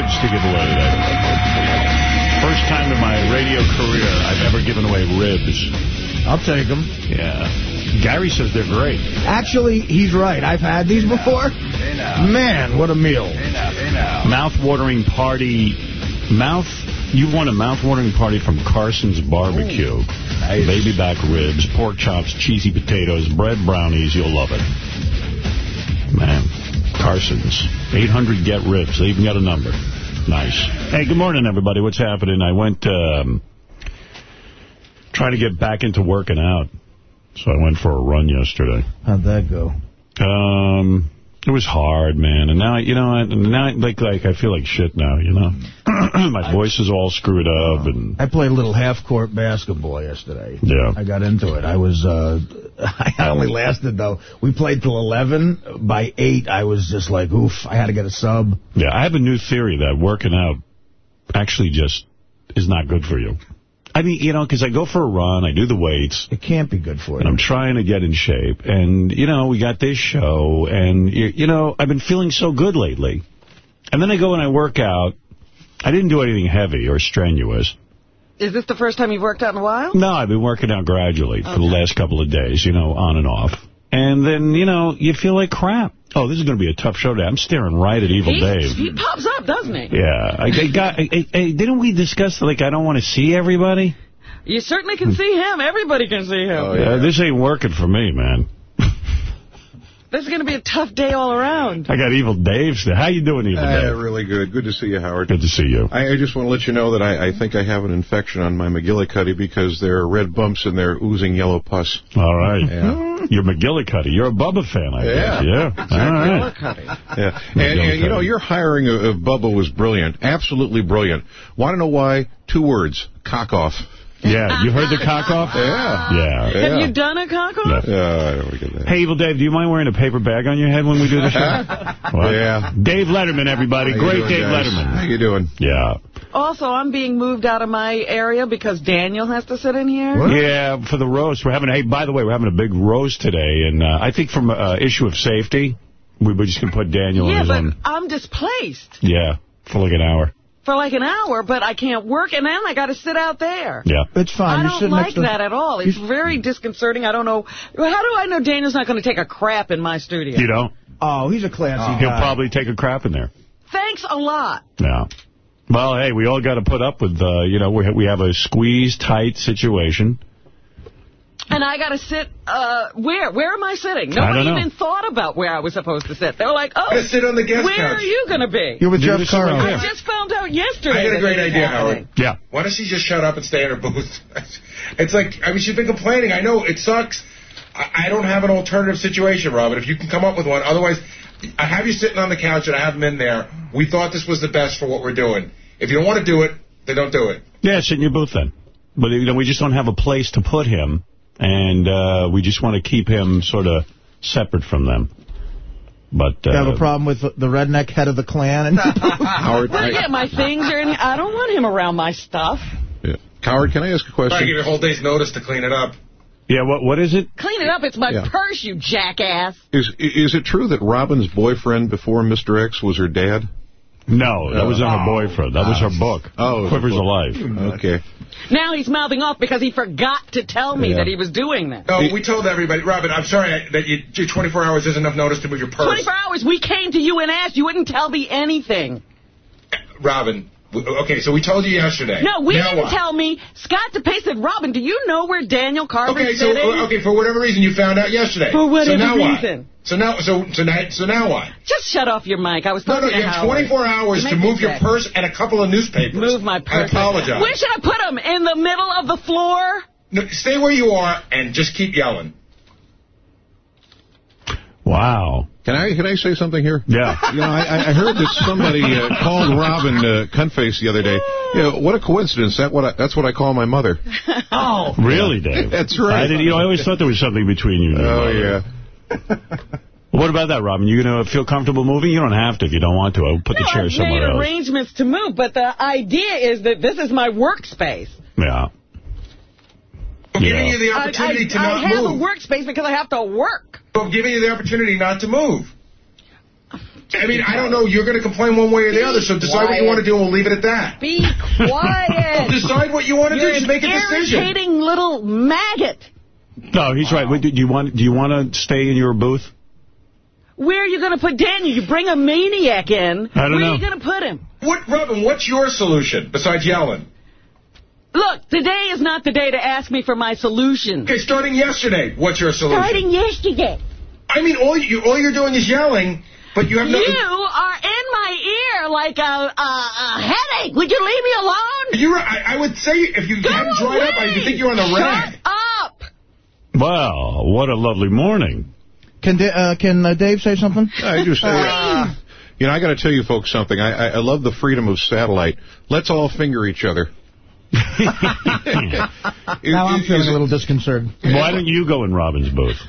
ribs to give away today. First time in my radio career I've ever given away ribs. I'll take them. Yeah. Gary says they're great. Actually, he's right. I've had these before. Man, what a meal. Mouth-watering party. Mouth. You've won a mouth-watering party from Carson's Barbecue. Baby back ribs, pork chops, cheesy potatoes, bread brownies. You'll love it. Man. Carson's. 800 get ribs. They even got a number. Nice. Hey, good morning, everybody. What's happening? I went um, trying to get back into working out. So I went for a run yesterday. How'd that go? Um, it was hard, man. And now, you know, I, now like like I feel like shit now, you know. My voice is all screwed up. and I played a little half-court basketball yesterday. Yeah. I got into it. I was, uh, I only lasted, though. We played till 11. By 8, I was just like, oof, I had to get a sub. Yeah, I have a new theory that working out actually just is not good for you. I mean, you know, because I go for a run, I do the weights. It can't be good for you. And I'm trying to get in shape. And, you know, we got this show. And, you, you know, I've been feeling so good lately. And then I go and I work out. I didn't do anything heavy or strenuous. Is this the first time you've worked out in a while? No, I've been working out gradually for the last couple of days, you know, on and off. And then, you know, you feel like crap. Oh, this is going to be a tough show today. I'm staring right at Evil he, Dave. He pops up, doesn't he? Yeah. I, I got. I, I, didn't we discuss, like, I don't want to see everybody? You certainly can see him. Everybody can see him. Oh, yeah. Uh, this ain't working for me, man. This is going to be a tough day all around. I got Evil Dave. How you doing, Evil Uh, Dave? really good. Good to see you, Howard. Good to see you. I, I just want to let you know that I, I think I have an infection on my McGillicuddy because there are red bumps and they're oozing yellow pus. All right. Yeah. You're McGillicuddy. You're a Bubba fan, I Yeah. guess. Yeah. All right. Yeah. And, and, you know, your hiring of, of Bubba was brilliant. Absolutely brilliant. Want to know why? Two words. Cock off. Yeah. You heard the cock off? Yeah. Yeah. Have you done a cock off? Yeah, I don't get that. Hey, Evil Dave, do you mind wearing a paper bag on your head when we do the show? What? Yeah. Dave Letterman, everybody. How Great doing, Dave guys? Letterman. How you doing? Yeah. Also, I'm being moved out of my area because Daniel has to sit in here. Yeah, for the roast. We're having, hey, by the way, we're having a big roast today. And uh, I think from uh, issue of safety, we were just going to put Daniel in Yeah, his but own. I'm displaced Yeah, for like an hour. For like an hour, but I can't work, and then I got to sit out there. Yeah. It's fine. I You're don't like that at all. It's very disconcerting. I don't know. How do I know Daniel's not going to take a crap in my studio? You know? Oh, he's a classy He'll probably take a crap in there. Thanks a lot. Yeah. Well, hey, we all got to put up with, uh, you know, we, we have a squeeze tight situation. And I got to sit, uh, where? Where am I sitting? I Nobody don't know. even thought about where I was supposed to sit. They were like, oh, Gotta sit on the guest where couch. are you going to be? You're with Jeff just Carl. I just found out yesterday. I got a great idea, happening. Howard. Yeah. Why doesn't she just shut up and stay in her booth? It's like, I mean, she's been complaining. I know, it sucks. I, I don't have an alternative situation, Robin, if you can come up with one. Otherwise, I have you sitting on the couch and I have him in there. We thought this was the best for what we're doing. If you don't want to do it, then don't do it. Yeah, sit in your booth then. But, you know, we just don't have a place to put him, and uh, we just want to keep him sort of separate from them. But uh, You have a problem with the redneck head of the clan? And Howard, Well, yeah, I, my things are in. I don't want him around my stuff. yeah. Howard, can I ask a question? I give you a whole day's notice to clean it up. yeah, what what is it? Clean it up. It's my Yeah. purse, you jackass. Is is it true that Robin's boyfriend before Mr. X was her dad? No, that was not her Oh. boyfriend. That was her book. Oh, Quivers a book. Alive. Okay. Now he's mouthing off because he forgot to tell me Yeah. that he was doing that. No, we told everybody, Robin, I'm sorry that you, your 24 hours is enough notice to move your purse. 24 hours, we came to you and asked. You wouldn't tell me anything. Robin, w- okay, so we told you yesterday. No, we Now didn't what? tell me. Scott DePace said, Robin, do you know where Daniel Carver's Okay, so sitting? uh, okay, for whatever reason you found out yesterday. For whatever so now reason. What? So now, so now, so now what? Just shut off your mic. I was No, talking no, you have 24 hours to move your purse and a couple of newspapers. Move my I apologize. Where should I put them? In the middle of the floor? No, stay where you are and just keep yelling. Wow. Can I can I say something here? Yeah. You know, I, I heard that somebody uh, called Robin uh, Cunface the other day. You know, what a coincidence. That what I, that's what I call my mother. Oh. Really, Dave? That's right. I, didn't, you know, I always thought there was something between you. and Oh mother. yeah. What about that, Robin? You going to feel comfortable moving? You don't have to if you don't want to. I'll put the chair I've somewhere made else. arrangements to move, but the idea is that this is my workspace. Yeah. I'm Yeah. giving you the I, opportunity to I, not I have move. a workspace because I have to work. I'm giving you the opportunity not to move. I mean, I don't know. You're going to complain one way or the other, so decide what you want to do, and we'll leave it at that. Be quiet. decide what you want to do. You're Just make a an decision. irritating little maggot. No, he's right. Wait, do you want do you want to stay in your booth? Where are you going to put Daniel? You bring a maniac in. I don't Where know. are you going to put him? What, Robin, what's your solution besides yelling? Look, today is not the day to ask me for my solution. Okay, starting yesterday, what's your solution? Starting yesterday. I mean, all, you, all you're doing is yelling, but you have no... You are in my ear like a, a, a headache. Would you leave me alone? You, I, I would say if you Go hadn't dried up, I away. think you're on the rag. Shut up. Well, what a lovely morning. Can Da- uh, can uh, Dave say something? I just, uh, you know, I got to tell you folks something. I, I, I love the freedom of satellite. Let's all finger each other. now I'm feeling a little disconcerted. Why don't you go in Robin's booth?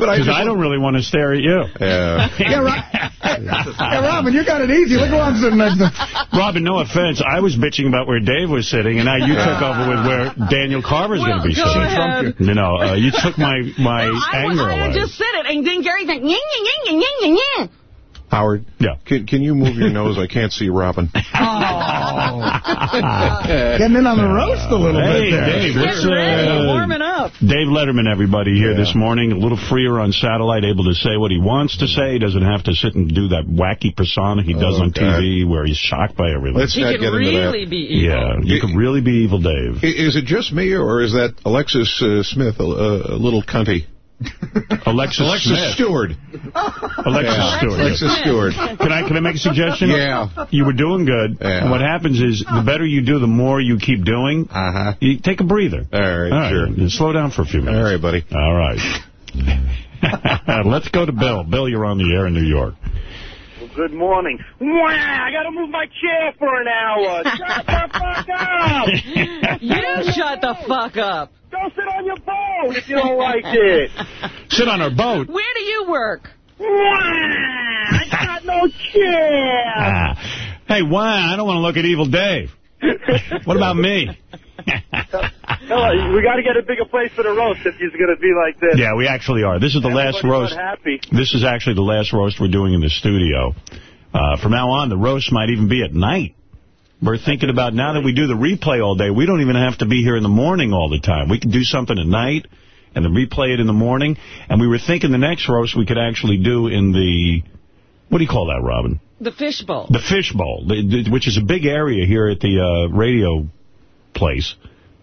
But I, Because I don't really want to stare at you. Yeah. Yeah, Rob- yeah, Robin, you got it easy. Look who I'm sitting next to. Robin, no offense. I was bitching about where Dave was sitting, and now you took over with where Daniel Carver's Well, going to be go sitting. ahead. You know, uh, you took my my I, anger I, I away. just said it, and then Gary's like, yin, yin, yin, yin, yin, yin. Howard, Yeah. can, can you move your nose? I can't see Robin. Getting in on the roast a little Hey, bit there. Dave, let's, uh, warming up. Dave Letterman, everybody, here this morning, a little freer on satellite, able to say what he wants to say. He doesn't have to sit and do that wacky persona he does Oh, on God. TV where he's shocked by everything. Let's He not could get into really that. be evil. yeah, you could really be evil, Dave. Is it just me, or is that Alexis uh, Smith a, a little cunty? Alexis, Alexis Smith. Stewart. Alexis Yeah. Stewart. Alexis Stewart. Can I can I make a suggestion? Yeah. You were doing good. Yeah. And what happens is the better you do, the more you keep doing. Uh-huh. You take a breather. All right, sure. and Slow down for a few minutes. All right, buddy. All right. Let's go to Bill. Bill, you're on the air in New York. Good morning. Wah, I gotta move my chair for an hour. Shut the fuck up! You shut the fuck up. Don't sit on your boat if you don't like it. Sit on our boat. Where do you work? Wah, I got no chair. Ah. Hey, why? I don't want to look at Evil Dave. What about me? Hell, we gotta get a bigger place for the roast if he's gonna be like this. yeah, we actually are. This is the last roast. happy. This is actually the last roast we're doing in the studio. Uh, from now on, the roast might even be at night. We're thinking about now that we do the replay all day, we don't even have to be here in the morning all the time. We can do something at night and then replay it in the morning. And we were thinking the next roast we could actually do in the, what do you call that, Robin? The fishbowl. The Fish Bowl, the, the, which is a big area here at the uh, radio place,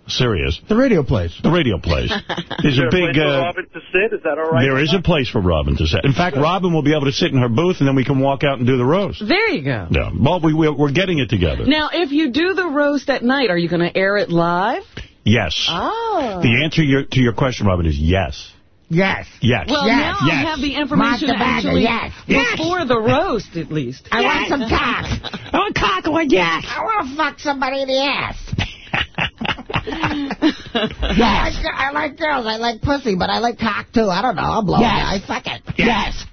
Sirius. The radio place. The radio place. There's Is there a big... place for Uh, Robin to sit? Is that all right? there is a place for Robin to sit. In fact, Robin will be able to sit in her booth, and then we can walk out and do the roast. There you go. Yeah, well, we, we're, we're getting it together. Now, if you do the roast at night, are you going to air it live? Yes. Oh. The answer your, to your question, Robin, is yes. Yes. Yes. Well, Yes, now I yes. have the information Mark the bagger, actually yes, yes. before the roast, at least. I want some cock. I want cockle, yes. I want to fuck somebody in the ass. yes. I like, I like girls. I like pussy, but I like cock, too. I don't know. I'll blow yes. I fuck it. Yes.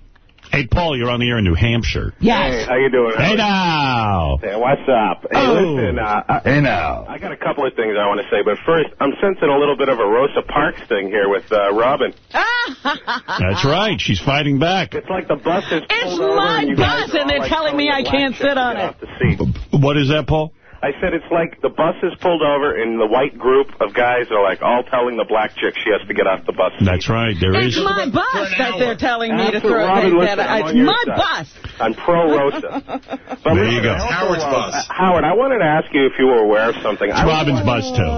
Hey, Paul, you're on the air in New Hampshire. Yes. Hey, how you doing? Hey, now. Hey, what's up? Hey, Oh. listen, uh, I, Hey now. I got a couple of things I want to say, but first, I'm sensing a little bit of a Rosa Parks thing here with uh, Robin. That's right. She's fighting back. It's like the bus is It's pulled over my and you guys bus, are and they're like, telling me I the can't black sit on it. the seat. What is that, Paul? I said it's like the bus is pulled over and the white group of guys are like all telling the black chick she has to get off the bus. seat. That's right. There It's is. my bus that hour. they're telling me to throw. Robin, that, listen, I'm it's my side. bus. I'm pro Rosa. But There you go. Howard's uh, bus. uh, Howard, I wanted to ask you if you were aware of something. It's I was, Robin's bus, too.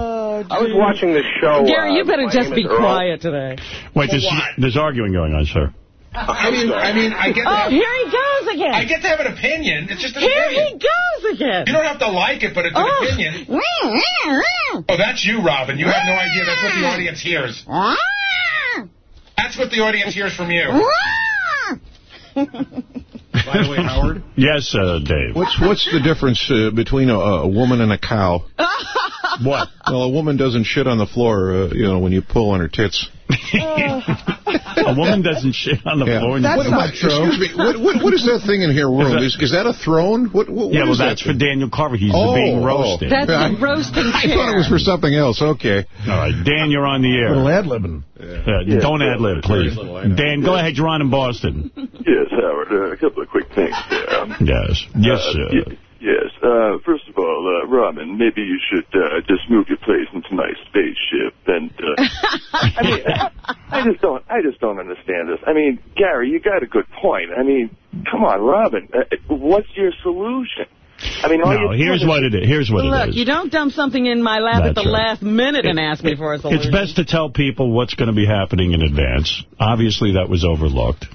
I was watching this show. Gary, uh, you better just be Earl. quiet today. Wait, there's, there's arguing going on, sir. I mean, I mean, I get to Oh, have, here he goes again. I get to have an opinion. It's just an Here opinion. he goes again. You don't have to like it, but it's an Oh. opinion. Oh, that's you, Robin. You have no idea. That's what the audience hears. That's what the audience hears from you. By the way, Howard, Yes, uh, Dave. what's what's the difference uh, between a, a woman and a cow? What? Well, a woman doesn't shit on the floor, uh, you know, when you pull on her tits. A woman doesn't shit on the Yeah. floor. and- That's What- not what- true. Excuse me. What, what, what is that thing in here room? Is, is that a throne? What, what, yeah, what well, is that that's for? Daniel Carver. He's Oh, being oh. roasted. That's I- the roasting I chair. thought it was for something else. Okay. All right, Dan, you're on the air. Little ad-libbing. Uh, don't ad lib, please. little, I know. Dan, go ahead. You're on in Boston. Yes. Howard, uh, a couple of quick things there. Um, Yes. Yes, uh, sir. Y- yes. Uh, first of all, uh, Robin, maybe you should uh, just move your place into my spaceship. And uh, I mean, I just don't, I just don't understand this. I mean, Gary, you got a good point. I mean, come on, Robin, uh, what's your solution? I mean, No, here's doing what is- it is. Here's what Look, it is. you don't dump something in my lap at the right. last minute and ask me for a solution. It's best to tell people what's going to be happening in advance. Obviously, that was overlooked.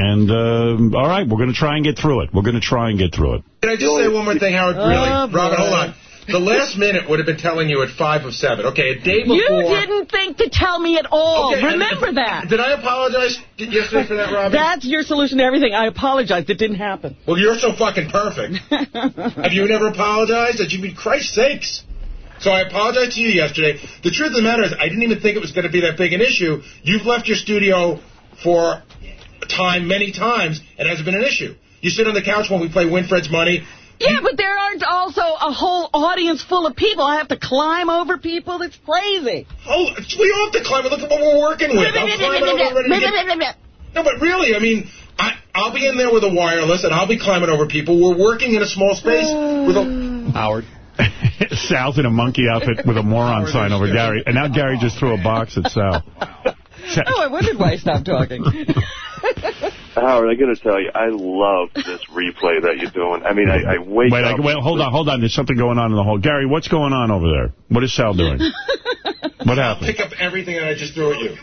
And, uh, all right, we're going to try and get through it. We're going to try and get through it. Can I just say one more thing, Howard? Oh, Really? boy. Robin, hold on. The last minute would have been telling you at 5 of 7. Okay, a day before... You didn't think to tell me at all. Okay, and- Remember that. Did I apologize yesterday for that, Robin? That's your solution to everything. I apologize. It didn't happen. Well, you're so fucking perfect. Have you never apologized? That you mean, Christ's sakes. So I apologized to you yesterday. The truth of the matter is, I didn't even think it was going to be that big an issue. You've left your studio for time many times. It hasn't been an issue. You sit on the couch when we play Winfred's Money. Yeah, but there aren't also a whole audience full of people. I have to climb over people. It's crazy. Oh, we all have to climb it. Look at what we're working with. I'm climbing over get... No, but really, I mean, I, I'll be in there with a wireless, and I'll be climbing over people. We're working in a small space with a... Howard. Sal's in a monkey outfit with a moron sign over Gary. And now Gary just threw a box at Sal. Oh, I wondered why I stopped talking. Howard, I got to tell you, I love this replay that you're doing. I mean, I, I wake Wait, I, wait, hold on, hold on. There's something going on in the hall. Gary, what's going on over there? What is Sal doing? What happened? Pick up everything that I just threw at you.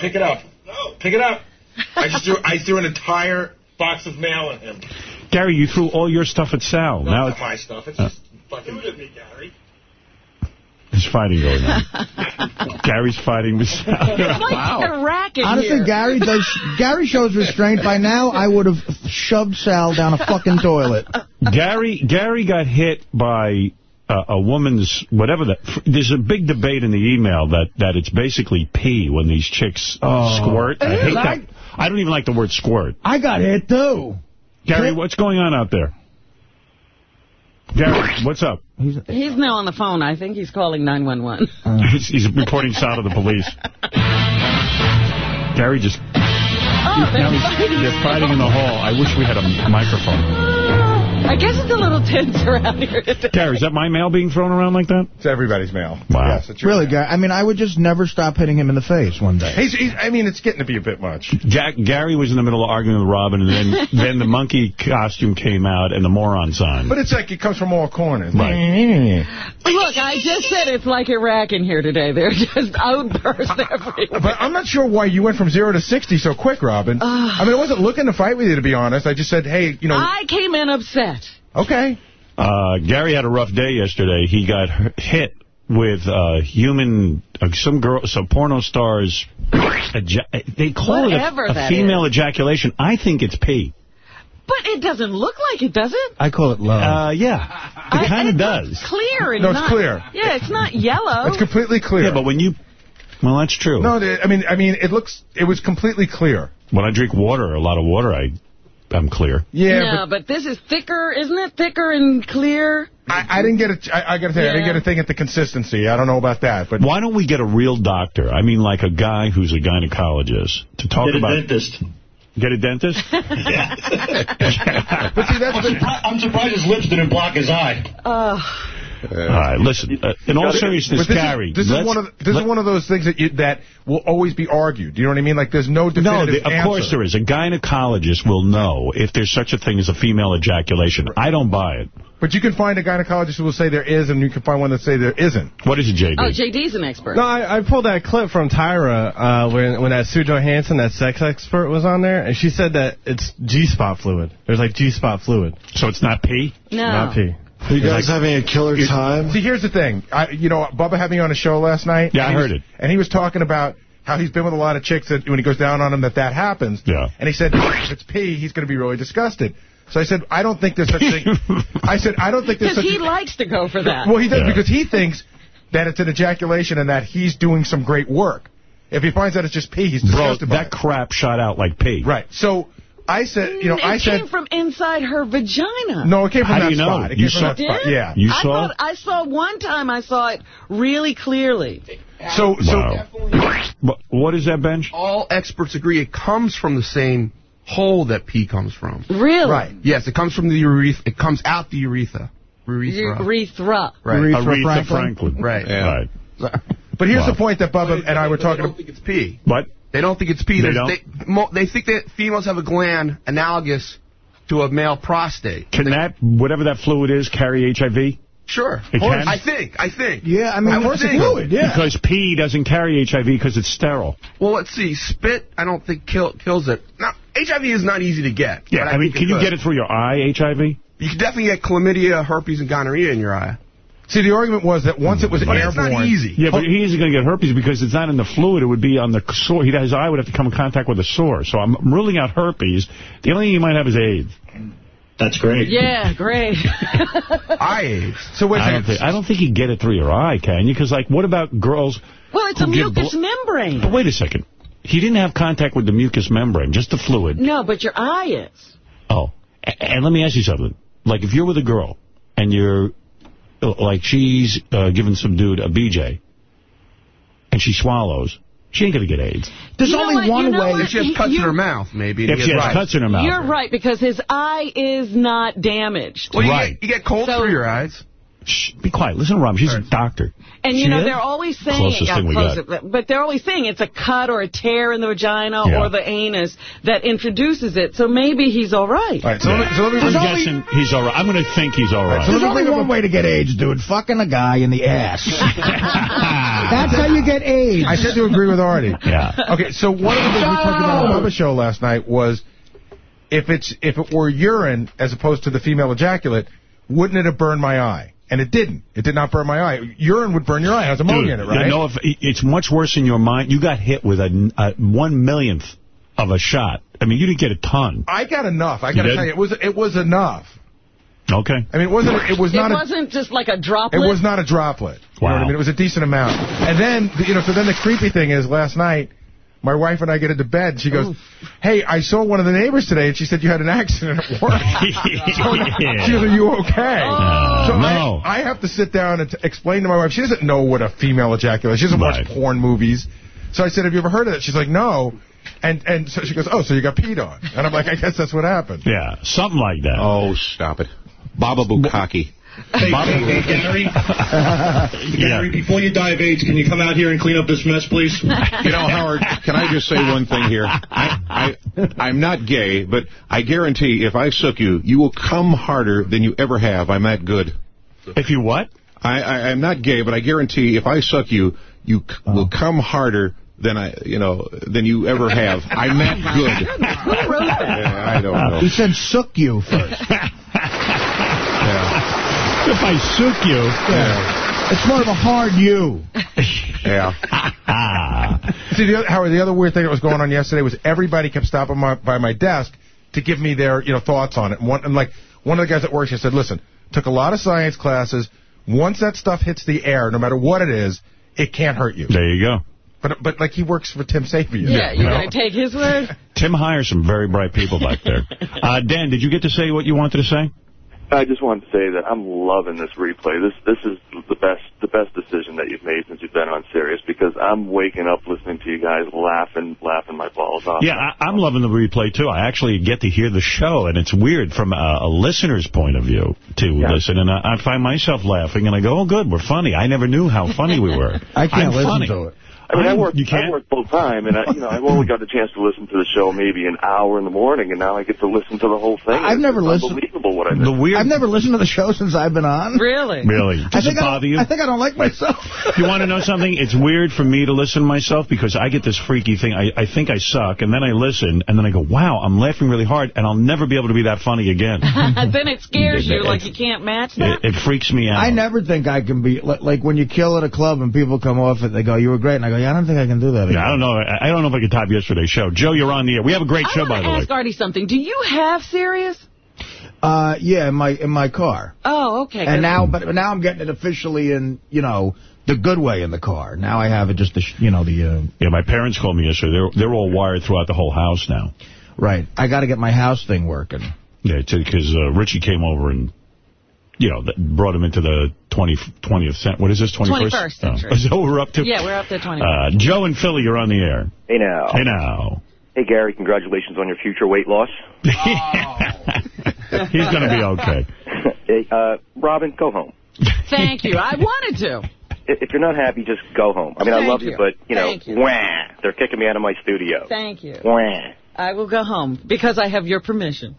Pick it up. No. Pick it up. I just threw I threw an entire box of mail at him. Gary, you threw all your stuff at Sal. No, Now not my stuff. It's uh. just fucking at me, Gary. There's fighting going on. Gary's fighting with Sal. It's like a racket Honestly, here. Gary does. Gary shows restraint. By now, I would have shoved Sal down a fucking toilet. Gary Gary got hit by uh, a woman's, whatever that, f- there's a big debate in the email that, that it's basically pee when these chicks Oh. squirt. I hate is. that. I don't even like the word squirt. I got hit, too. Gary, what's going on out there? Gary, what's up? He's, He's now on the phone. I think he's calling 911. Uh. He's, he's reporting Sal to the police. Gary just... Oh, now they're he's- fighting. they're fighting in the hall. I wish we had a microphone. I guess it's a little tense around here today. Gary, is that my mail being thrown around like that? It's everybody's mail. Wow. Yes, it's really. Gary. I mean, I would just never stop hitting him in the face one day. He's, he's, I mean, it's getting to be a bit much. Jack, Gary was in the middle of arguing with Robin, and then then the monkey costume came out and the moron sign. But it's like it comes from all corners. Right. Look, I just said it's like Iraq in here today. They're just outbursts everywhere. But I'm not sure why you went from zero to 60 so quick, Robin. I mean, I wasn't looking to fight with you, to be honest. I just said, hey, you know, I came in upset. Okay. Uh, Gary had a rough day yesterday. He got hit with uh, human, uh, some girl, some porno stars. They call Whatever it a, a female is. ejaculation. I think it's pee. But it doesn't look like it, does it? I call it love. Uh, yeah, it kind of it's does. Clear and No, it's not, clear. Yeah, it's not yellow. It's completely clear. Yeah, but when you, well, that's true. No, I mean, I mean, it looks, it was completely clear. When I drink water, a lot of water, I, I'm clear. Yeah, no, but, this is thicker, isn't it? Thicker and clear. I, I didn't get it. I, I got to say, I didn't get a thing at the consistency. I don't know about that, but Why don't we get a real doctor? I mean, like a guy who's a gynecologist to talk Get a about. dentist. Get a dentist? but see, that's I'm, the, surpri- I'm surprised his lips didn't block his eye. Uh, All right, listen. Uh, in all gotta- seriousness, this, Gary, is, this is one of the, this is one of those things that you, that will always be argued. Do you know what I mean? Like, there's no No, definitive the, of answer. course there is. A gynecologist will know if there's such a thing as a female ejaculation. I don't buy it. But you can find a gynecologist who will say there is, and you can find one that say there isn't. What is it, JD? oh, JD's an expert. No, I, I pulled that clip from Tyra uh, when when that Sue Johanson, that sex expert, was on there, and she said that it's G-spot fluid. There's like G-spot fluid, so it's not pee? no. not pee. Are you guys having a killer time? See, here's the thing. I, you know, Bubba had me on a show last night. Yeah, and I he heard was- it. And he was talking about how he's been with a lot of chicks that when he goes down on them that that happens. Yeah. And he said, if it's pee, he's going to be really disgusted. So I said, I don't think there's such a thing. I said, I don't think there's Because such he a likes to go for that. Well, he does Yeah. because he thinks that it's an ejaculation and that he's doing some great work. If he finds out it's just pee, he's Bro, disgusted by that it. crap shot out like pee. Right. So I said, you know, mm, it I came said, from inside her vagina. no, it came from How do that you know? spot. It You from saw- that spot. Did? Yeah. You I saw? thought I saw one time I saw it really clearly. So, so Wow. But what is that, Bench? All experts agree it comes from the same hole that pee comes from. Really? Right. Yes, it comes from the urethra. It comes out the urethra. Urethra. Urethra. Right. Aretha Franklin. Right. Right. But here's Wow. the point that Bubba and I were They talking don't think it's pee. What? They don't think it's pee. They don't? They, mo- they think that females have a gland analogous to a male prostate. Can that, whatever that fluid is, carry HIV? Sure. It can? I think. I think. Yeah, I mean, I would it's a fluid, yeah. Because pee doesn't carry HIV because it's sterile. Well, let's see. Spit, I don't think kill, kills it. Now, HIV is not easy to get. Yeah, but I mean, can you could. get it through your eye, HIV? You can definitely get chlamydia, herpes, and gonorrhea in your eye. See, the argument was that once it was But it's airborne... not easy. Yeah, but he isn't going to get herpes because it's not in the fluid. It would be on the sore. He, his eye would have to come in contact with a sore. So I'm ruling out herpes. The only thing he might have is AIDS. That's great. Yeah, great. Eye AIDS. So wait a I don't, second. think, I don't think you get it through your eye, can you? Because, like, what about girls... well, it's a who give mucus blo- membrane. But wait a second. He didn't have contact with the mucous membrane, just the fluid. No, but your eye is. Oh, a- and let me ask you something. Like, if you're with a girl and you're, like, she's uh, giving some dude a BJ and she swallows, she ain't going to get AIDS. There's You know only what? one You know way. what? If she has cuts You- in her mouth, maybe. If she has cuts in her mouth. You're right, because his eye is not damaged. Well, you, Right. get, you get cold So- through your eyes. Shh, be quiet. Listen to Rob. She's a doctor. And, you She know, is? they're always saying, Closest yeah, thing we close got. it, but they're always saying it's a cut or a tear in the vagina Yeah. or the anus that introduces it. So maybe he's all right. All right, so, let me, so let me I'm bring- guessing he's all right. I'm going to think he's all right. There's only one way to get AIDS, dude. Fucking a guy in the ass. That's how you get AIDS. I said to agree with Artie. Yeah. Okay, so one of the things we talked about on the show last night was if it's if it were urine as opposed to the female ejaculate, wouldn't it have burned my eye? And it didn't. It did not burn my eye. Urine would burn your eye. It has ammonia Dude, in it, right? You know, if it's much worse in your mind. You got hit with a, a one millionth of a shot. I mean, you didn't get a ton. I got enough. I got to tell you, it was it was enough. Okay. I mean, it wasn't. It was not. a, wasn't just like a droplet. It was not a droplet. You know what I mean? It was a decent amount. And then, you know, so then the creepy thing is last night, my wife and I get into bed. She goes, hey, I saw one of the neighbors today, and she said you had an accident at work. She goes, are you okay? Uh, so no. I, I have to sit down and t explain to my wife. She doesn't know what a female ejaculate is. She doesn't Right. watch porn movies. So I said, have you ever heard of it? She's like, no. And and so she goes, oh, so you got peed on. And I'm like, I guess that's what happened. Yeah, something like that. Oh, stop it. Baba Bukaki. Hey, hey, hey, Gary, Gary, before you die of AIDS, can you come out here and clean up this mess, please? You know, Howard, can I just say one thing here? I, I, I'm not gay, but I guarantee if I suck you, you will come harder than you ever have. I'm that good. If you what? I, I, I'm not gay, but I guarantee if I suck you, you c Oh. will come harder than I, you know, than you ever have. I'm that good. Who wrote that? Yeah, I don't know. He said suck you first. Yeah. If I sook you. Yeah. It's more of a hard you. Yeah. See, the other, Howard, the other weird thing that was going on yesterday was everybody kept stopping my, by my desk to give me their, you know, thoughts on it. And, one, and like one of the guys that works here said, listen, took a lot of science classes. Once that stuff hits the air, no matter what it is, it can't hurt you. There you go. But but like he works for Tim Sabean. Yeah, you you're know? going to take his word? Tim hires some very bright people back there. Uh, Dan, did you get to say what you wanted to say? I just wanted to say that I'm loving this replay. This this is the best the best decision that you've made since you've been on Sirius because I'm waking up listening to you guys laughing laughing my balls off. Yeah, I, I'm loving the replay, too. I actually get to hear the show, and it's weird from a, a listener's point of view to listen, and I, I find myself laughing, and I go, oh, good, we're funny. I never knew how funny we were. I can't I'm listen funny. to it. I mean, I oh, work you can't? work full time, and I, you know I've only got the chance to listen to the show maybe an hour in the morning, and now I get to listen to the whole thing. I've It's never listened- Unbelievable what I the weird I've never listened to the show since I've been on. Really? Really? I Does it think I, bother don't, you? I think I don't like myself. You want to know something? It's weird for me to listen to myself because I get this freaky thing. I, I think I suck, and then I listen, and then I go, wow, I'm laughing really hard, and I'll never be able to be that funny again. then it scares you It- like you can't match that? It, it freaks me out. I never think I can be, like, like when you kill at a club and people come off it, they go, you were great. And I go, yeah, I don't think I can do that again. Yeah, I don't know. I, I don't know if I could top yesterday's show. Joe, you're on the air. We have a great show, by the way. I by want the to way. ask Artie something. Do you have Sirius? Uh, yeah, in my in my car. Oh, okay. And now, but now I'm getting it officially in, you know, the good way in the car. Now I have it just the, sh- you know, the. Uh, Yeah, my parents called me yesterday. They're they're all wired throughout the whole house now. right. I got to get my house thing working. Yeah, because uh, Richie came over and, you know, th- brought him into the 20, 20th cent. What is this, 21st? 21st century. Oh. Is that what we're up to? Yeah, we're up to 20. Uh, Joe and Philly, you're on the air. Hey now. Hey now. Hey, Gary, congratulations on your future weight loss. He's going to be okay. Hey, uh, Robin, go home. Thank you. I wanted to. If you're not happy, just go home. I mean, I love you, you. but, you know, Thank you. wah, they're kicking me out of my studio. Thank you. Wah. I will go home because I have your permission.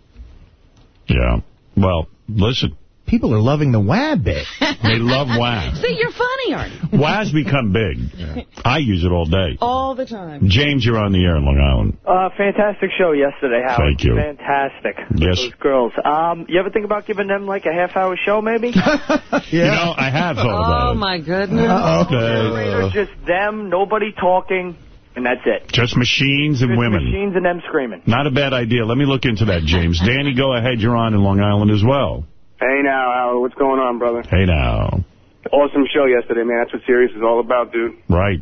Yeah. Well, listen. People are loving the wah bit. They love WAV. See, you're funny, Artie. WAV's become big. I use it all day. All the time. James, you're on the air in Long Island. Uh, fantastic show yesterday, Howard. Thank you. Fantastic. Yes. Those girls. Um, you ever think about giving them like a half-hour show, maybe? yeah. You know, I have thought about Oh, my goodness. Or just them, nobody talking, and that's it. Just machines and Just women. Machines and them screaming. Not a bad idea. Let me look into that, James. Danny, go ahead. You're on in Long Island as well. Hey now, Howard, what's going on, brother? Hey now. Awesome show yesterday, man. That's what Sirius is all about, dude. Right.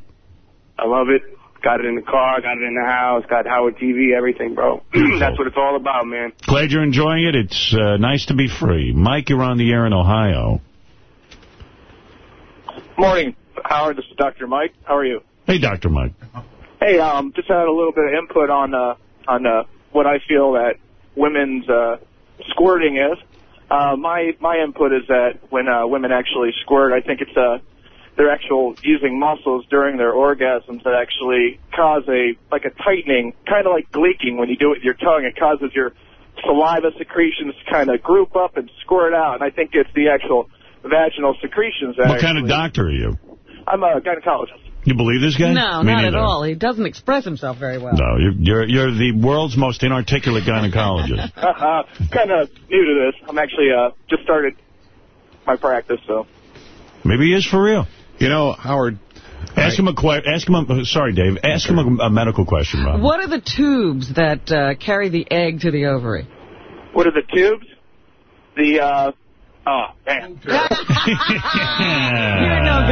I love it. Got it in the car, got it in the house, got Howard TV, everything, bro. That's what it's all about, man. Glad you're enjoying it. It's uh, nice to be free. Mike, you're on the air in Ohio. Morning, Howard. This is Dr. Mike. How are you? Hey, Dr. Mike. Hey, um, just had a little bit of input on uh, on uh, what I feel that women's uh, squirting is. Uh, my my input is that when uh, women actually squirt, I think it's uh, they're actual using muscles during their orgasms that actually cause a like a tightening, kind of like gleeking when you do it with your tongue. It causes your saliva secretions to kind of group up and squirt out, and I think it's the actual vaginal secretions. That What kind of doctor are you? I'm a gynecologist. You believe this guy? No, Me not at all. He doesn't express himself very well. No, you're, you're you're the world's most inarticulate gynecologist. kind of new to this. I'm actually uh, just started my practice, so. Maybe he is for real. You know, Howard. Ask him a question. Ask him a. Sorry, Dave. Ask him a, a medical question, Rob. What are the tubes that uh, carry the egg to the ovary? What are the tubes? The, uh, oh, man.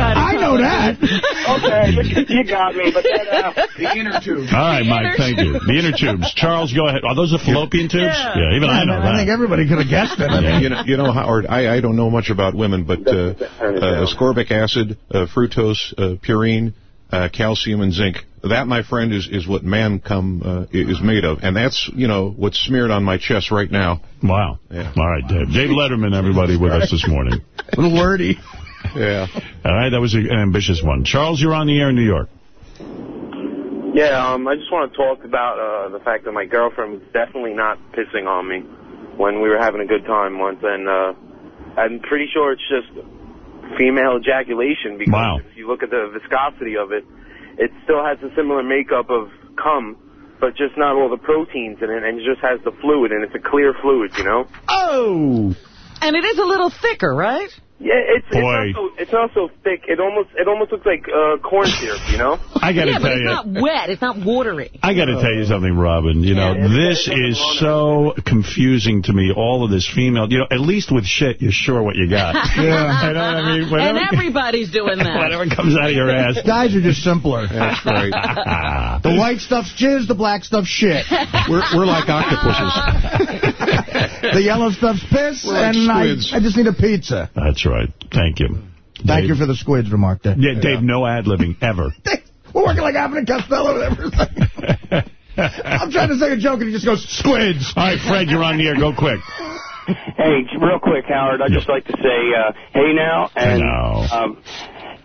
I know that. okay, you got me, but then, uh, the inner tube. All right, Mike, thank you. The inner tubes. Charles, go ahead. Are those the fallopian tubes? Yeah, even I know I think everybody could have guessed it. Yeah, you know, you know, Howard, I, I don't know much about women, but uh, uh, ascorbic acid, uh, fructose, uh, purine, uh, calcium, and zinc. That, my friend, is, is what man come uh, is made of, and that's you know what's smeared on my chest right now. Wow. Yeah. All right, Dave. Dave Letterman, everybody, with us this morning. A little wordy. Yeah. All right, that was an ambitious one. Charles, you're on the air in New York. Yeah, um, I just want to talk about uh, the fact that my girlfriend was definitely not pissing on me when we were having a good time once, and uh, I'm pretty sure it's just female ejaculation because Wow. if you look at the viscosity of it, it still has a similar makeup of cum, but just not all the proteins in it, and it just has the fluid, and it's a clear fluid, you know? Oh! And it is a little thicker, right? Yeah, it's Boy. it's also, it's also thick. It almost it almost looks like uh, corn syrup, you know? I got to yeah, but tell it's not wet. It's not watery. I got to tell you something, Robin. You know, this is so confusing to me, all of this female. You know, at least with shit, you're sure what you got. Yeah. I know what I mean? And everybody's doing that. whatever comes out of your ass. Guys are just simpler. That's right. The white stuff's jizz, the black stuff's shit. We're we're like octopuses. The yellow stuff's piss, We're like and I. I just need a pizza. That's right. Thank you. Thank Dave- you for the squids remark there. Yeah, Dave, no ad-libbing, ever. We're working like Abbott and Costello and everything. I'm trying to say a joke, and he just goes, squids. All right, Fred, you're on the air. Go quick. Hey, real quick, Howard, I'd just like to say, uh, hey now, and No. um,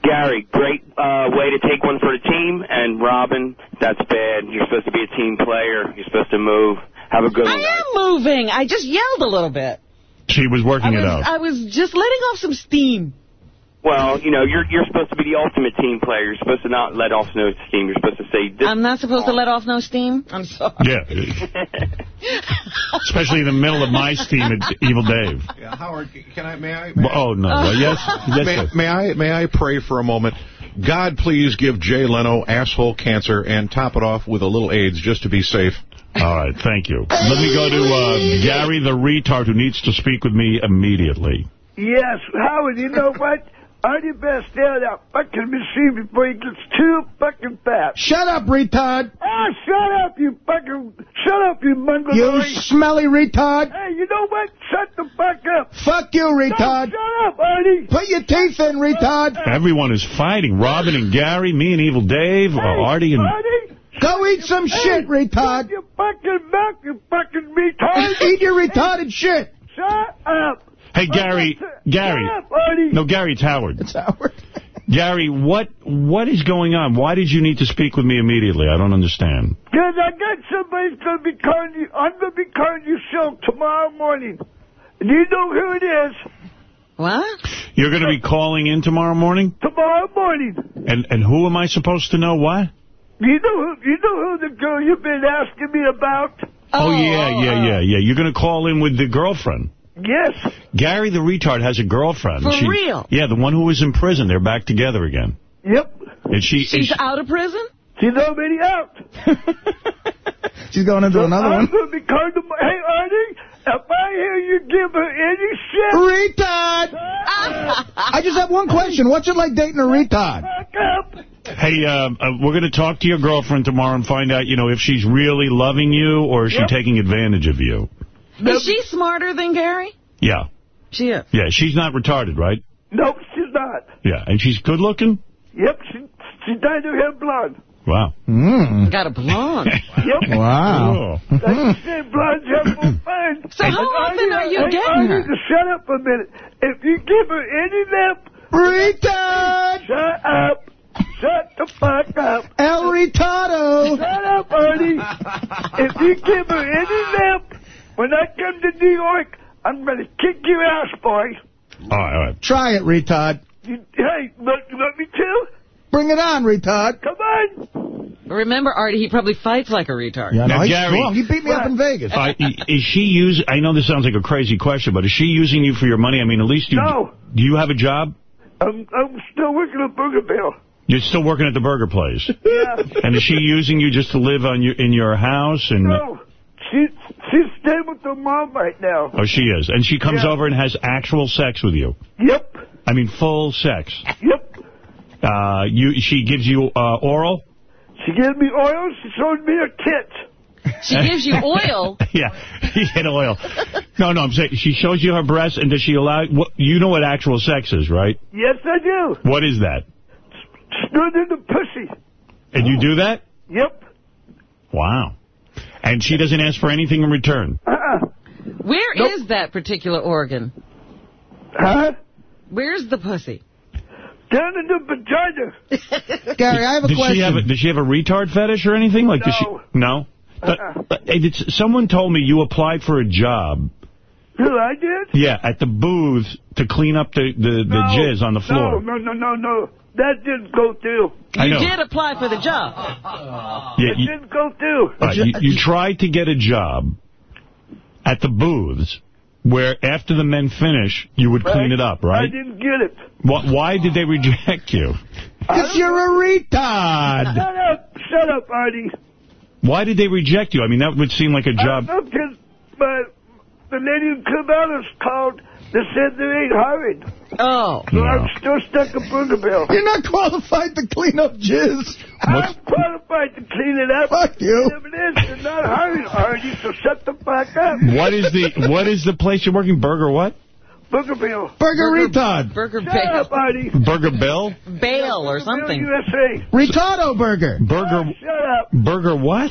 Gary, great uh, way to take one for the team, and Robin, that's bad. You're supposed to be a team player. You're supposed to move. Have a good one, guys. I am moving. I just yelled a little bit. She was working was, it out. I was just letting off some steam. Well, you know, you're you're supposed to be the ultimate team player. You're supposed to not let off no steam. You're supposed to say, this I'm not supposed to let off no steam? I'm sorry. Yeah. Especially in the middle of my steam at Evil Dave. Yeah, Howard, can I? May I? Well, Oh, no. Well, yes. yes May, sir. may I may I pray for a moment? God, please give Jay Leno asshole cancer and top it off with a little AIDS just to be safe. All right, thank you. Let me go to uh, Gary the retard who needs to speak with me immediately. Yes, Howard, you know what? Artie best stare at that fucking machine before he gets too fucking fat. Shut up, retard. Ah, shut up, you fucking... Shut up, you mongrel. You smelly retard. Hey, you know what? Shut the fuck up. Fuck you, retard. Shut up, Artie. Put your teeth in, retard. Everyone is fighting. Robin and Gary, me and Evil Dave, uh, Artie and... Artie, Go eat some shit, retard. You fucking mouth, you fucking retard. Eat your retarded shit. Shut up. Hey, Gary, Gary. Shut up, No, Gary, it's Howard. It's Howard. Gary, what what is going on? Why did you need to speak with me immediately? I don't understand. Because I got somebody's going to be calling you. I'm going to be calling you show tomorrow morning. And you know who it is. What? You're going to be calling in tomorrow morning? Tomorrow morning. And and who am I supposed to know what? You know you know who the girl you've been asking me about? Oh, yeah, yeah, uh, yeah, yeah. You're going to call in with the girlfriend. Yes. Gary the retard has a girlfriend. For She- real? Yeah, the one who was in prison. They're back together again. Yep. And she, She's is- out of prison? She's already out. She's going into another I'm one. going to be calling them. Hey, Artie, if I hear you give her any shit... Retard! I just have one question. What's it like dating a retard? Hey, um, uh, we're going to talk to your girlfriend tomorrow and find out, you know, if she's really loving you or is Yep. she taking advantage of you. Is she smarter than Gary? Yeah. She is. Yeah, she's not retarded, right? Nope, she's not. Yeah, and she's good looking? Yep, she, she dyed her hair blonde. Wow. Mm. Got a blonde. Yep. Wow. Oh. Like you said, blondes have more fun. So how often are you hey, getting Artie, her? just shut up a minute. If you give her any lip... Retard! Shut up. Shut the fuck up. El retardo. Shut up, Artie. if you give her any lip, when I come to New York, I'm going to kick your ass, boy. All right, all right. Try it, retard. You, hey, look, you want me to? Bring it on, retard. Come on. Remember, Artie, he probably fights like a retard. Yeah, no, Now, he's Gary- strong. He beat me up in Vegas. Uh, is she using, I know this sounds like a crazy question, but is she using you for your money? I mean, at least you, No. do you have a job? I'm, I'm still working at Burger Bill. You're still working at the burger place. Yeah. And is she using you just to live on your in your house? And No. She, she's staying with her mom right now. Oh, she is. And she comes Yeah. over and has actual sex with you. Yep. I mean, full sex. Yep. Uh, you, she gives you uh, oral? She gave me oil. She showed me her tits. She gives you oil. yeah, you get oil. No, no, I'm saying she shows you her breasts, and does she allow... What, you know what actual sex is, right? Yes, I do. What is that? Snood in the pussy. And you do that? Yep. Wow. And she doesn't ask for anything in return? Uh-uh. Where is that particular organ? Huh? Where's the pussy? Down in the vagina. Gary, I have a does question. She have a, does she have a retard fetish or anything? Like, does she? No. But, Uh-uh. but, hey, did, someone told me you applied for a job. Who, I did? Yeah, at the booth to clean up the, the, the No. jizz on the floor. No, no, no, no, no. That didn't go through. I You know. did apply for the job. Yeah, It you, didn't go through. all right, you, you tried to get a job at the booths where after the men finish, you would clean it up, right? I didn't get it. Why, why did they reject you? Because you're a retard. Shut up. Shut up, Artie. Why did they reject you? I mean, that would seem like a job. I don't know, because my, the lady who come out is called. They said they ain't hiring. Oh. So I'm still stuck at Burger Bill. You're not qualified to clean up jizz. I'm qualified to clean it up. Fuck you. Whatever it is, they're not hiring Artie, so shut the fuck up. What is the what is the place you're working? Burger what? Burger Bill. Burger, retard. Burger Shut Bill. up, Artie. Burger Bill? Bail or Bill something. USA. Retardo burger. Burger Shut up. Burger what?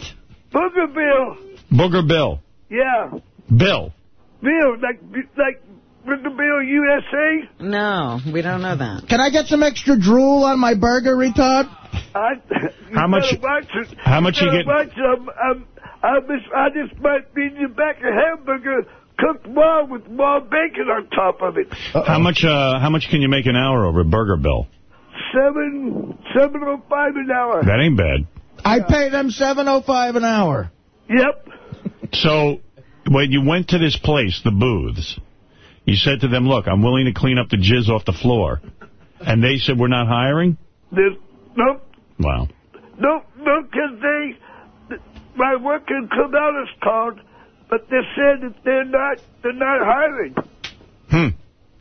Burger Bill. Booger Bill. Yeah. Bill. Bill, like, like Burger Bill USA. No, we don't know that. Can I get some extra drool on my burger, retard? I, How much- better Watch it. how much you better get- Watch it. I'm, I'm, I just, I just might be in your back a hamburger cooked raw with raw bacon on top of it. How much uh how much can you make an hour over at Burger Bill? Seven, seven oh five an hour. That ain't bad. I pay them seven oh five an hour. Yep. So when you went to this place, the booths, you said to them, look, I'm willing to clean up the jizz off the floor. And they said, we're not hiring? There's, nope, Wow. nope, nope, because they, my work can come out as called, but they said that they're not, they're not hiring. Hmm.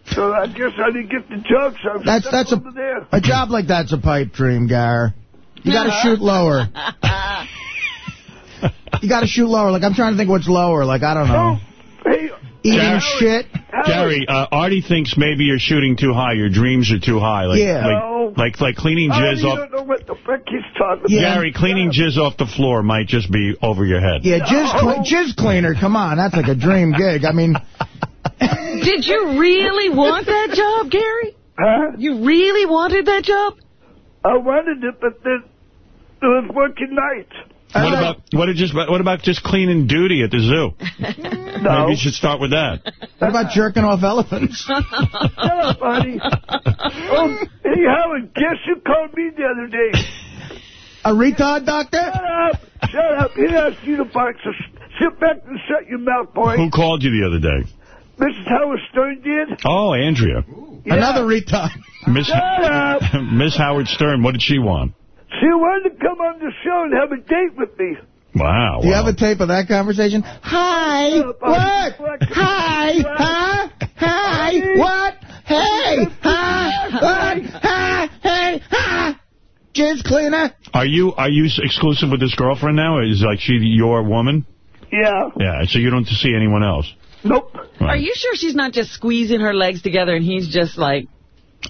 So I guess I didn't get the job, so I'm That's that's a over there. a job like that's a pipe dream, Gar. You got to shoot lower. You got to shoot lower. Like I'm trying to think what's lower. Like I don't know. Hey, Eating Gary- shit. Gary, uh, Artie thinks maybe you're shooting too high. Your dreams are too high. Like, Yeah. like no, Like like cleaning jizz you off. don't know what the frick he's talking Yeah. Gary, cleaning jizz off the floor might just be over your head. Yeah, jizz, cle- jizz cleaner, come on. That's like a dream gig. I mean, Did you really want that job, Gary? Huh? You really wanted that job? I wanted it, but then it was working nights. What about what did just what about just cleaning duty at the zoo? Maybe you should start with that. what about jerking off elephants? Shut up, buddy. Oh, hey, Howard, guess who called me the other day? A retard doctor? Shut up. Shut up. He asked you to box. So sit back and shut your mouth, boy. Who called you the other day? Mrs. Howard Stern did? Oh, Andrea. Another retard. Miss Shut up. Miss Howard Stern. What did she want? She wanted to come on the show and have a date with me. Wow. Do you wow. have a tape of that conversation? Hi. What? Hi. Huh? Hi. What? Hey. Huh? What? Hi. Hey. Huh? Jizz cleaner? Are you are you exclusive with this girlfriend now? Is like she your woman? Yeah. Yeah. So you don't see anyone else. Nope. Are you sure she's not just squeezing her legs together and he's just like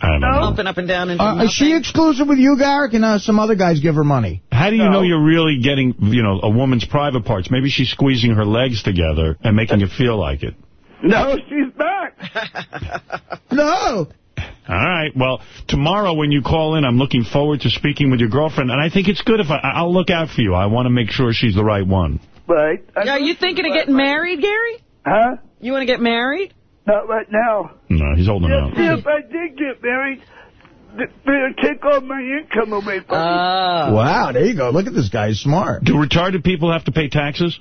I don't know. bumping up and down Uh, is she exclusive with you, Garrick, and uh, some other guys give her money? How do you know you're really getting, you know, a woman's private parts? Maybe she's squeezing her legs together and making you feel like it. No, she's back. No. All right. Well, tomorrow when you call in, I'm looking forward to speaking with your girlfriend. And I think it's good if I, I'll look out for you. I want to make sure she's the right one. Right. Are you thinking of getting married, Gary? Huh? You want to get married? Not right now. No, he's holding Yeah, out. see, if I did get married, they'd take all my income away from me. Ah. Wow, there you go. Look at this guy. He's smart. Do retarded people have to pay taxes?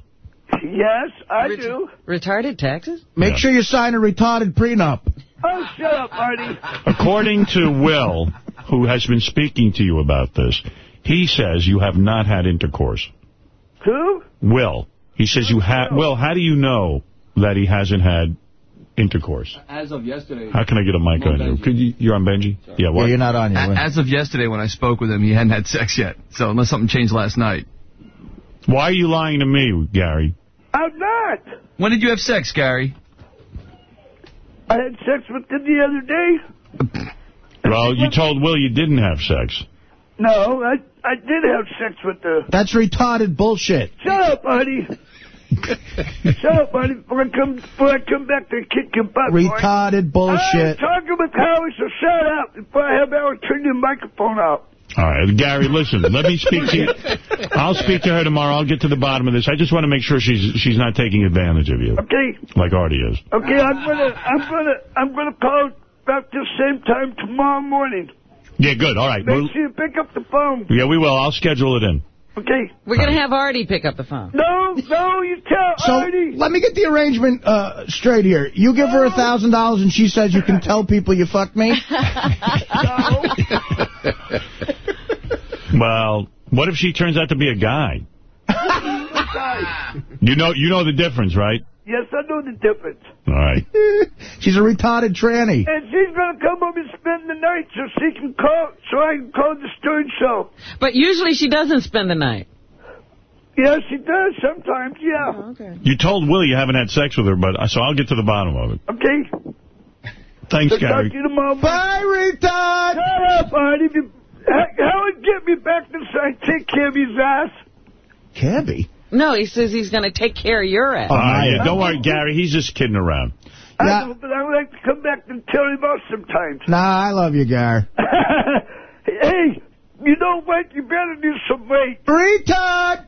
Yes, I do. Retarded taxes? Make sure you sign a retarded prenup. Oh, shut up, Artie. According to Will, who has been speaking to you about this, he says you have not had intercourse. Who? Will. He says you have. Oh, Will, how do you know that he hasn't had intercourse? As of yesterday. How can I get a mic on you? Could you? You're on Benjy. Yeah. What? Yeah, you're not on your A- As of yesterday when I spoke with him, he hadn't had sex yet. So unless something changed last night. Why are you lying to me, Gary? I'm not. When did you have sex, Gary? I had sex with him the other day. Well, you told Will you didn't have sex. No, I I did have sex with the... That's retarded bullshit. Shut up, Artie. Shut up, Artie, before I come, before I come back to kick your butt, boy. Retarded I'm bullshit. talking with Howard, so shut up before I have Howard turn your microphone off. All right, Gary, listen, let me speak to you. I'll speak to her tomorrow. I'll get to the bottom of this. I just want to make sure she's she's not taking advantage of you, Okay, like Artie is. okay, I'm gonna, I'm gonna, I'm gonna call about the same time tomorrow morning. Yeah, good. All right. Make We'll, sure you pick up the phone. yeah, we will. I'll schedule it in. Okay. We're going to have Artie pick up the phone. No, no, you tell So Artie. let me get the arrangement uh, straight here. You give her a thousand dollars and she says you can tell people you fucked me. no. Well, what if she turns out to be a guy? You know, you know the difference, right? Yes, I know the difference. All right. She's a retarded tranny. And she's gonna come home and spend the night so she can call, so I can call the Stern Show. But usually she doesn't spend the night. Yes, she does sometimes. Yeah. Oh, okay. You told Will you haven't had sex with her, but uh, so I'll get to the bottom of it. Okay. Thanks, So talk Gary. to you tomorrow. Bye, retard. Shut up, Artie. How- Howard get me back to say take care of his ass? Cabby. No, he says he's going to take care of your ass. All right, yeah, don't worry, Gary. He's just kidding around. Yeah. know, but I would like to come back and tell him off sometimes. Nah, I love you, Gar. hey, you know what? You better do some weight. Retard.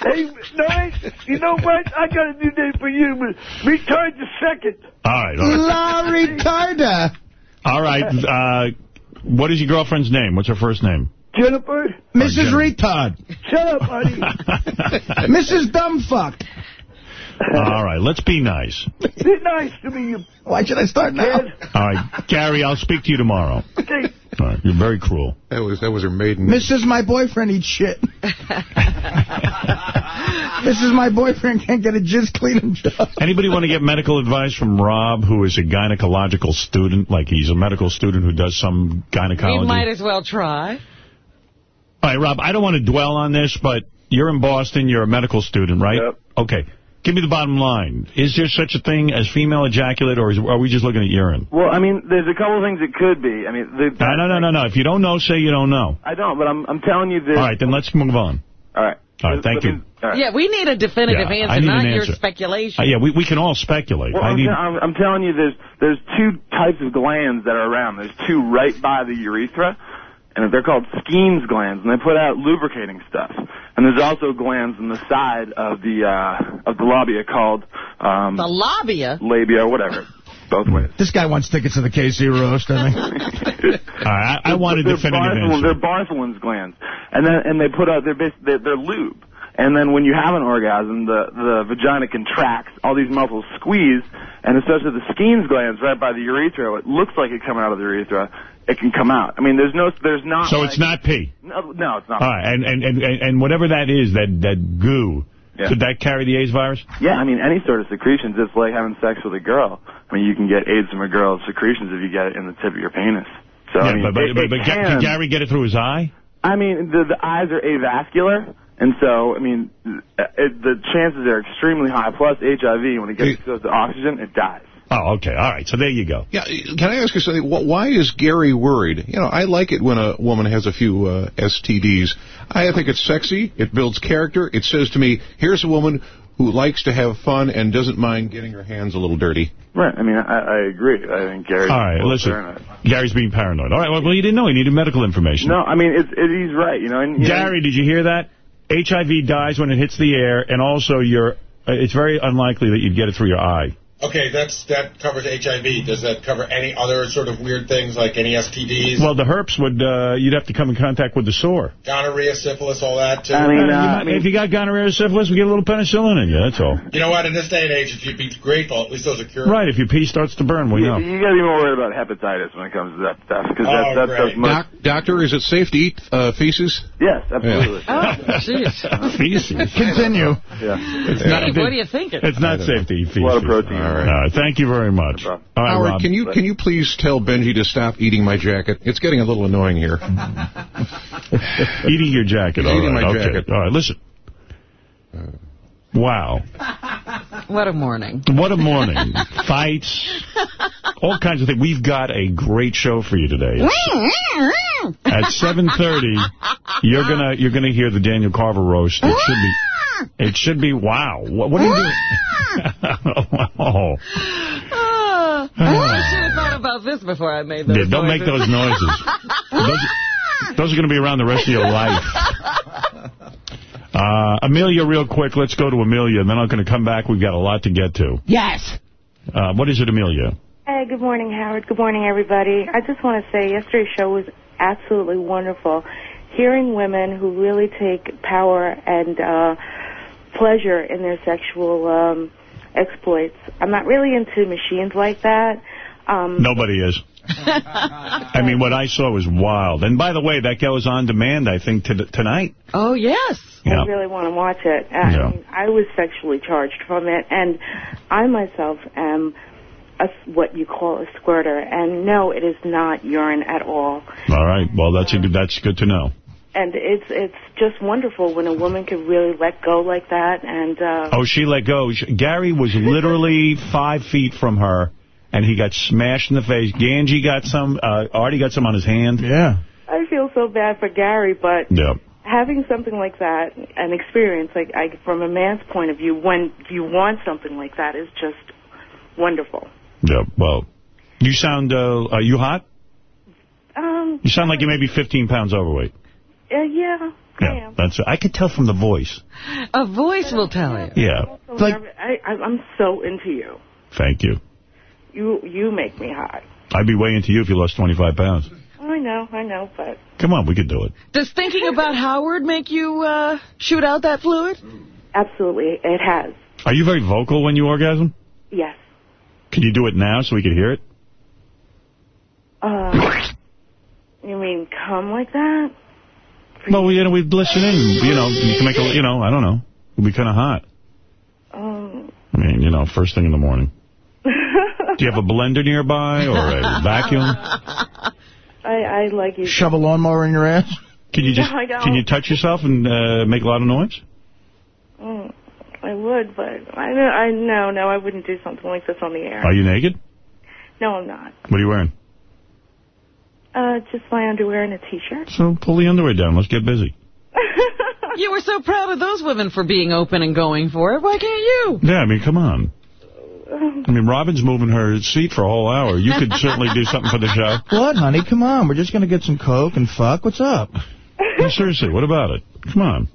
Hey, no, wait, you know what? I got a new name for you. Retard the second. All right, all right. La retarda. All right. Uh, what is your girlfriend's name? What's her first name? Jennifer, oh, Mrs. Retard. shut up, buddy. Mrs. Dumbfuck. All right, let's be nice. Be nice to me, you Why should I start now? All right, Gary, I'll speak to you tomorrow. Okay. All right, you're very cruel. That was that was her maiden. Mrs. My boyfriend eats shit. Mrs. My boyfriend can't get a jizz cleaning job. Anybody want to get medical advice from Rob, who is a gynecological student? Like he's a medical student who does some gynecology? We might as well try. All right, Rob, I don't want to dwell on this, but you're in Boston. You're a medical student, right? Yep. Okay. Give me the bottom line. Is there such a thing as female ejaculate, or is, are we just looking at urine? Well, I mean, there's a couple of things it could be. I mean, the, No, no, no, no, no. If you don't know, say you don't know. I don't, but I'm I'm telling you this. All right, then let's move on. All right. All right, thank you. Yeah, we need a definitive Yeah, I answer, need not an your speculation. Uh, yeah, we, we can all speculate. Well, I I'm, need, I'm, I'm telling you, there's there's two types of glands that are around. There's two right by the urethra, and they're called Skene's glands, and they put out lubricating stuff. And there's also glands on the side of the uh, of the labia called um, The labia? labia whatever. Both ways. This guy wants tickets to the KC roast, I think. all right, I, I want a they're definitive Bartholin- answer. They're Bartholin's glands, and then and they put out they're bas- they're, they're lube. And then when you have an orgasm, the the vagina contracts, all these muscles squeeze, and especially the Skene's glands right by the urethra, it looks like it coming out of the urethra. It can come out. I mean, there's no, there's not. So like- it's not pee. No, no, it's not. All right, and, and, and, and whatever that is, that, that goo, Yeah. could that carry the AIDS virus? Yeah, I mean, any sort of secretions, it's like having sex with a girl. I mean, you can get AIDS from a girl's secretions if you get it in the tip of your penis. So, yeah, I mean, but, but, it, but, but Ga- can. can Gary get it through his eye? I mean, the, the eyes are avascular, and so, I mean, it, the chances are extremely high. Plus, HIV, when it gets exposed to oxygen, it dies. Oh, okay. All right. So there you go. Yeah, can I ask you something? Why is Gary worried? You know, I like it when a woman has a few uh, STDs. I think it's sexy. It builds character. It says to me, here's a woman who likes to have fun and doesn't mind getting her hands a little dirty. Right. I mean, I, I agree. I think Gary. All right, listen. Gary's being paranoid. All right, well, well, you didn't know. He needed medical information. No, I mean, it's, it, he's right. You know, and, you know, Gary, did you hear that? HIV dies when it hits the air, and also you're, uh, it's very unlikely that you'd get it through your eye. Okay, that's that covers HIV. Does that cover any other sort of weird things like any STDs, Well, the herpes would, uh, you'd have to come in contact with the sore. gonorrhea, syphilis, all that too? Uh, you might- if you got gonorrhea or syphilis, we get a little penicillin in you, that's all. You know what? In this day and age, if you'd be grateful, at least those are curable. Right, if your pee starts to burn, we you, know. you got to be more worried about hepatitis when it comes to that stuff because Oh, that, that does most. Doc, doctor, is it safe to eat uh, feces? Yes, absolutely. Oh, jeez. Feces. Continue. Yeah. It's Hey, not, what do you think? It's not safe to eat feces. A lot of protein. All right. thank you very much. All right, Howard, Rob. can you can you please tell Benjy to stop eating my jacket? It's getting a little annoying here. Eating your jacket. All Eating right, my okay. jacket. All right, listen. Uh, Wow. What a morning. What a morning. Fights. All kinds of things. We've got a great show for you today. At 7.30, you're going to you're gonna hear the Daniel Carver roast. It should be, it should be, wow. What, what are you doing? oh. Ah, I should have thought about this before I made those Yeah, don't make those noises. Those, those are going to be around the rest of your life. Uh, Amelia, real quick, let's go to Amelia, and then I'm going to come back. We've got a lot to get to. Yes. Uh, what is it, Amelia? Hey, good morning, Howard. Good morning, everybody. I just want to say yesterday's show was absolutely wonderful. Hearing women who really take power and uh, pleasure in their sexual um, exploits. I'm not really into machines like that. Um, Nobody is. I mean, what I saw was wild. And by the way, that goes on demand, I think, to tonight. Oh, yes. Yeah. I really want to watch it. I, Yeah. mean, I was sexually charged from it, and I myself am a, what you call a squirter. And no, it is not urine at all. All right. Well, that's a good, that's good to know. And it's it's just wonderful when a woman can really let go like that. And uh, Oh, she let go. She- Gary was literally five feet from her, and he got smashed in the face. Ganji got some. Uh, Artie got some on his hand. Yeah. I feel so bad for Gary, but Yeah. Having something like that, an experience like I, from a man's point of view, when you want something like that, is just wonderful. Yeah. Well, you sound. Uh, are you hot? Um, You sound like you may be 15 pounds overweight. uh, yeah, Yeah. That's. I could tell from the voice. A voice will tell you. Yeah. so nervous. I, I, I'm so into you. Thank you. You you make me hot. I'd be way into you if you lost 25 pounds. I know, I know, but Come on, we could do it. Does thinking about Howard make you uh, shoot out that fluid? absolutely, it has. Are you very vocal when you orgasm? Yes. Can you do it now so we could hear it? Uh, you mean come like that? Well, you know, we'd listen in. You know, you can make a, you know, I don't know. It'd be kind of hot. Um, I mean, you know, first thing in the morning. Do you have a blender nearby or a vacuum? I I like you. Shove a lawnmower in your ass? Can you just No, I don't. can you touch yourself and uh, make a lot of noise? Mm, I would, but I know, I no, no, I wouldn't do something like this on the air. Are you naked? No, I'm not. What are you wearing? Uh, just my underwear and a t-shirt. So pull the underwear down. Let's get busy. You were so proud of those women for being open and going for it. Why can't you? Yeah, I mean, come on. I mean, Robin's moving her seat for a whole hour. You could certainly do something for the show. What, honey? Come on. We're just going to get some Coke and fuck. What's up? No, seriously, what about it? Come on.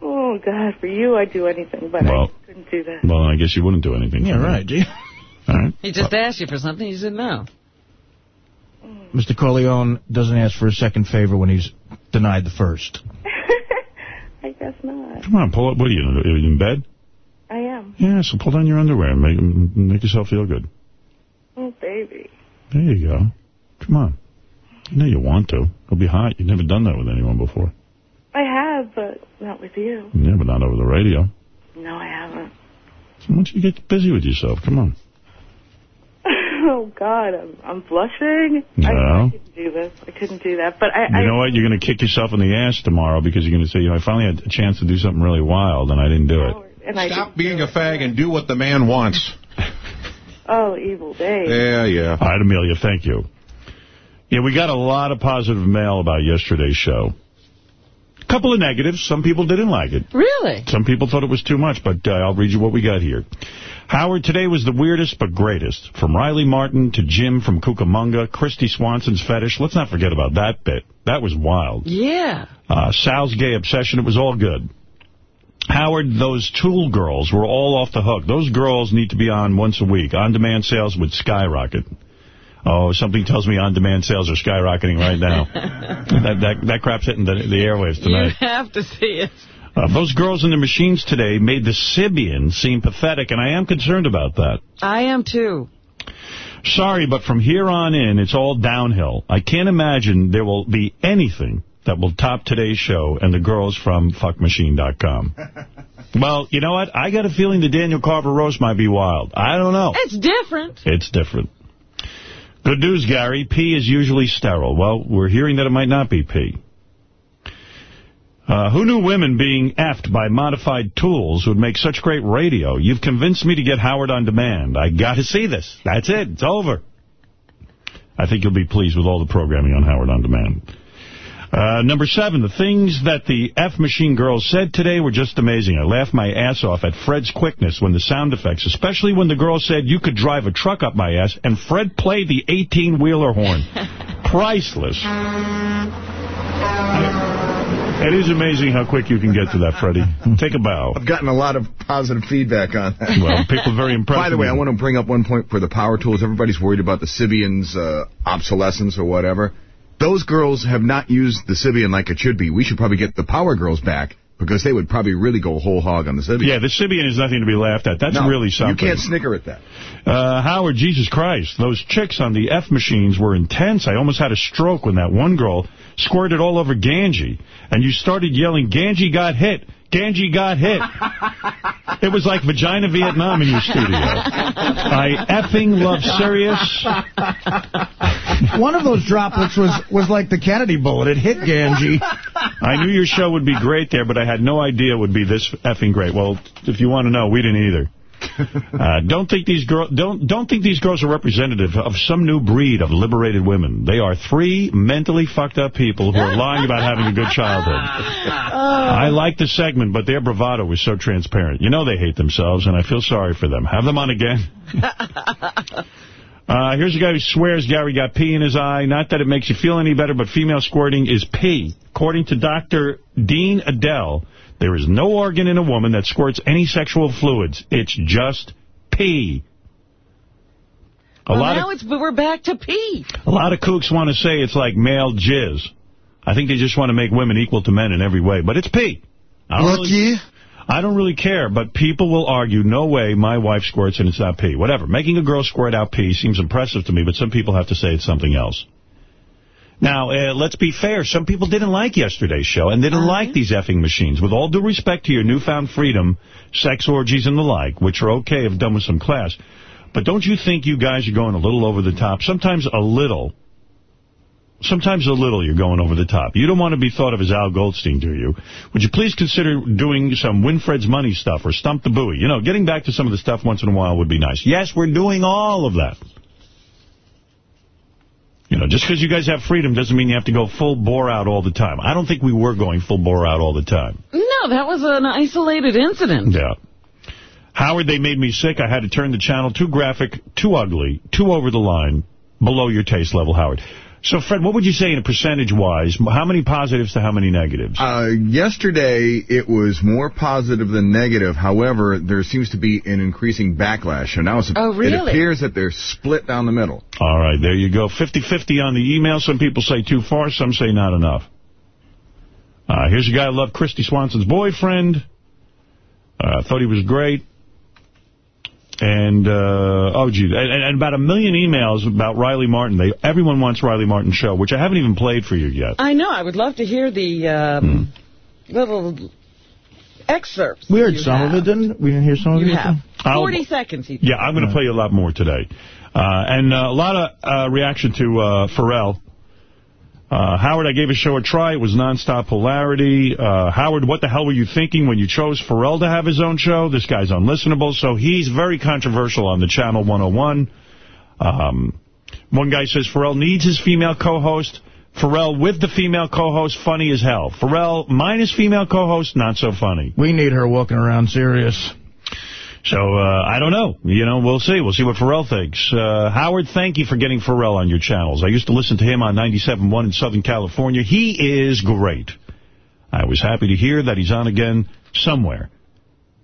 Oh, God, for you I'd do anything, but Well- I couldn't do that. Well, I guess you wouldn't do anything. Yeah, for me. right. Gee. All right. He just asked you for something. You said no. Mr. Corleone doesn't ask for a second favor when he's denied the first. I guess not. Come on, pull up. What are you, are you in bed? I. Yeah, so pull down your underwear and make, make yourself feel good. Oh, baby. There you go. Come on. You know you want to. It'll be hot. You've never done that with anyone before. I have, but not with you. Yeah, but not over the radio. No, I haven't. So why don't you get busy with yourself? Come on. oh, God, I'm, I'm blushing. No. I couldn't do this. I couldn't do that. But I, You know what? You're going to kick yourself in the ass tomorrow because you're going to say, you know, I finally had a chance to do something really wild and I didn't do it. I, and I Stop being a fag and do what the man wants. Oh, evil day. Yeah, yeah. All right, Amelia, thank you. Yeah, we got a lot of positive mail about yesterday's show. A couple of negatives. Some people didn't like it. Really? Some people thought it was too much, but uh, I'll read you what we got here. Howard, today was the weirdest but greatest. From Riley Martin to Jim from Cucamonga, Kristy Swanson's fetish. Let's not forget about that bit. That was wild. Yeah. Uh, Sal's gay obsession, it was all good. Howard, those Tool girls were all off the hook. Those girls need to be on once a week. On-demand sales would skyrocket. Oh, something tells me on-demand sales are skyrocketing right now. that, that that crap's hitting the, the airwaves You tonight. have to see it. Uh, those girls in the machines today made the Sybian seem pathetic, and I am concerned about that. I am too. Sorry, but from here on in, it's all downhill. I can't imagine there will be anything that will top today's show and the girls from fuckmachine.com. well, you know what? I got a feeling the Daniel Carver roast might be wild. I don't know. It's different. It's different. Good news, Gary. Pee is usually sterile. Well, we're hearing that it might not be pee. Uh, who knew women being effed by modified tools would make such great radio? You've convinced me to get Howard on demand. I got to see this. That's it. It's over. I think you'll be pleased with all the programming on Howard on Demand. Uh, number seven, the things that the F Machine Girls said today were just amazing. I laughed my ass off at Fred's quickness when the sound effects, especially when the girl said you could drive a truck up my ass, and Fred played the 18-wheeler horn. Priceless. It is amazing how quick you can get to that, Freddie. Take a bow. I've gotten a lot of positive feedback on that. Well, people are very impressed. By the way, I want to bring up one point for the power tools. Everybody's worried about the Sybian's uh, obsolescence or whatever. Those girls have not used the Sybian like it should be. We should probably get the power girls back because they would probably really go whole hog on the Sybian. Yeah, the Sybian is nothing to be laughed at. That's No, really something. You can't snicker at that. Uh, Howard, Jesus Christ, those chicks on the F machines were intense. I almost had a stroke when that one girl squirted all over Ganji, and you started yelling, Ganji got hit, Ganji got hit. it was like Vagina Vietnam in your studio. I effing love Sirius. One of those droplets was, was like the Kennedy bullet. It hit Ganji. I knew your show would be great there, but I had no idea it would be this effing great. Well, if you want to know, we didn't either. Uh, don't think these girls don't don't think these girls are representative of some new breed of liberated women. They are three mentally fucked up people who are lying about having a good childhood. I like the segment, but their bravado was so transparent. You know they hate themselves, and I feel sorry for them. Have them on again. Uh, here's a guy who swears Gary got pee in his eye. Not that it makes you feel any better, but female squirting is pee. According to Dr. Dean Edell, there is no organ in a woman that squirts any sexual fluids. It's just pee. A well, lot now of it's we're back to pee. a lot of kooks want to say it's like male jizz. I think they just want to make women equal to men in every way, but it's pee. I don't really, I don't really care, but people will argue, no way, my wife squirts and it's not pee. Whatever. Making a girl squirt out pee seems impressive to me, but some people have to say it's something else. Now, uh, let's be fair. Some people didn't like yesterday's show and they didn't like these effing machines. With all due respect to your newfound freedom, sex orgies and the like, which are okay if done with some class, but don't you think you guys are going a little over the top? Sometimes a little Sometimes a little you're going over the top. You don't want to be thought of as Al Goldstein, do you? Would you please consider doing some Winfred's Money stuff or Stump the Booey? You know, getting back to some of the stuff once in a while would be nice. Yes, we're doing all of that. You know, just because you guys have freedom doesn't mean you have to go full bore out all the time. I don't think we were going full bore out all the time. No, that was an isolated incident. Yeah. Howard, they made me sick. I had to turn the channel. Too graphic, too ugly, too over the line, below your taste level, Howard. So, Fred, what would you say in a percentage-wise? How many positives to how many negatives? Uh, yesterday, it was more positive than negative. However, there seems to be an increasing backlash. So now it's, Oh, really? it appears that they're split down the middle. All right, there you go. 50-50 on the email. Some people say too far, some say not enough. Uh, here's a guy I love, Kristy Swanson's boyfriend. Uh, thought he was great. And, uh, oh, gee, and, and about a million emails about Riley Martin. They Everyone wants Riley Martin's show, which I haven't even played for you yet. I know. I would love to hear the um, little excerpts. We heard some have. of it, didn't we? didn't hear some of You it. have. I'll- 40 seconds. He Yeah, I'm going to play you a lot more today. Uh, and uh, a lot of uh, reaction to uh, Ferrall. Uh, Howard, I gave a show a try. It was nonstop hilarity. Uh, Howard, what the hell were you thinking when you chose Ferrall to have his own show? This guy's unlistenable. So he's very controversial on the Channel 101. Um, one guy says Ferrall needs his female co-host. Ferrall with the female co-host, funny as hell. Ferrall minus female co-host, not so funny. We need her walking around serious. So, uh, I don't know. You know, we'll see. We'll see what Ferrall thinks. Uh, Howard, thank you for getting Ferrall on your channels. I used to listen to him on 97.1 in Southern California. He is great. I was happy to hear that he's on again somewhere.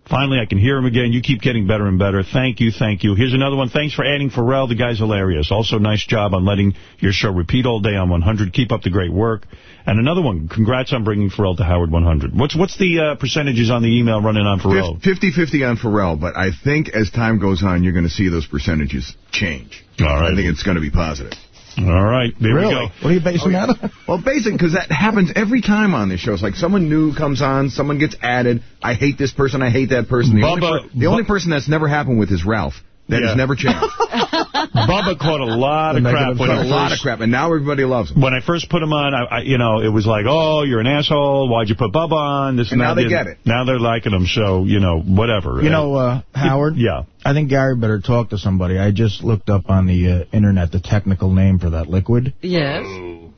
Finally, I can hear him again. You keep getting better and better. Thank you, thank you. Here's another one. Thanks for adding Ferrall. The guy's hilarious. Also, nice job on letting your show repeat all day on 100. Keep up the great work. And another one. Congrats on bringing Ferrall to Howard 100. What's what's the uh, percentages on the email running on Ferrall? 50-50 on Ferrall, but I think as time goes on, you're going to see those percentages change. All right. I think it's going to be positive. All right, there we go. What are you basing that on? Well, basically, because that happens every time on this show. It's like someone new comes on, someone gets added. I hate this person, I hate that person. The, only, per- the only person that's never happened with is Ralph. That Yeah. has never changed. Bubba caught a lot of crap negative when side. a lot of crap, and now everybody loves him. When I first put him on, I, I, you know, it was like, oh, you're an asshole. Why'd you put Bubba on? This And that, now they this. get it. Now they're liking him, so, you know, whatever. You know, uh, Howard? Yeah. I think Gary better talk to somebody. I just looked up on the uh, internet the technical name for that liquid. Yes.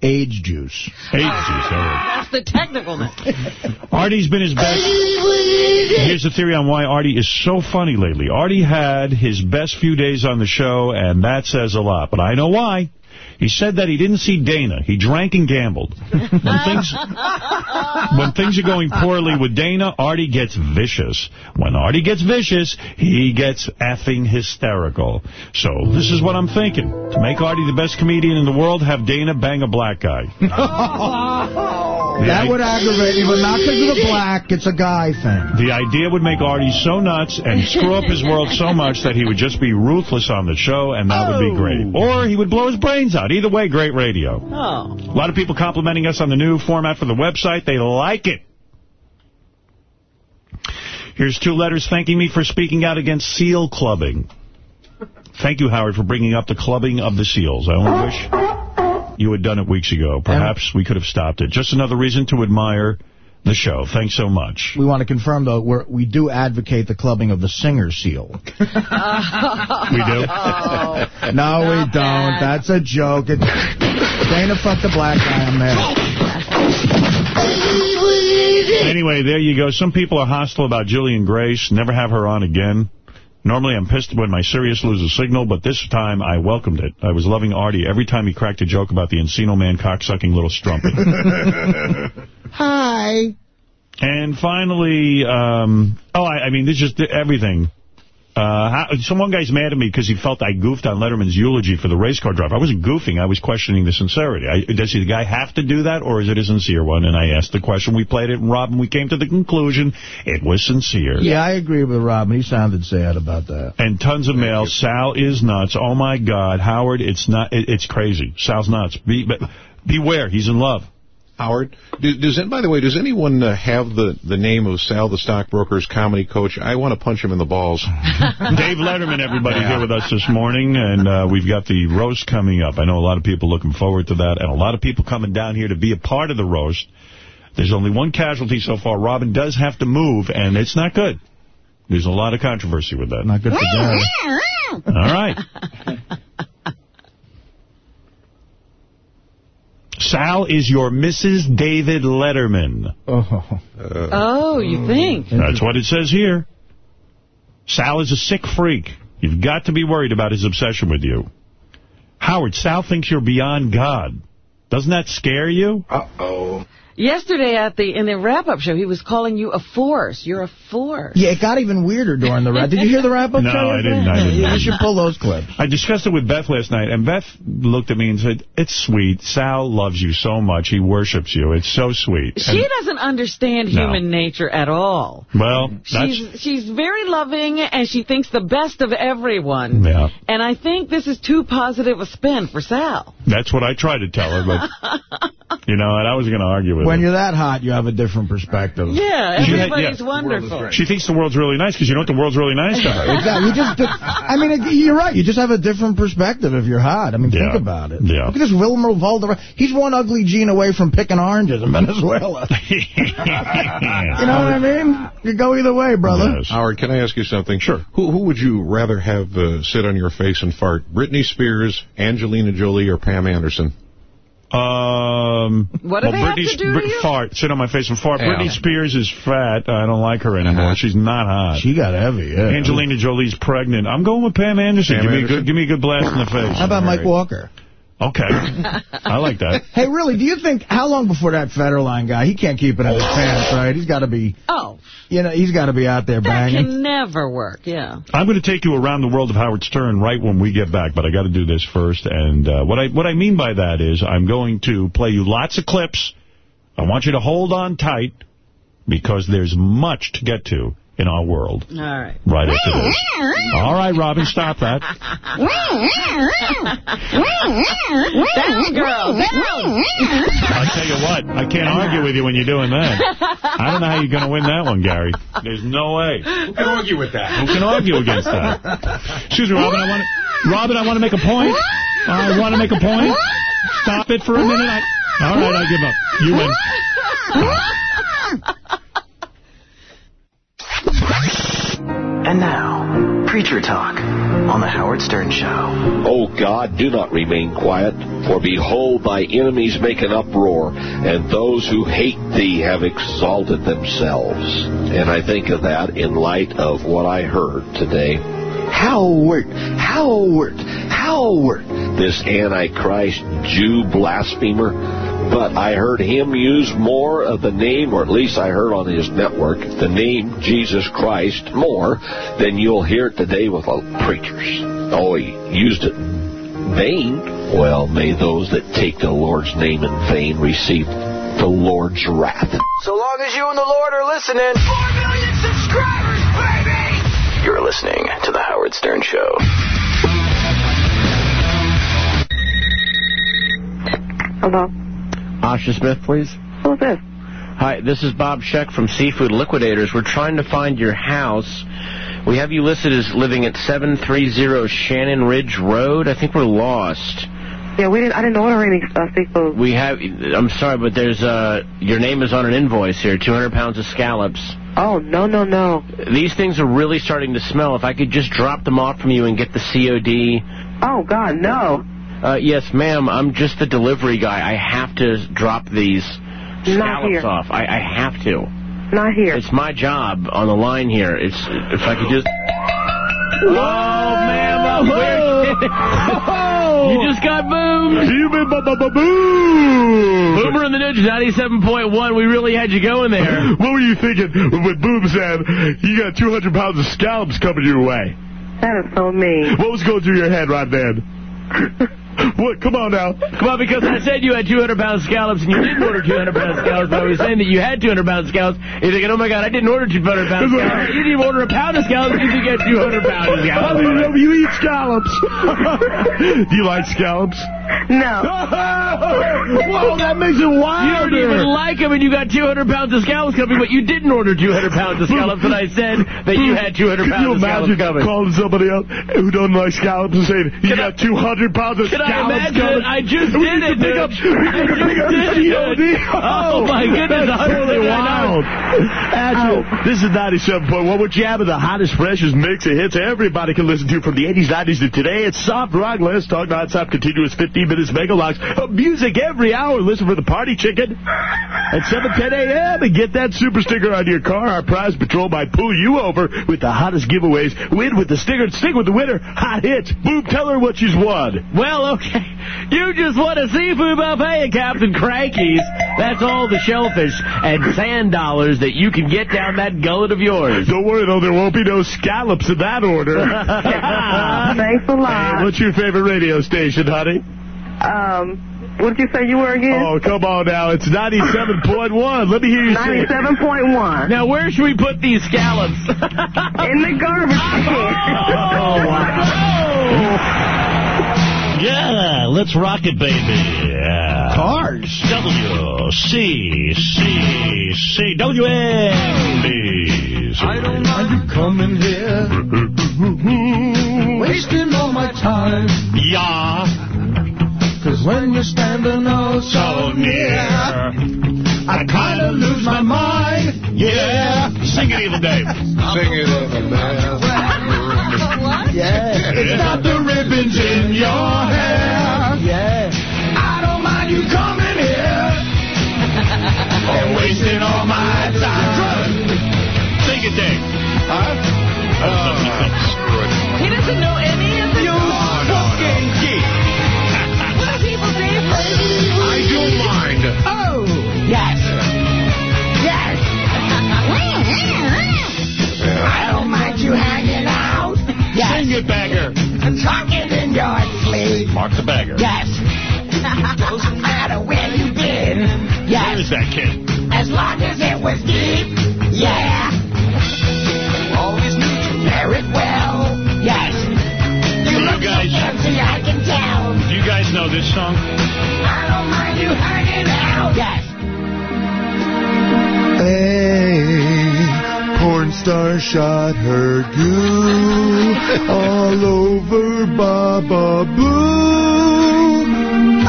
Age juice. Age juice, all right. That's the technical name. Artie's been his best. Here's the theory on why Artie is so funny lately. Artie had his best few days on the show, and that says a lot. But I know why. He said that he didn't see Dana. He drank and gambled. When things when things are going poorly with Dana, Artie gets vicious. When Artie gets vicious, he gets effing hysterical. So this is what I'm thinking. To make Artie the best comedian in the world, have Dana bang a black guy. That would aggravate me, but not because of the black. It's a guy thing. The idea would make Artie so nuts and screw up his world so much that he would just be ruthless on the show, and that would be great. Oh. Or he would blow his brains out. Either way, great radio. Oh. A lot of people complimenting us on the new format for the website. They like it. Here's two letters thanking me for speaking out against seal clubbing. Thank you, Howard, for bringing up the clubbing of the seals. I only wish you had done it weeks ago. Perhaps we could have stopped it. Just another reason to admire the show. Thanks so much. We want to confirm, though, we're, we do advocate the clubbing of the singer seal. We do? no, we don't. That's a joke. It's, Dana fucked the black guy. I'm there. Anyway, there you go. Some people are hostile about Jillian Grace. Never have her on again. Normally I'm pissed when my Sirius loses signal, but this time I welcomed it. I was loving Artie every time he cracked a joke about the Encino Man cocksucking little strumpet. Hi. and finally, um, oh, I, I mean, this is just everything. Uh, how, some one guy's mad at me because he felt I goofed on Letterman's eulogy for the race car driver. I wasn't goofing. I was questioning the sincerity. I, does the guy have to do that, or is it a sincere one? And I asked the question. We played it, and Robin, we came to the conclusion it was sincere. Yeah, I agree with Robin. He sounded sad about that. And tons of mail. Sal is nuts. Oh, my God. Howard, it's not. It, it's crazy. Sal's nuts. Be, but beware. He's in love. Howard, do, does by the way, does anyone uh, have the, the name of Sal the Stockbroker's comedy coach? I want to punch him in the balls. Dave Letterman, everybody, here with us this morning, and uh, we've got the roast coming up. I know a lot of people looking forward to that, and a lot of people coming down here to be a part of the roast. There's only one casualty so far. Robin does have to move, and it's not good. There's a lot of controversy with that. Not good for Gary. All right. Sal is your Mrs. David Letterman. Oh. Oh, you hmm. think? That's what it says here. Sal is a sick freak. You've got to be worried about his obsession with you. Howard, Sal thinks you're beyond God. Doesn't that scare you? Uh-oh. Yesterday at the in the wrap-up show, he was calling you a force. You're a force. Yeah, it got even weirder during the wrap. Did you hear the wrap-up No, show? I didn't. I didn't. You should pull those clips. I discussed it with Beth last night, and Beth looked at me and said, it's sweet. Sal loves you so much. He worships you. It's so sweet. She And- doesn't understand No. human nature at all. well, that's... She's she's very loving, and she thinks the best of everyone. Yeah. And I think this is too positive a spin for Sal. That's what I tried to tell her, but, you know, and I wasn't going to argue with When you're that hot, you have a different perspective. Yeah, She had- everybody's yeah. wonderful. She thinks the world's really nice because you know what? The world's really nice to her. Exactly. You just, I mean, you're right. You just have a different perspective if you're hot. I mean, think about it. Yeah. Look at this Wilmer Valderrama. He's one ugly gene away from picking oranges in Venezuela. you know what I mean? You go either way, brother. Howard, can I ask you something? Sure. Who who would you rather have uh, sit on your face and fart? Britney Spears, Angelina Jolie, or Pam Anderson? Um, What do well, they have to do to you? Fart, sit on my face and fart. Yeah. Britney Spears is fat. I don't like her anymore. She's not hot. She got heavy, yeah. Angelina Jolie's pregnant. I'm going with Pam Anderson. Pam give me a good, give me a good blast in the face. How about Mike Walker? Okay, I like that. Hey, really, do you think, how long before that Federline guy, he can't keep it in his pants, right? He's got to be, Oh, you know, he's got to be out there that banging. can never work, yeah. I'm going to take you around the world of Howard Stern right when we get back, but I got to do this first. And uh, what I what I mean by that is I'm going to play you lots of clips. I want you to hold on tight because there's much to get to in our world All right. right after this. All right, Robin, stop that. Down, girl, down. I tell you what, I can't argue with you when you're doing that. I don't know how you're going to win that one, Gary. There's no way. I can argue with that. Who can argue against that? Excuse me, Robin. I want to, Robin, I want to make a point. I want to make a point. Stop it for a minute. I, all right, I give up. You win. And now, Preacher Talk on The Howard Stern Show. Oh God, do not remain quiet, for behold, thy enemies make an uproar, and those who hate thee have exalted themselves. And I think of that in light of what I heard today. Howard, Howard, Howard, this Antichrist Jew blasphemer. But I heard him use more of the name, or at least I heard on his network, the name Jesus Christ more than you'll hear it today with preachers. Oh, he used it in vain. Well, may those that take the Lord's name in vain receive the Lord's wrath. So long as you and the Lord are listening. Four million subscribers, baby! You're listening to The Howard Stern Show. Hello. Asha Smith, please. Who's this? Hi, this is Bob Scheck from Seafood Liquidators. We're trying to find your house. We have you listed as living at 730 Shannon Ridge Road. I think we're lost. Yeah, we didn't. I didn't order any uh, seafood. We have. I'm sorry, but there's uh, your name is on an invoice here. 200 pounds of scallops. Oh no no no. These things are really starting to smell. If I could just drop them off from you and get the COD. Oh God, no. Uh, yes, ma'am. I'm just the delivery guy. I have to drop these Not scallops off. I, I have to. Not here. It's my job on the line here. It's if I could just. Oh, ma'am! Oh. you just got boomed. You been boom. Boomer in the News, 97.1. We really had you going there. What were you thinking when Boom said you got 200 pounds of scallops coming your way? That is so mean. What was going through your head right then? What? Come on now. Come on, because I said you had 200-pound scallops, and you didn't order 200-pound scallops. I was saying that you had 200-pound scallops. You're thinking, oh, my God, I didn't order 200-pound scallops. You didn't even order a pound of scallops. You think you had 200-pound How scallops. do you know you eat scallops? do you like scallops? No. Whoa, that makes it wild. You don't even like them, and you got 200 pounds of scallops coming, but you didn't order 200 pounds of scallops, and I said that you had 200 Could pounds you of scallops imagine calling somebody up who doesn't like scallops and saying, you got 200 pounds of Can I imagine? I just We did it, up, we I pick up just did it. Oh, my oh, goodness, That's totally 179. wild. Actually, oh. this is 97.1. We're the hottest, freshest mix of hits everybody can listen to from the 80s, 90s to today. It's soft rock. Let's talk nonstop, continuous 15 minutes, mega locks. of Music every hour. Listen for the party chicken at 7, 10 a.m. and get that super sticker on your car. Our prize patrol might pull you over with the hottest giveaways. Win with the sticker. Stick with the winner. Hot hits. Boom, tell her what she's won. Well, okay. You just want a seafood buffet at Captain Cranky's. That's all the shellfish and sand dollars that you can get down that gullet of yours. Don't worry, though. There won't be no scallops in that order. Thanks a lot. Hey, what's your favorite radio station, honey? Um, what did you say you were again? Oh, come on now. It's 97.1. Let me hear you say 97.1. Now, where should we put these scallops? In the garbage can. Oh, Yeah, let's rock it, baby. Yeah. Cars. W C C C W N B. I don't mind you coming here, wasting all my time. Yeah. Cause when you're standing oh so near, I kinda lose my mind. Yeah. Sing it even, Dave. Sing it Yeah. It's not the ribbons in your hair. Yeah. I don't mind you coming here and wasting all my time. Sing it, Dave. He doesn't know any it, Bagger. Talking in your sleep. Mark the Bagger. Yes. Doesn't matter where you've been. Where is that kid? As long as it was deep. Yeah. Always knew to pair it well. Yes. You You look guys- so fancy, I can tell. Do you guys know this song? Star shot her goo all over Baba Boo.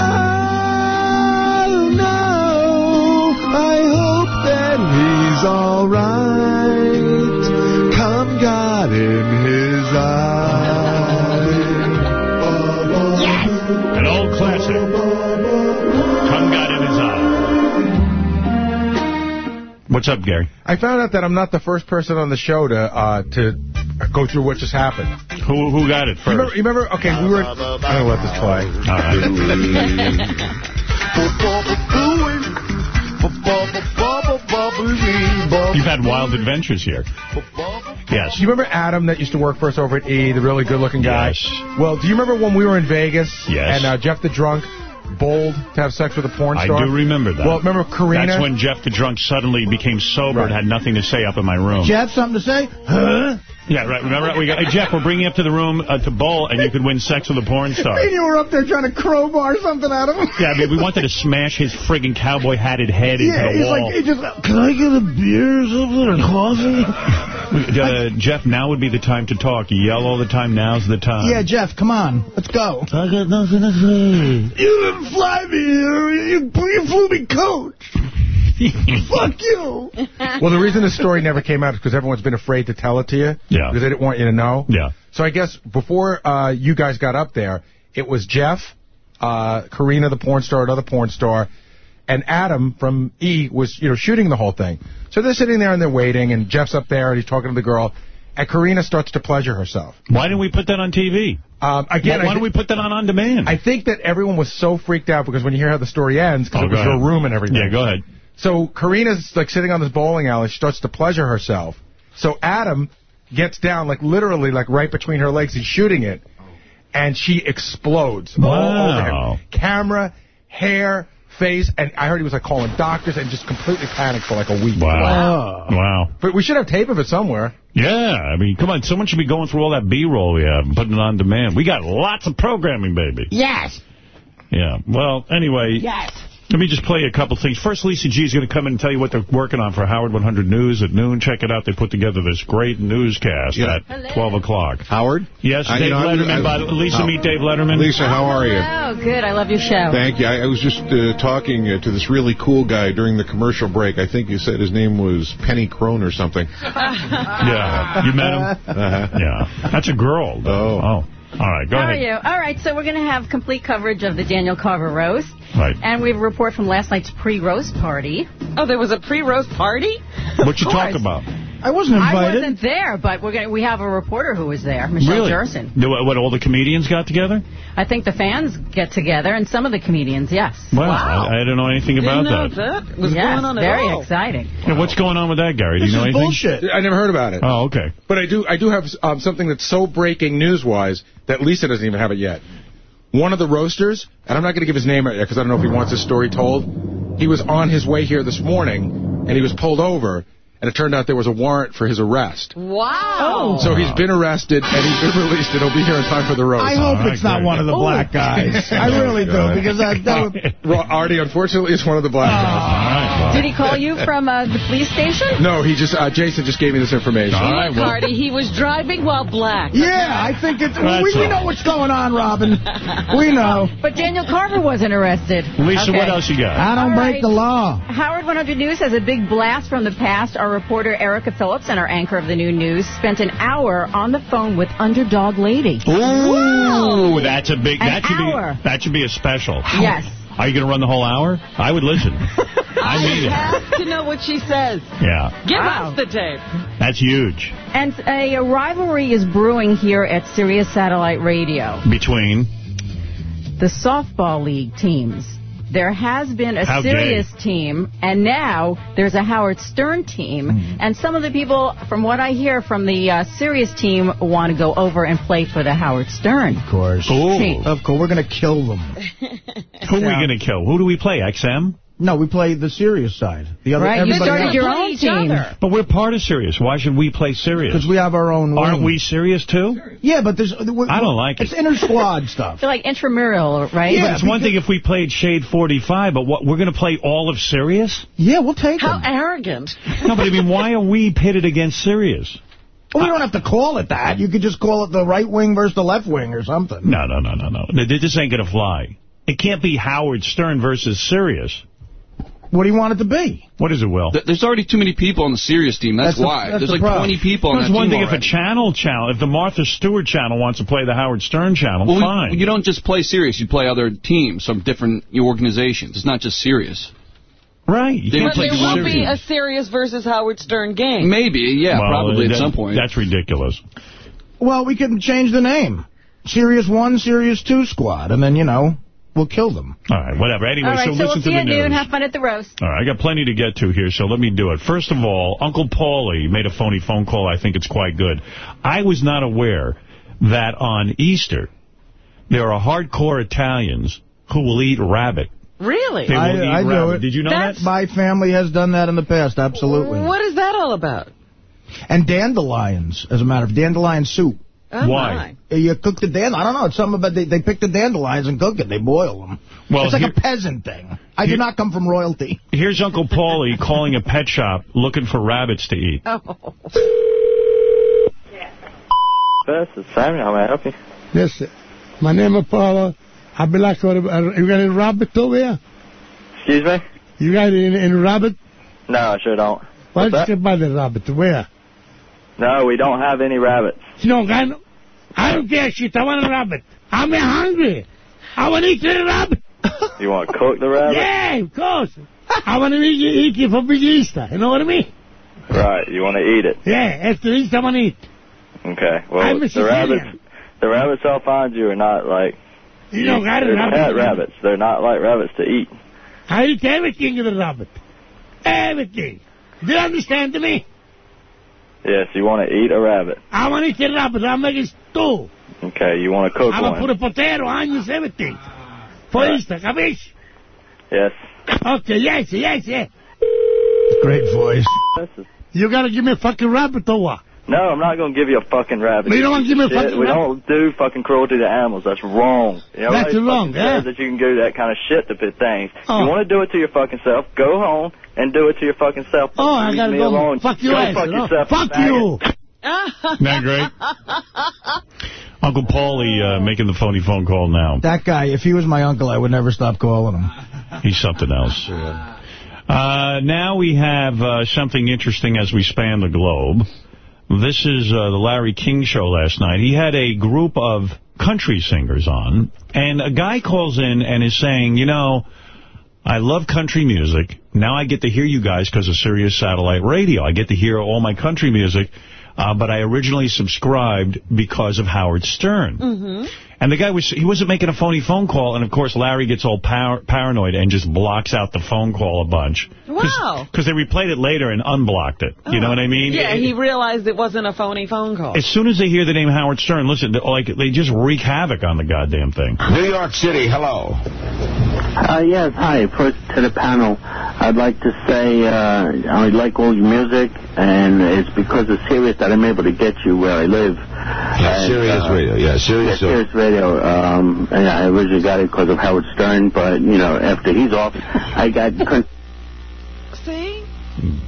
Oh no, I hope that he's alright. What's up, Gary? I found out that I'm not the first person on the show to uh, to go through what just happened. Who who got it first? remember, you remember? Okay, we were. I'm gonna let this play. All right. You've had wild adventures here. Yes. Do You remember Adam that used to work for us over at E, the really good-looking guy? Yes. Well, do you remember when we were in Vegas? Yes. And uh, Jeff the Drunk bowled to have sex with a porn star? I star? do remember that. Well, remember Karina? That's when Jeff the drunk suddenly became sober and had nothing to say up in my room. Jeff, something to say? Huh? Yeah, right. Remember, we got, hey, Jeff, we're bringing you up to the room uh, to bowl, and you could win sex with a porn star. And you were up there trying to crowbar something out of him. Yeah, I mean, we wanted to smash his friggin' cowboy hatted head into Yeah, the he's wall. like, he just, can I get a beer or something or coffee? uh, Jeff, now would be the time to talk. You yell all the time. Now's the time. Yeah, Jeff, come on. Let's go. I got nothing to say. You didn't fly me here. You, you flew me coach. Fuck you. Well, the reason this story never came out is because everyone's been afraid to tell it to you. Yeah. Because they didn't want you to know. Yeah. So I guess before uh, you guys got up there, it was Jeff, uh, Karina, the porn star, another porn star, and Adam from E was, you know, shooting the whole thing. So they're sitting there and they're waiting, and Jeff's up there and he's talking to the girl, and Karina starts to pleasure herself. Why didn't we put that on TV? Um, again, why, why don't we put that on on demand? I think that everyone was so freaked out because when you hear how the story ends, because Oh, it was your room and everything. Yeah, go ahead. So Karina's like sitting on this bowling alley. She starts to pleasure herself. So Adam gets down, like literally, like right between her legs. He's shooting it. and she explodes. all Wow. over him. Camera, hair, face, and I heard he was like calling doctors and just completely panicked for like a week. Wow. Wow. But we should have tape of it somewhere. Yeah, I mean, come on. Someone should be going through all that B-roll we have and putting it on demand. We got lots of programming, baby. Yes. Yeah. Well, anyway. Yes. Let me just play a couple things. First, Lisa G is going to come in and tell you what they're working on for Howard 100 News at noon. Check it out. They put together this great newscast Yeah. at 12 o'clock. Howard? Yes, I- you know, Letterman. I- by Lisa, how- meet Dave Letterman. Lisa, how are you? Oh, good. I love your show. Thank you. I, I was just uh, talking uh, to this really cool guy during the commercial break. I think you said his name was Penny Crone or something. Yeah. You met him? Uh-huh. Yeah. That's a girl. though. Oh. All right, go How ahead. are you? All right, so we're going to have complete coverage of the Daniel Carver roast. Right. And we have a report from last night's pre-roast party. Oh, there was a pre-roast party? What you Of oh, talk about? I wasn't invited. I wasn't there, but we're gonna, we have a reporter who was there, Michelle really? Jerson. Do- What, all the comedians got together? I think the fans get together, and some of the comedians, yes. Wow. I, I didn't know anything about Didn't know that. that was yes, going on at very all. exciting. Yeah, what's going on with that, Gary? Do you know anything? I never heard about it. Oh, okay. But I do I do have um, something that's so breaking news-wise that Lisa doesn't even have it yet. One of the roasters, and I'm not going to give his name out yet because I don't know if he wants his story told, he was on his way here this morning, and he was pulled over, and it turned out there was a warrant for his arrest. Wow. Oh. So he's been arrested, and he's been released, and he'll be here in time for the roast. I hope it's not one of the black guys. I really do, because I, that would... Well, Artie, unfortunately, it's one of the black ah. guys. Did he call you from uh, the police station? No, he just uh, Jason just gave me this information. Look, Cardi, he was driving while black. Yeah, I think it's... That's We, we know what's going on, Robin. We know. But Daniel Carver wasn't arrested. Lisa, Okay. what else you got? I don't All break right. the law. Howard 100 News has a big blast from the past. Our reporter Erica Phillips and our anchor of the new news spent an hour on the phone with Underdog Lady. Ooh, that's a big. An that should hour. be. That should be a special. Yes. Are you going to run the whole hour? I would listen. I mean it. have to know what she says. Yeah, Give Wow. us the tape. that's huge. And a, a rivalry is brewing here at Sirius Satellite Radio. Between The softball league teams. There has been a How gay. Sirius team, and now there's a Howard Stern team. Hmm. And some of the people, from what I hear from the uh, Sirius team, want to go over and play for the Howard Stern. Of course. Team. Of course, we're going to kill them. who are we going to kill? Who do we play? XM? No, we play the serious side. The other, Right, you started else. your own team. But we're part of serious. Why should we play serious? Because we have our own Aren't wing. we serious, too? Yeah, but there's... we- I don't like It's it. It's inter-squad stuff. They're like intramural, right? Yeah, But it's one thing if we played Shade 45, but what we're going to play all of serious? Yeah, we'll take it. How them. arrogant. No, but I mean, why are we pitted against serious? Well, we don't have to call it that. You could just call it the right wing versus the left wing or something. No, no, no, no, no. This ain't going to fly. It can't be Howard Stern versus Sirius. What do you want it to be? What is it, Will? Th- There's already too many people on the serious team. That's, That's the- why. that's There's the like problem. 20 people on Well, it's that one team thing if a channel channel, if the Martha Stewart channel wants to play the Howard Stern channel, Well, fine. we, you don't just play serious. You play other teams from different organizations. It's not just serious. right. They But there will Sirius. be a serious versus Howard Stern game. Maybe, yeah, Well, probably that- at some point. That's ridiculous. Well, we could change the name. Serious 1, Serious 2 squad. And then, you know, we'll kill them. All right, whatever. Anyway, All right, so, so, listen we'll to see the you at noon. Have fun at the roast. All right, I got plenty to get to here, so let me do it. First of all, Uncle Paulie made a phony phone call. I think it's quite good. I was not aware that on Easter, there are hardcore Italians who will eat rabbit. Really? They will I, eat I rabbit. it. Did you know That's- that? My family has done that in the past, absolutely. What is that all about? And dandelions, as a matter of dandelion soup. Oh, Why? Uh, You cook the dandelions. I don't know. It's something about they, they pick the dandelions and cook it. They boil them. Well, it's like here- a peasant thing. I do not come from royalty. Here's Uncle Paulie calling a pet shop looking for rabbits to eat. Oh. This is Samuel. How may I help you? Yes, sir. My name is Paula. I'd be like, for you got any rabbit over here? Excuse me? You got any, any rabbit? No, I sure don't. Why What's don't you buy the rabbit? Where? No, we don't have any rabbits. No, know, I don't, I don't care shit. I want a rabbit. I'm hungry. I want to eat the rabbit. You want to cook the rabbit? Yeah, of course. I want to eat, eat it for Big Easter. You know what I mean? Right, you want to eat it. Yeah, after Easter, I want to eat. Okay. Well, I'm the rabbits, the rabbits I'll find you are not like You know, I they're don't pet rabbits. They're not like rabbits to eat. I eat everything in the rabbit. Everything. Do you understand me? Yes, you want to eat a rabbit. I want to eat a rabbit. I'm making stew. Okay, you want to cook Habla one? puro potero, años 70. Fuiste, capiche? Yes. Okay, yes, yes, yes. Great voice. You gotta give me a fucking rabbit or what? No, I'm not going to give you a fucking rabbit. You don't wanna give me a Shit, fucking We rabbit? don't do fucking cruelty to animals. That's wrong. You know, That's wrong, yeah. that you can do that kind of shit to fit things. Oh. You want to do it to your fucking self, go home and do it to your fucking self. Oh, I gotta go. alone. Fuck your go ass. Fuck you know? yourself. Fuck you. Isn't that great? Uncle Paulie uh, making the phony phone call now. That guy, if he was my uncle, I would never stop calling him. He's something else. Uh, now we have uh, something interesting as we span the globe. This is uh, the Larry King show last night. He had a group of country singers on, and a guy calls in and is saying, you know, I love country music. Now I get to hear you guys because of Sirius Satellite Radio. I get to hear all my country music, uh, but I originally subscribed because of Howard Stern. Mm-hmm. And the guy was, he wasn't making a phony phone call, and of course Larry gets all par paranoid and just blocks out the phone call a bunch. Wow. Because they replayed it later and unblocked it. You know what I mean? Yeah, he realized it wasn't a phony phone call. As soon as they hear the name Howard Stern, listen, like they just wreak havoc on the goddamn thing. New York City, hello. Uh, yes, hi. First to the panel, I'd like to say uh, I like all your music, and it's because of Sirius that I'm able to get you where I live. Yeah, And, Sirius uh, Radio. Yeah, Sirius. Yeah, Sirius Radio. Um, and I originally got it because of Howard Stern, but, you know, after he's off, I got... See?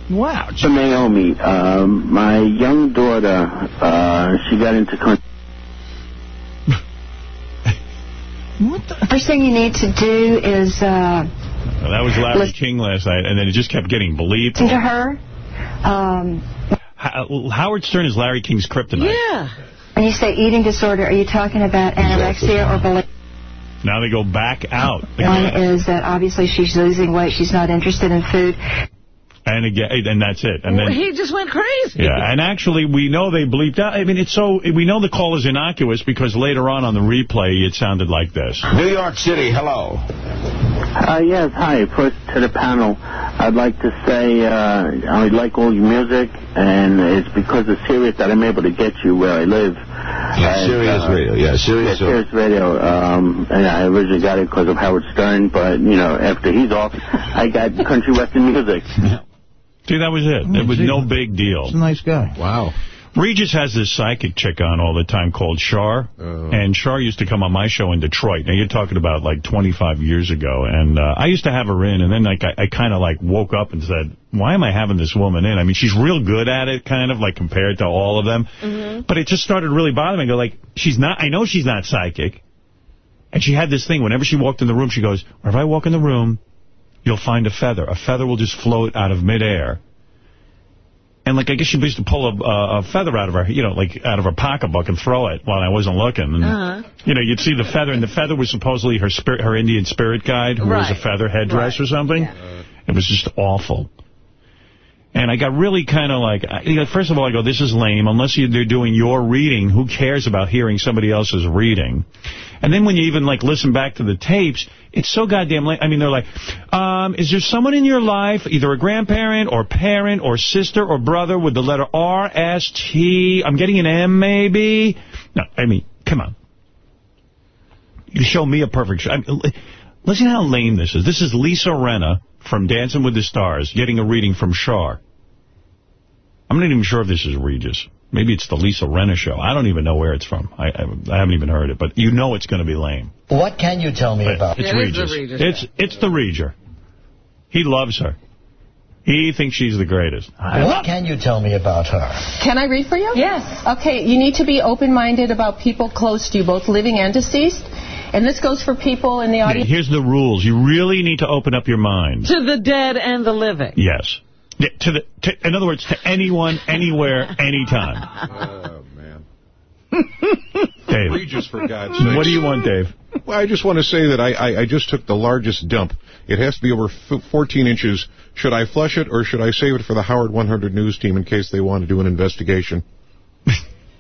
Wow. To Naomi, um, my young daughter, uh, she got into... Con- First thing you need to do is uh, Well, that was Larry King last night, and then it just kept getting bleeped. to her. Um, Ho- Howard Stern is Larry King's kryptonite. yeah. When you say eating disorder, are you talking about anorexia or bulimia? Now they go back out. One is that obviously she's losing weight. She's not interested in food. And again, and that's it. And then he just went crazy. Yeah, and actually, we know they bleeped out. I mean, it's so, we know the call is innocuous because later on on the replay, it sounded like this. New York City, hello. Uh, yes, hi. First to the panel, I'd like to say uh, I like all your music, and it's because of Sirius that I'm able to get you where I live. Yeah, And, Sirius uh, Radio. Yeah, Sirius. Yeah, Sirius Radio. Um, and I originally got it because of Howard Stern, but, you know, after he's off, I got country western music. See, that was it. It was no big deal. He's a nice guy. Wow. Regis has this psychic chick on all the time called Char. And Char used to come on my show in Detroit. Now, you're talking about like 25 years ago. And uh, I used to have her in. And then like I, I kind of like woke up and said, why am I having this woman in? I mean, she's real good at it, kind of, like compared to all of them. Mm-hmm. But it just started really bothering me. I go, like, she's not, I know she's not psychic. And she had this thing, whenever she walked in the room, she goes, if I walk in the room, you'll find a feather. A feather will just float out of midair. And, like, I guess she used to pull a, a, a feather out of her, you know, like, out of her pocketbook and throw it while I wasn't looking. And, Uh-huh. you know, you'd see the feather, and the feather was supposedly her spirit, her Indian spirit guide, who wears a feather headdress or something. It was just awful. And I got really kind of like, you know, first of all, I go, this is lame. Unless you, they're doing your reading, who cares about hearing somebody else's reading? And then when you even, like, listen back to the tapes, it's so goddamn lame. I mean, they're like, um, is there someone in your life, either a grandparent or parent or sister or brother with the letter R, S, T, I'm getting an M maybe? No, I mean, come on. You show me a perfect show. I mean, li- listen how lame this is. This is Lisa Rinna from Dancing with the Stars getting a reading from Char. I'm not even sure if this is Regis. Maybe it's the Lisa Rinna show. I don't even know where it's from. I, I, I haven't even heard it, but you know it's going to be lame. What can you tell me about It's Regis. It's it's the Reger. He loves her. He thinks she's the greatest. What can you tell me about her? Can I read for you? Yes. Okay, you need to be open-minded about people close to you, both living and deceased. And this goes for people in the audience. Here's the rules. You really need to open up your mind. To the dead and the living. Yes. To the, to, in other words, to anyone, anywhere, anytime. Oh, man. Dave. Regis, for God's sake. What do you want, Dave? Well, I just want to say that I, I, I just took the largest dump. It has to be over f 14 inches. Should I flush it or should I save it for the Howard 100 News team in case they want to do an investigation?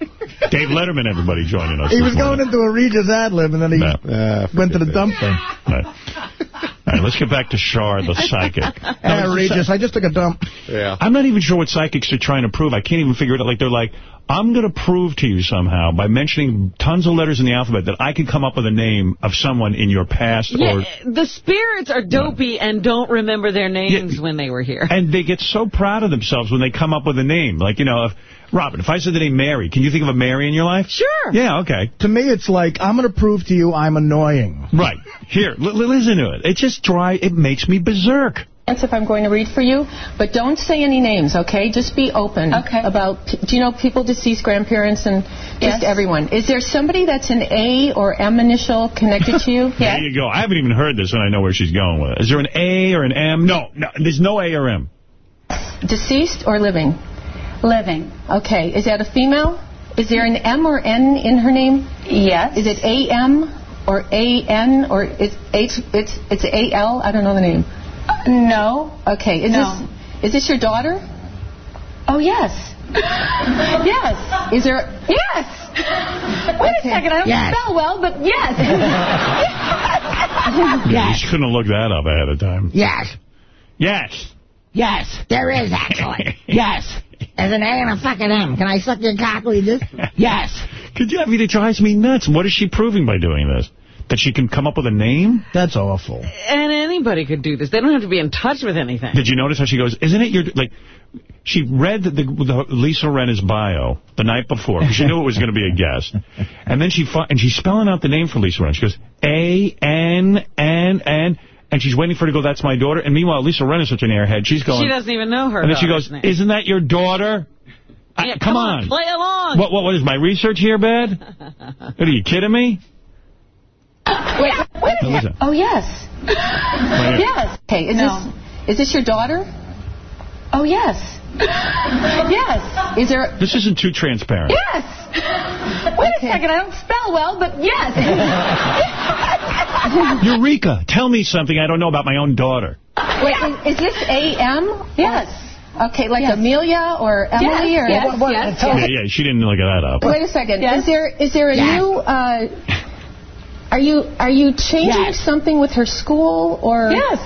Dave Letterman, everybody joining us. He was going morning. into a Regis ad lib, and then he No. Uh, went to the dump thing. Right. All right, let's get back to Char, the psychic. Yeah, Regis, I just took a dump. Yeah. I'm not even sure what psychics are trying to prove. I can't even figure it out. Like, they're like, I'm going to prove to you somehow, by mentioning tons of letters in the alphabet, that I can come up with a name of someone in your past. Yeah, or the spirits are dopey and don't remember their names when they were here. And they get so proud of themselves when they come up with a name. Like, you know, if, Robin, if I said the name Mary, can you think of a Mary in your life? Sure. Yeah, okay. To me, it's like, I'm going to prove to you I'm annoying. Right. Here, listen to it. It just dry. It makes me berserk. If I'm going to read for you, but don't say any names, okay? Just be open okay. about, do you know people, deceased grandparents, and just Yes. everyone. Is there somebody that's an A or M initial connected to you? There you go. I haven't even heard this, and I know where she's going with it. Is there an A or an M? No, no. There's no A or M. Deceased or living? Living. Okay. Is that a female? Is there an M or N in her name? Yes. Is it A-M or A-N or it's H, it's it's A-L? I don't know the name. No. Okay. Is No. this is this your daughter? Oh, yes. yes. Is there Yes. Wait a second. I don't Yes. spell well, but yes. yes. Yeah, You shouldn't have looked that up ahead of time. Yes. Yes. Yes, there is actually. yes. There's an A and a fucking M. Can I suck your cock with this? Yes. Could you, I mean, it drives me nuts. What is she proving by doing this? That she can come up with a name? That's awful. And anybody could do this. They don't have to be in touch with anything. Did you notice how she goes, isn't it your, like, she read the, the, the Lisa Rinna's bio the night before, because she knew it was going to be a guest. And then she, and she's spelling out the name for Lisa Rinna. She goes, A-N-N-N, and she's waiting for her to go, that's my daughter. And meanwhile, Lisa Rinna's such an airhead. She's going, She doesn't even know her and then she goes, name. isn't that your daughter? I- Yeah, come, on. Play along. What, what, what is my research here bad? What, are you kidding me? Wait, wait a second. Oh, yes. here. Yes. Okay, is No. this is this your daughter? Oh, yes. yes. Is there This isn't too transparent. Yes. Wait a second. I don't spell well, but yes. Eureka! Tell me something I don't know about my own daughter. Wait, is, is this A.M.? Yes. Okay, like Amelia or Emily or yes, what, what- yes, Yeah, yeah, she didn't look that up. Wait a second. Yes. Is there is there a Yes. new uh are you are you changing Yes. something with her school or Yes.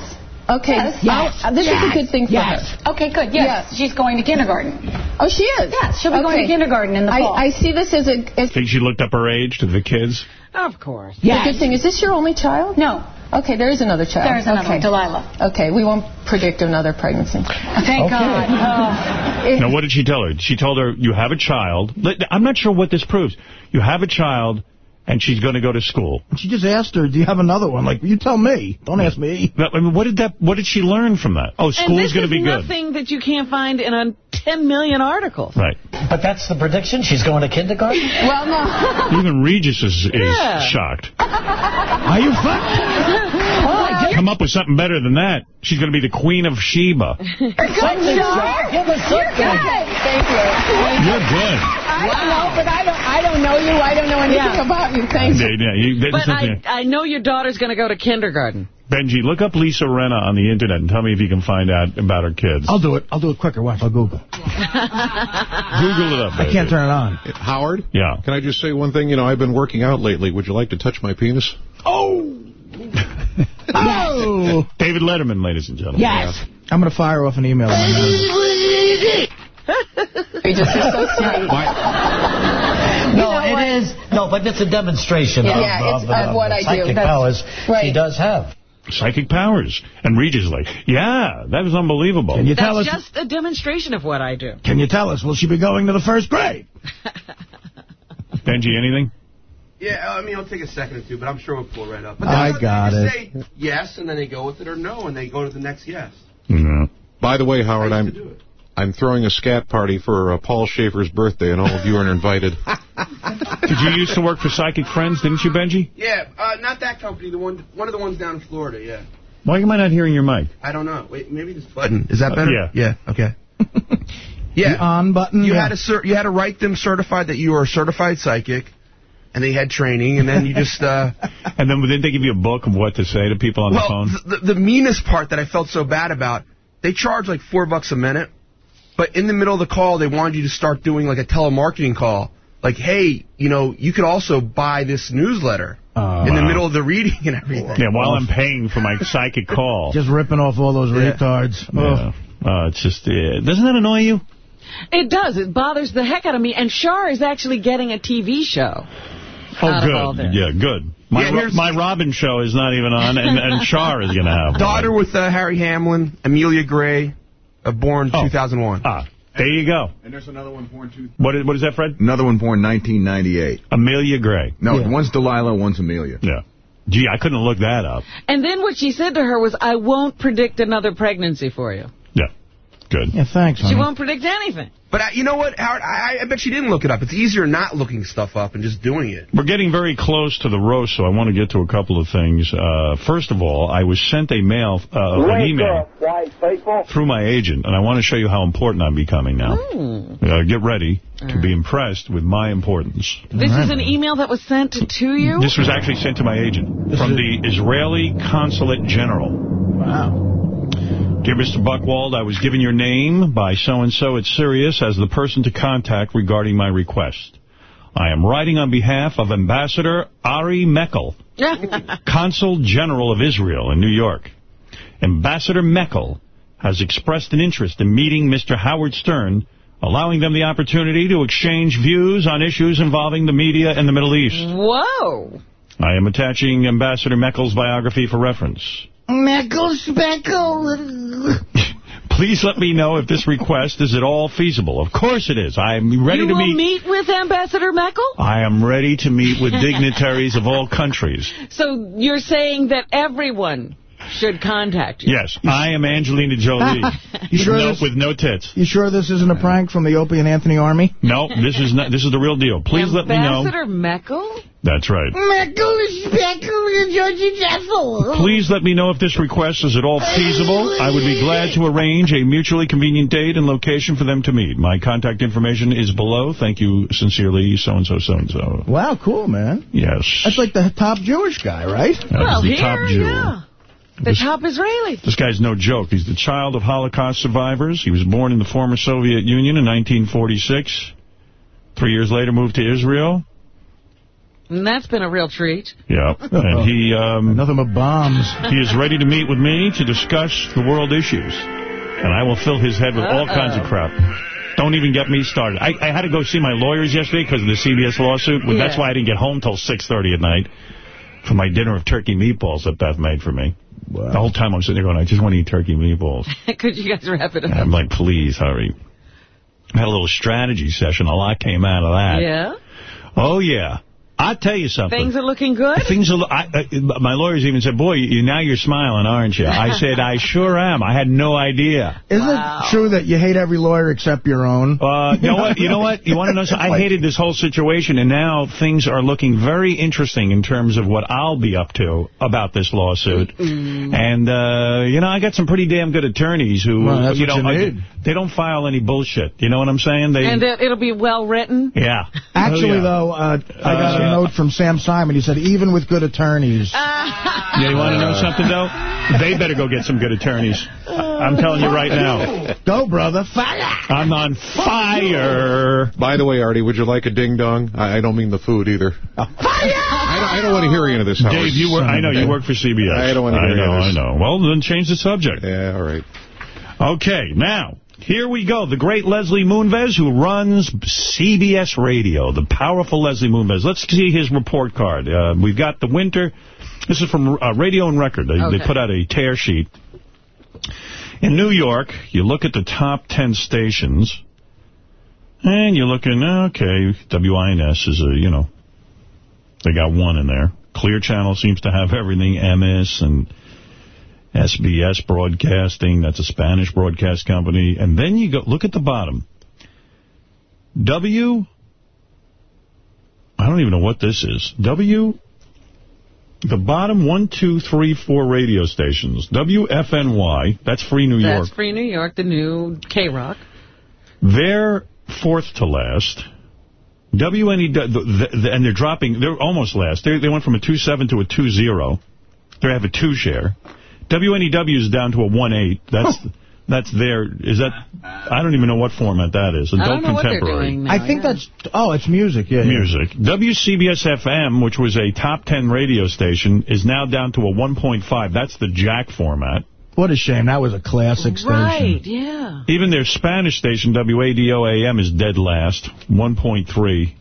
Okay. Yes. I'll- Yes. Uh, this is Yes. a good thing for Yes. her. Okay, good. Yes. Yes. She's going to kindergarten. Oh, she is. Yes, she'll be going to kindergarten in the fall. I, I see this as a as Think she looked up her age to the kids? Of course. a good thing. Is this your only child? No. Okay, there is another child. There's another okay. one, Delilah. Okay, we won't predict another pregnancy. Thank God. Oh. Uh, if- Now, what did she tell her? She told her, you have a child. Let- I'm not sure what this proves. You have a child, and she's going to go to school. She just asked her, do you have another one? Like, you tell me. Don't ask me. But, I mean, what did that? What did she learn from that? Oh, and school's going to be good. nothing that you can't find in a 10 million articles. Right. But that's the prediction? She's going to kindergarten? well, no. Even Regis is, is Yeah. shocked. Are you fucked? Come up with something better than that. She's going to be the queen of Sheba. Good job. Give us something. Thank you. You're good. I don't know, but I don't. I don't know you. I don't know anything Yeah. about you. Thanks. Yeah, yeah, you, there's But something- I, I know your daughter's going to go to kindergarten. Benjy, look up Lisa Rinna on the internet and tell me if you can find out about her kids. I'll do it. I'll do it quicker. Watch. I'll Google. Google it up. I can't turn it on. Howard? Yeah. Can I just say one thing? You know, I've been working out lately. Would you like to touch my penis? Oh! oh! David Letterman, ladies and gentlemen. Yes. I'm going to fire off an email. In a minute. You're just you're so sweet. No, it is. No, but it's a demonstration Yeah, of, yeah, of, of of what the I do. psychic That's- powers she does have. Psychic powers. And Regis like, yeah, that was unbelievable. Can you tell That's us? just a demonstration of what I do. Can you tell us? Will she be going to the first grade? Benjy, anything? Yeah, I mean, it'll take a second or two, but I'm sure we'll pull right up. But I got they it. just say yes, and then they go with it, or no, and they go to the next yes. No. By the way, Howard, I used to I'm do it. I'm throwing a scat party for uh, Paul Shaffer's birthday, and all of you are invited. Did you used to work for Psychic Friends, didn't you, Benjy? Yeah, uh, not that company. The one, one of the ones down in Florida. Yeah, Why am I not hearing your mic? I don't know. Wait, maybe this button is that Uh, better? yeah. Yeah. Okay. yeah. The on button? You Yeah. had to cer- you had to write them certified that you were a certified psychic, and they had training, and then you just. uh And then didn't they give you a book of what to say to people on the phone? th- the, the meanest part that I felt so bad about, they charge like four bucks a minute, but in the middle of the call, they wanted you to start doing like a telemarketing call. Like, hey, you know, you could also buy this newsletter in the Wow. middle of the reading and everything. Yeah, while I'm paying for my psychic call. Just ripping off all those Yeah. retards. Yeah. Uh, it's just, uh, doesn't that annoy you? It does. It bothers the heck out of me. And Char is actually getting a TV show. Oh, out of all good. Yeah, good. My, Yeah, Ro- my Robin show is not even on, and, and Char is going to have one. Daughter with uh, Harry Hamlin, Amelia Gray, uh, born 2001. Ah, there you go. And there's another one born two. What is, what is that, Fred? Another one born 1998. Amelia Gray. No, Yeah. one's Delilah, one's Amelia. Yeah. Gee, I couldn't look that up. And then what she said to her was, I won't predict another pregnancy for you. Yeah. Good. Yeah, thanks, She won't predict anything. But uh, you know what, Howard? I, I bet she didn't look it up. It's easier not looking stuff up and just doing it. We're getting very close to the roast, so I want to get to a couple of things. Uh, first of all, I was sent a mail, uh, an email up, through my agent, and I want to show you how important I'm becoming now. Uh, get ready to be impressed with my importance. This is an email that was sent to you? This was actually sent to my agent from the Israeli Consulate General. Wow. Dear Mr. Buchwald, I was given your name by so-and-so at Sirius as the person to contact regarding my request. I am writing on behalf of Ambassador Ari Mekel, Consul General of Israel in New York. Ambassador Mekel has expressed an interest in meeting Mr. Howard Stern, allowing them the opportunity to exchange views on issues involving the media in the Middle East. Whoa. I am attaching Ambassador Mekel's biography for reference. Meckle speckle. Please let me know if this request is at all feasible. Of course it is. I am ready you to will meet. meet with Ambassador Mekel? I am ready to meet with dignitaries of all countries. So you're saying that everyone should contact you? Yes, I am Angelina Jolie. You sure no, this- with no tits. You sure this isn't a prank from the Opie and Anthony Army? No, this is not. This is the real deal. Please let me know. Ambassador Mekel? That's right. Meckle speckle. Georgie Jeffel. Please let me know if this request is at all feasible. I would be glad to arrange a mutually convenient date and location for them to meet. My contact information is below. Thank you sincerely, so-and-so, so-and-so. Wow, cool, man. Yes. That's like the top Jewish guy, right? That well, the here, top Jew. yeah. The top Israeli. This guy's no joke. He's the child of Holocaust survivors. He was born in the former Soviet Union in 1946. Three years later, moved to Israel. And that's been a real treat. Yeah, and he... Um, Nothing but bombs. He is ready to meet with me to discuss the world issues. And I will fill his head with all Uh-oh. kinds of crap. Don't even get me started. I, I had to go see my lawyers yesterday because of the CBS lawsuit. Well, That's why I didn't get home till 6.30 at night for my dinner of turkey meatballs that Beth made for me. The whole time I'm sitting there going, I just want to eat turkey meatballs. Could you guys wrap it up? I'm like, please, hurry. I had a little strategy session. A lot came out of that. Yeah? Oh, yeah. I'll tell you something. Things are looking good? Things are, I, I, my lawyers even said, boy, you, now you're smiling, aren't you? I said, I sure am. I had no idea. Isn't it true that you hate every lawyer except your own? Uh, you know what? You know what? You want to know something? I hated this whole situation, and now things are looking very interesting in terms of what I'll be up to about this lawsuit. And, uh, you know, I got some pretty damn good attorneys who, Well, you know, you uh, they don't file any bullshit. You know what I'm saying? They And it'll be well written? yeah. Actually, Oh, yeah. though, uh, I got Uh, a note from Sam Simon. He said, even with good attorneys. Yeah, you want to know uh, something, though? They better go get some good attorneys. I'm telling you right now. Go, brother. Fire! I'm on fire. By the way, Artie, would you like a ding-dong? I, I don't mean the food either. I don't, I don't want to hear any of this, Howard. Dave, you work, I know you work for CBS. I don't want to hear I hear know, any I of this. know. Well, then change the subject. Yeah, all right. Okay, now, here we go. The great Leslie Moonves, who runs CBS Radio, the powerful Leslie Moonves. Let's see his report card. Uh, we've got the winter. This is from uh, Radio and Record. They, they put out a tear sheet. In New York, you look at the top 10 stations, and you're looking, okay, WINS is a, you know, they got one in there. Clear Channel seems to have everything, MS and SBS Broadcasting, that's a Spanish broadcast company. And then you go, look at the bottom. W, I don't even know what this is. W, the bottom one, two, three, four radio stations. WFNY, that's Free New York. That's Free New York, the new K-Rock. They're fourth to last. WNE, the, the, and they're dropping, they're almost last. They, they went from a 2.7 to a 2.0. They have a 2 share. WNEW is down to a 1.8. That's oh. that's their, is that, I don't even know what format that is. I Adult don't know what Contemporary. doing now. I think that's, oh, it's music, yeah. yeah. Music. WCBS-FM, which was a top 10 radio station, is now down to a 1.5. That's the jack format. What a shame. That was a classic station. Right, yeah. Even their Spanish station, WADO-AM, is dead last, 1.3.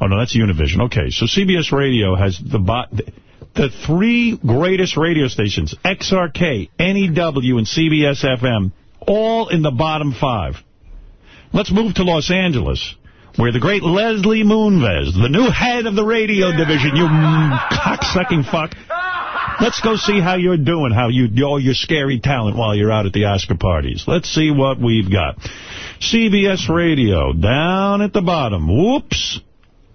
Oh, no, that's Univision. Okay, so CBS Radio has the bot... The three greatest radio stations, XRK, NEW, and CBS FM, all in the bottom five. Let's move to Los Angeles, where the great Leslie Moonves, the new head of the radio division, you cocksucking fuck. Let's go see how you're doing, how you all your scary talent while you're out at the Oscar parties. Let's see what we've got. CBS Radio, down at the bottom. Whoops.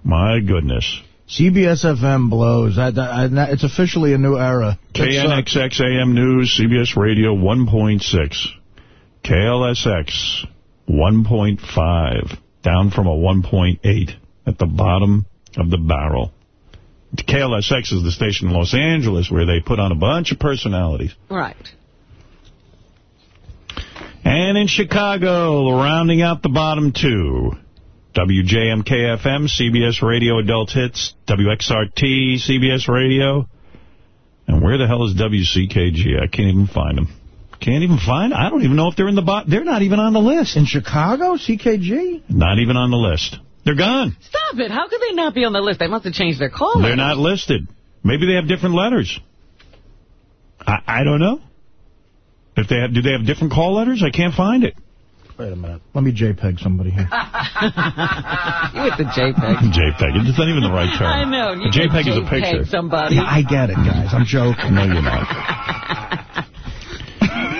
My goodness. CBS FM blows. That, that, that- it's officially a new era. It. KNXX AM News, CBS Radio 1.6. KLSX 1.5. Down from a 1.8 at the bottom of the barrel. KLSX is the station in Los Angeles where they put on a bunch of personalities. Right. And in Chicago, rounding out the bottom two, WJMK-FM, CBS Radio Adult Hits, WXRT, CBS Radio. And where the hell is WCKG? I can't even find them. Can't even find them. I don't even know if they're in the bot. They're not even on the list. In Chicago, CKG? Not even on the list. They're gone. Stop it. How could they not be on the list? They must have changed their call. They're not listed. Maybe they have different letters. I, I don't know. If they have, do they have different call letters? I can't find it. Wait a minute. Let me JPEG somebody here. you with the JPEG. JPEG. It's not even the right term. I know. You A JPEG can is a picture. somebody. Yeah, I get it, guys. I'm joking. No, you're not.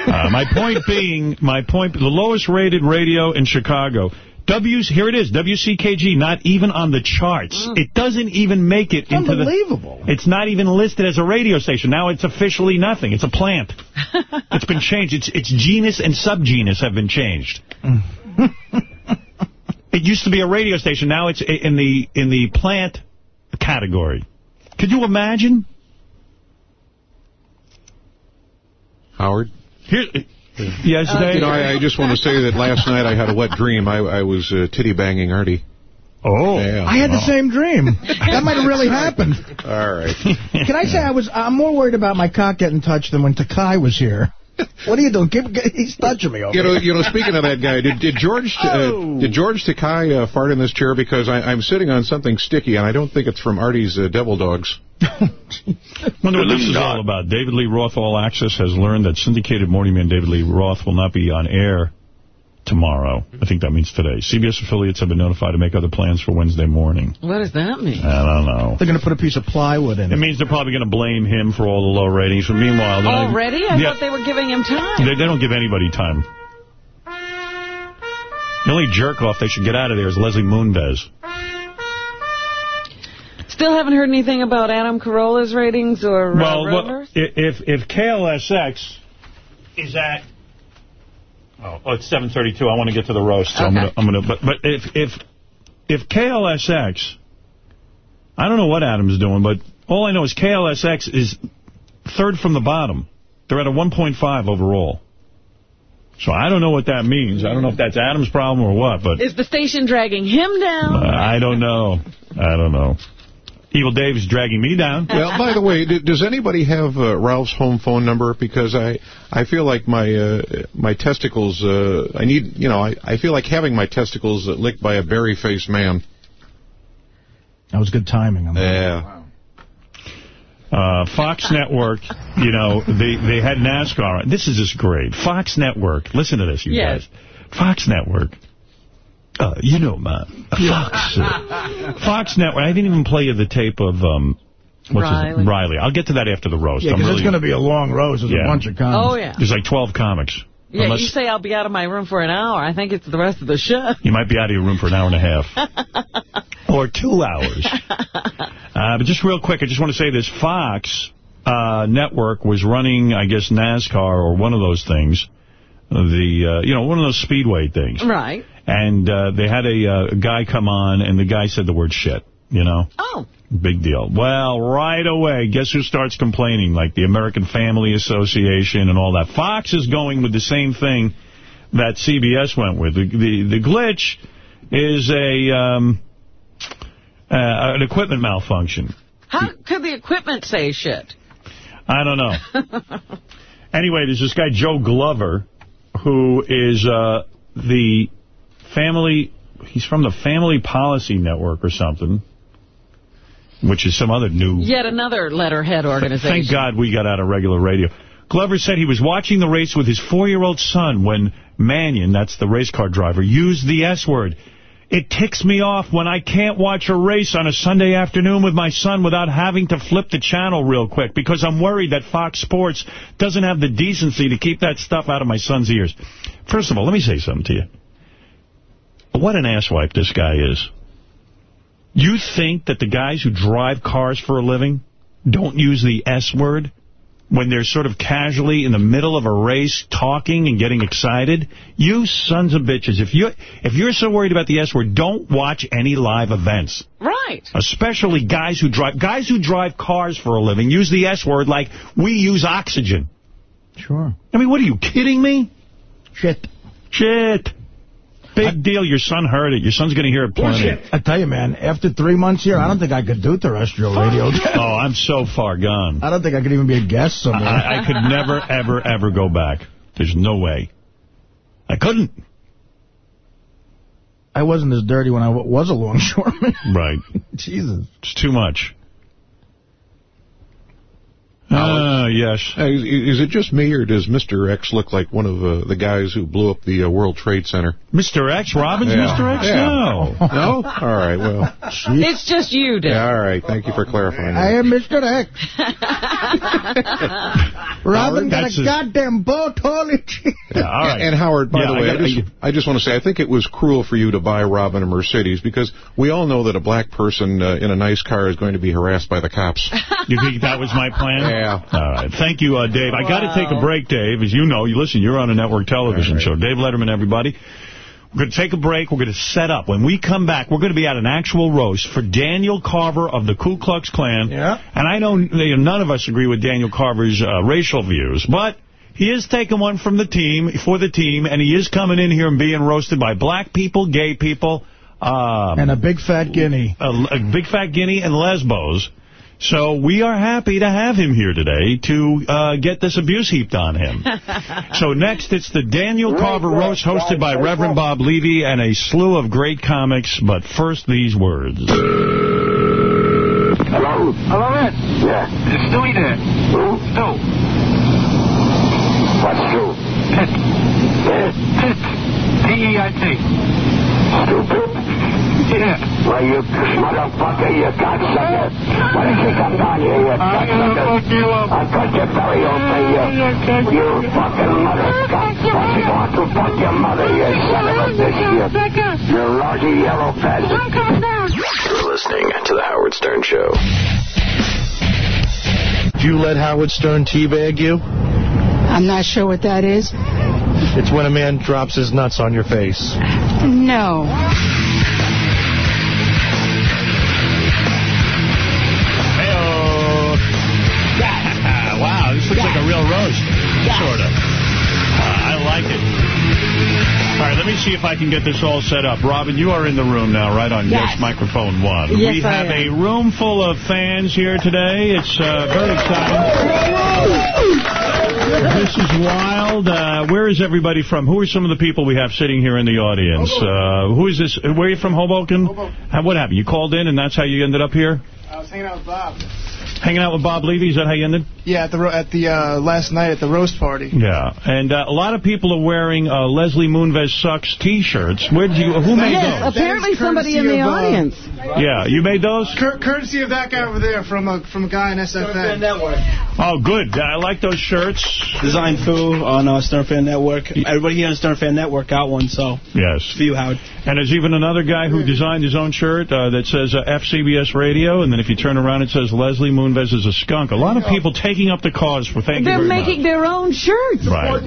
Uh, my point being, my point, the lowest rated radio in Chicago. W's, here it is, WCKG, not even on the charts. Mm. It doesn't even make it into the... Unbelievable. It's not even listed as a radio station. Now it's officially nothing. It's a plant. it's been changed. Its its genus and subgenus have been changed. Mm. it used to be a radio station. Now it's in the in the plant category. Could you imagine? Howard? Here, yes, Dave? You know, I, I just want to say that last night I had a wet dream. I, I was uh, titty banging Artie. Oh. Yeah. I had the same dream. That might have really happened. All right. Can I say I was? I'm more worried about my cock getting touched than when Takei was here. What are you doing? Keep, he's touching me over You know, here. you know. Speaking of that guy, did, did George uh, did George Takei uh, fart in this chair? Because I, I'm sitting on something sticky, and I don't think it's from Artie's uh, Devil Dogs. wonder what this is all about. David Lee Roth All Access has learned that syndicated morning man David Lee Roth will not be on air tomorrow. I think that means today. CBS affiliates have been notified to make other plans for Wednesday morning. What does that mean? I don't know. They're going to put a piece of plywood in It it. means they're probably going to blame him for all the low ratings. But meanwhile, they're not Already? I yeah, thought they were giving him time. they, they don't give anybody time. The only jerk off they should get out of there is Leslie Moonves. Still haven't heard anything about Adam Carolla's ratings or uh, Well, well, Rover's? if if KLSX is at oh, oh it's 7:32. I want to get to the roast. So I'm Okay. gonna I'm gonna but but if if if KLSX, I don't know what Adam's doing, but all I know is KLSX is third from the bottom. They're at a 1.5 overall. So I don't know what that means. I don't know if that's Adam's problem or what, but Is the station dragging him down? I don't know. I don't know. Evil Dave is dragging me down. Well, by the way, does anybody have uh, Ralph's home phone number? Because I, I feel like my uh, my testicles. Uh, I need, you know, I, I feel like having my testicles uh, licked by a berry-faced man. That was good timing. on that. Yeah. Uh, Fox Network, you know, they, they had NASCAR. This is just great. Fox Network, listen to this, you Yes. guys. Fox Network. Uh, you know, man. Fox. uh, Fox Network. I didn't even play you the tape of, um, what's Riley. his Riley. I'll get to that after the roast. Yeah, because really, it's going to be a long roast. There's Yeah. a bunch of comments. Oh, yeah. There's like 12 comics. Yeah, Unless- you say I'll be out of my room for an hour. I think it's the rest of the show. You might be out of your room for an hour and a half. or two hours. Uh, but just real quick, I just want to say this. Fox uh, Network was running, I guess, NASCAR or one of those things. The, uh, you know, one of those speedway things. Right. And uh, they had a, uh, guy come on, and the guy said the word shit, you know? Oh. Big deal. Well, right away, guess who starts complaining? Like the American Family Association and all that. Fox is going with the same thing that CBS went with. The the, the glitch is a um, uh, an equipment malfunction. How could the equipment say shit? I don't know. Anyway, there's this guy, Joe Glover, who is uh, the family, he's from the Family Policy Network or something, which is some other new... Yet another letterhead organization. Thank God we got out of regular radio. Glover said he was watching the race with his four-year-old son when Mannion, that's the race car driver, used the S-word. It ticks me off when I can't watch a race on a Sunday afternoon with my son without having to flip the channel real quick because I'm worried that Fox Sports doesn't have the decency to keep that stuff out of my son's ears. First of all, let me say something to you. What an asswipe this guy is. You think that the guys who drive cars for a living don't use the S word when they're sort of casually in the middle of a race talking and getting excited? You sons of bitches, if you're, if you're so worried about the S word, don't watch any live events. Right. Especially guys who drive guys who drive cars for a living use the S word like we use oxygen. Sure. I mean, what are you kidding me? Shit. Shit. Big deal. Your son heard it. Your son's going to hear it plenty. I tell you, man, after three months here, I don't think I could do terrestrial radio. oh, I'm so far gone. I don't think I could even be a guest somewhere. I, I could never, ever, ever go back. There's no way. I couldn't. I wasn't as dirty when I was a longshoreman. Right. Jesus. It's too much. Ah, yes. Uh, is, is it just me, or does Mr. X look like one of uh, the guys who blew up the uh, World Trade Center? Mr. X? Robin's Yeah. Mr. X? Yeah. No. No? All right, well. It's just you, Dick. Yeah, all right. Thank you for clarifying that. I am Mr. X. Robin got a a- goddamn boat. Holy shit. Yeah, all right. And Howard, by Yeah, the way, I, gotta- just, I just want to say, I think it was cruel for you to buy Robin a Mercedes because we all know that a black person uh, in a nice car is going to be harassed by the cops. You think that was my plan? Yeah. All right. Thank you, uh, Dave. I got to take a break, Dave. As you know, you listen, you're on a network television show. Dave Letterman, everybody. We're going to take a break. We're going to set up. When we come back, we're going to be at an actual roast for Daniel Carver of the Ku Klux Klan. Yeah. And I know you know, none of us agree with Daniel Carver's uh, racial views, but he is taking one from the team, for the team, and he is coming in here and being roasted by black people, gay people, um, And a big fat guinea. a, a big fat guinea and lesbos. So we are happy to have him here today to uh, get this abuse heaped on him. so next, it's the Daniel Carver roast hosted by Reverend Bob Levy and a slew of great comics. But first, these words. Hello? Hello, Ed. Yeah. Is Stewie there? Who? Stu. What's Stu? Pit. Yeah. Pit. P-E-I-T. Stupid? Yeah. Well, you motherfucker, you cocksucker. Why don't you come down here, you cocksucker? I'll cut your belly open, you. You fucking mother cocksucker. Why don't you go out to fuck your mother, you son of a bitch, you. You lousy yellow pest. You're listening to The Howard Stern Show. Do you let Howard Stern teabag you? I'm not sure what that is. It's when a man drops his nuts on your face. No. Wow, this looks like a real roast. Sort of. Uh, I like it. All right, let me see if I can get this all set up. Robin, you are in the room now, right on Yes. Yes Microphone 1. Yes, we I have a room full of fans here today. It's uh, very exciting. This is wild. Uh, where is everybody from? Who are some of the people we have sitting here in the audience? Uh, who is this? Where are you from, Hoboken? Uh, What happened? You called in and that's how you ended up here? I was hanging out with Bob. Hanging out with Bob Levy? Is that how you ended? Yeah, at the ro- at the uh, last night at the roast party. Yeah, and uh, a lot of people are wearing uh, Leslie Moonves sucks T-shirts. Where did you? Who made Yes, those? Apparently somebody in the of, uh, audience. Yeah, you made those. Cur- courtesy of that guy over there from a from a guy in SFN. Oh, good. I like those shirts. Design Foo on uh, Stern Fan Network. Everybody here on Stern Fan Network got one, so Yes. for you, Howard. And there's even another guy who designed his own shirt uh, that says uh, FCBS Radio, and then if you turn around, it says Leslie Moonves is a skunk. A lot of people taking up the cause for thank They're you very making their own shirts. Right.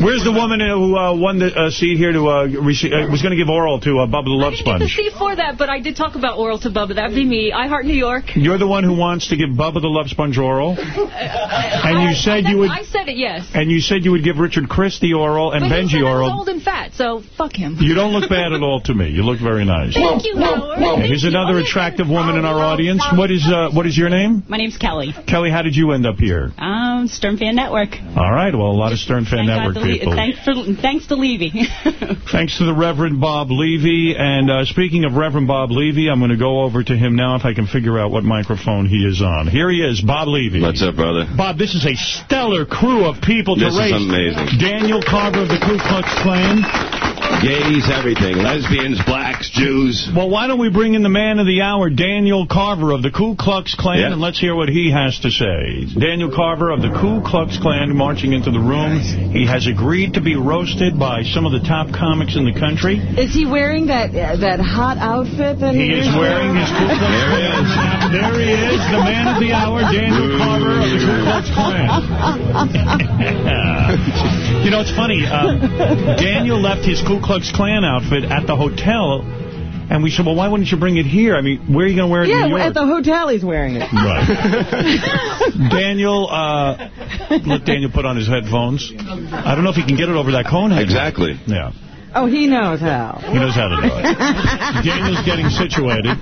Where's the woman who uh, won the uh, seat here to uh, receive, uh, was going to give oral to uh, Bubba the Love Sponge? I didn't Get the Sponge? seat for that, but I did talk about oral to Bubba. That'd be me. I Heart New York. You're the one who wants to give Bubba the Love Sponge oral, and you said you would. I said it, yes. And you said you would give Richard Chris the oral and but Benjy said I oral. old and fat, so fuck him. You don't look bad at all to me. You look very nice. Thank you, Howard. Yeah, here's another attractive woman in our audience. What is uh, what is your name? My name's Kelly. Kelly, how did you end up here? here? Um, Stern Fan Network. All right, well, a lot of Stern Fan Thank Network people. Thanks, for, thanks to Levy. Thanks to the Reverend Bob Levy. And uh, speaking of Reverend Bob Levy, I'm going to go over to him now if I can figure out what microphone he is on. Here he is, Bob Levy. What's up, brother? Bob, this is a stellar crew of people This to is amazing. Daniel Carver of the Ku Klux Klan. Gays, everything. Lesbians, blacks, Jews. Well, why don't we bring in the man of the hour, Daniel Carver of the Ku Klux Klan, Yeah. and let's hear what he has to say. Daniel Carver of the Ku Klux Klan marching into the room. He has agreed to be roasted by some of the top comics in the country. Is he wearing that uh, that hot outfit that he, He is wearing his Ku Klux Klan cap. There he is, the man of the hour, Daniel Carver of the Ku Klux Klan. you know, it's funny. Uh, Daniel left his Ku Klux Klan outfit at the hotel, and we said, well, why wouldn't you bring it here? I mean, where are you going to wear it in Yeah, New York? at the hotel he's wearing it. Right. Daniel, uh, let Daniel put on his headphones. I don't know if he can get it over that cone head. Exactly. Yeah. Oh, he knows how. He knows how to do it. Daniel's getting situated.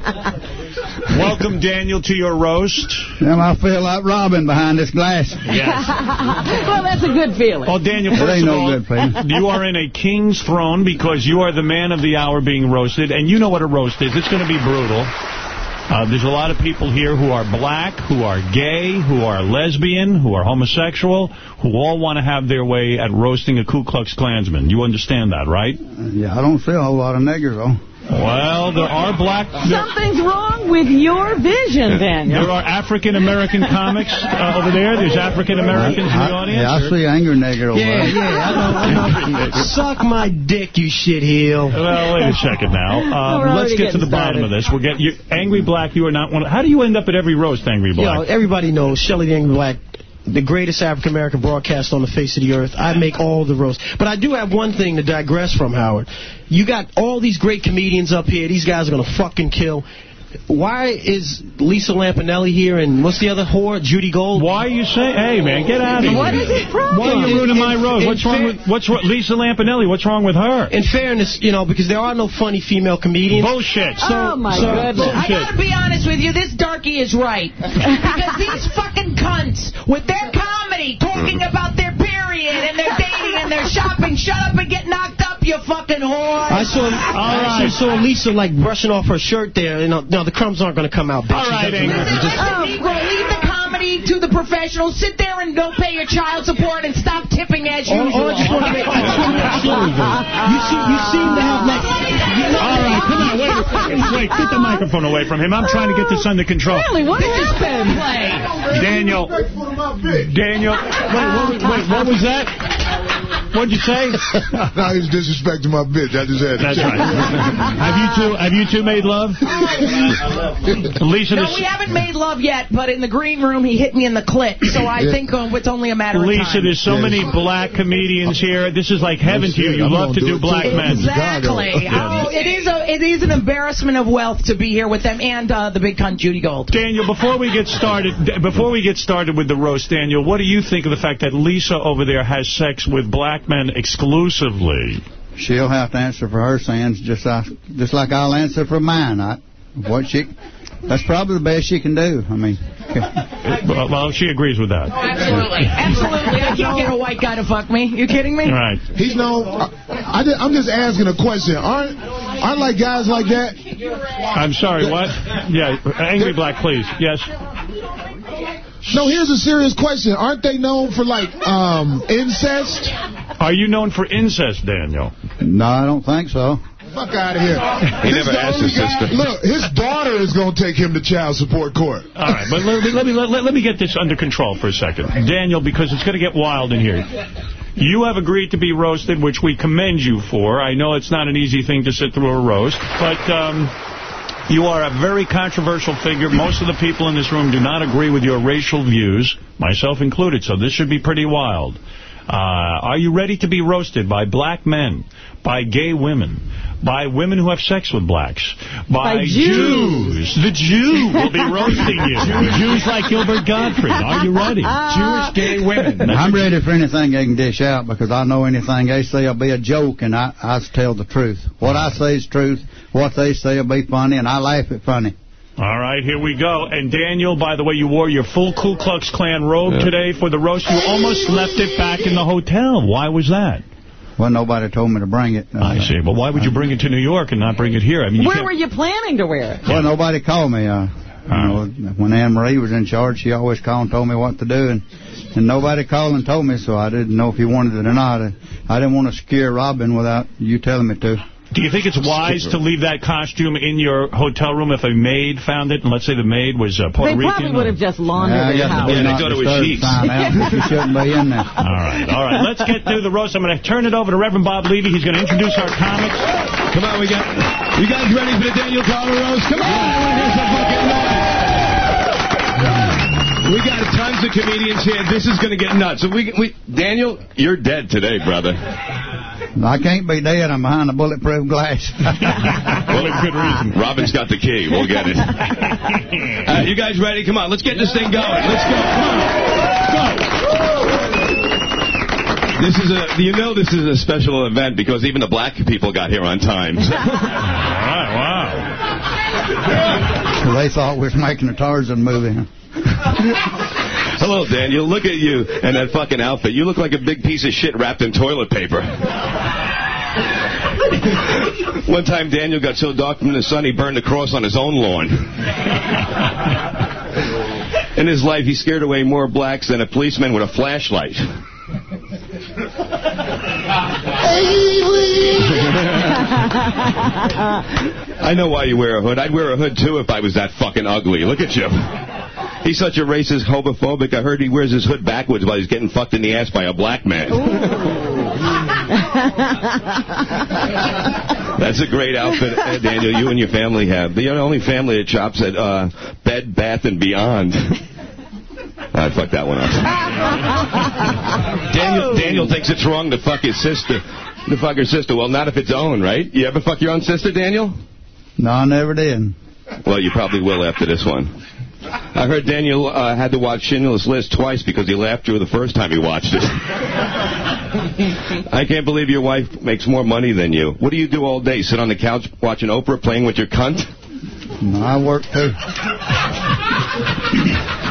Welcome, Daniel, to your roast. Now I feel like Robin behind this glass. Yes. well, that's a good feeling. Well, Daniel, first ain't of no all, good feeling. you are in a king's throne because you are the man of the hour being roasted, and you know what a roast is. It's going to be brutal. Uh, there's a lot of people here who are black, who are gay, who are lesbian, who are homosexual, who all want to have their way at roasting a Ku Klux Klansman. You understand that, right? Yeah, I don't see a whole lot of niggers, though. Well, there are black... Something's wrong with your vision, then. there are African-American comics uh, over there. There's African-Americans in the audience. Yeah, I see angry nigger over Yeah, there. yeah, I know, I know. Suck my dick, you shitheel. Well, wait a second now. We're Um, let's get to the getting bottom of this. We'll get you, Angry Black. You are not one. Of, how do you end up at every roast, Angry You know, everybody knows Shelly the Angry Black, the greatest African-American broadcast on the face of the earth. I make all the roasts. But I do have one thing to digress from, Howard. You got all these great comedians up here. These guys are going to fucking kill. Why is Lisa Lampanelli here and what's the other whore, Judy Gold? Why are you saying, hey, man, get out of here. What is his problem? Why are you ruining my In- roast? in What's wrong with what's wrong, Lisa Lampanelli? What's wrong with her? In fairness, you know, because there are no funny female comedians. Bullshit. Oh, so, Oh, my so, goodness. I gotta be honest with you, this darky is right. Because these fucking cunts, with their comedy, talking about their period and their dating and their shopping, shut up and get knocked up, you fucking whore. I saw, I saw Lisa like brushing off her shirt there. You know, no, the crumbs aren't going to come out. Bitch. All right, She doesn't- Listen, listen, Negro, leave the comedy to the professionals. Sit there and don't pay your child support and stop tipping as All- usual. all I just want to make- I just want to make sure, You see, you seem to have like. All right, come on, wait a second. Wait, get the microphone away from him. I'm trying to get this under control. Really, what happened? Daniel. Daniel. Wait, what, was- wait, what was that? What'd you say? no, he was disrespecting my bitch. I just had That's right. have you two have you two made love? Lisa, No, we haven't made love yet, but in the green room, he hit me in the clit. So I Yeah. think uh, it's only a matter of time. Lisa, there's so many black comedians here. This is like heaven to you. You love to do black men. Exactly. Oh, it is a it is an embarrassment of wealth to be here with them and uh, the big cunt Judy Gold. Daniel, before we get started, before we get started with the roast, Daniel, what do you think of the fact that Lisa over there has sex with black men exclusively? She'll have to answer for her sins just like, just like I'll answer for mine. I, what she, that's probably the best she can do. I mean, Well, well, she agrees with that. Absolutely, absolutely. I can't get a white guy to fuck me. You kidding me? Right. He's no. I, I, am just asking a question. Aren't aren't like guys like that? I'm sorry, what? Yeah, Angry Black, please. Yes. No, here's a serious question. Aren't they known for like um incest? Are you known for incest, Daniel? no, I don't think so. Fuck out of here. He This never asked his guy- sister. Look, his daughter is going to take him to child support court. All right, but let, let me let, let me get this under control for a second. Daniel, because it's going to get wild in here. You have agreed to be roasted, which we commend you for. I know it's not an easy thing to sit through a roast, but um, you are a very controversial figure. Most of the people in this room do not agree with your racial views, myself included, so this should be pretty wild. Uh, are you ready to be roasted by black men, by gay women, by women who have sex with blacks, by, By Jews. The Jew will be roasting you. Jews like Gilbert Gottfried. Are you ready? Jewish gay women. That's I'm ready for anything they can dish out because I know anything they say will be a joke and I, I tell the truth. What I say is truth. What they say will be funny and I laugh at funny. All right, here we go. And Daniel, by the way, you wore your full Ku Klux Klan robe Yeah. today for the roast. You almost left it back in the hotel. Why was that? Well, nobody told me to bring it. Uh, I see. But why would you bring it to New York and not bring it here? I mean, Where can't- were you planning to wear it? Well, nobody called me. Uh, you know, when Anne Marie was in charge, she always called and told me what to do, and and nobody called and told me, so I didn't know if he wanted it or not. I, I didn't want to scare Robin without you telling me to. Do you think it's wise to leave that costume in your hotel room if a maid found it, and let's say the maid was uh, Puerto They Rican? probably would have just laundered Yeah, I it guess out. it would not disturb sign out. You shouldn't be in there. All right, all right. Let's get through the roast. I'm going to turn it over to Reverend Bob Levy. He's going to introduce our comics. Come on, we got. You guys ready for the Daniel Carver roast? Come on, We got tons of comedians here. This is going to get nuts. So we, we, Daniel, you're dead today, brother. I can't be dead. I'm behind a bulletproof glass. Well, good reason. Robin's got the key. We'll get it. Uh, you guys ready? Come on, let's get this thing going. Let's go. Come on. Go. This is a, you know this is a special event because even the black people got here on time. All right, wow. they thought we was making a Tarzan movie. Hello, Daniel. Look at you and that fucking outfit. You look like a big piece of shit wrapped in toilet paper. One time, Daniel got so dark from the sun, he burned a cross on his own lawn. In his life, he scared away more blacks than a policeman with a flashlight. I know why you wear a hood. I'd wear a hood, too, if I was that fucking ugly. Look at you. He's such a racist, homophobic. I heard he wears his hood backwards while he's getting fucked in the ass by a black man. That's a great outfit, uh, Daniel, you and your family have. You're the only family that shops at uh, Bed, Bath, and Beyond. I fucked that one up. Daniel, Daniel thinks it's wrong to fuck his sister. To fuck her sister. Well, not if it's own, right? You ever fuck your own sister, Daniel? No, I never did. Well, you probably will after this one. I heard Daniel uh, had to watch Schindler's List twice because he laughed through the first time he watched it. I can't believe your wife makes more money than you. What do you do all day? Sit on the couch watching Oprah playing with your cunt? No, I work too.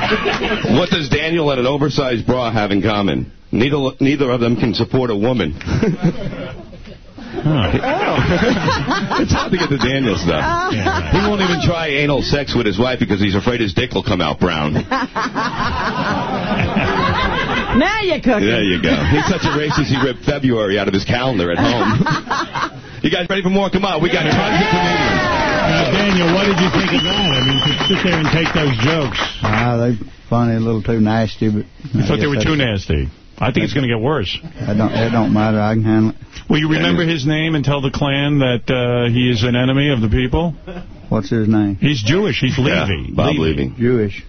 What does Daniel and an oversized bra have in common? Neither, neither of them can support a woman. Oh. it's hard to get the Daniel stuff. He won't even try anal sex with his wife because he's afraid his dick will come out brown. Now you're cooking. There you go. He's such a racist, he ripped February out of his calendar at home. you guys ready for more? Come on, we got tons of comedians. Now, Daniel, what did you think of that? I mean, to sit there and take those jokes. Ah, they funny, a little too nasty, but You thought they were too nasty. I think it's going to get worse. It don't, it don't matter. I can handle it. Will you remember his name and tell the Klan that uh, he is an enemy of the people? What's his name? He's Jewish. He's Levy. Yeah, Bob Levy. Jewish.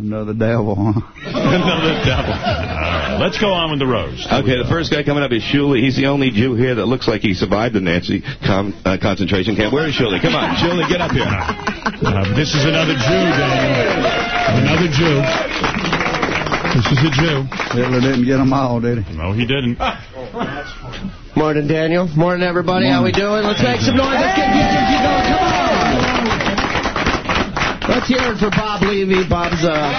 Another devil, huh? Another devil. All right, let's go on with the roast. Okay, the first guy coming up is Shuli. He's the only Jew here that looks like he survived the Nazi com uh, concentration camp. Where is Shuli? Come on, Shuli, get up here. Uh, this is another Jew, Daniel. Another Jew. This is a Jew. Hitler didn't get them all, did he? No, he didn't. Morning, Daniel. Morning, everybody. How we doing? Let's make some noise. Let's get the energy going. Come on. Let's hear it for Bob Levy. Bob's, uh...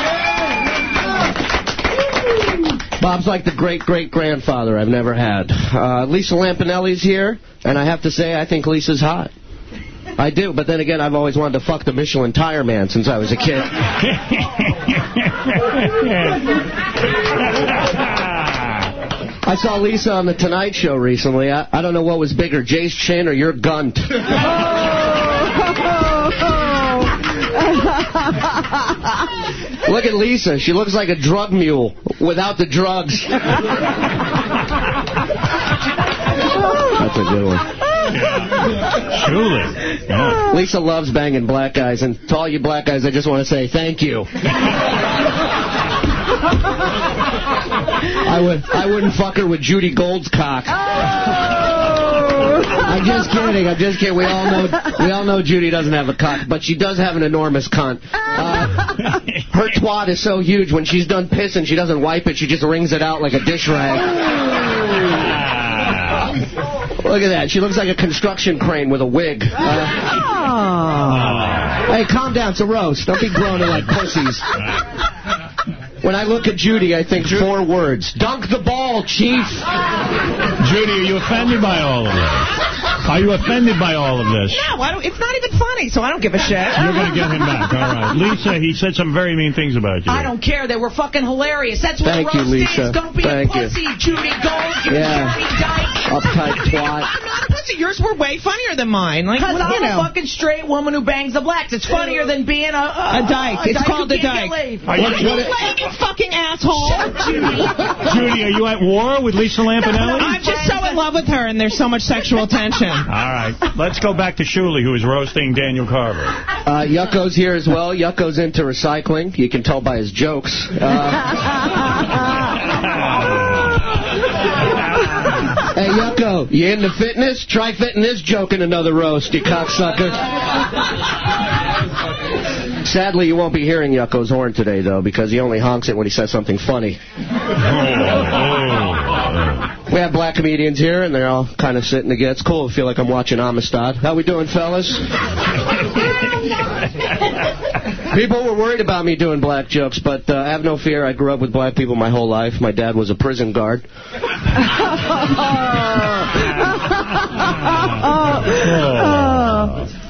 Bob's like the great-great-grandfather I've never had. Uh, Lisa Lampanelli's here, and I have to say, I think Lisa's hot. I do, but then again, I've always wanted to fuck the Michelin Tire Man since I was a kid. I saw Lisa on The Tonight Show recently. I, I don't know what was bigger, Jay's chin or your gunt. Look at Lisa. She looks like a drug mule without the drugs. That's a good one. Truly. Yeah. Lisa loves banging black guys, and to all you black guys, I just want to say thank you. I would I wouldn't fuck her with Judy Gold's cock. Oh. I'm just kidding. I'm just kidding. We all know we all know Judy doesn't have a cock, but she does have an enormous cunt. Uh, her twat is so huge. When she's done pissing, she doesn't wipe it. She just wrings it out like a dish rag. Look at that. She looks like a construction crane with a wig. Uh, Hey, calm down. It's a roast. Don't be groaning like pussies. When I look at Judy, I think four words. Dunk the ball, Chief. Judy, are you offended by all of this? Are you offended by all of this? No, I don't, it's not even funny, so I don't give a shit. You're going to get him back. All right. Lisa, he said some very mean things about you. I don't care. They were fucking hilarious. That's what Thank a you, Lisa. is. Don't be Thank a you. Judy Gold. You Yeah. dirty dyke. Uptight twat. I'm not a pussy. Yours were way funnier than mine. Like, Because you I'm know. a fucking straight woman who bangs the blacks. It's funnier than being a, A dyke. It's called who a can't dyke. get laid. Are you- What, what- what, you fucking asshole. Judy, are you at war with Lisa Lampanelli? I'm just so in love with her, and there's so much sexual tension. All right. Let's go back to Shuli, who is roasting Daniel Carver. Uh, Yucko's here as well. Yucko's into recycling. You can tell by his jokes. Uh, hey, Yucko, you into fitness? Try fitting this joke in another roast, you cocksucker. Sadly, you won't be hearing Yucko's horn today, though, because he only honks it when he says something funny. We have black comedians here, and they're all kind of sitting together. It's cool. I feel like I'm watching Amistad. How we doing, fellas? People were worried about me doing black jokes, but uh, have no fear. I grew up with black people my whole life. My dad was a prison guard.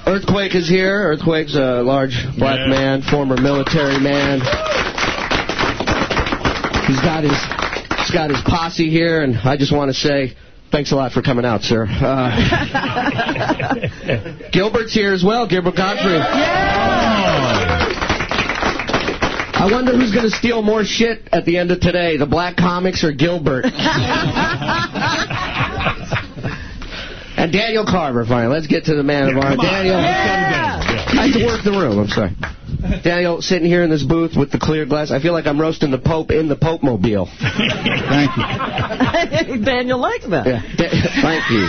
Earthquake is here. Earthquake's a large black Yeah. man, former military man. He's got his he's got his posse here, and I just want to say thanks a lot for coming out, sir. Uh, Gilbert's here as well. Gilbert Gottfried. I wonder who's going to steal more shit at the end of today, the black comics or Gilbert. and Daniel Carver, finally. Let's get to the man of honor. Daniel. I had to work the room. I'm sorry. Daniel, sitting here in this booth with the clear glass, I feel like I'm roasting the Pope in the Pope mobile. Thank you. Daniel likes that. Yeah. Thank you.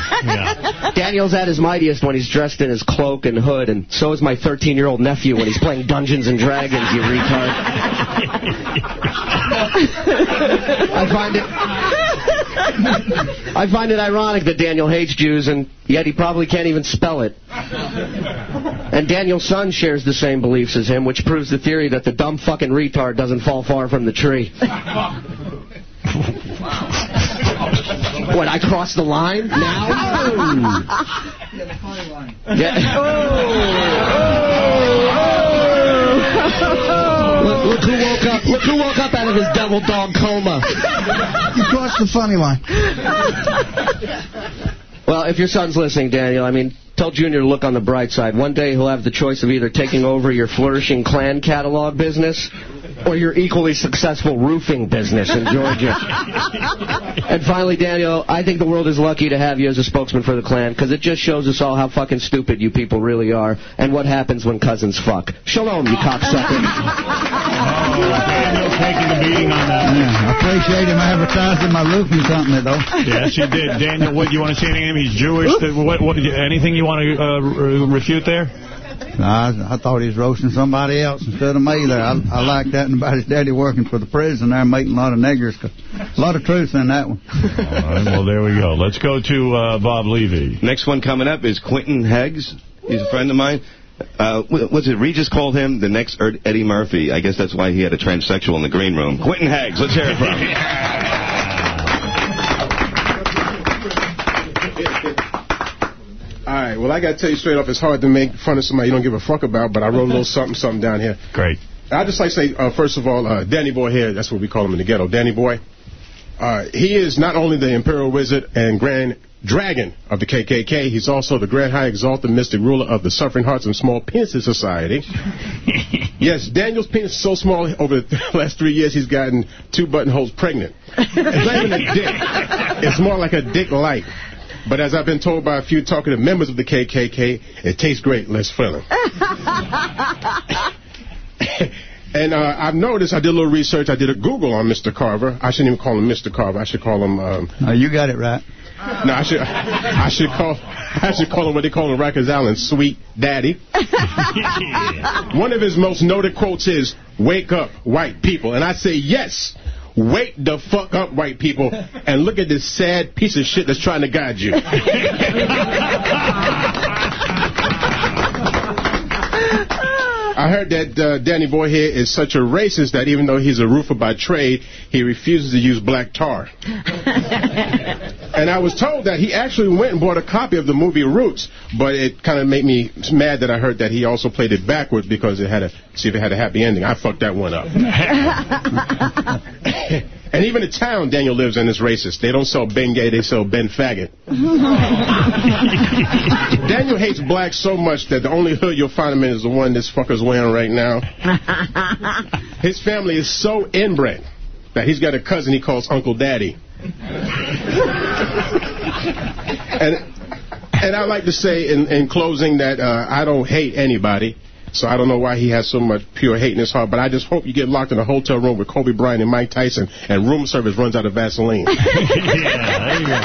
Daniel's at his mightiest when he's dressed in his cloak and hood, and so is my 13-year-old nephew when he's playing Dungeons and Dragons, you retard. I find it... I find it ironic that Daniel hates Jews, and yet he probably can't even spell it. And Daniel's son shares the same beliefs as him, which proves the theory that the dumb fucking retard doesn't fall far from the tree. What, I crossed the line now? Yeah. the funny line. Yeah. Oh! Oh! Look, look who woke up! Look who woke up out of his devil dog coma. You crossed the funny line. Well, if your son's listening, Daniel, I mean, tell Junior to look on the bright side. One day he'll have the choice of either taking over your flourishing Klan catalog business or your equally successful roofing business in Georgia. and finally, Daniel, I think the world is lucky to have you as a spokesman for the Klan because it just shows us all how fucking stupid you people really are and what happens when cousins fuck. Shalom, you cocksucker. Oh, Daniel's taking the beating on that. Yeah, I appreciate him advertising my roofing company, though. Yes, you did. Daniel, what, you want to say anything? He's Jewish. What, what, anything you want to uh, refute there? I, I thought he was roasting somebody else instead of me there. I, I like that and about his daddy working for the prison there, making a lot of niggers. A lot of truth in that one. All right, well, there we go. Let's go to uh, Bob Levy. Next one coming up is Quentin Heggs. He's a friend of mine. Uh, what's it? Regis called him the next Eddie Murphy. I guess that's why he had a transsexual in the green room. Quentin Heggs. Let's hear it from him. All right. Well, I got to tell you straight up, it's hard to make fun of somebody you don't give a fuck about, but I wrote a little something, something down here. Great. I'd just like to say, uh, first of all, uh, Danny Boy here, that's what we call him in the ghetto, Danny Boy. Uh, he is not only the Imperial Wizard and Grand Dragon of the KKK, he's also the Grand High Exalted Mystic Ruler of the Suffering Hearts and Small Penises Society. yes, Daniel's penis is so small, over the last three years, he's gotten two buttonholes pregnant. It's not even a dick. It's more like a dick light. But as I've been told by a few talkative members of the KKK, it tastes great, less filling. And uh, I've noticed, I did a little research, I did a Google on Mr. Carver. I shouldn't even call him Mr. Carver, I should call him... Um, Oh, you got it right. no, I should, I should call, I should call him what they call him in Rikers Island, Sweet Daddy. One of his most noted quotes is, "Wake up, white people," and I say, yes. Wake the fuck up, white people, and look at this sad piece of shit that's trying to guide you. I heard that uh, Danny Boy here is such a racist that even though he's a roofer by trade, he refuses to use black tar. and I was told that he actually went and bought a copy of the movie Roots, but it kind of made me mad that I heard that he also played it backwards because it had a see if it had a happy ending. I fucked that one up. and even the town Daniel lives in is racist. They don't sell Ben Gay, they sell Ben Faggot. Daniel hates blacks so much that the only hood you'll find him in is the one this fucker's wearing right now. His family is so inbred that he's got a cousin he calls Uncle Daddy. and and I'd like to say in, in closing that uh, I don't hate anybody. So I don't know why he has so much pure hate in his heart, but I just hope you get locked in a hotel room with Kobe Bryant and Mike Tyson, and room service runs out of Vaseline. yeah, there you go.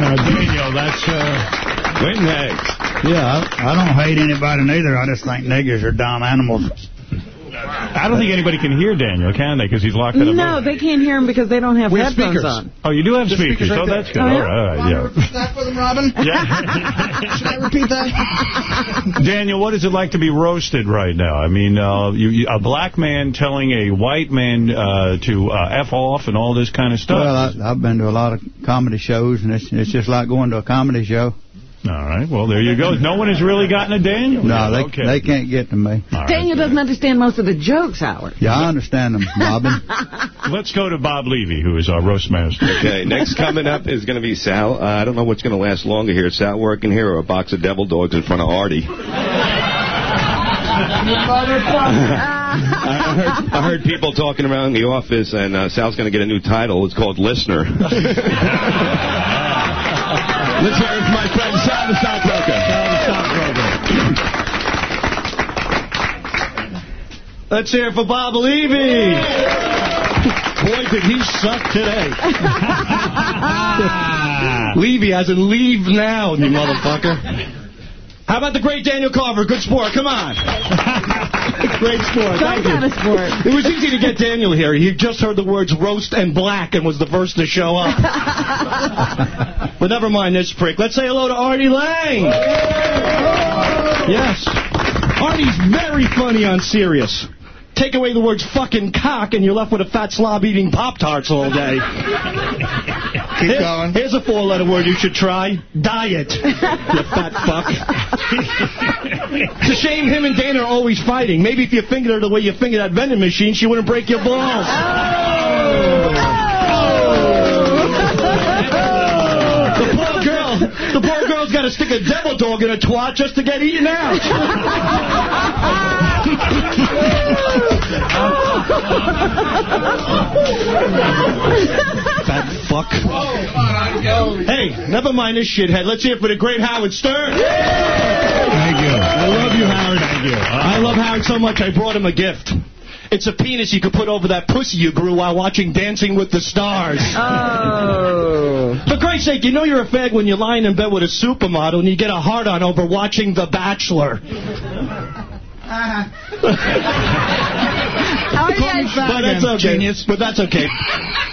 Now, Daniel, that's... Uh, when next? Yeah, I, I don't hate anybody neither. I just think niggers are dumb animals. I don't think anybody can hear Daniel, can they? Because he's locked in a No, they can't hear him because they don't have We have headphones speakers. on. Oh, you do have The speakers. speakers right oh, there. that's good. Oh, yeah? All right, all right, yeah. Repeat that for them, Robin? Yeah. Should I repeat that? Daniel, what is it like to be roasted right now? I mean, uh, you, you, a black man telling a white man uh, to uh, F off and all this kind of stuff. Well, I, I've been to a lot of comedy shows, and it's it's just like going to a comedy show. All right, well, there you go. No one has really gotten a Daniel. No, they okay. they can't get to me. Daniel doesn't understand most of the jokes, Howard. Yeah, I understand them, Robin. Let's go to Bob Levy, who is our roast master. Okay, next coming up is going to be Sal. Uh, I don't know what's going to last longer here. Sal working here or a box of devil dogs in front of Artie. I heard, I heard people talking around the office, and uh, Sal's going to get a new title. It's called Listener. Let's hear it from my friend Sal the Stockbroker. Let's hear it for Bob Levy. Boy, did he suck today. Levy as in leave now, you motherfucker. How about the great Daniel Carver? Good sport. Come on. Great sport. Some Thank you. of sport. It was easy to get Daniel here. He just heard the words roast and black and was the first to show up. but never mind this prick. Let's say hello to Artie Lange. Yes. Artie's very funny on Sirius. Take away the words fucking cock and you're left with a fat slob eating Pop-Tarts all day. Keep Here- going. Here's a four-letter word you should try. Diet. You fat fuck. it's a shame him and Dana are always fighting. Maybe if you fingered her the way you fingered that vending machine, she wouldn't break your balls. Oh! The poor girl, the poor girl's got to stick a devil dog in a twat just to get eaten out. Fat fuck. Hey, never mind this shithead. Let's hear it for the great Howard Stern. Thank you. I love you, Howard. Thank you. I love Howard so much I brought him a gift. It's a penis you could put over that pussy you grew while watching Dancing with the Stars. Oh. For Christ's sake, you know you're a fag when you're lying in bed with a supermodel and you get a hard-on over watching The Bachelor. Uh-huh. Oh, yes. But that's okay. Genius. But that's okay.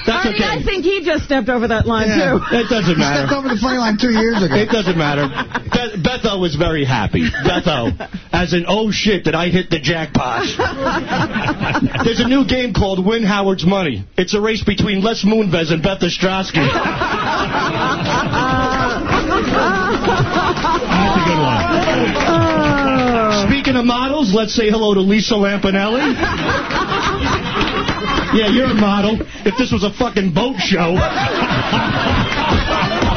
That's Artie, I okay. think he just stepped over that line, Yeah. too. It doesn't You stepped matter. over the funny line two years ago. It doesn't matter. Beth- Betho was very happy. Betho. As in, oh shit, did I hit the jackpot. There's a new game called Win Howard's Money. It's a race between Les Moonves and Beth Ostrosky. Speaking of models, let's say hello to Lisa Lampanelli. Yeah, you're a model. If this was a fucking boat show.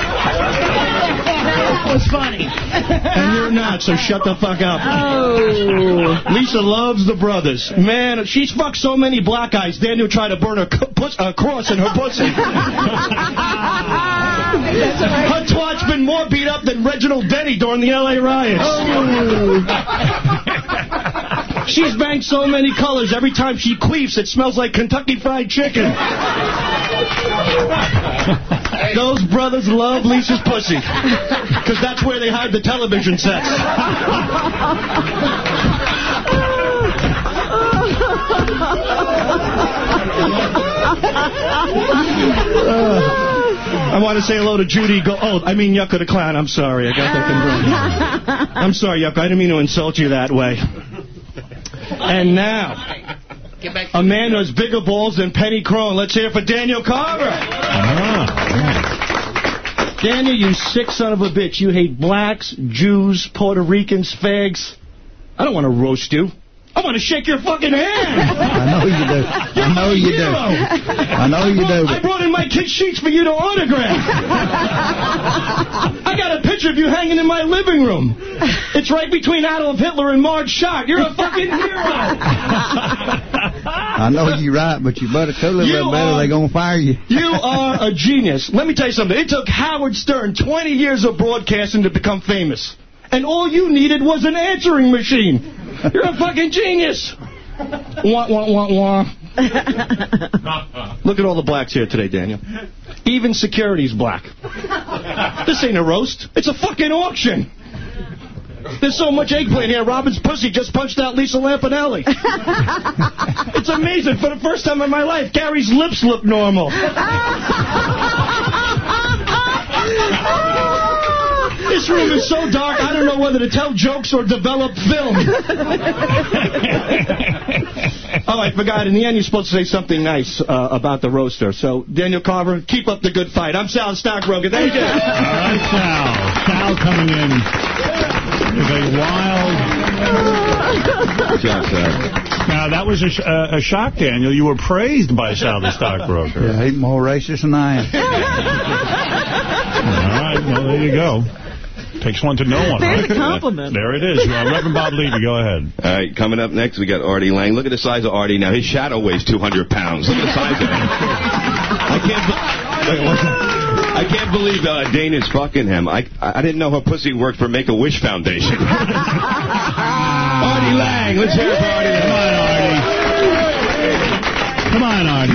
Was funny. And you're not, so shut the fuck up. Oh. Lisa loves the brothers. Man, she's fucked so many black guys, Daniel tried to burn a, a uh, cross in her pussy. Her twat's been more beat up than Reginald Denny during the L.A. riots. Oh. She's banged so many colors, every time she queefs, it smells like Kentucky Fried Chicken. Those brothers love Lisa's pussy. Because that's where they hide the television sets. I want to say hello to Judy. Go. Oh, I mean Yucko the Clown. I'm sorry. I got that confused. I'm sorry, Yucko. I didn't mean to insult you that way. And now, a man who has bigger balls than Penny Crone. Let's hear it for Daniel Carver. Oh, Daniel, you sick son of a bitch. You hate blacks, Jews, Puerto Ricans, fags. I don't want to roast you. I want to shake your fucking hand. I know you do. I know you do. I know you do. I brought in my kid sheets for you to autograph. I got a picture of you hanging in my living room. It's right between Adolf Hitler and Marge Schott. You're a fucking hero. I know you're right, but you better cool it You better. They're going to fire you. You are a genius. Let me tell you something. It took Howard Stern 20 years of broadcasting to become famous. And all you needed was an answering machine. You're a fucking genius. Wah, wah, wah, wah. Look at all the blacks here today, Daniel. Even security's black. This ain't a roast. It's a fucking auction. There's so much eggplant here. Robin's pussy just punched out Lisa Lampanelli. it's amazing. For the first time in my life, Gary's lips look normal. This room is so dark, I don't know whether to tell jokes or develop film. oh, I forgot. In the end, you're supposed to say something nice uh, about the roaster. So, Daniel Carver, keep up the good fight. I'm Sal Stockbroker. Thank you. All right, Sal. Sal coming in with a wild... Now, that was a, sh uh, a shock, Daniel. You were praised by Sal the stockbroker. Yeah, he's more racist than I am. All right, well, there you go. Takes one to know one. There's right? a compliment. There it is. Uh, Reverend Bob Levy, go ahead. All right, coming up next, we got Artie Lange. Look at the size of Artie now. His shadow weighs 200 pounds. Look at the size of him. I can't, be- wait, what? I can't believe uh, Dana's fucking him. I I didn't know her pussy worked for Make-A-Wish Foundation. Artie Lange, let's hear it for Artie Lang. Come on, Artie.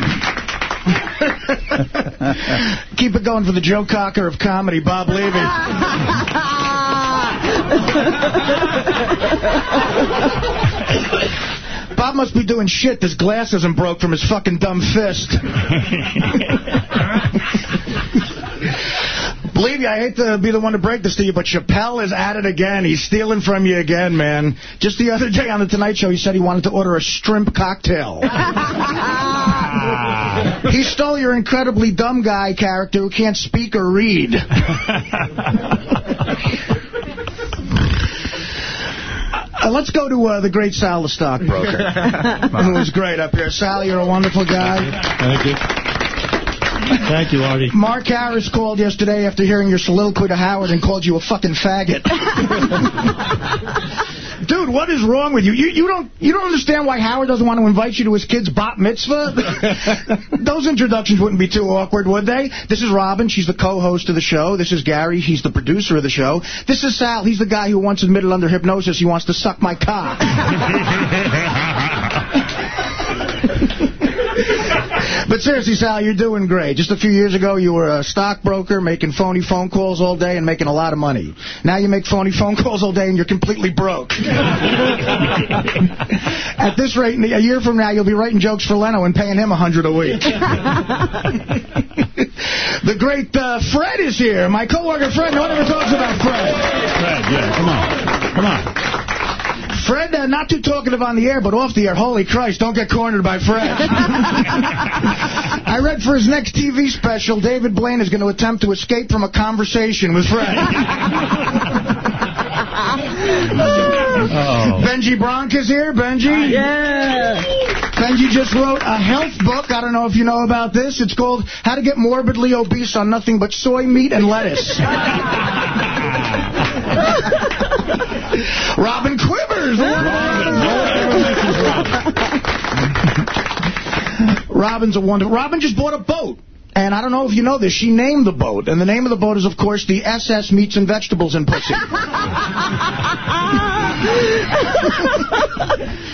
Keep it going for the Joe Cocker of comedy, Bob Levy. Bob must be doing shit. This glass isn't broke from his fucking dumb fist. Believe me, I hate to be the one to break this to you, but Chappelle is at it again. He's stealing from you again, man. Just the other day on The Tonight Show, he said he wanted to order a shrimp cocktail. he stole your incredibly dumb guy character who can't speak or read. Uh, let's go to uh, the great Sal the stockbroker, who was great up here. Sal, you're a wonderful guy. Thank you. Thank you, Artie. Mark Harris called yesterday after hearing your soliloquy to Howard and called you a fucking faggot. Dude, what is wrong with you? You you don't you don't understand why Howard doesn't want to invite you to his kid's bat mitzvah? Those introductions wouldn't be too awkward, would they? This is Robin. She's the co-host of the show. This is Gary. He's the producer of the show. This is Sal. He's the guy who once admitted under hypnosis he wants to suck my cock. But seriously, Sal, you're doing great. Just a few years ago, you were a stockbroker making phony phone calls all day and making a lot of money. Now you make phony phone calls all day and you're completely broke. At this rate, a year from now, you'll be writing jokes for Leno and paying him a hundred a week. the great uh, Fred is here. My coworker Fred. No one ever talks about Fred. Fred, yeah, come on. Come on. Fred, uh, not too talkative on the air, but off the air. Holy Christ, don't get cornered by Fred. I read for his next TV special, David Blaine is going to attempt to escape from a conversation with Fred. Benjy Bronk is here. Benjy? Yeah. Benjy just wrote a health book. I don't know if you know about this. It's called How to Get Morbidly Obese on Nothing But Soy Meat and Lettuce. Robin Quivers. Robin's a wonder. Robin just bought a boat. And I don't know if you know this, she named the boat. And the name of the boat is, of course, the SS Meats and Vegetables and Pussy.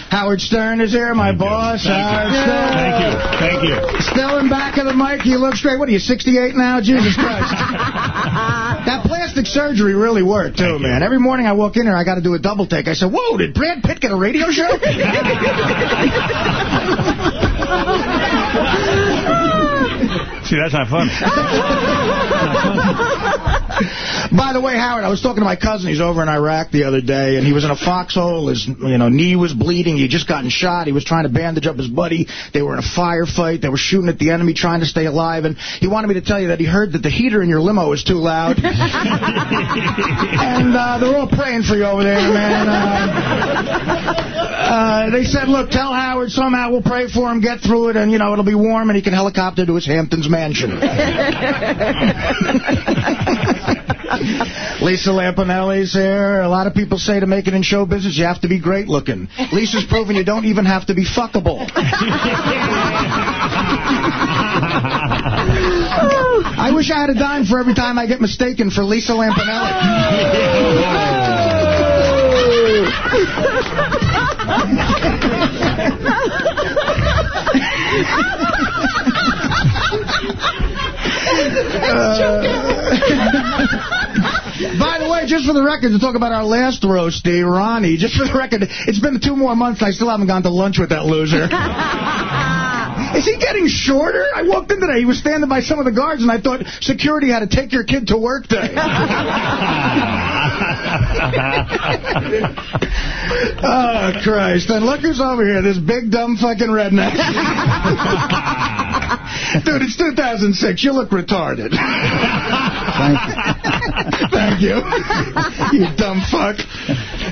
Howard Stern is here, my boss. Howard Stern. Thank you. Thank you. Still in back of the mic. You look straight. What are you, 68 now? Jesus Christ. that plastic surgery really worked, too, man. Every morning I walk in here, I got to do a double take. I said, whoa, did Brad Pitt get a radio show? See, that's not fun. By the way, Howard, I was talking to my cousin. He's over in Iraq the other day, and he was in a foxhole. His you know knee was bleeding. He just gotten shot. He was trying to bandage up his buddy. They were in a firefight. They were shooting at the enemy, trying to stay alive. And he wanted me to tell you that he heard that the heater in your limo is too loud. and uh, they're all praying for you over there, man. Uh, uh, they said, look, tell Howard somehow we'll pray for him, get through it, and, you know, it'll be warm, and he can helicopter to his Hamptons mansion. Lisa Lampanelli's here. A lot of people say to make it in show business, you have to be great looking. Lisa's proven you don't even have to be fuckable. I wish I had a dime for every time I get mistaken for Lisa Lampanelli. Uh, by the way, just for the record, to talk about our last roasty, Ronnie, just for the record, it's been two more months. I still haven't gone to lunch with that loser. Is he getting shorter? I walked in today. He was standing by some of the guards, and I thought security had to take your kid to work day. oh, Christ. And look who's over here, this big, dumb fucking redneck. Dude, it's 2006. You look retarded. Thank you. you dumb fuck.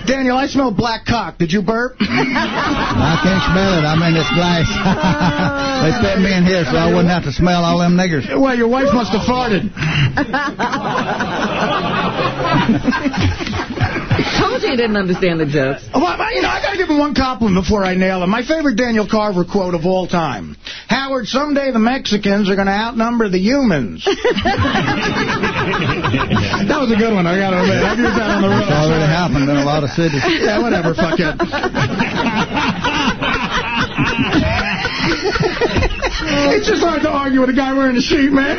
Daniel, I smell black cock. Did you burp? I can't smell it. I'm in this glass. they put me in here so I wouldn't have to smell all them niggers. Well, your wife must have farted. Told you you didn't understand the jokes. Well, you know, I got to give him one compliment before I nail him. My favorite Daniel Carver quote of all time. Howard, someday the Mexicans are going to outnumber the humans. that was a good one, I got to admit. I've used that on the road. It's already happened in a lot of cities. Yeah, whatever, fuck it. it's just hard to argue with a guy wearing a sheet, man.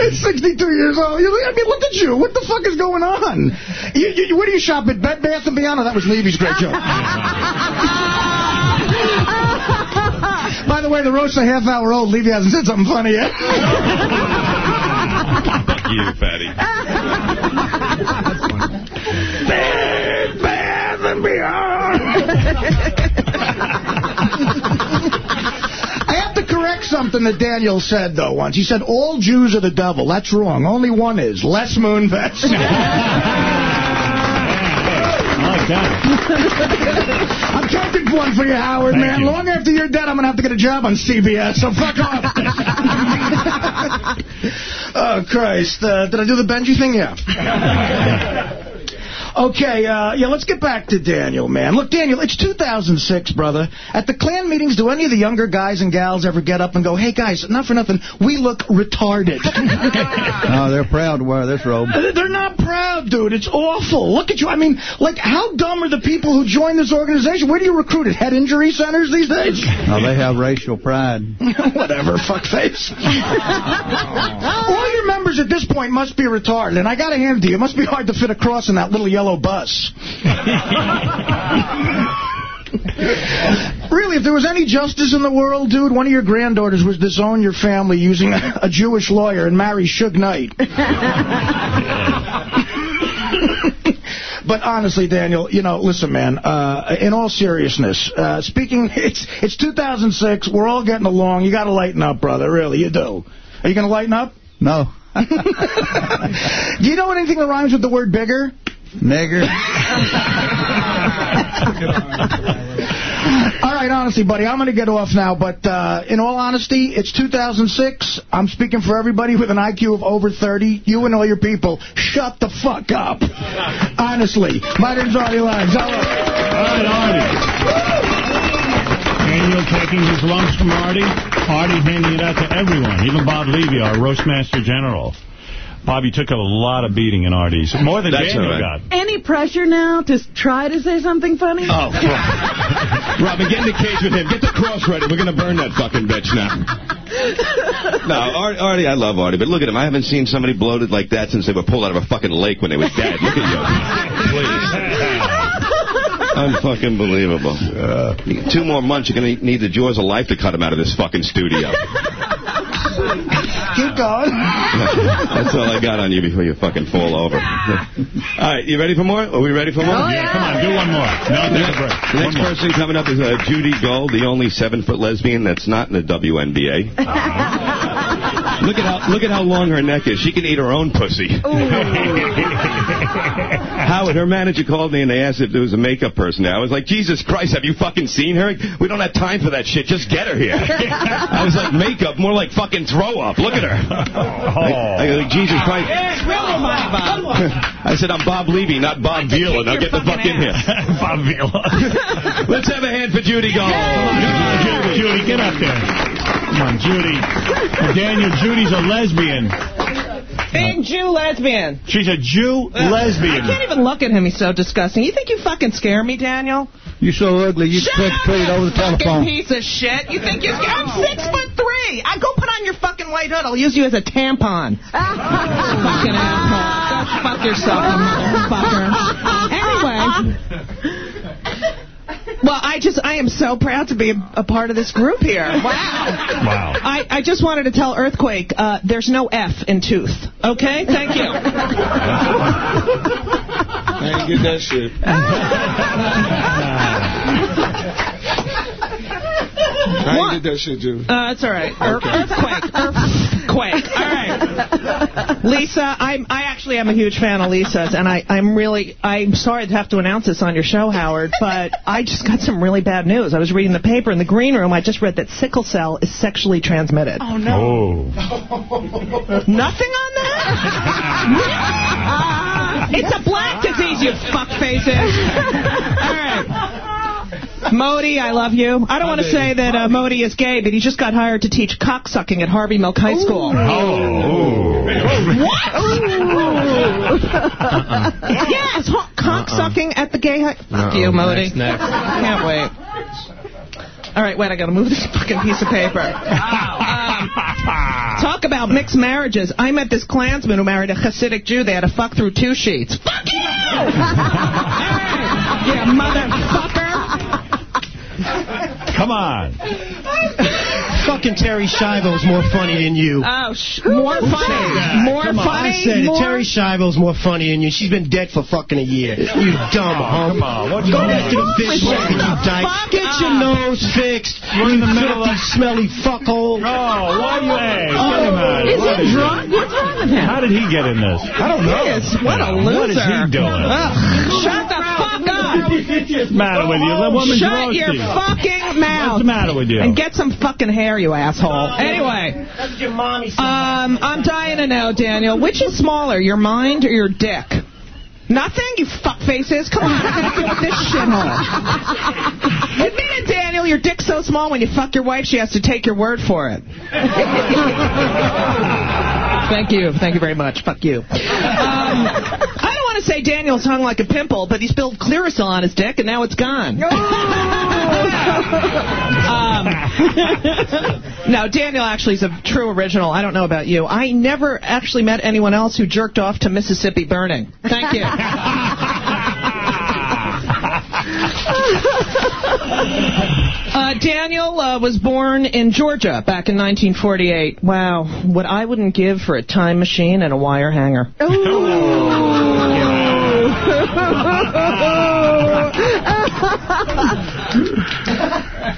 It's 62 years old. I mean, look at you. What the fuck is going on? You, you, where do you shop at Bed Bath & Beyond? Oh, that was Levy's great joke. By the way, the roast's a half hour old. Levy hasn't said something funny yet. you, fatty. Bed Bath & Beyond. I have to correct something that Daniel said, though, once. He said, all Jews are the devil. That's wrong. Only one is. Les Moonves. I'm counting one for you, Howard, Thank man. you. Long after you're dead, I'm going to have to get a job on CBS, so fuck off. oh, Christ. Uh, did I do the Benjy thing? Yeah. Okay, uh, yeah, let's get back to Daniel, man. Look, Daniel, it's 2006, brother. At the Klan meetings, do any of the younger guys and gals ever get up and go, hey, guys, not for nothing, we look retarded? No, they're proud to wear this robe. They're not proud, dude. It's awful. Look at you. I mean, like, how dumb are the people who join this organization? Where do you recruit at? Head injury centers these days? No, they have racial pride. Whatever, fuckface. All your members at this point must be retarded, and I got to hand it to you. It must be hard to fit across in that little yellow bus. Really, if there was any justice in the world, dude, one of your granddaughters would disown your family using a, Jewish lawyer and marry Suge Knight. But honestly, Daniel, you know, listen, man, uh, in all seriousness, uh, speaking, it's it's 2006, we're all getting along, you got to lighten up, brother, really, you do. Are you going to lighten up? No. Do you know anything that rhymes with the word bigger? Nigger. All right, honestly, buddy, I'm going to get off now, but uh, in all honesty, it's 2006. I'm speaking for everybody with an IQ of over 30. You and all your people, shut the fuck up. honestly. My name's Artie Lange. All right, Artie. Daniel taking his lumps from Artie. Artie handing it out to everyone, even Bob Levy, our Roastmaster General. Bobby took a lot of beating in Artie's, more than That's Daniel all right. got. Any pressure now to try to say something funny? Oh, Robin, get in the cage with him. Get the cross ready. We're going to burn that fucking bitch now. No, Ar- Artie, I love Artie, but look at him. I haven't seen somebody bloated like that since they were pulled out of a fucking lake when they were dead. Look at you. Please. Unfucking believable. Two more months, you're going to need the jaws of life to cut him out of this fucking studio. Keep going. That's all I got on you before you fucking fall over. All right, you ready for more? Are we ready for more? Oh, yeah. Come on, do one more. No, The take a break. next, the next person coming up is uh, Judy Gold, the only seven-foot lesbian that's not in the WNBA. look at how look at how long her neck is. She can eat her own pussy. Howard, her manager called me and they asked if there was a makeup person there. I was like, Jesus Christ, have you fucking seen her? We don't have time for that shit. Just get her here. I was like, makeup, more like fucking throw up. Look at her. Oh. I, I go, like, Jesus Christ. I said, I'm Bob Levy, not Bob Vila. Now get the fuck in here. Bob Vila. Let's have a hand for Judy Gold. Judy, Judy, get up there. Come on, Judy. Daniel, Judy's a lesbian. Big Jew lesbian. She's a Jew uh, lesbian. I can't even look at him. He's so disgusting. You think you fucking scare me, Daniel? You so ugly, you Shut trick treated over the Fucking telephone. piece of shit. You think you're scared? I'm six foot three. I go put on your fucking white hood. I'll use you as a tampon. fucking asshole. Go fuck yourself, you motherfucker. Anyway. Well, I just, I am so proud to be a, a part of this group here. Wow. Wow. I, I just wanted to tell Earthquake, uh, there's no F in tooth. Okay? Thank you. I ain't get that shit. I ain't get that shit, Judy. Uh, that's all right. Ear- Earthquake. Earthquake. All right. Lisa, I'm, I actually am a huge fan of Lisa's, and I, I'm really, I'm sorry to have to announce this on your show, Howard, but I just got some really bad news. I was reading the paper in the green room. I just read that sickle cell is sexually transmitted. Oh, Oh. Nothing on that? it's a black disease, you fuckfaces. All right. Modi, I love you. I don't want to say that uh, Modi is gay, but he just got hired to teach cocksucking at Harvey Milk High School. Oh. What? yes, ho- cocksucking at the gay high... Fuck you, Modi. Can't wait. All right, wait, I got to move this fucking piece of paper. Um, talk about mixed marriages. I met this Klansman who married a Hasidic Jew. They had to fuck through two sheets. Fuck you! Right. Yeah, motherfucker. Come on. Fucking Terri Schiavo's more funny than you. Oh, sh- more funny. More Come on, funny. I said more... it. Terri Schiavo's more funny than you. She's been dead for fucking a year. You dumb hump. Come on, what's Go going back to the fish market, you dyke. Get your nose fixed. We're in the middle filthy, of- smelly fuckhole. Oh, why you oh, hey, get him out. Is What he is drunk? What's wrong with him? How did he get in this? I don't know. What a loser. What is he doing? Ugh, shut the up. What's the matter with you? That woman's Shut your roasting. fucking mouth. What's the matter with you? And get some fucking hair, you asshole. Anyway, That's your mommy. um, I'm dying to know, Daniel, which is smaller, your mind or your dick? Nothing, you fuckfaces. Come on, what are you gonna do with this shithole? Admit it, Daniel. Your dick's so small. When you fuck your wife, she has to take your word for it. Thank you. Thank you very much. Fuck you. Um, I don't want to say Daniel's hung like a pimple, but he spilled Clearasil on his dick, and now it's gone. um, no, Daniel actually is a true original. I don't know about you. I never actually met anyone else who jerked off to Mississippi Burning. Thank you. Uh, Daniel uh, was born in Georgia back in 1948. Wow, what I wouldn't give for a time machine and a wire hanger.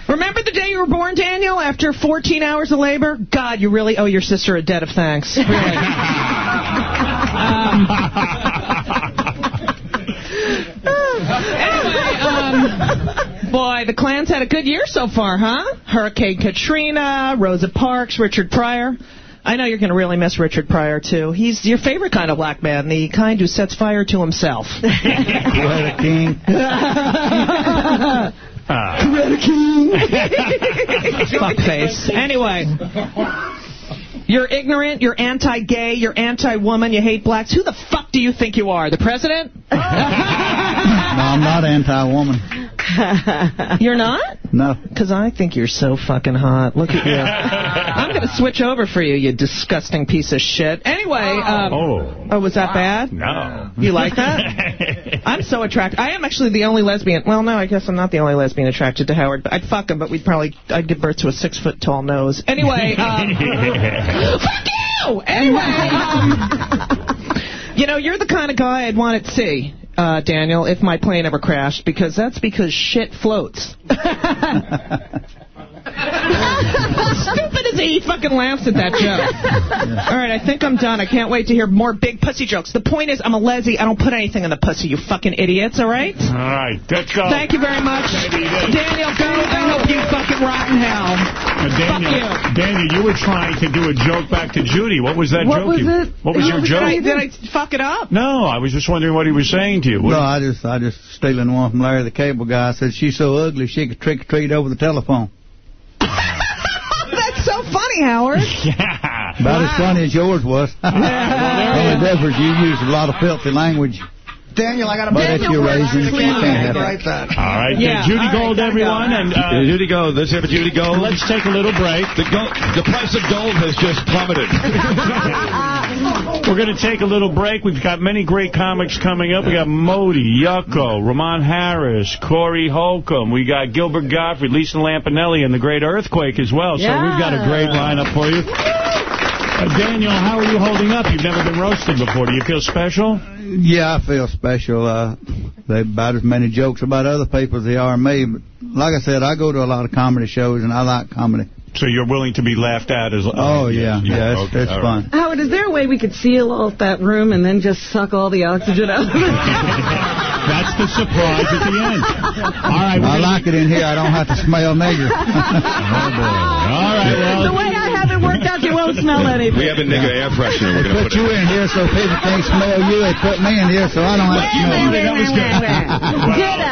Remember the day you were born, Daniel, after 14 hours of labor? God, you really owe your sister a debt of thanks. Really. Um, anyway, um, boy, the Klans had a good year so far, huh? Hurricane Katrina, Rosa Parks, Richard Pryor. I know you're going to really miss Richard Pryor, too. He's your favorite kind of black man, the kind who sets fire to himself. Coretta King. Fuckface. Anyway. You're ignorant, you're anti-gay, you're anti-woman, you hate blacks. Who the fuck do you think you are? The president? No, I'm not anti-woman. You're not? No. Because I think you're so fucking hot. Look at you. I'm going to switch over for you, you disgusting piece of shit. Anyway, um, Oh. oh, was that bad? No. You like that? I'm so attracted. I am actually the only lesbian. Well, no, I guess I'm not the only lesbian attracted to Howard. But I'd fuck him, but we'd probably I'd give birth to a six foot tall nose. Anyway, um, fuck you. Anyway, um, you know, you're the kind of guy I'd want at sea. Uh, Daniel, if my plane ever crashed, because that's because shit floats. Stupid as he fucking laughs at that joke. All right, I think I'm done. I can't wait to hear more big pussy jokes. The point is, I'm a leslie. I don't put anything in the pussy, you fucking idiots, all right? All right, let's go. Thank you very much. Daniel, go. I hope you fucking rot in hell. Uh, Daniel, Daniel, you were trying to do a joke back to Judy. What was that What joke? was you, it? What was your joke? I, did I fuck it up? No, I was just wondering what he was saying to you. No, I just I just stealing one from Larry the Cable Guy. I said she's so ugly she could trick or treat over the telephone. That's so funny, Howard. yeah. About as funny as yours was. Only difference you used a lot of filthy language. Daniel, I got a But at your raising, you can't have Right it. that. All right, Yeah, Judy all right, Gold, gotta everyone, go. and uh, Judy Gold. Let's have a Judy Gold. Let's take a little break. The, gold, the price of gold has just plummeted. We're going to take a little break. We've got many great comics coming up. We got Modi, Yucko, Roman Harris, Corey Holcomb. We got Gilbert Gottfried, Lisa Lampanelli, and the Great Earthquake as well. So we've got a great lineup for you. Uh, Daniel, how are you holding up? You've never been roasted before. Do you feel special? Yeah, I feel special. Uh, they about as many jokes about other people as they are me. But like I said, I go to a lot of comedy shows, and I like comedy. So you're willing to be laughed at as Oh, yeah. Yeah, it's, okay, it's all fun. Howard, is there a way we could seal off that room and then just suck all the oxygen out of it? That's the surprise at the end. All right. I like it in here. I don't have to smell nigger. All right, well. It worked out, you won't smell anything. We have a nigger air freshener. We're going to put put you in here so people can't smell you. They put me in here so I don't have to smell you. That was good. Ditto.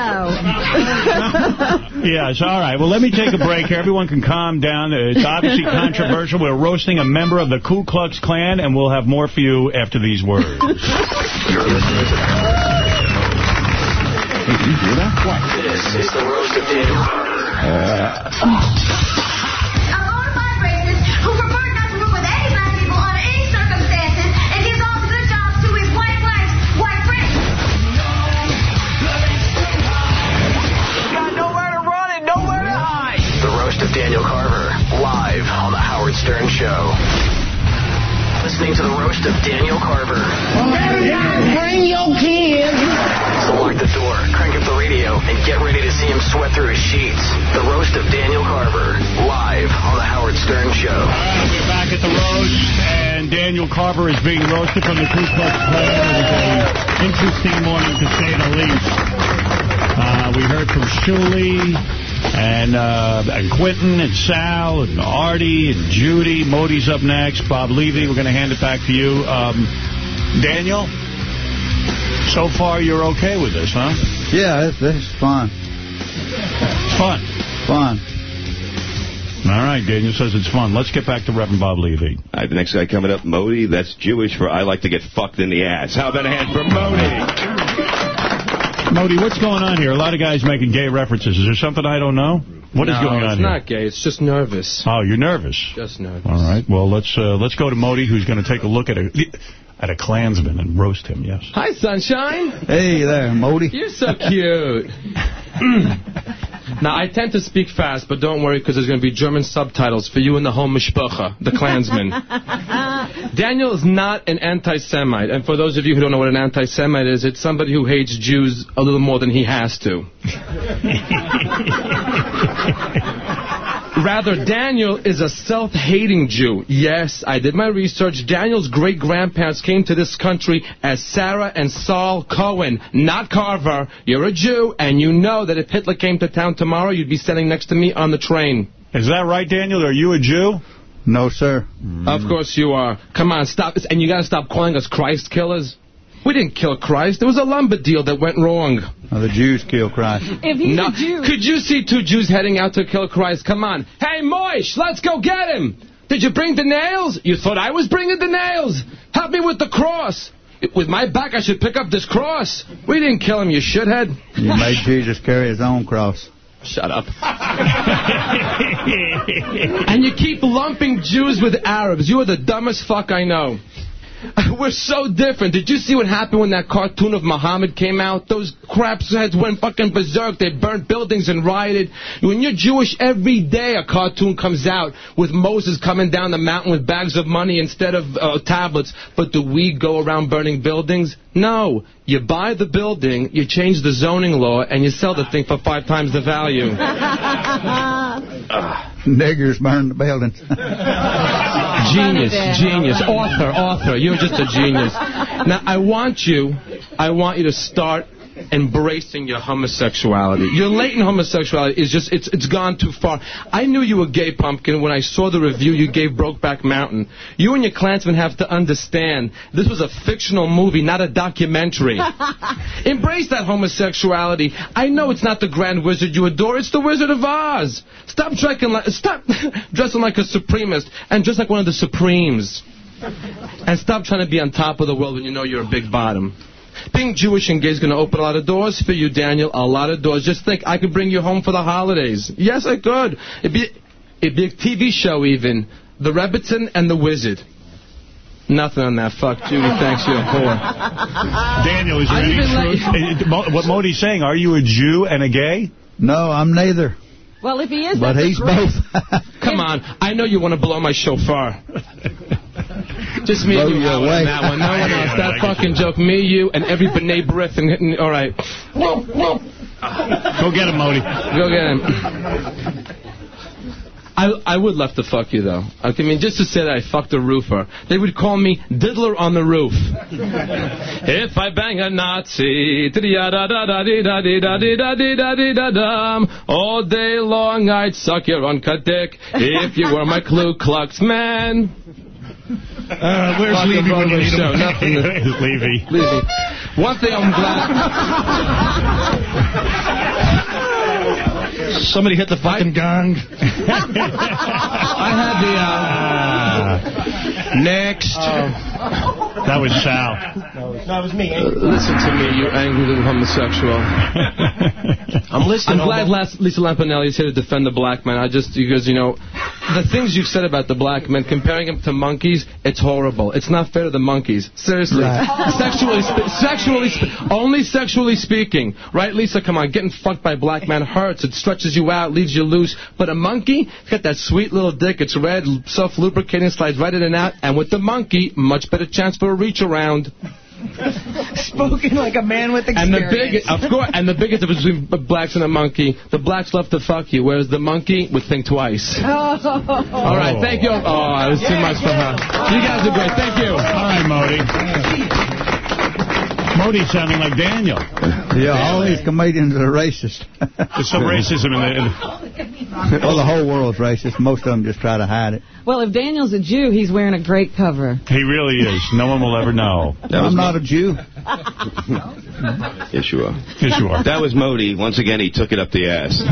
Yes, all right. Well, let me take a break here. Everyone can calm down. It's obviously controversial. We're roasting a member of the Ku Klux Klan, and we'll have more for you after these words. You're listening to This is the roast of Daniel. who The roast of Daniel Carver, live on the Howard Stern Show. Listening to the roast of Daniel Carver. Bring your kids. So lock the door, crank up the radio, and get ready to see him sweat through his sheets. The roast of Daniel Carver, live on the Howard Stern Show. We're back at the roast, and Daniel Carver is being roasted from the Ku Klux Klan. It was an interesting morning, to say the least. Uh, we heard from Shuli, and, uh, and Quentin, and Sal, and Artie, and Judy. Modi's up next. Bob Levy, we're going to hand it back to you. Um, Daniel, so far you're okay with this, huh? Yeah, it's, it's fun. It's fun. Fun. All right, Daniel says it's fun. Let's get back to Reverend Bob Levy. All right, the next guy coming up, Modi. That's Jewish for I like to get fucked in the ass. How about a hand for Modi? Modi, what's going on here? A lot of guys making gay references. Is there something I don't know? What is no, going on here? No, it's not gay. It's just nervous. Oh, you're nervous. Just nervous. All right. Well, let's uh, let's go to Modi, who's going to take a look at a at a Klansman and roast him. Yes. Hi, sunshine. Hey there, Modi. You're so cute. now, I tend to speak fast, but don't worry, because there's going to be German subtitles for you and the whole mishpacha, the Klansman. Daniel is not an anti-Semite, and for those of you who don't know what an anti-Semite is, it's somebody who hates Jews a little more than he has to. Rather, Daniel is a self-hating Jew. Yes, I did my research. Daniel's great-grandparents came to this country as Sarah and Saul Cohen, not Carver. You're a Jew, and you know that if Hitler came to town tomorrow, you'd be sitting next to me on the train. Is that right, Daniel? Are you a Jew? No, sir. Of course you are. Come on, stop this. And you got to stop calling us Christ killers. We didn't kill Christ. There was a lumber deal that went wrong. Oh, the Jews killed Christ. If he's No, a Jew. Could you see two Jews heading out to kill Christ? Come on. Hey, Moish, let's go get him. Did you bring the nails? You thought I was bringing the nails. Help me with the cross. With my back, I should pick up this cross. We didn't kill him, you shithead. You made Jesus carry his own cross. Shut up. and you keep lumping Jews with Arabs. You are the dumbest fuck I know. We're so different. Did you see what happened when that cartoon of Muhammad came out? Those craps heads went fucking berserk. They burnt buildings and rioted. When you're Jewish, every day a cartoon comes out with Moses coming down the mountain with bags of money instead of uh, tablets. But do we go around burning buildings? No. You buy the building, you change the zoning law, and you sell the thing for five times the value. Niggers burn the building. Genius, genius, author, author. You're just a genius. Now, I want you, I want you to start embracing your homosexuality. Your latent homosexuality is just, it's it's gone too far. I knew you were gay, Pumpkin, when I saw the review you gave Brokeback Mountain. You and your Klansmen have to understand this was a fictional movie, not a documentary. Embrace that homosexuality. I know it's not the Grand Wizard you adore, it's the Wizard of Oz. Stop, like, stop dressing like a supremacist and dress like one of the Supremes. And stop trying to be on top of the world when you know you're a big bottom. Being Jewish and gay is going to open a lot of doors for you, Daniel. A lot of doors. Just think, I could bring you home for the holidays. Yes, I could. It'd be, it'd be a TV show even. The Rebbetzin and the Wizard. Nothing on that. Fuck Judy. Thanks, you a whore. Daniel, is there I any truth? eh, What Modi's saying, are you a Jew and a gay? No, I'm neither. Well, if he is, But he's great- both. Come on. I know you want to blow my shofar. Just me and you, you Howard, away. on that one. No one else. That get fucking joke. Me, you, and every B'nai B'rith. And, and, all right. Go get him, Modi. Go get him. I I would love to fuck you, though. I mean, just to say that I fucked a roofer. They would call me Diddler on the Roof. if I bang a Nazi, all day long I'd suck your uncut dick if you were my Ku Klux man. Uh, where's Levy when you need show, him? nothing. Levy. Levy. One thing I'm glad... Somebody hit the fucking gong. I had the, uh... Next. That was Sal. No, it was me. Uh, listen to me, you angry little homosexual. I'm listening. I'm glad Las- Lisa Lampanelli is here to defend the black man. I just, because, you know, the things you've said about the black men, comparing them to monkeys, it's horrible. It's not fair to the monkeys. Seriously. Sexually, spe- sexually, spe- only sexually speaking. Right, Lisa? Come on, getting fucked by a black man hurts. It stretches you out, leaves you loose. But a monkey, it's got that sweet little dick. It's red, self-lubricating, slides right in and out. And with the monkey, much better chance for a reach around. Spoken like a man with experience. And the biggest, of course, and the biggest difference between b- blacks and a monkey, the blacks love to fuck you, whereas the monkey would think twice. Oh. All right, thank you. Oh, it was too much for her. You guys are great. Thank you. All right, Modi. Modi sounding like Daniel. Yeah, all these comedians are racist. There's some racism in there. Well, the whole world's racist. Most of them just try to hide it. Well, if Daniel's a Jew, he's wearing a great cover. he really is. No one will ever know. I'm not a Jew. Yes, you are. Yes, you are. That was Modi. Once again, he took it up the ass.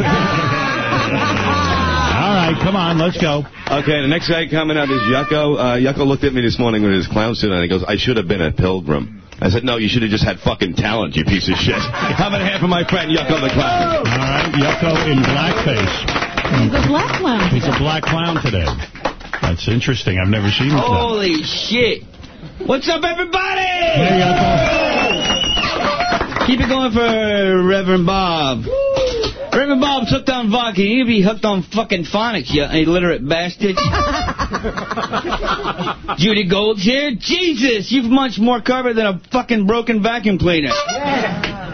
All right, come on, let's go. Okay, the next guy coming up is Yucko. Uh, Yucko looked at me this morning with his clown suit on. He goes, I should have been a pilgrim. I said, no, you should have just had fucking talent, you piece of shit. How about half of my friend Yucko the clown? All right, Yucko in blackface. He's a black clown. He's a black clown today. That's interesting. I've never seen him. Holy shit. What's up, everybody? Hey, Keep it going for Reverend Bob. Reverend Bob's hooked on vodka. You be hooked on fucking phonics, you illiterate bastard. Judy Gold's here. Jesus, you've munched more carpet than a fucking broken vacuum cleaner.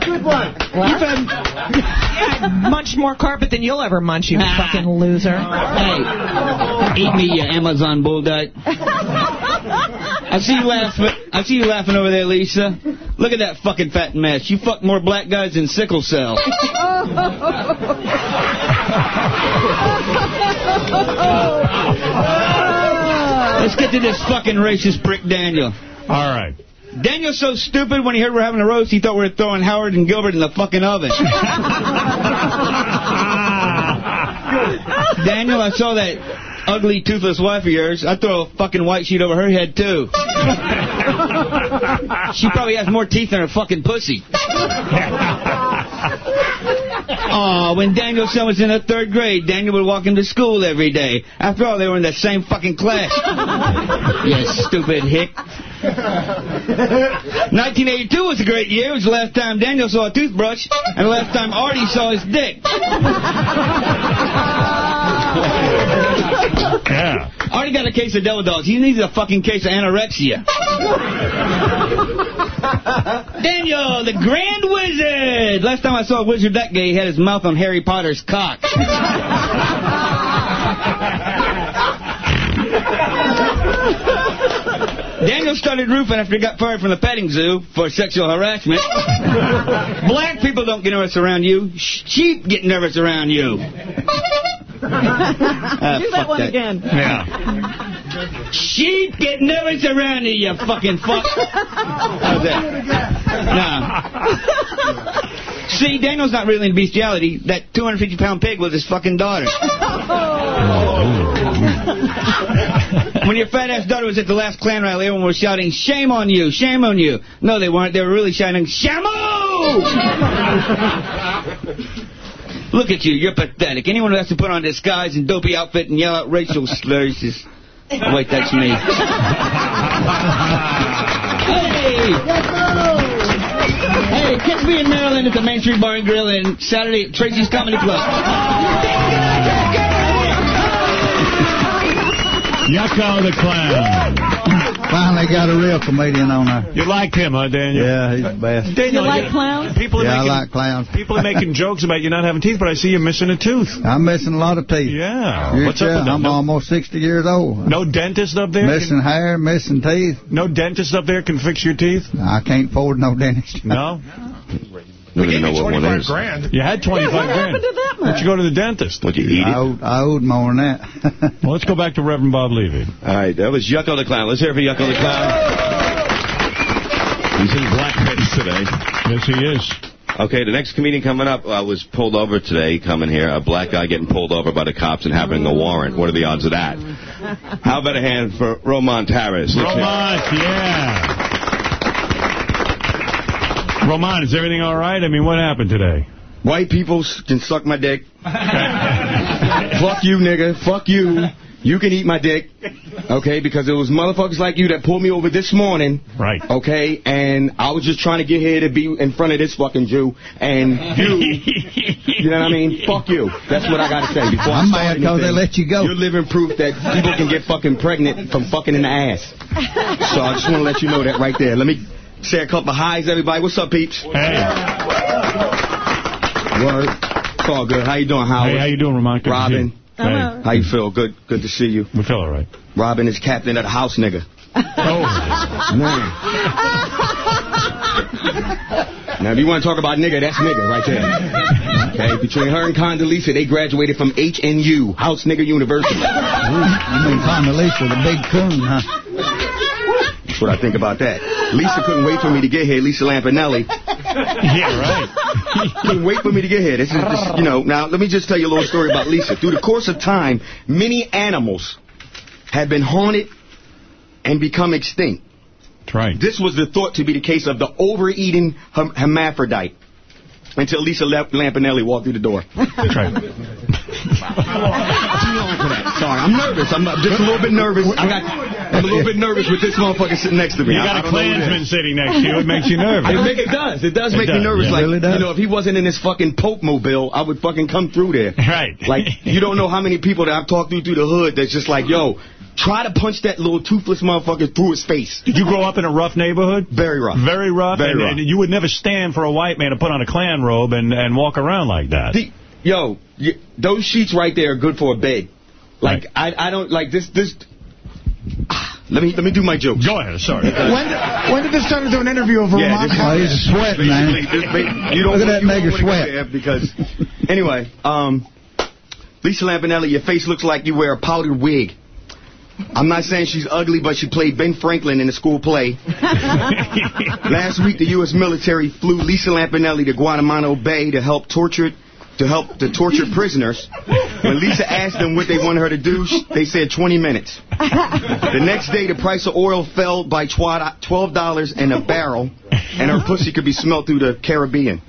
Good one. You've had yeah, much more carpet than you'll ever munch, you fucking loser. Hey, eat me, you Amazon bulldog. I see you laughing. I see you laughing over there, Lisa. Look at that fucking fat mess. You fuck more black guys than sickle cell. Let's get to this fucking racist prick Daniel. All right. Daniel's so stupid when he heard we're having a roast, he thought we were throwing Howard and Gilbert in the fucking oven. Daniel, I saw that ugly, toothless wife of yours. I'd throw a fucking white sheet over her head, too. she probably has more teeth than her fucking pussy. Oh, when Daniel's son was in the third grade, Daniel would walk him to school every day. After all, they were in the same fucking class. you stupid hick. 1982 was a great year. It was the last time Daniel saw a toothbrush, and the last time Artie saw his dick. Yeah. Already got a case of devil dogs. He needs a fucking case of anorexia. Daniel, the Grand Wizard. Last time I saw a wizard that gay, he had his mouth on Harry Potter's cock. Daniel started roofing after he got fired from the petting zoo for sexual harassment. Black people don't get nervous around you. Sheep get nervous around you. Ah, Do that fuck one again. Yeah. Sheep get nervous around you, you fucking fuck. How's that? No. See, Daniel's not really in bestiality. That 250-pound pig was his fucking daughter. when your fat-ass daughter was at the last Klan rally, everyone was shouting, shame on you, shame on you. No, they weren't. They were really shouting, shamu! Look at you. You're pathetic. Anyone who has to put on a disguise and dopey outfit and yell out racial slurs is... Oh, wait, that's me. hey! Hey, catch me in Maryland at the Main Street Bar and Grill and Saturday at Tracy's Comedy Club. Yucko the Clown. Finally got a real comedian on there. You like him, huh, Daniel? Yeah, he's the best. Daniel, You like clowns? People are Yeah, I making, like clowns. People are making jokes about you not having teeth, but I see you're missing a tooth. I'm missing a lot of teeth. Yeah. You What's up with that? I'm No- almost 60 years old. No dentist up there? Missing hair, missing teeth. No dentist up there can fix your teeth? I can't afford no dentist. No? Don't even know what one is. grand. You had 25 what grand. happened to that Why don't you go to the dentist? Would you eat I it? owed, I owed more than that. Well, let's go back to Reverend Bob Levy. All right, that was Yucko the Clown. Let's hear it for Yucko the Clown. He's in blackface today. Yes, he is. Okay, the next comedian coming up uh, was pulled over today, coming here. A black guy getting pulled over by the cops and having a warrant. What are the odds of that? How about a hand for Roman Harris? Let's hear it. Roman, yeah. Roman, is everything all right? I mean, what happened today? White people can suck my dick. Fuck you, nigga. Fuck you. You can eat my dick. Okay, because it was motherfuckers like you that pulled me over this morning. Right. Okay, and I was just trying to get here to be in front of this fucking Jew. And you, you know what I mean? Fuck you. That's what I got to say. Before I I'm start mad 'cause they anything. let you go. You're living proof that people can get fucking pregnant from fucking in the ass. So I just want to let you know that right there. Let me say a couple of highs, everybody. What's up, peeps? Hey. Word. It's all good. How you doing, Howard? Hey, how you doing, Roman? Good to Robin. see you. Hey. How you feel? Good. Good to see you. We feel all right. Robin is captain of the house, nigga. Oh. Man. Now, if you want to talk about nigga, that's nigga right there. Okay, between her and Condoleezza, they graduated from HNU, House Nigga University. You mean Condoleezza, the big coon, huh? That's what I think about that. Lisa couldn't wait for me to get here. Lisa Lampanelli Yeah, right. couldn't wait for me to get here. This is, this, you know. Now, let me just tell you a little story about Lisa. Through the course of time, many animals have been haunted and become extinct. That's right. This was the thought to be the case of the overeating hermaphrodite until Lisa La- Lampanelli walked through the door. That's right. Sorry, I'm nervous. I'm just a little bit nervous. I got, I'm a little bit nervous with this motherfucker sitting next to me. You I- got a don't know who it Klansman sitting next to you. It makes you nervous. It, make, it does. It does It make me nervous. yeah. Like, Really does. you know, if he wasn't in this fucking Pope mobile, I would fucking come through there. Right. Like, you don't know how many people that I've talked to through the hood that's just like, yo, try to punch that little toothless motherfucker through his face. Did you grow up in a rough neighborhood? Very rough. Very rough? Very and, rough. and you would never stand for a white man to put on a Klan robe and, and walk around like that. The, yo, y those sheets right there are good for a bed. Like, I, I don't, like, this, this, Ah, let me, let me do my joke. Go ahead, sorry. When, when did this turn into an interview over Yeah, Vermont? this- Oh, he's sweating, man. Basically, this ba- you don't, Look at that you don't nigger wanna sweat. Because, anyway, um, Lisa Lampanelli, your face looks like you wear a powdered wig. I'm not saying she's ugly, but she played Ben Franklin in the school play. Last week, the U.S. military flew Lisa Lampanelli to Guantanamo Bay to help torture to help the tortured prisoners. When Lisa asked them what they wanted her to do, they said 20 minutes. The next day, the price of oil fell by $12 in a barrel, and her pussy could be smelt through the Caribbean.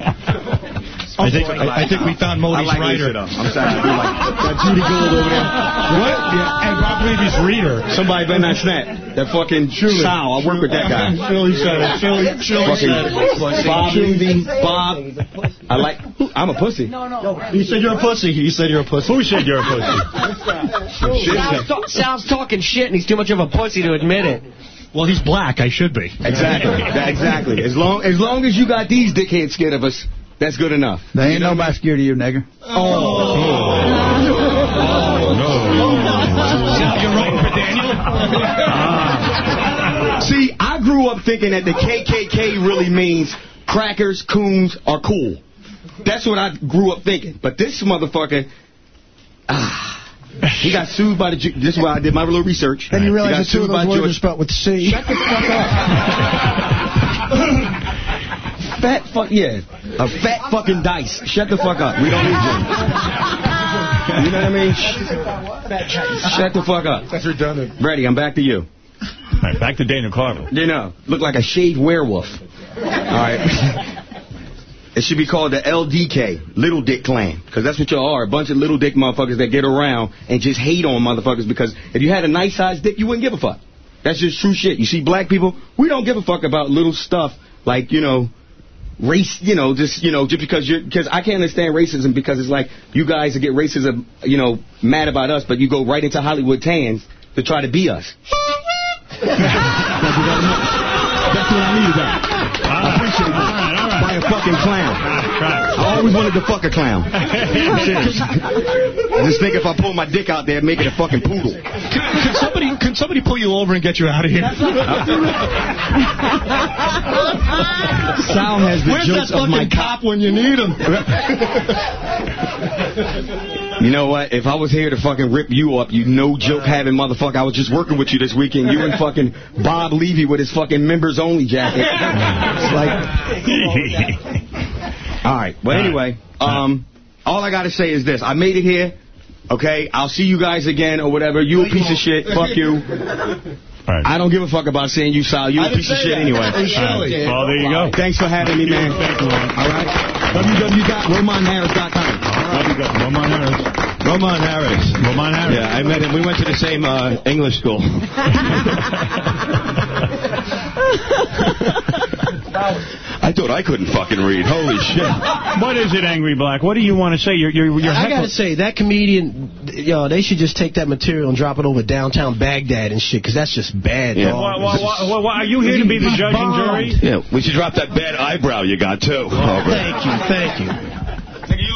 I think I, I think we found Modi's I like writer. I'm sorry. I do like Got Judy Gold over there. What? Yeah, and Bob Levy's reader. Somebody better not snap. That fucking Sal. I work with that guy. Philly said it. Philly, Philly Fucking said it. Bob Levy, Bob. I like. I'm a pussy. No, no. He said you're a pussy. He said you're a pussy. Who said you're a pussy? Sal's, ta- Sal's talking shit, and he's too much of a pussy to admit it. Well, he's black. I should be. Exactly. Exactly. As long as long as you got these dickheads scared of us, that's good enough. There ain't nobody scared of you, nigger. Oh, you're writing for Daniel? See, I grew up thinking that the KKK really means crackers, coons are cool. That's what I grew up thinking. But this motherfucker, ah, he got sued by the. Ju- this is why I did my little research. Then you He realize got the two of sued by those words are George- spelled with C. Shut the fuck up. fat fuck yeah, a fat fucking dice. Shut the fuck up. We don't need you. You know what I mean? Shut the fuck up. That's redundant. Brady, I'm back to you. All right, back to Daniel Carver. You know, look like a shaved werewolf. All right. It should be called the LDK, Little Dick Clan, because that's what y'all are, a bunch of little dick motherfuckers that get around and just hate on motherfuckers because if you had a nice-sized dick, you wouldn't give a fuck. That's just true shit. You see black people, we don't give a fuck about little stuff like, you know, race, you know, just, you know, just because you're, because I can't understand racism because it's like you guys that get racism, you know, mad about us, but you go right into Hollywood tans to try to be us. That's what I need about. I appreciate that. Fucking clown. I always wanted to fuck a clown. I'm serious. Just think if I pull my dick out there, make it a fucking poodle. Can somebody, could somebody pull you over and get you out of here? Sal has the Where's jokes of my fucking cop when you need him? You know what? If I was here to fucking rip you up, you no joke having motherfucker, I was just working with you this weekend. You and fucking Bob Levy with his fucking members only jacket. It's like, all right. Well, anyway, um, all I gotta say is this: I made it here. Okay, I'll see you guys again or whatever. You a piece of shit. Fuck you. I don't give a fuck about seeing you, Sal. You I a didn't piece of shit that. anyway. Hey, Shirley. Well, there you go. Thanks for having me, man. Thank you, man. All right. www.romanharris.com. Roman Harris. Roman Harris. Roman Harris. Yeah, I met him. We went to the same uh, English school. I thought I couldn't fucking read. Holy shit. What is it, Angry Black? What do you want to say? You're, you're, you're I gotta say, that comedian, yo, they should just take that material and drop it over downtown Baghdad and shit, because that's just bad, Yeah. dog. Why- why- why- why- why- are you here to be the judge and jury? Yeah, we should drop that bad eyebrow you got, too. Oh, Thank you, thank you.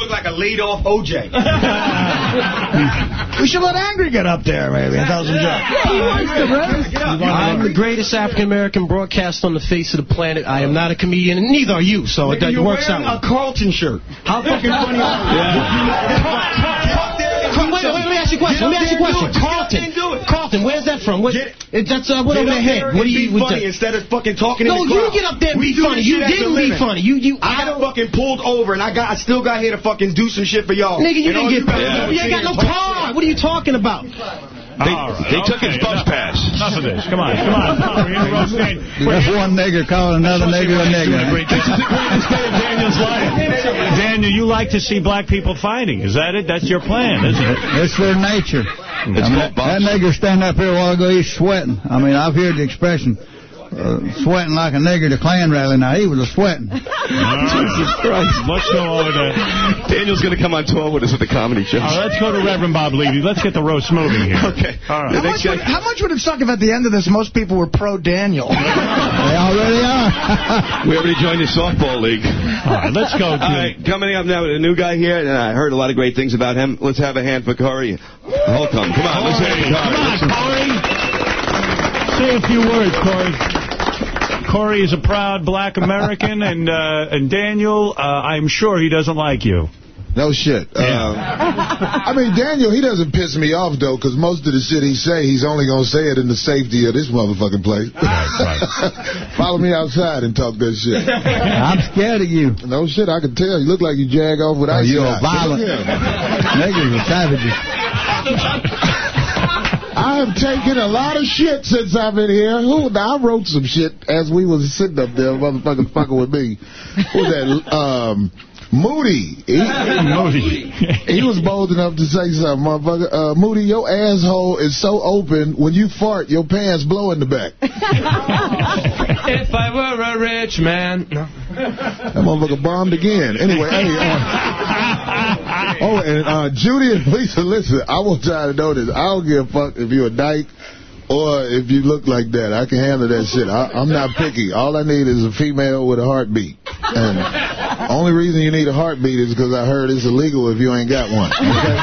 Nigga, you look like a laid-off OJ. We should let Angry get up there, maybe, and tell some jokes. I'm the greatest African-American broadcaster on the face of the planet. I am not a comedian, and neither are you, so it, Nigga, it you're works wearing out. a Carlton shirt. How fucking funny are you? Wait, wait, let me ask you a question. Let me ask you a question. Carlton, Carlton, where's that from? What, it, that's uh, what over their head. What do you? be funny instead of fucking talking No, in the you get up there and be funny. You shit as a didn't be funny. You, you, I got fucking pulled over, and I got, I still got here to fucking do some shit for y'all. Nigga, you didn't get. You ain't got no car. What are you talking about? They, All right, they took okay, his bus enough- pass. Enough of this. Come on, come on. We're in a. That's one nigger calling another nigger a nigger. This is the greatest day of Daniel's life. Daniel, you like to see black people fighting. Is that it? That's your plan, isn't it? It's their nature. I mean, that, that nigger standing up here a while ago, he's sweating. I mean, I've heard the expression, uh, sweating like a nigger to Klan rally. Now, he was a sweating. Jesus Christ. Let's go over to... Daniel's going to come on tour with us at the comedy show. All right, let's go to Reverend Bob Levy. Let's get the roast moving here. Okay. All right. How much, would, how much would it suck if at the end of this most people were pro-Daniel? They already are. We already joined the softball league. All right, let's go to... All right, coming up now with a new guy here, and I heard a lot of great things about him. Let's have a hand for Corey Holcomb. Come on, let's have Corey. Come on, Corey. Corey. Say a few words, Corey. Corey is a proud black American, and uh, and Daniel, uh, I'm sure he doesn't like you. No shit. Um, I mean, Daniel, he doesn't piss me off, though, because most of the shit he say, he's only going to say it in the safety of this motherfucking place. Follow me outside and talk that shit. I'm scared of you. No shit, I can tell. You look like you jag off without Oh, ice. you're violent. Yeah. Niggers are savages. I have taken a lot of shit since I've been here. Who? Now, I wrote some shit as we was sitting up there, motherfucking fucking with me. What was that? Um, Moody. He, Moody. he was bold enough to say something, motherfucker. Uh, Moody, your asshole is so open, when you fart, your pants blow in the back. if I were a rich man. No. That motherfucker bombed again. Anyway, hey, uh, oh, and uh, Judy and Lisa, listen, I want y'all to know this. I don't give a fuck if you're a dyke or if you look like that. I can handle that shit. I, I'm not picky. All I need is a female with a heartbeat. And only reason you need a heartbeat is because I heard it's illegal if you ain't got one. Okay?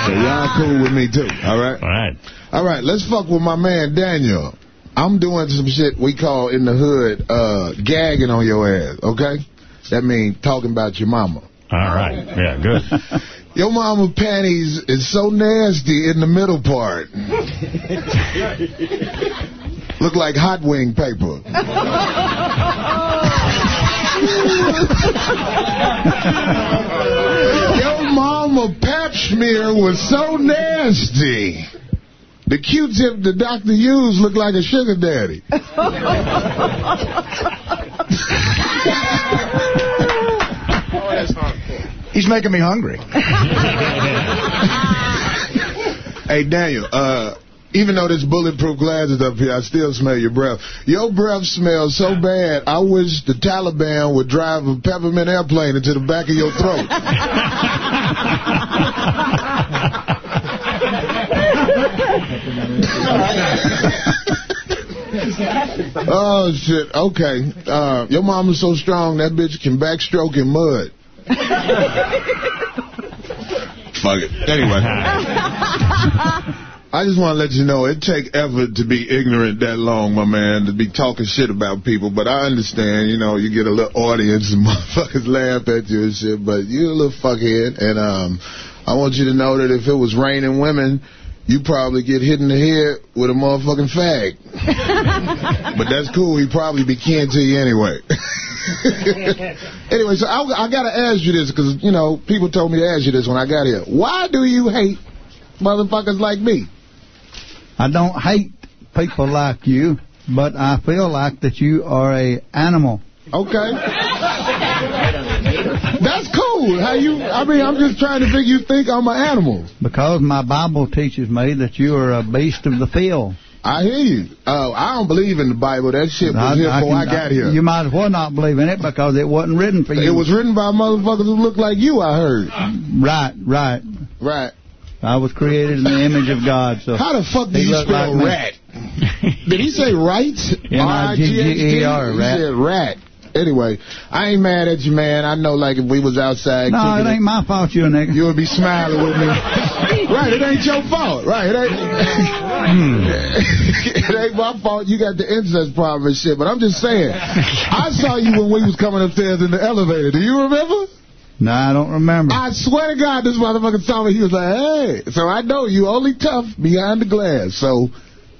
so y'all cool with me, too. All right? All right. All right, let's fuck with my man Daniel. I'm doing some shit we call in the hood uh, gagging on your ass, okay? That means talking about your mama. All right. Yeah, good. Your mama panties is so nasty in the middle part. Look like hot wing paper. Your mama pap smear was so nasty. The Q-tip the doctor used looked like a sugar daddy. He's making me hungry. hey, Daniel, uh, even though this bulletproof glass is up here, I still smell your breath. Your breath smells so bad, I wish the Taliban would drive a peppermint airplane into the back of your throat. oh, shit. Okay. Uh, your mama's so strong, that bitch can backstroke in mud. Fuck it. Anyway. I just want to let you know it take effort to be ignorant that long, my man, to be talking shit about people. But I understand, you know, you get a little audience and motherfuckers laugh at you and shit, but you're a little fuckhead. And um, I want you to know that if it was raining women, you probably get hit in the head with a motherfucking fag. but that's cool. He'd probably be kin to you anyway. anyway, so I, I got to ask you this because, you know, people told me to ask you this when I got here. Why do you hate motherfuckers like me? I don't hate people like you, but I feel like that you are a animal. Okay. That's cool. How you? I mean, I'm just trying to figure you think I'm an animal. Because my Bible teaches me that you are a beast of the field. I hear you. Uh, I don't believe in the Bible. That shit was here before I, got here. You might as well not believe in it because it wasn't written for you. It was written by motherfuckers who look like you, I heard. Right, right. Right. I was created in the image of God. So How the fuck do you spell like rat? Did he say right? He rat. said rat. Anyway, I ain't mad at you, man. I know, like, if we was outside No, it ain't my fault you're a nigga. you would be smiling with me. right, it ain't your fault. Right, it ain't, it ain't my fault you got the incest problem and shit, but I'm just saying, I saw you when we was coming upstairs in the elevator. Do you remember? No, I don't remember. I swear to God, this motherfucker saw me. He was like, hey. So I know you only tough behind the glass. So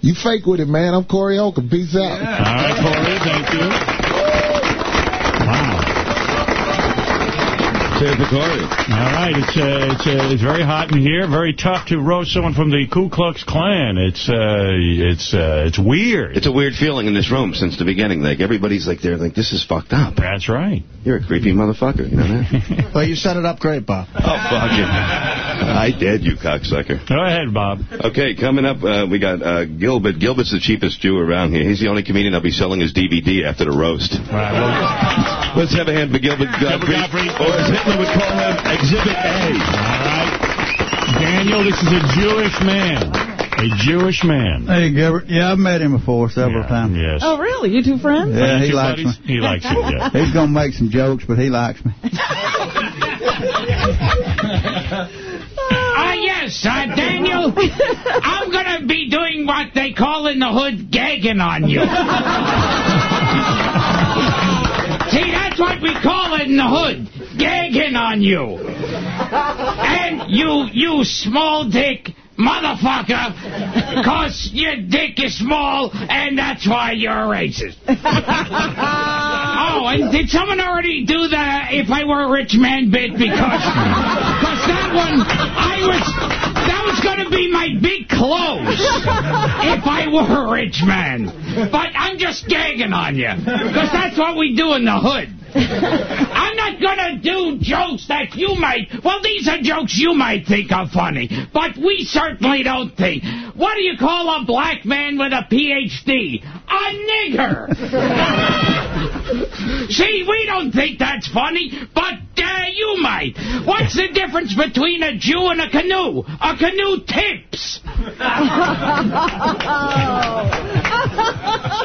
you fake with it, man. I'm Corey Holcomb. Peace out. All right, Corey, thank you. Corey. All right, it's uh, it's uh, it's very hot in here. Very tough to roast someone from the Ku Klux Klan. It's uh, it's uh, it's weird. It's a weird feeling in this room since the beginning. Like, everybody's like, they're like, this is fucked up. That's right. You're a creepy motherfucker, you know that? Well, you set it up great, Bob. Oh, fuck you. I did, you cocksucker. Go ahead, Bob. Okay, coming up, uh, we got uh, Gilbert. Gilbert's the cheapest Jew around here. He's the only comedian I'll be selling his DVD after the roast. Let's have a hand for Gilbert Gottfried, or as Hitler would call him, Exhibit A. All right. Daniel, this is a Jewish man. A Jewish man. Hey, Gilbert. Yeah, I've met him before several times. Yes. Oh, really? You two friends? Yeah, he likes buddies? me. He likes you, yeah. He's going to make some jokes, but he likes me. Ah, yes, uh, Daniel. I'm going to be doing what they call in the hood gagging on you. That's what we call it in the hood. Gagging on you. And you, you small dick motherfucker, cause your dick is small, and that's why you're a racist. oh, and did someone already do the if I were a rich man bit? Because, because that one, I was... That was going to be my big close if I were a rich man. But I'm just gagging on you. Because that's what we do in the hood. I'm not gonna do jokes that you might, well, these are jokes you might think are funny, but we certainly don't think. What do you call a black man with a PhD? A nigger! See, we don't think that's funny, but uh, you might. What's the difference between a Jew and a canoe? A canoe tips.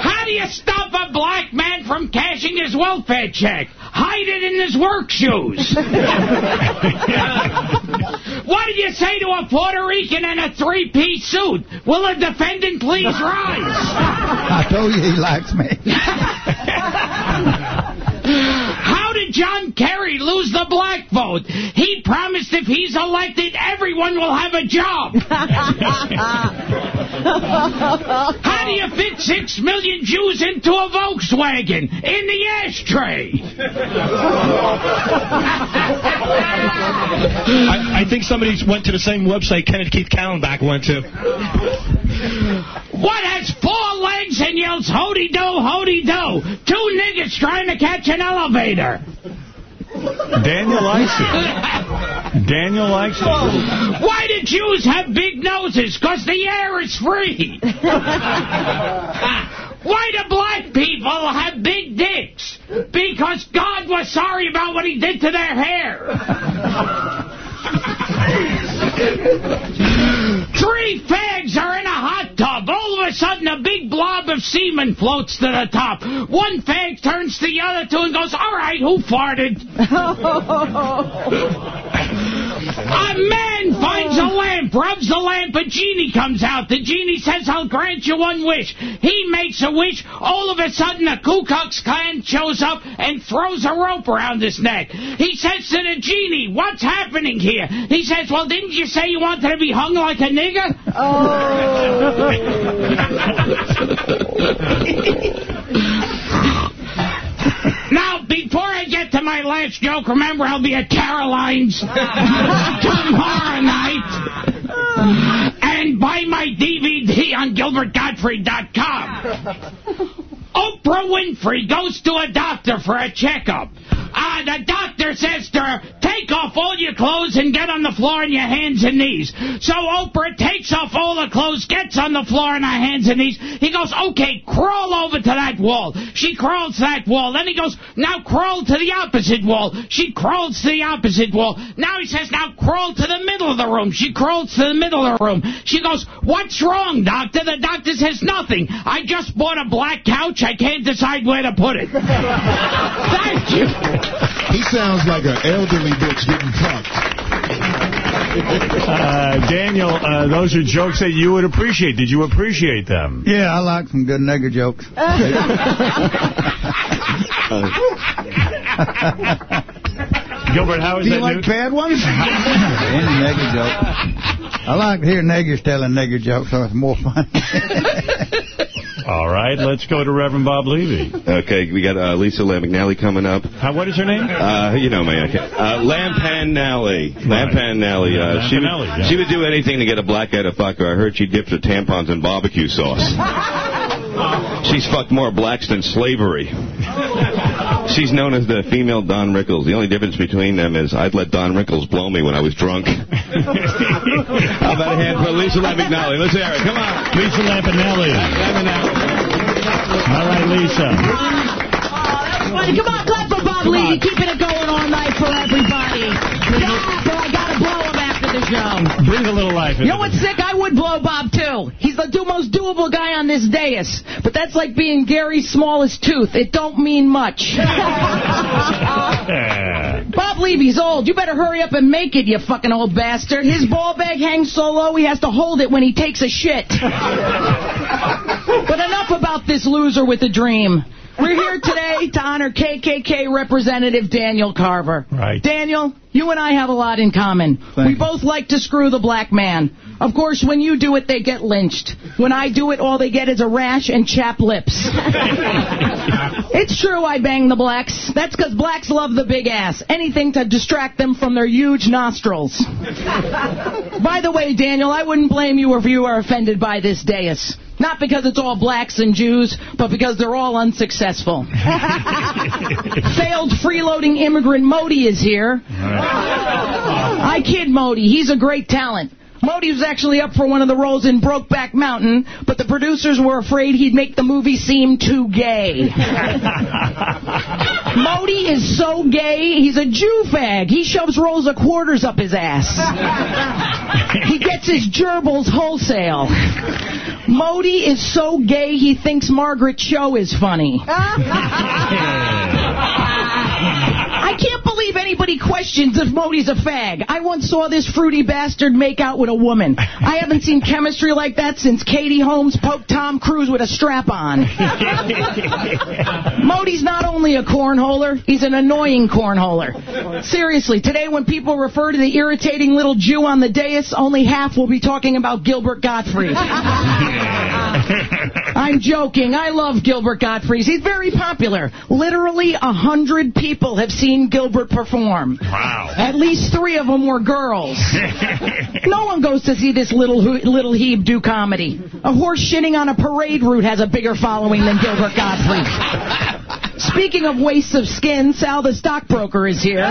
How do you stop a black man from cashing his welfare check? Hide it in his work shoes. what do you say to a Puerto Rican in a three-piece suit? Will a defendant please rise? I told you he likes me. How did John Kerry lose the black vote? He promised if he's elected, everyone will have a job. How do you fit six million Jews into a Volkswagen? In the ashtray. I, I think somebody went to the same website Kenneth Keith Kallenbach went to. What has four legs and yells hody do, hody do? Two niggas trying to catch an elevator. Daniel likes it. Daniel likes it. Why do Jews have big noses? Because the air is free. Why do black people have big dicks? Because God was sorry about what he did to their hair. Three fags are in a hot tub. All of a sudden, a big blob of semen floats to the top. One fag turns to the other two and goes, all right, who farted? A man finds a lamp, rubs the lamp, a genie comes out. The genie says, I'll grant you one wish. He makes a wish. All of a sudden, a Ku Klux Klan shows up and throws a rope around his neck. He says to the genie, what's happening here? He says, well, didn't you say you wanted to be hung like a nigger? Oh. Now, before I get to my last joke, remember I'll be at Caroline's tomorrow night. And buy my DVD on GilbertGottfried.com. Oprah Winfrey goes to a doctor for a checkup. Uh, the doctor says to her, take off all your clothes and get on the floor on your hands and knees. So Oprah takes off all the clothes, gets on the floor on her hands and knees. He goes, okay, crawl over to that wall. She crawls to that wall. Then he goes, now crawl to the opposite wall. She crawls to the opposite wall. Now he says, now crawl to the middle of the room. She crawls to the middle of the room. She goes, what's wrong, doctor? The doctor says, nothing. I just bought a black couch. I can't decide where to put it. Thank you. He sounds like an elderly bitch getting fucked. Uh, Daniel, uh, those are jokes that you would appreciate. Did you appreciate them? Yeah, I like some good nigger jokes. Gilbert, how is Do you that like new- bad ones? Any nigger joke. I like to hear niggers telling nigger jokes, so it's more fun. All right, let's go to Reverend Bob Levy. Okay, we got uh, Lisa Lampanelli coming up. How, what is her name? Uh, you know me. Okay. Uh, Lampanelli. Lampanelli. Uh, she, would, yeah. she would do anything to get a black guy to fuck her. I heard she dips her tampons in barbecue sauce. She's fucked more blacks than slavery. She's known as the female Don Rickles. The only difference between them is I'd let Don Rickles blow me when I was drunk. How about a hand for Lisa Lampanelli? Let's hear it. Come on. Lisa Lampanelli. All right, Lisa. Come on, clap for Bob Lee. Keeping it going all night for everybody. Him um, after the. Bring a little life You know what's sick? I would blow Bob, too. He's the do most doable guy on this dais. But that's like being Gary's smallest tooth. It don't mean much. Bob Levy's old. You better hurry up and make it, you fucking old bastard. His ball bag hangs so low he has to hold it when he takes a shit. but enough about this loser with a dream. We're here today to honor KKK Representative Daniel Carver. Right. Daniel, you and I have a lot in common. we both like to screw the black man. Of course, when you do it, they get lynched. When I do it, all they get is a rash and chapped lips. it's true I bang the blacks. That's because blacks love the big ass. Anything to distract them from their huge nostrils. By the way, Daniel, I wouldn't blame you if you were offended by this dais. Not because it's all blacks and Jews, but because they're all unsuccessful. Failed freeloading immigrant Modi is here. I kid Modi. He's a great talent. Modi was actually up for one of the roles in Brokeback Mountain, but the producers were afraid he'd make the movie seem too gay. Modi is so gay, he's a Jew fag. He shoves rolls of quarters up his ass. he gets his gerbils wholesale. Modi is so gay, he thinks Margaret Cho is funny. I can't believe anybody questions if Modi's a fag. I once saw this fruity bastard make out with a woman. I haven't seen chemistry like that since Katie Holmes poked Tom Cruise with a strap on. Modi's not only a cornholer, he's an annoying cornholer. Seriously, today when people refer to the irritating little Jew on the dais, only half will be talking about Gilbert Gottfried. I'm joking. I love Gilbert Gottfried. He's very popular. Literally a hundred people have seen Gilbert perform. Wow. At least three of them were girls. no one goes to see this little little heeb do comedy. A horse shitting on a parade route has a bigger following than Gilbert Gottfried. Speaking of wastes of skin, Sal the stockbroker is here.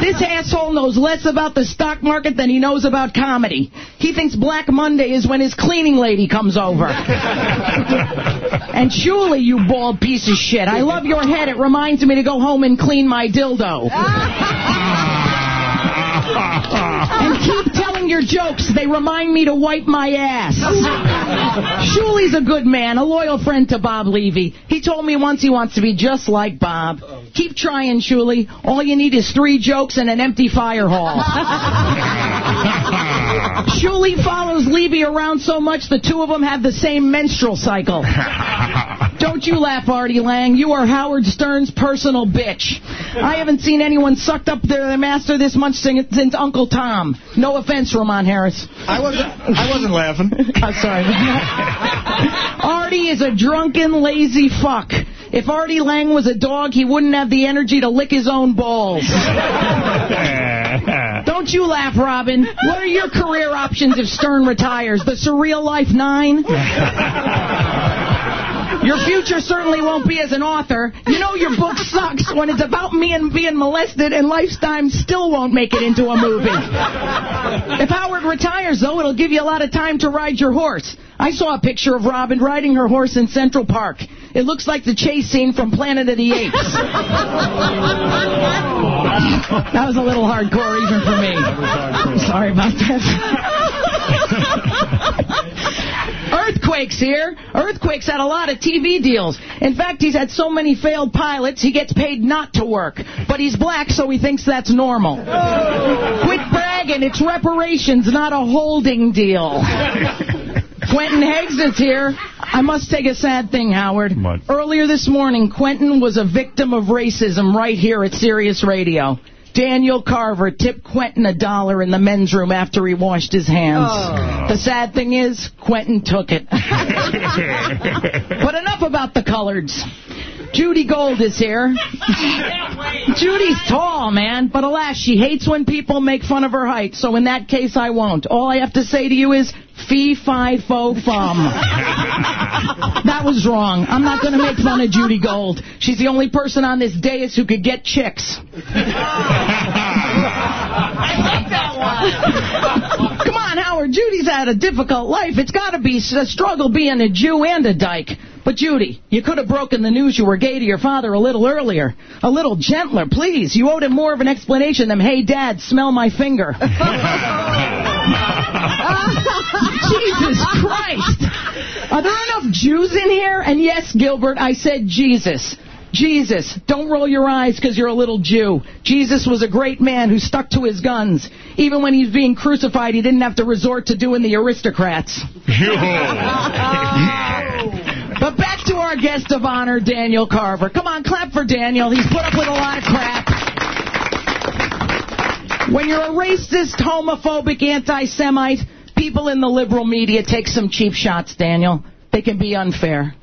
This asshole knows less about the stock market than he knows about comedy. He thinks Black Monday is when his cleaning lady comes over. And Shuli, you bald piece of shit, I love your head. It reminds me to go home and clean my dildo. and keep your jokes. They remind me to wipe my ass. Shuli's a good man, a loyal friend to Bob Levy. He told me once he wants to be just like Bob. Keep trying, Shuli. All you need is three jokes and an empty fire hall. Shuli follows Levy around so much the two of them have the same menstrual cycle. Don't you laugh, Artie Lange. You are Howard Stern's personal bitch. I haven't seen anyone sucked up their master this much since since Uncle Tom. No offense, Roman Harris. I wasn't. I wasn't laughing. I'm sorry. Artie is a drunken, lazy fuck. If Artie Lange was a dog, he wouldn't have the energy to lick his own balls. Don't you laugh, Robin. What are your career options if Stern retires? The Surreal Life 9? Your future certainly won't be as an author. You know your book sucks when it's about me and being molested, and Lifetime still won't make it into a movie. If Howard retires, though, it'll give you a lot of time to ride your horse. I saw a picture of Robin riding her horse in Central Park. It looks like the chase scene from Planet of the Apes. that was a little hardcore even for me. Sorry about that. Earthquake's here. Earthquake's had a lot of TV deals. In fact, he's had so many failed pilots, he gets paid not to work. But he's black, so he thinks that's normal. Quit bragging. It's reparations, not a holding deal. Quentin Higgs is here. I must take a sad thing, Howard. Earlier this morning, Quentin was a victim of racism right here at Sirius Radio. Daniel Carver tipped Quentin a dollar in the men's room after he washed his hands. Oh. The sad thing is, Quentin took it. but enough about the coloreds. Judy Gold is here. Judy's tall, man, but alas, she hates when people make fun of her height, so in that case, I won't. All I have to say to you is, fee, fi, fo, fum. that was wrong. I'm not going to make fun of Judy Gold. She's the only person on this dais who could get chicks. I like that one. Come on, Howard. Judy's had a difficult life. It's got to be a struggle being a Jew and a dyke. But, Judy, you could have broken the news you were gay to your father a little earlier. A little gentler, please. You owed him more of an explanation than, hey, Dad, smell my finger. Jesus Christ. Are there enough Jews in here? And yes, Gilbert, I said Jesus. Jesus. Don't roll your eyes because you're a little Jew. Jesus was a great man who stuck to his guns. Even when he was being crucified, he didn't have to resort to doing the aristocrats. But back to our guest of honor, Daniel Carver. Come on, clap for Daniel. He's put up with a lot of crap. When you're a racist, homophobic, anti-Semite, people in the liberal media take some cheap shots, Daniel. They can be unfair.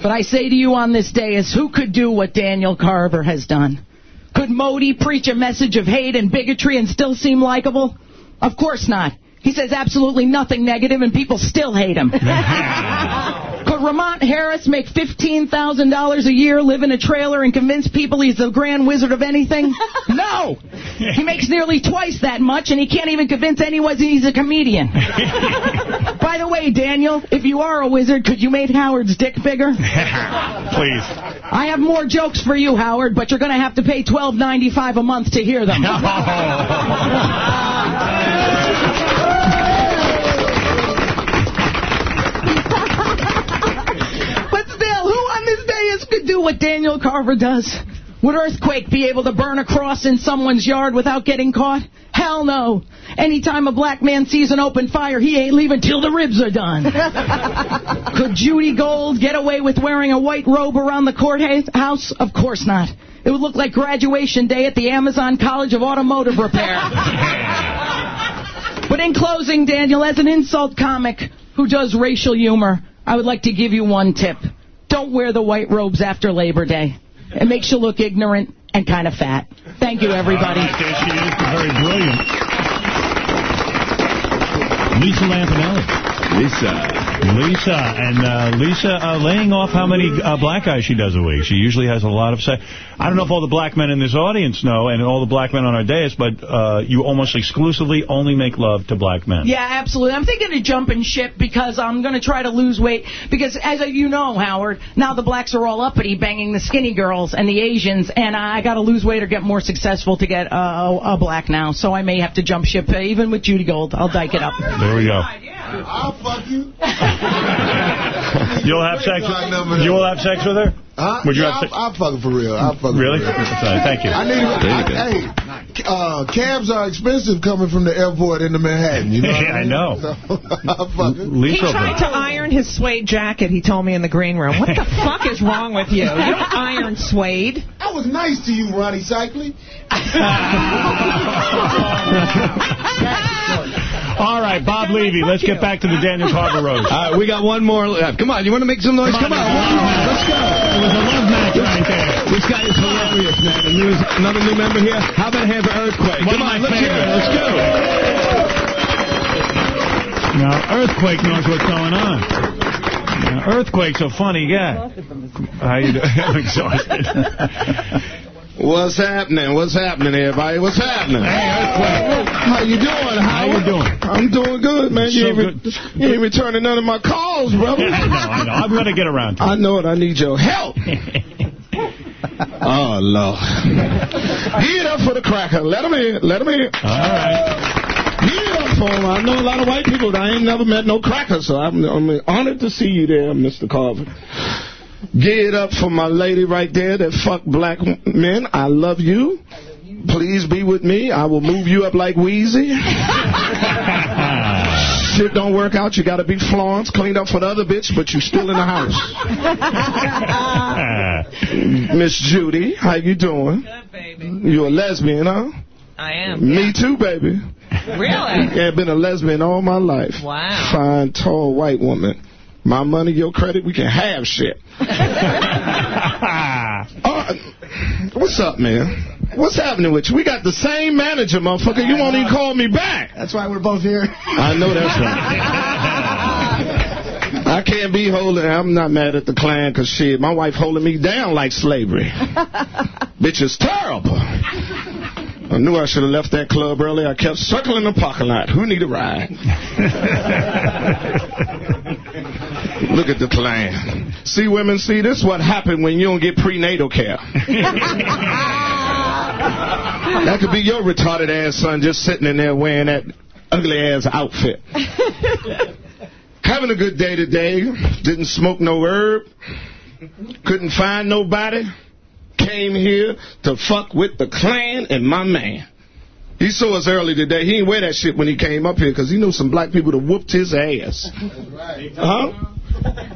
But I say to you on this day is who could do what Daniel Carver has done? Could Modi preach a message of hate and bigotry and still seem likable? Of course not. He says absolutely nothing negative, and people still hate him. Roman Harris make $15,000 a year, live in a trailer, and convince people he's the grand wizard of anything? No! He makes nearly twice that much, and he can't even convince anyone he's a comedian. By the way, Daniel, if you are a wizard, could you make Howard's dick bigger? Please. I have more jokes for you, Howard, but you're going to have to pay $12.95 a month to hear them. But on this dais could do what Daniel Carver does? Would Earthquake be able to burn a cross in someone's yard without getting caught? Hell no. Anytime a black man sees an open fire, he ain't leaving till the ribs are done. Could Judy Gold get away with wearing a white robe around the courthouse? Of course not. It would look like graduation day at the Amazon College of Automotive Repair. But in closing, Daniel, as an insult comic who does racial humor, I would like to give you one tip. Don't wear the white robes after Labor Day. It makes you look ignorant and kind of fat. Thank you, everybody. All right, there she is, very brilliant. Lisa Lampanelli. Lisa. Lisa. And uh, Lisa uh, laying off how many uh, black guys she does a week. She usually has a lot of sex. I don't know if all the black men in this audience know, and all the black men on our dais, but uh, you almost exclusively only make love to black men. Yeah, absolutely. I'm thinking of jumping ship because I'm going to try to lose weight. Because as you know, Howard, now the blacks are all uppity, banging the skinny girls and the Asians, and I got to lose weight or get more successful to get uh, a black now. So I may have to jump ship, uh, even with Judy Gold. I'll dyke it up. There we go. I'll fuck you. You'll have sex. You will have sex with her. Huh? Would you yeah, have? I'll, I'll fuck her for real. I'll fuck her Really? for real. Sorry, thank you. I need. There you go. I, hey, uh, cabs are expensive coming from the airport into Manhattan. You know. Yeah, I mean? know. So, I'll fuck her. He tried to iron his suede jacket, he told me in the green room. What the fuck is wrong with you? You don't iron suede. I was nice to you, Ronnie Cycling. All right, Bob Levy, let's get back to the Daniel Carver Rose. All right, we got one more left. Come on, you want to make some noise? Come on, one more. Let's go. It was a love match right there. This guy is hilarious, man. And there's another new member here. How about a hand for Earthquake? One Come of on, my let's hear it. favorites. Let's go. Now, Earthquake knows what's going on. Now, Earthquake's a funny guy. How you doing? I'm exhausted. What's happening? What's happening, everybody? What's happening? Hey, Earthquake. How you doing? How you doing? I'm doing good, man. You, So ain't, re- you ain't returning none of my calls, brother. I know, I know. I'm going to get around to it. I know it. I need your help. oh, Lord. Give it up for the cracker. Let him in. Let him in. All right. Up for him. I know a lot of white people. But I ain't never met no cracker, so I'm, I'm honored to see you there, Mr. Carver. Give it up for my lady right there that fuck black men. I love you. Please be with me. I will move you up like Weezy. Shit don't work out. You got to be Florence, cleaned up for the other bitch, but you still in the house. Miss Judy, how you doing? Good, baby. You a lesbian, huh? I am. Me too, baby. Really? Yeah, been a lesbian all my life. Wow. Fine, tall, white woman. My money, your credit, we can have shit. Uh, what's up, man? What's happening with you? We got the same manager, motherfucker. You won't even call me back. That's why we're both here. I know that's right. I can't be holding. I'm not mad at the Klan because shit, my wife holding me down like slavery. Bitch is terrible. I knew I should have left that club early. I kept circling the parking lot. Who need a ride? Look at the Klan. See, women, see, this is what happened when you don't get prenatal care. That could be your retarded ass son just sitting in there wearing that ugly ass outfit. Having a good day today. Didn't smoke no herb. Couldn't find nobody. Came here to fuck with the clan and my man. He saw us early today. He didn't wear that shit when he came up here because he knew some black people that whooped his ass. Right. Huh?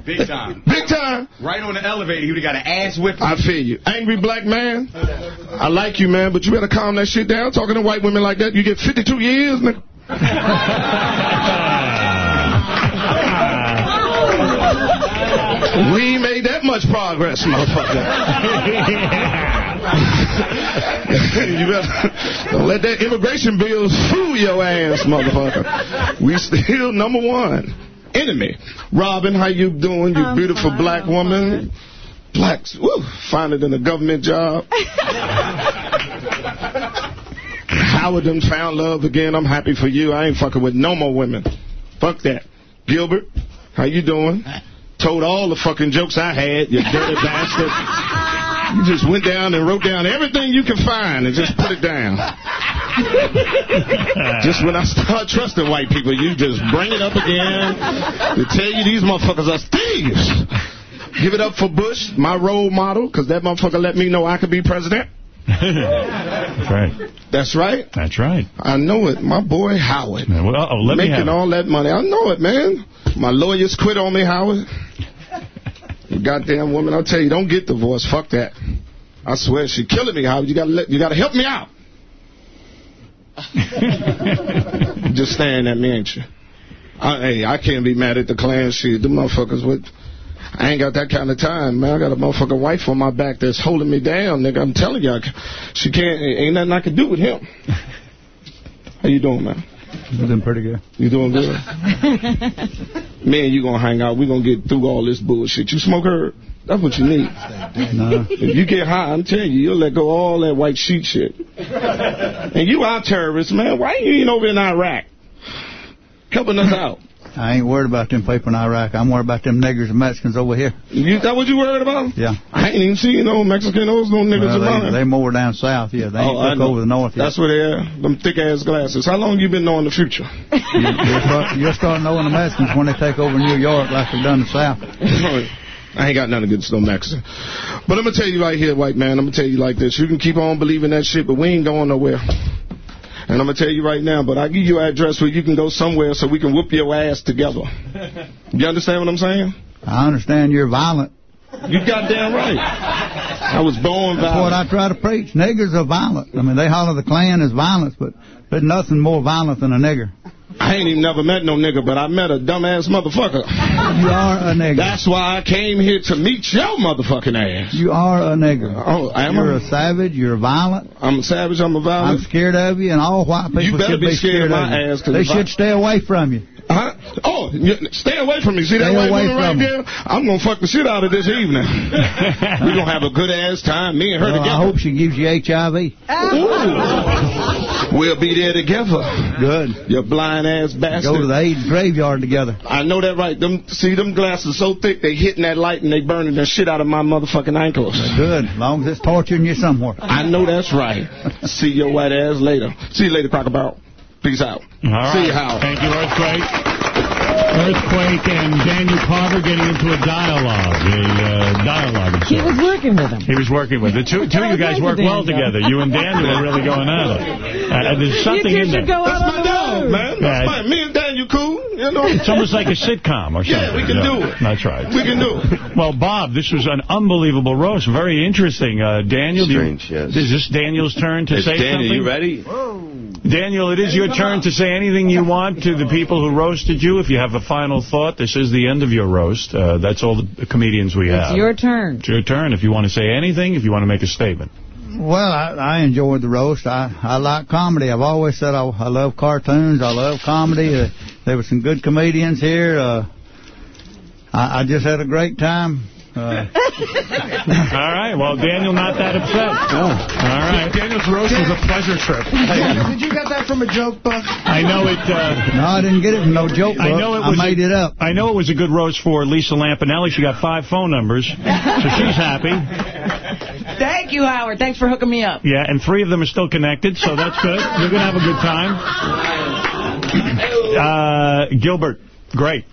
Big time. Big time. Right on the elevator, he would have got an ass whipping. I feel you. Angry black man. I like you, man, but you better calm that shit down. Talking to white women like that, you get 52 years, nigga. we made that much progress, motherfucker. you better don't let that immigration bill fool your ass, motherfucker. We still number one. Enemy. Robin, how you doing, you I'm beautiful fine, black I'm woman? Blacks, woo, find it in a government job. Howard done found love again. I'm happy for you. I ain't fucking with no more women. Fuck that. Gilbert, how you doing? Told all the fucking jokes I had, you dirty bastard. You just went down and wrote down everything you can find and just put it down. just when I start trusting white people, you just bring it up again to tell you these motherfuckers are thieves. Give it up for Bush, my role model, because that motherfucker let me know I could be president. That's right. That's right. That's right. I know it. My boy Howard. Well, uh-oh, let me Making all that money. I know it, man. My lawyers quit on me, Howard. You goddamn woman, I'll tell you, don't get divorced. Fuck that. I swear, she killing me, Howard. You gotta let, you gotta help me out. Just staring at me, ain't you? I, hey, I can't be mad at the clan shit. The motherfuckers with. I ain't got that kind of time, man. I got a motherfucking wife on my back that's holding me down, nigga. I'm telling you, I c- she can't. Ain't nothing I can do with him. How you doing, man? You're doing pretty good. You doing good? Me and you gonna hang out. We gonna get through all this bullshit. You smoke herb? That's what you need. No. If you get high, I'm telling you, you'll let go of all that white sheet shit. And you are terrorists, man. Why you ain't over in Iraq? Helping us out. I ain't worried about them people in Iraq. I'm worried about them niggers and Mexicans over here. You, that what you worried about? Yeah. I ain't even seen no Mexicanos, no niggas Well, around. they, they more down south, yeah. They oh, ain't Oh, I took over the north yet. That's where they are. Them thick ass glasses. How long you been knowing the future? You, you'll, start, you'll start knowing the Mexicans when they take over New York like they've done the south. I ain't got nothing against no Mexican. But I'm going to tell you right here, white man, I'm going to tell you like this. You can keep on believing that shit, but we ain't going nowhere. And I'm going to tell you right now, but I'll give you an address where you can go somewhere so we can whoop your ass together. You understand what I'm saying? I understand you're violent. You goddamn right. I was born That's what. I try to preach. Niggers are violent. I mean, they holler the Klan is violence, but there's nothing more violent than a nigger. I ain't even never met no nigga, but I met a dumbass motherfucker. You are a nigga. That's why I came here to meet your motherfucking ass. You are a nigga. Oh, I'm You're I? a savage. You're violent. I'm a savage. I'm a violent. I'm scared of you, and all white people You should be be scared of of my you. ass, They if I- should stay away from you. Huh? Oh, stay away from me. See that Stay white woman right from there? I'm going to fuck the shit out of this evening. We're going to have a good ass time. Me and her Well, I hope she gives you HIV. Ooh. We'll be there together. Good. You're blind ass bastard. Go to the AIDS graveyard together. I know that right. Them See, them glasses so thick, they hitting that light and they burning the shit out of my motherfucking ankles. Good. Long as it's torturing you somewhere. I know that's right. See your white ass later. See you later, Crocodile. Peace out. All right. See you, Howard. Thank you, Earthquake. Earthquake and Daniel Carver getting into a dialogue. A uh, dialogue. He was working with him. He was working with the two. Two of you guys work well together. You and Daniel are really going at it. Uh, there's something you in two should there. go out That's on my dog, man. That's Yeah. fine. Me and Daniel cool. You know. It's almost like a sitcom or something. Yeah, we can do it. That's right. We can do it. Well, Bob, this was an unbelievable roast. Very interesting. Uh, Daniel, do you- yes. is this Daniel's turn to It's say Daniel, something? you ready? Daniel, it is your turn to say anything you want to the people who roasted you. If you have a final thought, this is the end of your roast. Uh, that's all the comedians we have. It's your turn. It's your turn. If you want to say anything, if you want to make a statement. Well, I, I enjoyed the roast. I, I like comedy. I've always said I, I love cartoons. I love comedy. Uh, there were some good comedians here. Uh, I, I just had a great time. Uh, All right. Well, Daniel, not that upset. All right. Daniel's roast was a pleasure trip. Did you get that from a joke book? I know it. Uh, no, I didn't get it from no joke book. I know it was. I made a, it up. I know it was a good roast for Lisa Lampanelli. She got five phone numbers, so she's happy. Thank you, Howard. Thanks for hooking me up. Yeah, and three of them are still connected, so that's good. You're gonna have a good time. Uh, Gilbert, great,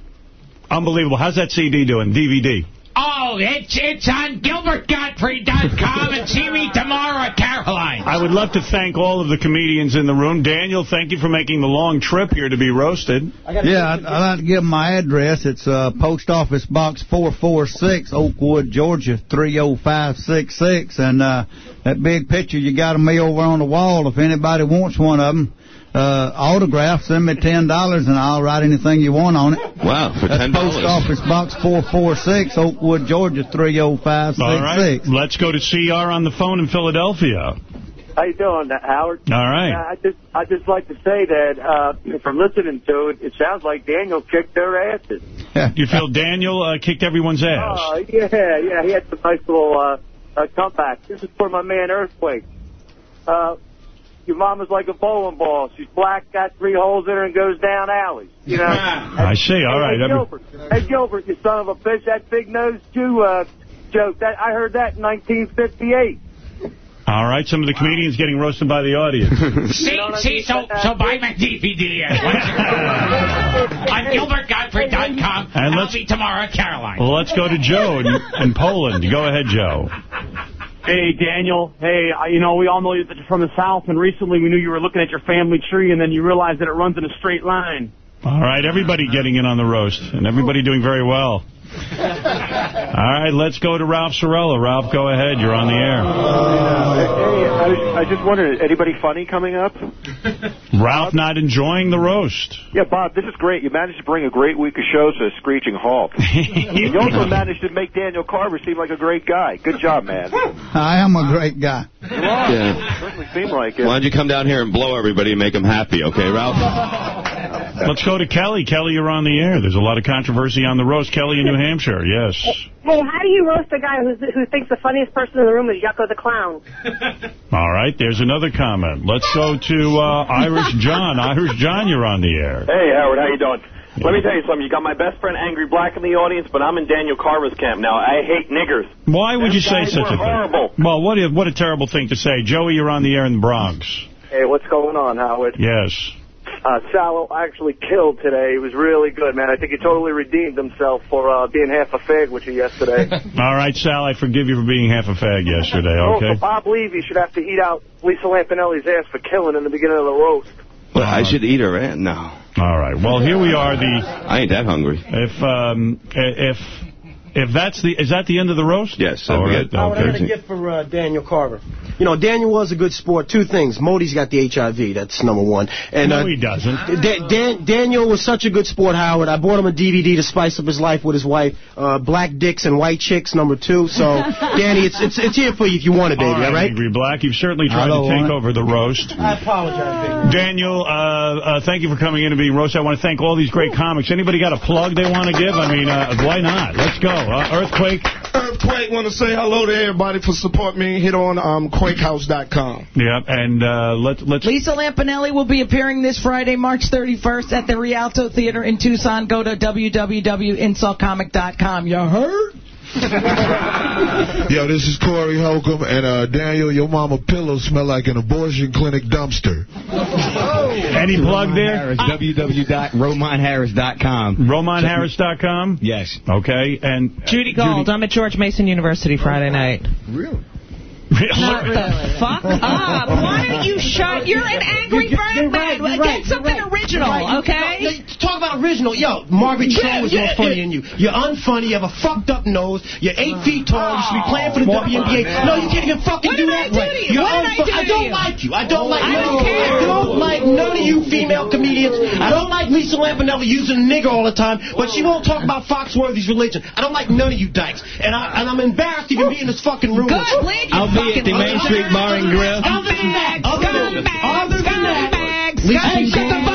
unbelievable. How's that CD doing? DVD. Oh, it's it's on GilbertGottfried.com and see me tomorrow at Caroline. I would love to thank all of the comedians in the room. Daniel, thank you for making the long trip here to be roasted. Yeah, I'd, I'd like to give my address. It's uh, Post Office Box 446, Oakwood, Georgia, 30566. And uh, that big picture you got of me over on the wall, if anybody wants one of them, uh, autograph, send me $10 and I'll write anything you want on it. Wow, for That's $10. Post Office Box 446, Oakwood, Georgia 30566. All right, let's go to CR on the phone in Philadelphia. How you doing, Howard? All right. Uh, I just I just like to say that uh, from listening to it, it sounds like Daniel kicked their asses. You feel Daniel uh, kicked everyone's ass? Oh yeah, yeah, he had some nice little uh, uh, comeback. This is for my man Earthquake. Uh, your mom is like a bowling ball. She's black, got three holes in her, and goes down alleys. You know. I see. All right. Hey, Every- Gilbert, hey Gilbert, you son of a bitch! That big nose Jew uh, joke. That I heard that in 1958. All right. Some of the comedians getting roasted by the audience. See, see, so, so buy my DVD on GilbertGottfried.com. And I'll let's- be tomorrow at Caroline. Well, let's go to Joe in, in Poland. Go ahead, Joe. Hey, Daniel. Hey, you know, we all know you're from the South, and recently we knew you were looking at your family tree, and then you realized that it runs in a straight line. All right. Everybody getting in on the roast, and everybody doing very well. All right. Let's go to Ralph Sorella. Ralph, go ahead. You're on the air. Hey, I, I just wondered, anybody funny coming up? Ralph not enjoying the roast. Yeah, Bob, this is great. You managed to bring a great week of shows to a screeching halt. you also managed to make Daniel Carver seem like a great guy. Good job, man. I am a great guy. You are. Yeah. certainly seem like it. Why don't you come down here and blow everybody and make them happy, okay, Ralph? Let's go to Kelly. Kelly, you're on the air. There's a lot of controversy on the roast. Kelly in New Hampshire. Yes. Hey, how do you roast a guy who's, who thinks the funniest person in the room is Yucko the Clown? All right. There's another comment. Let's go to uh, Irish John. Irish John, you're on the air. Hey, Howard, how you doing? Let me tell you something. You got my best friend Angry Black in the audience, but I'm in Daniel Carver's camp now. I hate niggers. Why would Them you say such were a thing? horrible. Well, what a, what a terrible thing to say. Joey, you're on the air in the Bronx. Hey, what's going on, Howard? Yes. Uh, Sal actually killed today. He was really good, man. I think he totally redeemed himself for uh, being half a fag with you yesterday. All right, Sal, I forgive you for being half a fag yesterday, Also, okay? Bob Levy should have to eat out Lisa Lampanelli's ass for killing in the beginning of the roast. Well, I should eat her, eh? No. All right. Well, here we are. The I ain't that hungry. If um if if that's the is that the end of the roast? Yes. All we right. got- Howard, I got a gift for uh, Daniel Carver. You know, Daniel was a good sport. Two things. Modi's got the HIV. That's number one. And No, uh, he doesn't. Da- Dan- Daniel was such a good sport, Howard. I bought him a DVD to spice up his life with his wife. Uh, Black Dicks and White Chicks, number two. So, Danny, it's it's it's here for you if you want it, baby. All right, all right? Angry Black. You've certainly tried to take over the roast. I apologize, baby. Daniel, uh, uh, thank you for coming in and being roasted. I want to thank all these great comics. Anybody got a plug they want to give? I mean, uh, why not? Let's go. Uh, Earthquake. Earthquake want to say hello to everybody for support me. Hit on um, QuakeHouse.com. Yeah, and uh, let, let's... Lisa Lampanelli will be appearing this Friday, March 31st at the Rialto Theater in Tucson. Go to www.insultcomic.com. You heard? Yo, this is Corey Holcomb, and uh, Daniel, your mama pillow smell like an abortion clinic dumpster. Any plug there? www.romonharris.com. RomonHarris.com? Yes. Okay, and... uh, Judy Gold. I'm at George Mason University Friday night. Really? Shut the fuck up. Why don't you shut? You're an angry You're- you're bird man. right, you're Get right, something right. original, right. okay? You- you- Talk about original. Yo, Margaret Cho Yeah, is yeah, more funny yeah. than you. You're unfunny. You have a fucked up nose. You're eight feet tall. You should be oh, playing for the Come WNBA. man. No, you can't even fucking What do did that I do to you? What did I do I don't like you. I don't like I don't you. care. I don't like none of you female comedians. I don't like Lisa Lampanelli using nigger all the time, but she won't talk about Foxworthy's religion. I don't like none of you dykes. And, I, and I'm embarrassed even be in this fucking room. Good, with you. bleed, you I'll be at the Main Street Bar and Grill. That, other than that, other than Hey, shut the fuck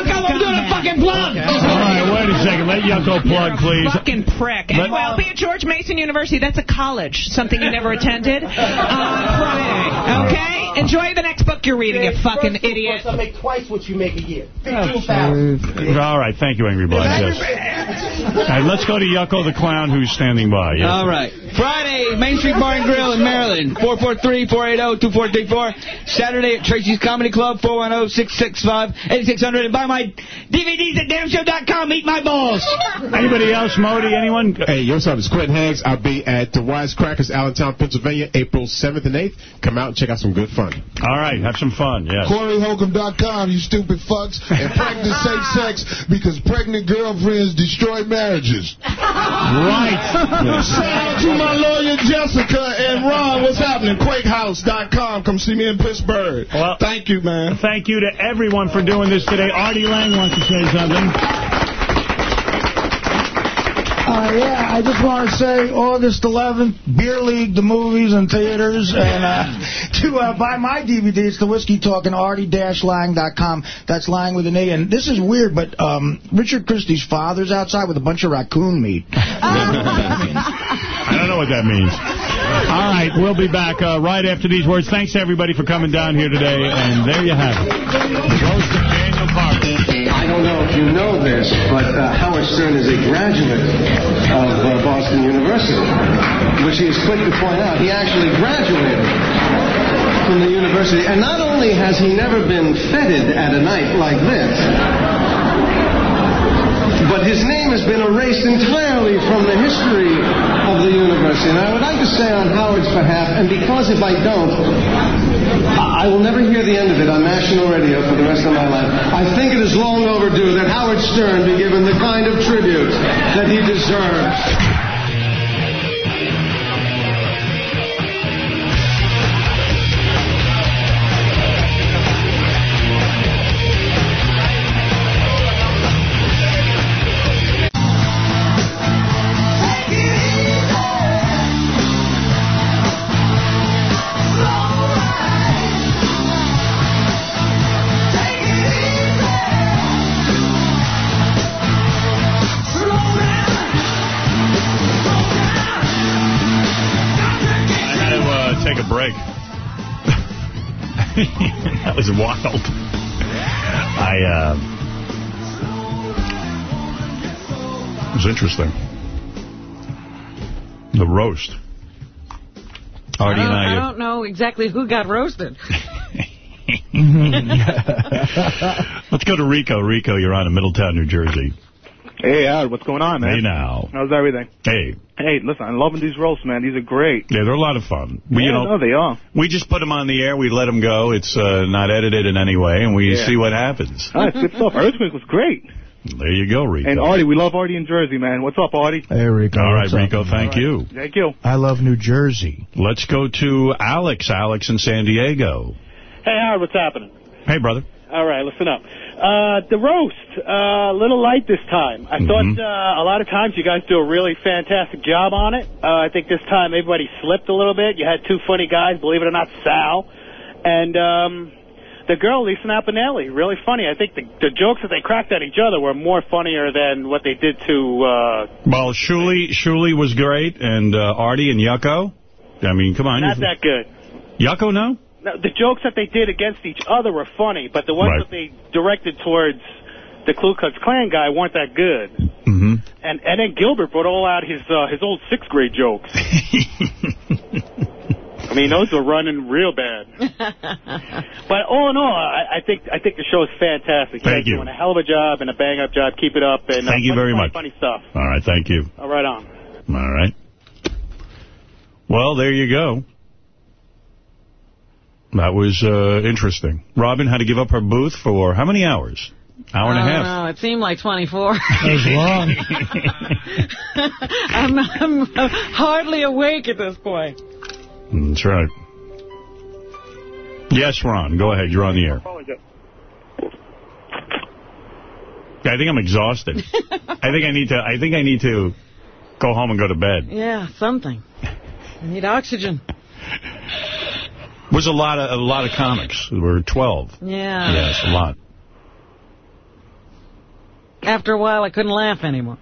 fucking plug. All right, wait a second. Let Yucko plug, please. Fucking prick. And well, be at George Mason University. That's a college, something you never attended. Uh, On Friday, okay? Enjoy the next book you're reading, you fucking idiot. I make twice what you make a year. Fifteen oh, thousand. All right, thank you, Angry Black. Yes. All right, let's go to Yucko the Clown, who's standing by. Yes. All right. Friday, Main Street Bar and Grill in Maryland, 443-480-2434. Saturday at Tracy's Comedy Club, 410-665-8600. And buy my DVDs at damnshow.com. Eat my balls. Anybody else, Modi? Anyone? Hey, yo, what's up? It's Quentin Hanks. I'll be at the Wisecrackers, Allentown, Pennsylvania, April 7th and 8th. Come out and check out some good fun. All right, have some fun, yes. CoreyHolcomb.com, you stupid fucks. And practice safe sex because pregnant girlfriends destroy marriages. Right. Shout out to my lawyer, Jessica, and Ron, what's happening? QuakeHouse.com. Come see me in Pittsburgh. Well, Thank you, man. Thank you to everyone for doing this today. Artie Lange wants to say something. Uh, yeah, I just want to say August 11th, Beer League, the movies and theaters, and uh, to uh, buy my DVD, it's the Whiskey Talking, artie-lang.com. That's Lang with an A. And this is weird, but um, Richard Christy's father's outside with a bunch of raccoon meat. I don't know what that means. All right, we'll be back uh, right after these words. Thanks, everybody, for coming down here today. And there you have it. The roast of Daniel Carver. Don't know if you know this, but uh, Howard Stern is a graduate of uh, Boston University, which he is quick to point out. He actually graduated from the university. And not only has he never been feted at a night like this, but his name has been erased entirely from the history of the university. And I would like to say on Howard's behalf, and because if I don't, I I will never hear the end of it on national radio for the rest of my life. I think it is long overdue that Howard Stern be given the kind of tribute that he deserves. Was wild. I, uh... It was interesting. The roast. I Artie don't, and I I... don't know exactly who got roasted. Let's go to Rico. Rico, you're on in Middletown, New Jersey. Hey, Howard, what's going on, man? Hey, now. How's everything? Hey. Hey, listen, I'm loving these roasts, man. These are great. Yeah, they're a lot of fun. We, yeah, you know, no, they are. we just put them on the air. We let them go. It's uh, not edited in any way, and we Yeah. see what happens. Ah, it's good stuff. Earthquake was great. There you go, Rico. And Artie, we love Artie in Jersey, man. What's up, Artie? Hey, Rico. All right, what's up? Rico, thank you. Thank you. I love New Jersey. Let's go to Alex. Alex in San Diego. Hey, Howard, what's happening? Hey, brother. All right, listen up. Uh, the roast, uh, a little light this time. I thought Mm-hmm. uh, a lot of times you guys do a really fantastic job on it. Uh, I think this time everybody slipped a little bit. You had two funny guys, believe it or not, Sal, and um, the girl, Lisa Napinelli. Really funny. I think the, the jokes that they cracked at each other were more funnier than what they did to... Uh, Well, Shuli, Shuli was great, and uh, Artie and Yucko. I mean, come on. not that good. Yucko, no? No, the jokes that they did against each other were funny, but the ones Right. that they directed towards the Ku Klux Klan guy weren't that good. Mm-hmm. And and then Gilbert brought all out his uh, his old sixth grade jokes. I mean, those were running real bad. But all in all, I, I think I think the show is fantastic. Thank you. doing a hell of a job and a bang up job. Keep it up. And uh, Thank you funny, very funny, much. Funny stuff. All right, thank you. All right on. All right. Well, there you go. That was uh, interesting. Robin had to give up her booth for how many hours? Hour and a half. don't know. It seemed like 24. was long. I'm, I'm hardly awake at this point. That's right. Yes, Ron, go ahead. You're on the air. I think I'm exhausted. I think I need to. I think I need to go home and go to bed. Yeah, something. I need oxygen. Was a lot of a lot of comics. There were 12. Yeah. Yes, a lot. After a while, I couldn't laugh anymore.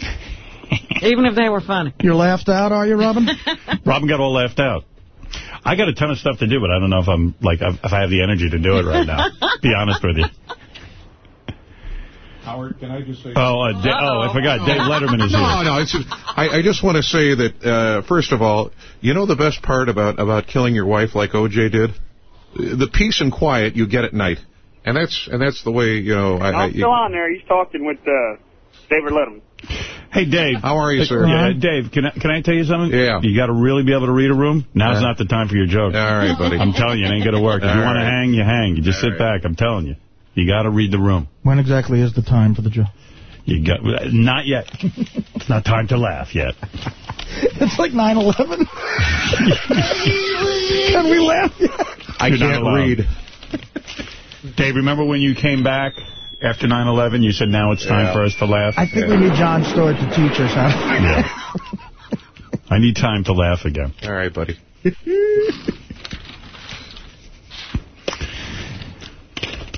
Even if they were funny. You're laughed out, are you, Robin? Robin got all laughed out. I got a ton of stuff to do, but I don't know if I'm like if I have the energy to do it right now. be honest with you. Howard, can I just say... Oh, uh, Da- oh, I forgot. Dave Letterman is no, here. No, no. it's just, I, I just want to say that, uh, first of all, you know the best part about, about killing your wife like O.J. did? The peace and quiet you get at night. And that's and that's the way, you know... I, I, I'm still on there. He's talking with uh, David Letterman. Hey, Dave. How are you, sir? Yeah, Dave, can I, can I tell you something? Yeah. You got to really be able to read a room. Now's Yeah. not the time for your jokes. All right, buddy. I'm telling you, it ain't going to work. If All you want to hang, you hang. You just sit back. I'm telling you. You got to read the room. When exactly is the time for the joke? You got Not yet. It's not time to laugh yet. It's like 9-11. Can we laugh yet? I can't read. Dave, remember when you came back after 9-11? You said now it's time Yeah. for us to laugh? I think we need Jon Stewart to teach us how. Yeah. I need time to laugh again. All right, buddy.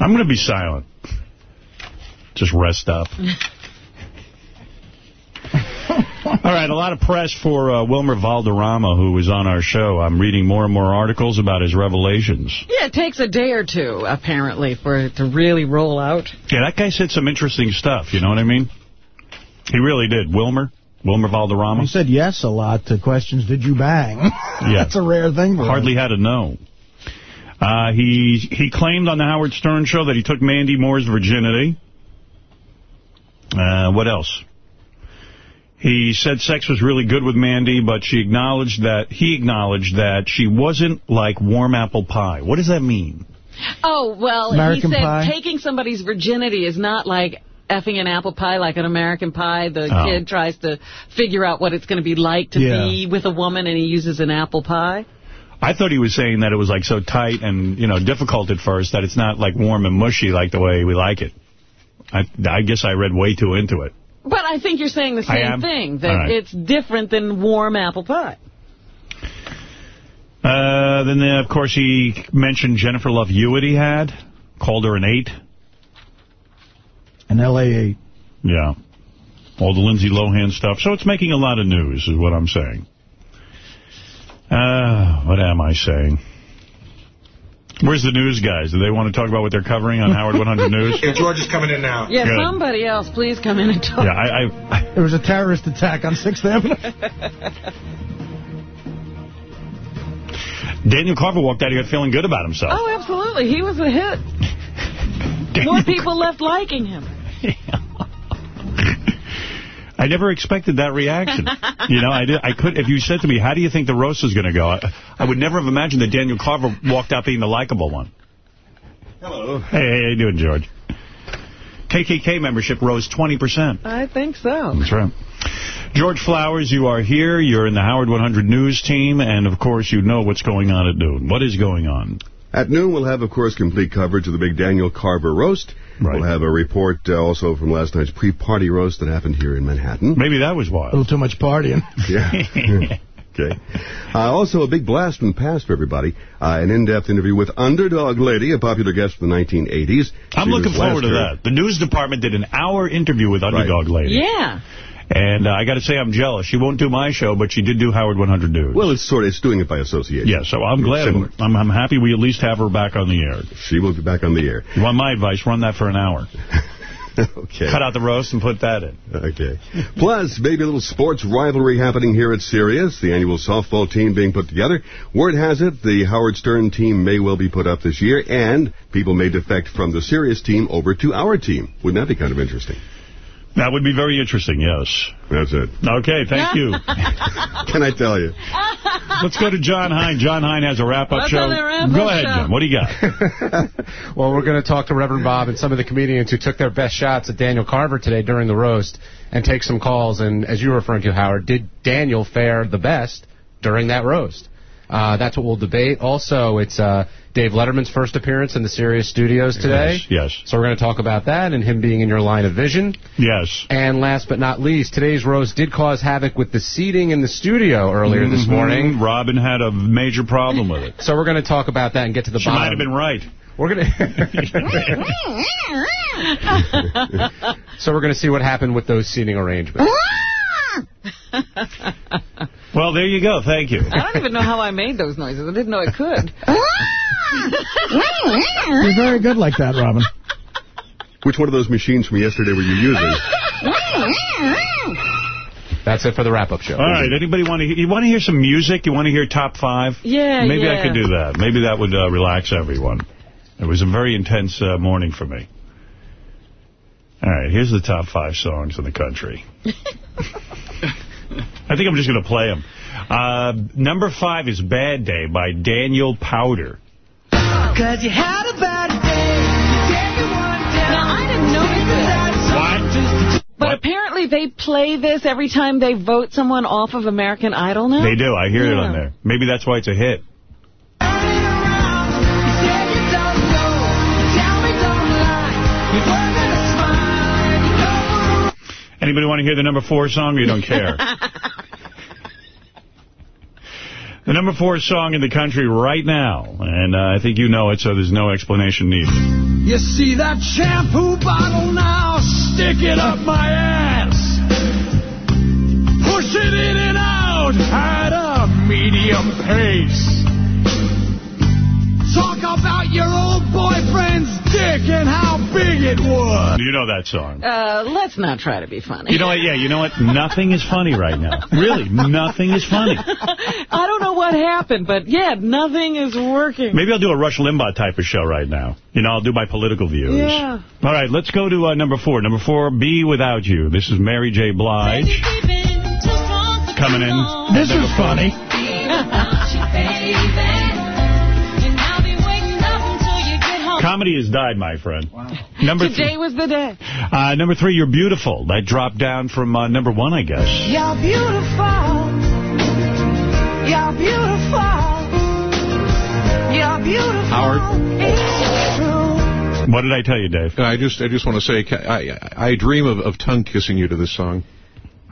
I'm going to be silent. Just rest up. All right, a lot of press for uh, Wilmer Valderrama, who was on our show. I'm reading more and more articles about his revelations. Yeah, it takes a day or two, apparently, for it to really roll out. Yeah, that guy said some interesting stuff, you know what I mean? He really did. Wilmer? Wilmer Valderrama? He said yes a lot to questions, did you bang? Yeah. That's a rare thing for him. Hardly had a no. Uh, he he claimed on the Howard Stern show that he took Mandy Moore's virginity. Uh, what else? He said sex was really good with Mandy, but she acknowledged that he acknowledged that she wasn't like warm apple pie. What does that mean? Oh, well, American he said Pie? taking somebody's virginity is not like effing an apple pie like an American Pie. The Oh. kid tries to figure out what it's going to be like to Yeah. be with a woman, and he uses an apple pie. I thought he was saying that it was like so tight and, you know, difficult at first that it's not like warm and mushy like the way we like it. I, I guess I read way too into it. But I think you're saying the same thing, that All right. it's different than warm apple pie. Uh, then, uh, of course, he mentioned Jennifer Love Hewitt he had, called her an eight. An LA8. Yeah. All the Lindsay Lohan stuff. So it's making a lot of news, is what I'm saying. Uh, what am I saying? Where's the news guys? Do they want to talk about what they're covering on Howard 100 News? Yeah, George is coming in now. Yeah, Good. somebody else, please come in and talk. Yeah, I, I, There was a terrorist attack on 6th Avenue. Daniel Carver walked out of here feeling good about himself. Oh, absolutely. He was a hit. More people left liking him. I never expected that reaction. you know, I did. I could. If you said to me, "How do you think the roast is going to go?" I, I would never have imagined that Daniel Carver walked out being the likable one. Hello. Hey, hey, how you doing, George? KKK membership rose 20%. I think so. That's right. George Flowers, you are here. You're in the Howard 100 News team, and, of course, you know what's going on at noon. What is going on? At noon, we'll have, of course, complete coverage of the big Daniel Carver roast. We'll have a report uh, also from last night's pre-party roast that happened here in Manhattan. Maybe that was why. A little too much partying. Yeah. okay. Uh, also, a big blast from the past for everybody. Uh, an in-depth interview with Underdog Lady, a popular guest from the 1980s. I'm She looking forward to that. The news department did an hour interview with Underdog Lady. Yeah. And uh, I got to say, I'm jealous. She won't do my show, but she did do Howard 100 News. Well, it's sort of it's doing it by association. Yeah, so I'm glad. I'm, I'm happy we at least have her back on the air. She will be back on the air. You want my advice? Run that for an hour. okay. Cut out the roast and put that in. Okay. Plus, maybe a little sports rivalry happening here at Sirius, the annual softball team being put together. Word has it the Howard Stern team may well be put up this year, and people may defect from the Sirius team over to our team. Wouldn't that be kind of interesting? That would be very interesting, yes. That's it. Okay, thank you. Can I tell you? Let's go to John Hein. John Hein has a wrap-up show. wrap-up Go ahead, show? John. What do you got? well, we're going to talk to Reverend Bob and some of the comedians who took their best shots at Daniel Carver today during the roast and take some calls. And as you were referring to, Howard, did Daniel fare the best during that roast? Uh, that's what we'll debate. Also, it's uh, Dave Letterman's first appearance in the Sirius studios today. Yes, yes. So we're going to talk about that and him being in your line of vision. Yes. And last but not least, today's roast did cause havoc with the seating in the studio earlier this Mhm. morning. Robin had a major problem with it. So we're going to talk about that and get to the She bottom. might have been right. We're going to So we're going to see what happened with those seating arrangements. Well, there you go. Thank you. I don't even know how I made those noises. I didn't know I could. You're very good like that, Robin. Which one of those machines from yesterday were you using? That's it for the wrap-up show. All right. Anybody want to? You want to hear some music? You want to hear top five? Yeah, Maybe I could do that. Maybe that would uh, relax everyone. It was a very intense uh, morning for me. All right. Here's the top five songs in the country. I think I'm just going to play them. Uh, number five is Bad Day by Daniel Powter. Cause you had a bad day. Now, I didn't notice this. What? But apparently they play this every time they vote someone off of American Idol now? They do. I hear it on there. Maybe that's why it's a hit. Anybody want to hear the number four song or you don't care? the number four song in the country right now, and uh, I think you know it, so there's no explanation needed. You see that shampoo bottle now? Stick it up my ass. Push it in and out at a medium pace. Talk about your old boyfriend's dick and how big it was. You know that song. Uh, let's not try to be funny. You know what? Yeah, you know what? Nothing is funny right now. Really, nothing is funny. I don't know what happened, but yeah, nothing is working. Maybe I'll do a Rush Limbaugh type of show right now. You know, I'll do my political views. Yeah. All right, let's go to uh, number four. Number four, Be Without You. This is Mary J. Blige coming in. This is funny. Comedy has died, my friend. Number Today was the day. uh, number three, You're Beautiful. That dropped down from uh, number one, I guess. You're beautiful. You're beautiful. You're beautiful. Howard. What did I tell you, Dave? I just I just want to say I I dream of, of tongue kissing you to this song.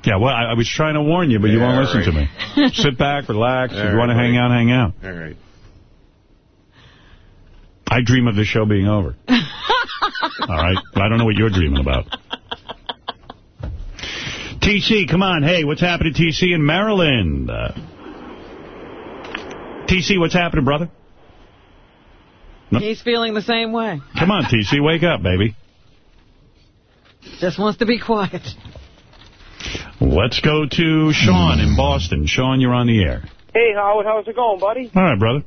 Yeah, well, I, I was trying to warn you, but you won't listen right. to me. Sit back, relax. if All you want to right, hang out, hang out. All right. I dream of the show being over. All right? I don't know what you're dreaming about. TC, come on. Hey, what's happening, TC, in Maryland? Uh, TC, what's happening, brother? No. He's feeling the same way. Come on, TC, wake up, baby. Just wants to be quiet. Let's go to Sean in Boston. Sean, you're on the air. Hey, Howard, how's it going, buddy? All right, brother.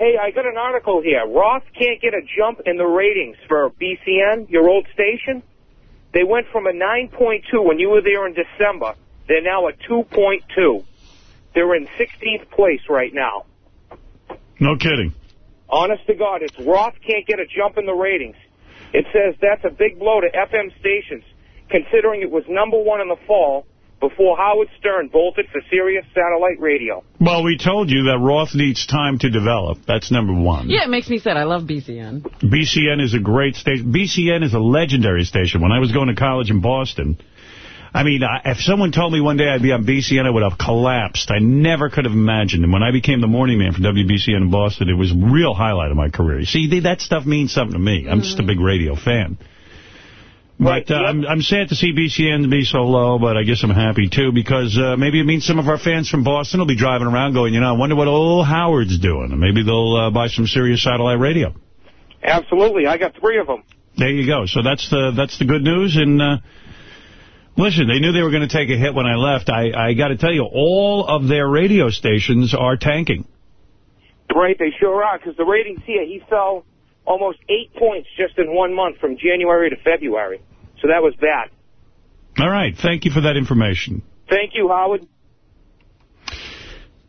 Hey, I got an article here. Roth can't get a jump in the ratings for BCN, your old station. They went from a 9.2 when you were there in December. They're now a 2.2. They're in 16th place right now. No kidding. Honest to God, it's Roth can't get a jump in the ratings. It says that's a big blow to FM stations, considering it was number one in the fall before Howard Stern bolted for Sirius satellite radio. Well, we told you that Roth needs time to develop. That's number one. Yeah, it makes me sad. I love BCN. BCN is a great station. BCN is a legendary station. When I was going to college in Boston, I mean, I, if someone told me one day I'd be on BCN, I would have collapsed. I never could have imagined. And when I became the morning man for WBCN in Boston, it was a real highlight of my career. See, they, that stuff means something to me. I'm just a big radio fan. But uh, I'm, I'm sad to see BCN be so low, but I guess I'm happy, too, because uh, maybe it means some of our fans from Boston will be driving around going, you know, I wonder what old Howard's doing. And maybe they'll uh, buy some Sirius satellite radio. Absolutely. I got three of them. There you go. So that's the that's the good news. And uh, listen, they knew they were going to take a hit when I left. I, I got to tell you, all of their radio stations are tanking. Right, they sure are, because the ratings here, he fell almost eight points just in one month from January to February. So that was bad. All right. Thank you for that information. Thank you, Howard.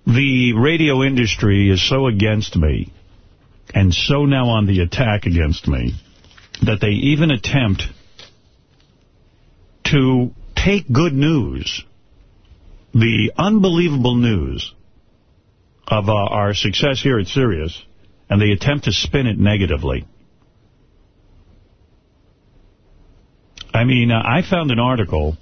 The radio industry is so against me and so now on the attack against me that they even attempt to take good news, the unbelievable news of uh, our success here at Sirius, and they attempt to spin it negatively. I mean, uh, I found an article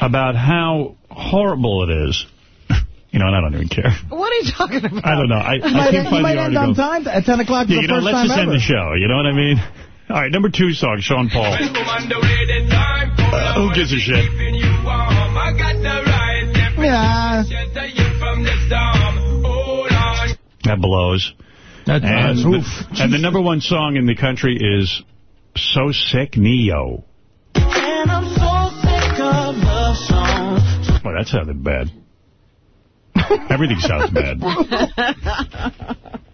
about how horrible it is. You know, and I don't even care. What are you talking about? I don't know. I, You I might, can't you find might the end article. on time at 10 o'clock Yeah, the you know, first let's time just end the show. You know what I mean? All right, number two song, Sean Paul. Uh, who gives a shit? Yeah. That blows. That and, does. the, and the number one song in the country is So Sick Ne-Yo. And I'm so sick of love songs. Boy, that sounded bad. Everything sounds bad.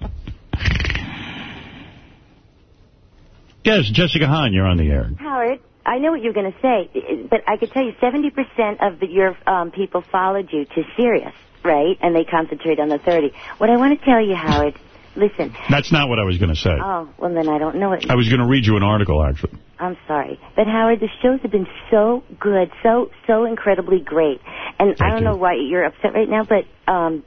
Yes, Jessica Hahn, you're on the air. Howard, I know what you're going to say, but I could tell you 70% of the, your um, people followed you to Sirius, right? And they concentrate on the 30. What I want to tell you, Howard, Listen. That's not what I was going to say. Oh, well, then I don't know it. I was going to read you an article, actually. I'm sorry. But, Howard, the shows have been so good, so so incredibly great. And I don't know why you're upset right now, but um,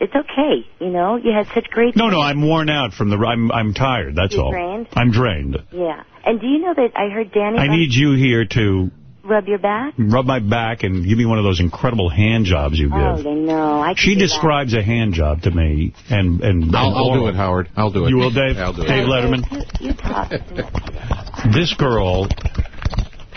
it's okay, you know? You had such great... No, no, I'm worn out from the... I'm I'm tired, that's You're all. drained? I'm drained. Yeah. And do you know that I heard Danny I need you here to rub your back? rub my back and give me one of those incredible hand jobs you give. Oh, I know. I She do that. describes a hand job to me, and and I'll- I'll do it, Howard. I'll do it. You will, Dave. I'll do it. Dave Letterman. You talk. This girl.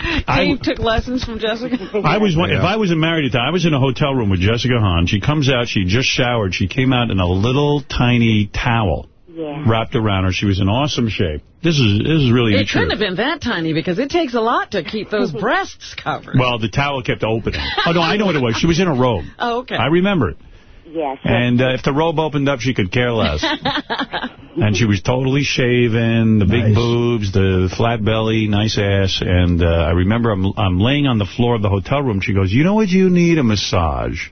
I, Dave took lessons from Jessica. I was if I wasn't married at the time, I was in a hotel room with Jessica Hahn. She comes out. She just showered. She came out in a little tiny towel Yeah. wrapped around her. She was in awesome shape. This is this is really the It couldn't have been that tiny because it takes a lot to keep those breasts covered. Well, the towel kept opening. Oh no, I know what it was. She was in a robe. Oh, okay. I remember it. Yes. And uh, if the robe opened up, she could care less. and she was totally shaven, the big boobs, the flat belly, nice ass. And uh, I remember I'm, I'm laying on the floor of the hotel room. She goes, you know what you need? A massage.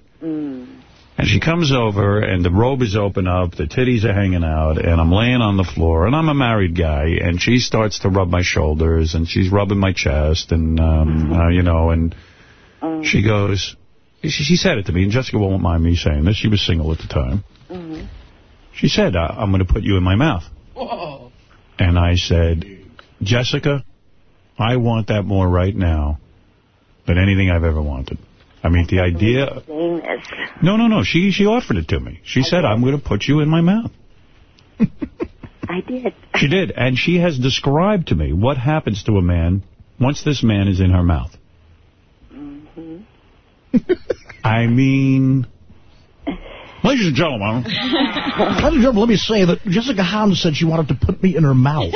And she comes over, and the robe is open up, the titties are hanging out, and I'm laying on the floor, and I'm a married guy, and she starts to rub my shoulders, and she's rubbing my chest, and, um, uh, you know, and she goes, she, she said it to me, and Jessica won't mind me saying this. She was single at the time. Mm-hmm. She said, "I- I'm going to put you in my mouth. Whoa. And I said, Jessica, I want that more right now than anything I've ever wanted. I mean, the idea... No, no, no. She she offered it to me. She said, I'm going to put you in my mouth. I did. She did. And she has described to me what happens to a man once this man is in her mouth. I mean... Ladies and gentlemen... Ladies and gentlemen, let me say that Jessica Hahn said she wanted to put me in her mouth.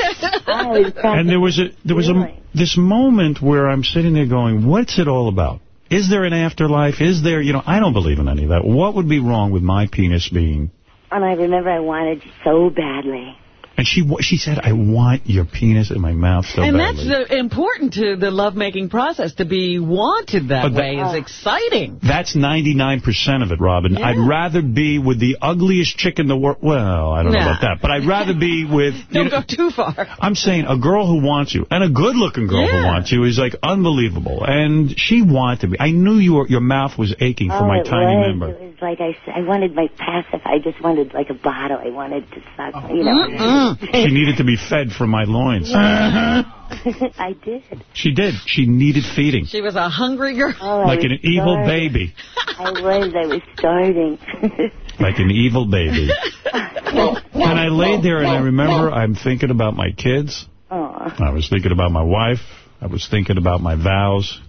Oh, and there was a there was a this moment where I'm sitting there going, what's it all about? Is there an afterlife? Is there, you know, I don't believe in any of that. What would be wrong with my penis being? And I remember I wanted so badly. And she she said, I want your penis in my mouth so and badly. that's the, important to the lovemaking process. To be wanted that But way is exciting. That's 99% of it, Robin. I'd rather be with the ugliest chick in the world. Well, I don't know about that. But I'd rather be with... Don't know- go too far. I'm saying a girl who wants you, and a good-looking girl who wants you, is like unbelievable. And she wanted me. I knew your your mouth was aching for oh, my it tiny was. member. It was like I, I wanted my passive. I just wanted like a bottle. I wanted to suck, you know. She needed to be fed from my loins. Uh-huh. I did. She did. She needed feeding. She was a hungry girl. Oh, Like was an evil baby. I was. I was starving. Like an evil baby. And I laid there and I remember I'm thinking about my kids. Aw. I was thinking about my wife. I was thinking about my vows.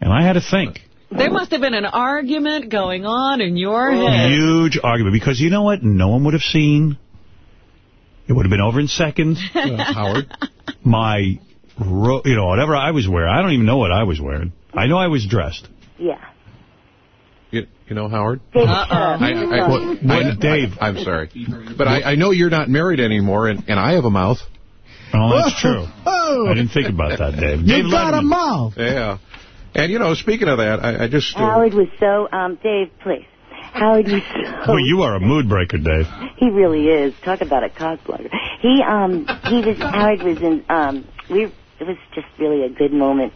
And I had to think. There must have been an argument going on in your head. Huge argument. Because you know what? No one would have seen. It would have been over in seconds. Howard. My, ro you know, whatever I was wearing. I don't even know what I was wearing. I know I was dressed. Yeah. You, you know, Howard? Uh-oh. I, I, What- I- Dave? I, am sorry. But I, I know you're not married anymore, and, and I have a mouth. Oh, that's true. Oh. I didn't think about that, Dave. Dave You got a mouth. Yeah. And, you know, speaking of that, I, I just... Uh, Howard was so. Um, Dave, please. Howard was so. Well, you are a mood breaker, Dave. He really is. Talk about a cockblogger. He um he was Howard was in um we it was just really a good moment.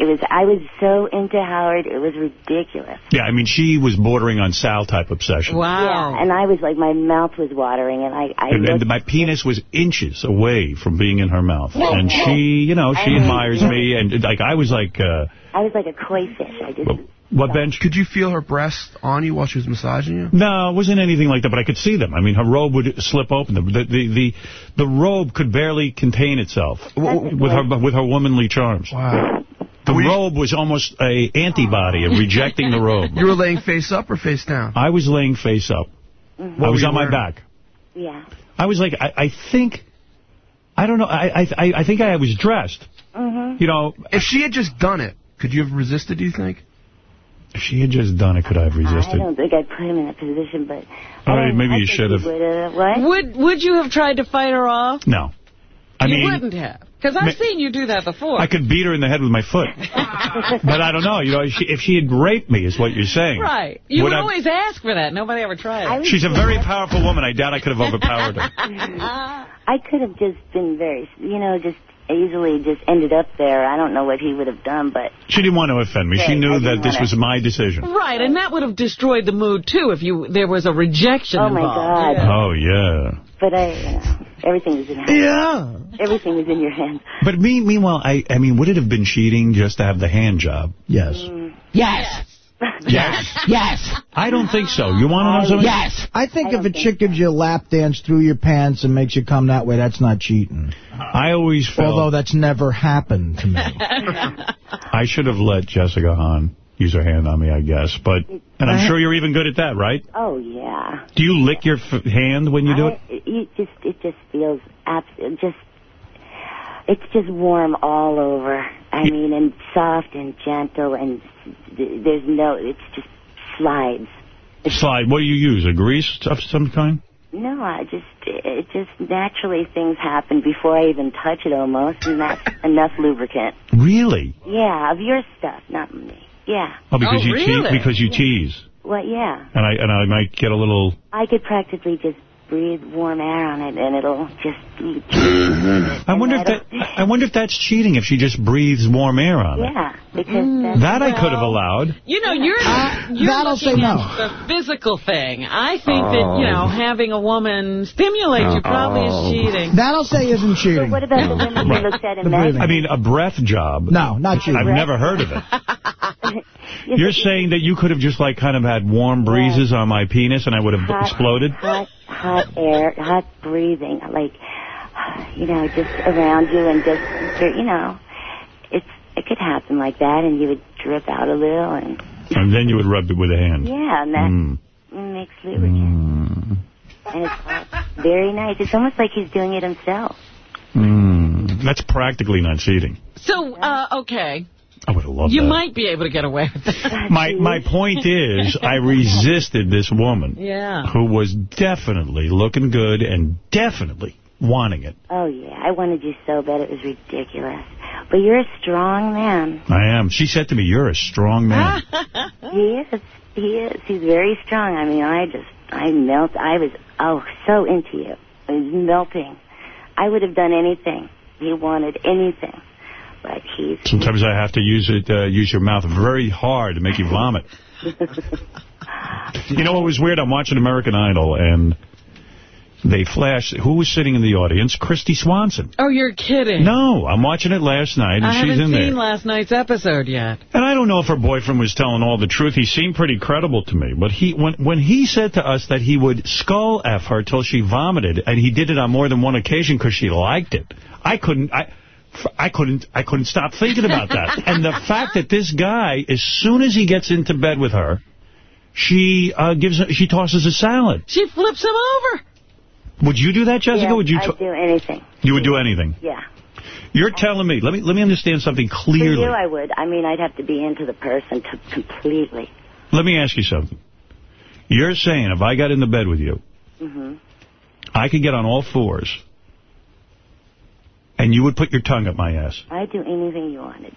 It was I was so into Howard, it was ridiculous. Yeah, I mean, she was bordering on Sal type obsession. Wow. Yeah, and I was like my mouth was watering and I I And, and my penis was inches away from being in her mouth. And she, you know, she I- admires me. And, like, I was like, uh, I was like a koi fish. I just what, Bench? Could you feel her breasts on you while she was massaging you? No, it wasn't anything like that, but I could see them. I mean, her robe would slip open. The the the, the, the robe could barely contain itself with her with her womanly charms. Wow. The robe was almost a antibody of rejecting the robe. You were laying face up or face down? I was laying face up. I was were you on my back. yeah. I was like, I, I think, I don't know, I, I I think I was dressed. Mm -hmm. You know, If she had just done it, could you have resisted, do you think? If she had just done it, could I have resisted? I don't think I'd put him in that position, but All right, maybe I you think should he have. would have. What? Would Would you have tried to fight her off? No. I you mean, wouldn't have. Because I've seen you do that before. I could beat her in the head with my foot. but I don't know. You know, if she, if she had raped me, is what you're saying. Right. You would, I- always ask for that. Nobody ever tried it. She's a very powerful woman. I doubt I could have overpowered her. I could have just been very, you know, just easily just ended up there. I don't know what he would have done, but She didn't want to offend me. She knew that this wanna- was my decision. Right, and that would have destroyed the mood, too, if you there was a rejection Oh, my involved. God. Oh, yeah. but I, you know, everything was in hand. Yeah. Everything was in your hands. But me, meanwhile, I, I mean, would it have been cheating just to have the hand job? Yes. Mm. Yes. Yes. Yes. I don't think so. You want to know something? Yes. I think if a chick gives you a lap dance through your pants and makes you come that way, that's not cheating. I always felt... Although that's never happened to me. I should have let Jessica Hahn use her hand on me, I guess. But And I'm sure you're even good at that, right? Oh, yeah. Do you lick your f hand when you do it? I, it just, it just feels abs- just, it's just warm all over. I mean, and soft and gentle, and th- there's no, it's just slides. Slide. What do you use? A grease of some kind? No, I just, it just naturally things happen before I even touch it almost, and that's enough lubricant. Really? Yeah, of your stuff, not me. Yeah. Oh, because Oh, you really? te because you tease, Well, yeah. and I and I might get a little. I could practically just breathe warm air on it, and it'll just. I wonder if that. I wonder if that's cheating. If she just breathes warm air on it. Yeah, because hmm. that's That I could have allowed. You know, you're, uh, you're that'll looking say no. at the physical thing. I think that, oh. you know, having a woman stimulate you probably is oh. cheating. That I'll say isn't cheating. what about the women you looked at in. I mean, a breath job. No, not cheating. I've never heard of it. You're saying that you could have just like kind of had warm breezes on my penis and I would have Hot- exploded? Hot, hot air, hot breathing, like, you know, just around you and just, you know, it's it could happen like that, and you would drip out a little, and And then you would rub it with a hand. yeah, and that Mm. makes lubricant, and it's very nice. It's almost like he's doing it himself. Mm. That's practically not cheating. So, uh, okay. I would have loved You that. might be able to get away with that. My my point is, I resisted this woman Yeah. who was definitely looking good and definitely wanting it. Oh yeah, I wanted you so bad it was ridiculous. But you're a strong man. I am. She said to me, "You're a strong man." He is. He is. He's very strong. I mean, I just, I melt. I was, oh, so into you. I was melting. I would have done anything. He wanted anything. But he's... Sometimes I have to use it, uh, use your mouth very hard to make you vomit. You know what was weird? I'm watching American Idol, and they flashed, who was sitting in the audience? Kristy Swanson. Oh, you're kidding. No, I'm watching it last night, and I she's haven't in seen there. last night's episode yet. And I don't know if her boyfriend was telling all the truth. He seemed pretty credible to me. But he when when he said to us that he would skull F her till she vomited, and he did it on more than one occasion because she liked it, I couldn't... I, I couldn't I couldn't stop thinking about that. and the fact that this guy, as soon as he gets into bed with her, she uh, gives she tosses a salad. She flips him over. Would you do that, Jessica? Yeah, would you? I'd do anything. you would do anything. Yeah. You're telling me. Let me let me understand something For clearly. you, I would. I mean, I'd have to be into the person to completely. Let me ask you something. You're saying if I got in the bed with you, hmm I could get on all fours, and you would put your tongue up my ass. I'd do anything you wanted.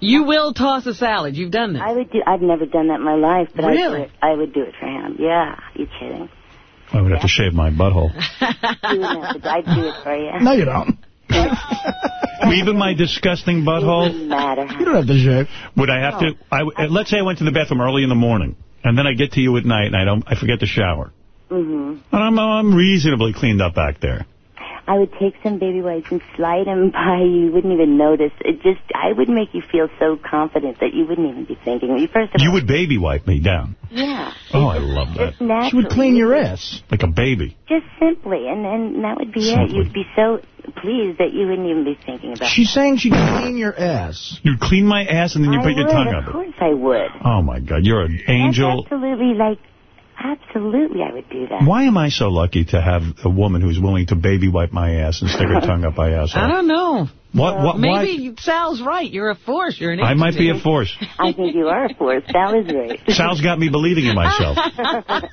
You will toss a salad. You've done that. I would do. I've never done that in my life, but I'd do it. I would do it for him. Yeah, you kidding? I would have to shave my butthole. You wouldn't have to- I'd do it for you. No, you don't. Even my disgusting butthole? Doesn't matter. You don't have to shave. Would I have to? I, w- uh, let's say I went to the bathroom early in the morning, and then I get to you at night, and I don't. I forget to shower, Mm -hmm. and I'm I'm reasonably cleaned up back there. I would take some baby wipes and slide them by you. You wouldn't even notice. It just, I would make you feel so confident that you wouldn't even be thinking. You first of You all, would baby wipe me down. yeah, Oh, I love that. just naturally. She would clean your ass. Like a baby. Just simply, and and that would be Simply. it. You'd be so pleased that you wouldn't even be thinking about. She's saying she'd clean your ass. You'd clean my ass, and then you I put your would, tongue of up it. course I would. Oh, my God. You're an angel. Absolutely, like, absolutely, I would do that. Why am I so lucky to have a woman who's willing to baby wipe my ass and stick her tongue up my asshole? I don't know. What, what, why? Maybe Sal's right. You're a force. You're an I might be a force. I think you are a force. Sal is right. Sal's got me believing in myself.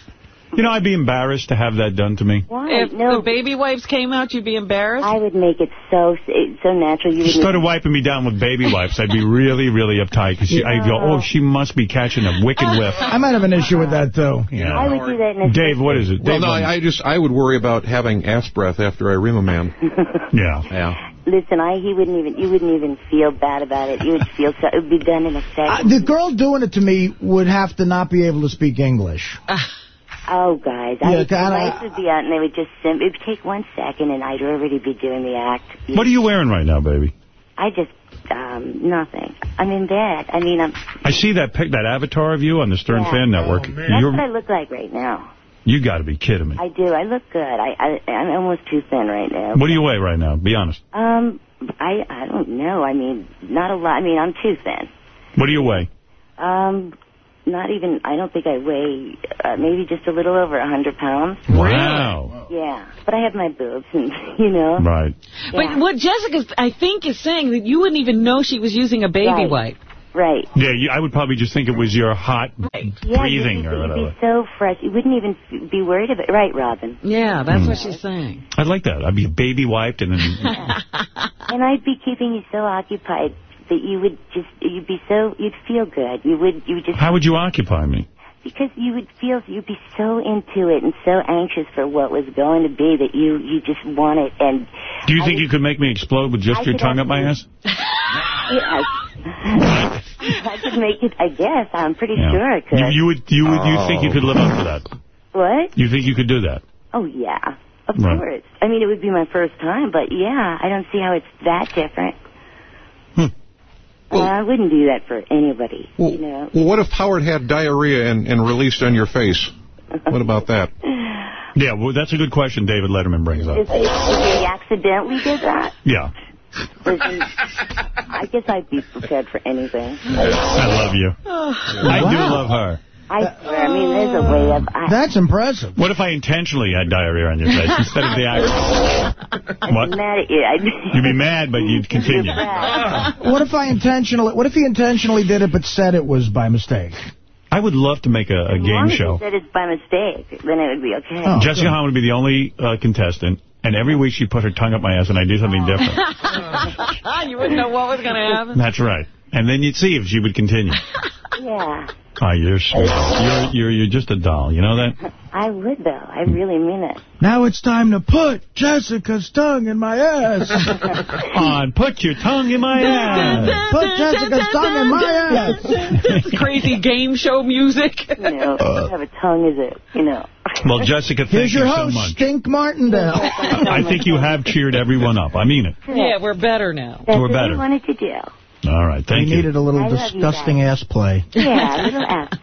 You know, I'd be embarrassed to have that done to me. Why? If the baby wipes came out, you'd be embarrassed? I would make it so so natural. You If she would started wiping me down with baby wipes, I'd be really, really uptight. Because I'd go, oh, she must be catching a wicked whiff. I might have an issue with that, though. Yeah. I would do that in a Dave, what is it? Well, Dave, no, I, I just I would worry about having ass breath after I ream a man. yeah. Yeah. Listen, I he wouldn't even you wouldn't even feel bad about it. You would feel so it would be done in a Uh, second. the girl doing it to me would have to not be able to speak English. Oh, guys, Yeah, I would, the kinda- lights would be out and they would just sim- it would take one second and I'd already be doing the act. What are you wearing right now, baby? I just um nothing. I'm in bed. I mean, I'm I see that pic, that avatar of you on the Stern Yeah. Fan Network. that's what You're, I look like right now. you got to be kidding me. I do. I look good. I, I I'm almost too thin right now. What do you weigh right now? Be honest. Um, I I don't know. I mean, not a lot. I mean, I'm too thin. What do you weigh? Um, not even. I don't think I weigh. Uh, maybe just a little over a hundred pounds. Wow. Yeah, but I have my boobs, and you know. Right. But what Jessica, I think, is saying that you wouldn't even know she was using a baby Right. wipe. Right. Yeah, you, I would probably just think it was your hot Yeah, breathing you'd, or you'd be so fresh. You wouldn't even be worried about. It. Right, Robin. Yeah, that's Hmm. what she's saying. I'd like that. I'd be baby wiped and then... And I'd be keeping you so occupied that you would just you'd be so you'd feel good. You would you would just How would you occupy me? because you would feel you'd be so into it and so anxious for what was going to be that you you just want it and Do you think you could make me explode with just I your tongue up my ass? yeah, I, I could make it. I guess I'm pretty Yeah. sure I could. You, you would you would you think you could live up to that? what? You think you could do that? Oh yeah, of Right. course. I mean, it would be my first time, but yeah, I don't see how it's that different. Uh, I wouldn't do that for anybody. you know. Well, what if Howard had diarrhea and, and released on your face? What about that? Yeah, well, that's a good question David Letterman brings up. If, if he accidentally did that, Yeah. I guess I'd be prepared for anything. I love you. I do love her. I swear, I mean, there's a way of. I, That's impressive. What if I intentionally had diarrhea on your face instead of the accident? I'm What? mad at you. I'd, You'd be mad, but you'd continue. What if I intentionally? What if he intentionally did it but said it was by mistake? I would love to make a, a as long game as you show. said it's by mistake, then it would be okay. Oh. Jessica Hahn would be the only uh, contestant, and every week she'd put her tongue up my ass and I'd do something different. you wouldn't know what was going to happen. That's right. And then you'd see if she would continue. Yeah, Oh, you're sweet. You're, you're, you're just a doll. You know that? I would though. I really mean it. Now it's time to put Jessica's tongue in my ass. On, put your tongue in my ass. Put Jessica's tongue in my ass. This crazy game show music. You know, uh, have a tongue is it? You know. Well, Jessica, thank Here's you your so host, much. Stink Martindale. I think you have cheered everyone up. I mean it. Yeah, we're better now. That's We're what we wanted to do. All right, thank we you. needed a little I disgusting ass play. Yeah, a little ass.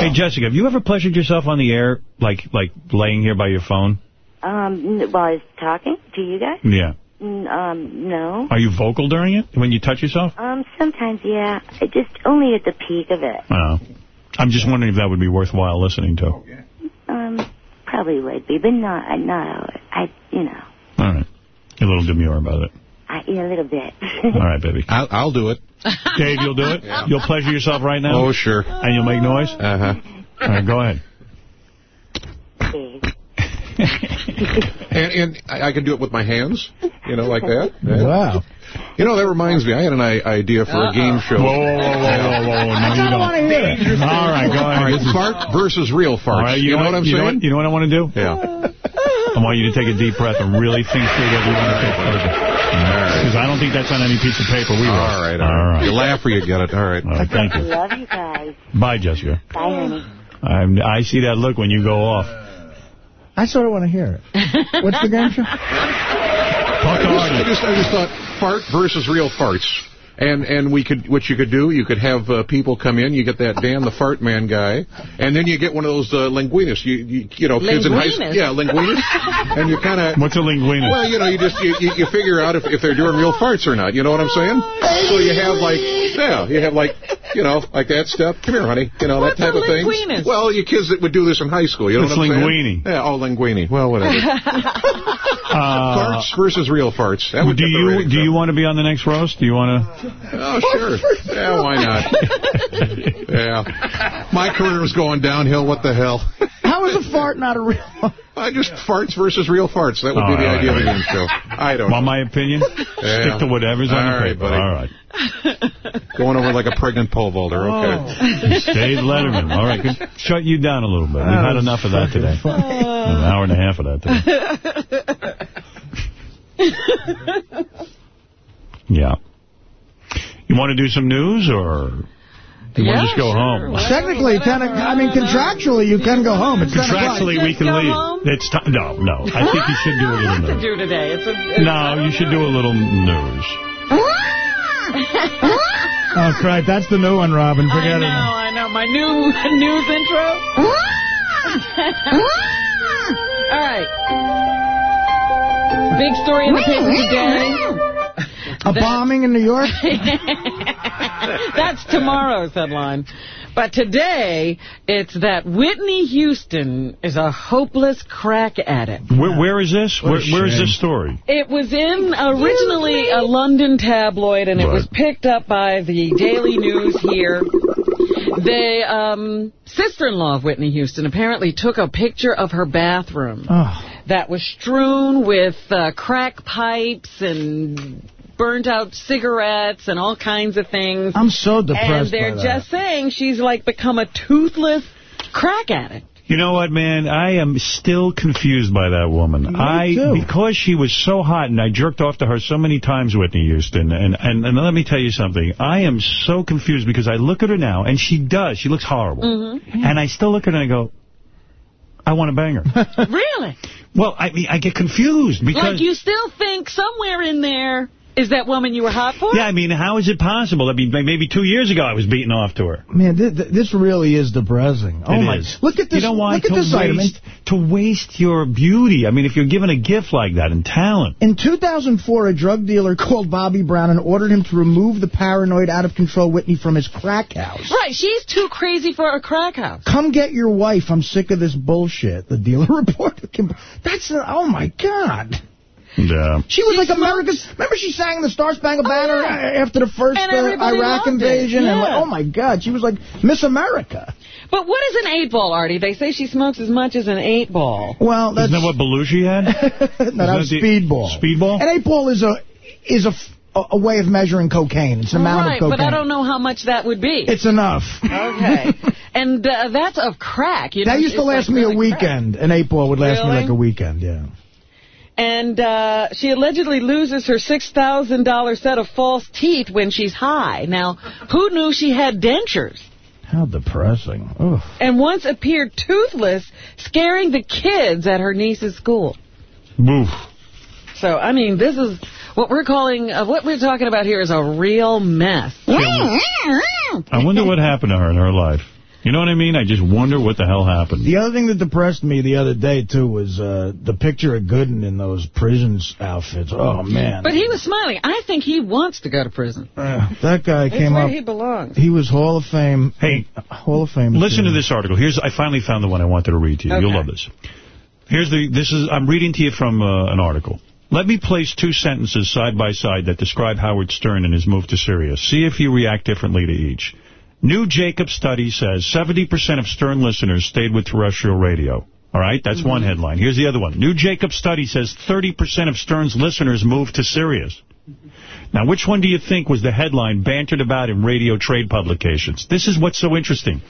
Hey, Jessica, have you ever pleasured yourself on the air, like like laying here by your phone? Um, while I was talking to you guys. Yeah. Um, no. Are you vocal during it when you touch yourself? Um, sometimes, yeah. It Just only at the peak of it. Oh. I'm just wondering if that would be worthwhile listening to. Um, probably would be, but not, not, I, you know, All right. You're a little demure about it. I, yeah, a little bit. All right, baby. I'll, I'll do it. Dave, you'll do it? You'll pleasure yourself right now? Oh, sure. And you'll make noise? Uh-huh. All right, go ahead. And, and I, I can do it with my hands, you know, like that. Yeah. Wow. You know, that reminds me, I had an I- idea for a game show. Whoa, whoa, whoa, whoa, whoa, whoa. No, you don't. want to hear it. All right, go ahead. right, This is- fart versus real farts. All right, you, know, what I'm you saying? Know what, you know what I want to do? Yeah. I want you to take a deep breath and really think through what you want to take further. Because I don't think that's on any piece of paper we wrote. All right, all right. You laugh or you get it. All right. All right, thank I you. love you guys. Bye, Jessica. Bye, honey. I'm, I see that look when you go off. I sort of want to hear it. What's the game show? I just, I just, I just thought fart versus real farts. And and we could what you could do you could have uh, people come in you get that Dan the fart man guy and then you get one of those uh, linguinists you, you you know kids in high school yeah linguinists and you kind of What's a linguinist? well you know you just you, you, you figure out if, if they're doing real farts or not you know what I'm saying so you have like yeah you have like you know like that stuff come here honey you know What's that type a of thing linguinist? well you kids that would do this in high school you know It's what I'm linguini. saying yeah oh linguini well whatever Uh, farts versus real farts. That would do you do up. you want to be on the next roast? Do you want to? Oh, sure. Yeah, why not? yeah. My career was going downhill. What the hell? How is a fart not a real... I just farts versus real farts. That would be All the right, idea of all the game show. I don't Want know. my opinion? Yeah. Stick to whatever's on All the right, paper. buddy. All right. Going over like a pregnant pole vaulter. Oh. Okay. Dave Letterman. All right, good. shut you down a little bit. We've had oh, enough of that today. An hour and a half of that today. Yeah. You want to do some news, or you want to just go home? Technically, 10, o- I mean, contractually, you can go home. It's Contractually, we can leave. home? It's time. No, no. I think you should do a little to news. do today. It's a, No, you should do a little news. Oh, crap. That's the new one, Robin. I Forget know, it. I know. My new news intro. All right. Big story in the paper today. A bombing in New York? That's tomorrow's headline. But today, it's that Whitney Houston is a hopeless crack addict. Where, where is this? Where, where is this story? It was in originally a London tabloid, and it Right. was picked up by the Daily News here. The um, sister-in-law of Whitney Houston apparently took a picture of her bathroom Oh. that was strewn with uh, crack pipes and burnt out cigarettes and all kinds of things. I'm so depressed and they're by that. just saying she's like become a toothless crack addict. You know what, man? I am still confused by that woman. I too. because she was so hot, and I jerked off to her so many times, Whitney Houston. And, and and let me tell you something. I am so confused because I look at her now, and she does. She looks horrible. Mm-hmm. And I still look at her and I go, I want to bang her. really? well, I mean, I get confused because. Like you still think somewhere in there is that woman you were hot for? yeah, I mean, how is it possible? I mean, maybe two years ago I was beaten off to her. Man, th th this really is depressing. Oh, It my. is. Look at this. You know why? Look at to this item. Waste, to waste your beauty. I mean, if you're given a gift like that and talent. in 2004, a drug dealer called Bobby Brown and ordered him to remove the paranoid, out-of-control Whitney from his crack house. Right, she's too crazy for a crack house. Come get your wife. I'm sick of this bullshit. The dealer reported. That's, uh, oh, my God. Yeah. She was like America's. Remember, she sang the Star Spangled Banner yeah. after the first And uh, Iraq loved it. invasion, and like, oh my God, she was like Miss America. But what is an eight ball, Artie? They say she smokes as much as an eight ball. Well, that's Isn't that what Belushi had? no, that was Isn't that the- speedball. Speedball? An eight ball is a is a, f- a- a way of measuring cocaine. It's an amount right, of cocaine. but I don't know how much that would be. It's enough. okay. and uh, that's of crack. You know, that used to last like me a really crack. weekend. An eight ball would last me like a weekend. Yeah. And uh, she allegedly loses her $6,000 set of false teeth when she's high. Now, who knew she had dentures? How depressing. Ugh. And once appeared toothless, scaring the kids at her niece's school. Boof. So, I mean, this is what we're calling, uh, what we're talking about here is a real mess. I wonder what happened to her in her life. You know what I mean? I just wonder what the hell happened. The other thing that depressed me the other day, too, was uh, the picture of Gooden in those prisons outfits. Oh, man. But he was smiling. I think he wants to go to prison. Uh, that guy That's came where up. he belongs. He was Hall of Fame. Hey, Hall of Fame. Listen to this article. Here's I finally found the one I wanted to read to you. You'll love this. Here's the this is I'm reading to you from uh, an article. Let me place two sentences side by side that describe Howard Stern and his move to Sirius. See if you react differently to each. New Jacob study says 70% of Stern listeners stayed with terrestrial radio. All right, that's mm-hmm. one headline. Here's the other one. New Jacob study says 30% of Stern's listeners moved to Sirius. Now, which one do you think was the headline bantered about in radio trade publications? This is what's so interesting.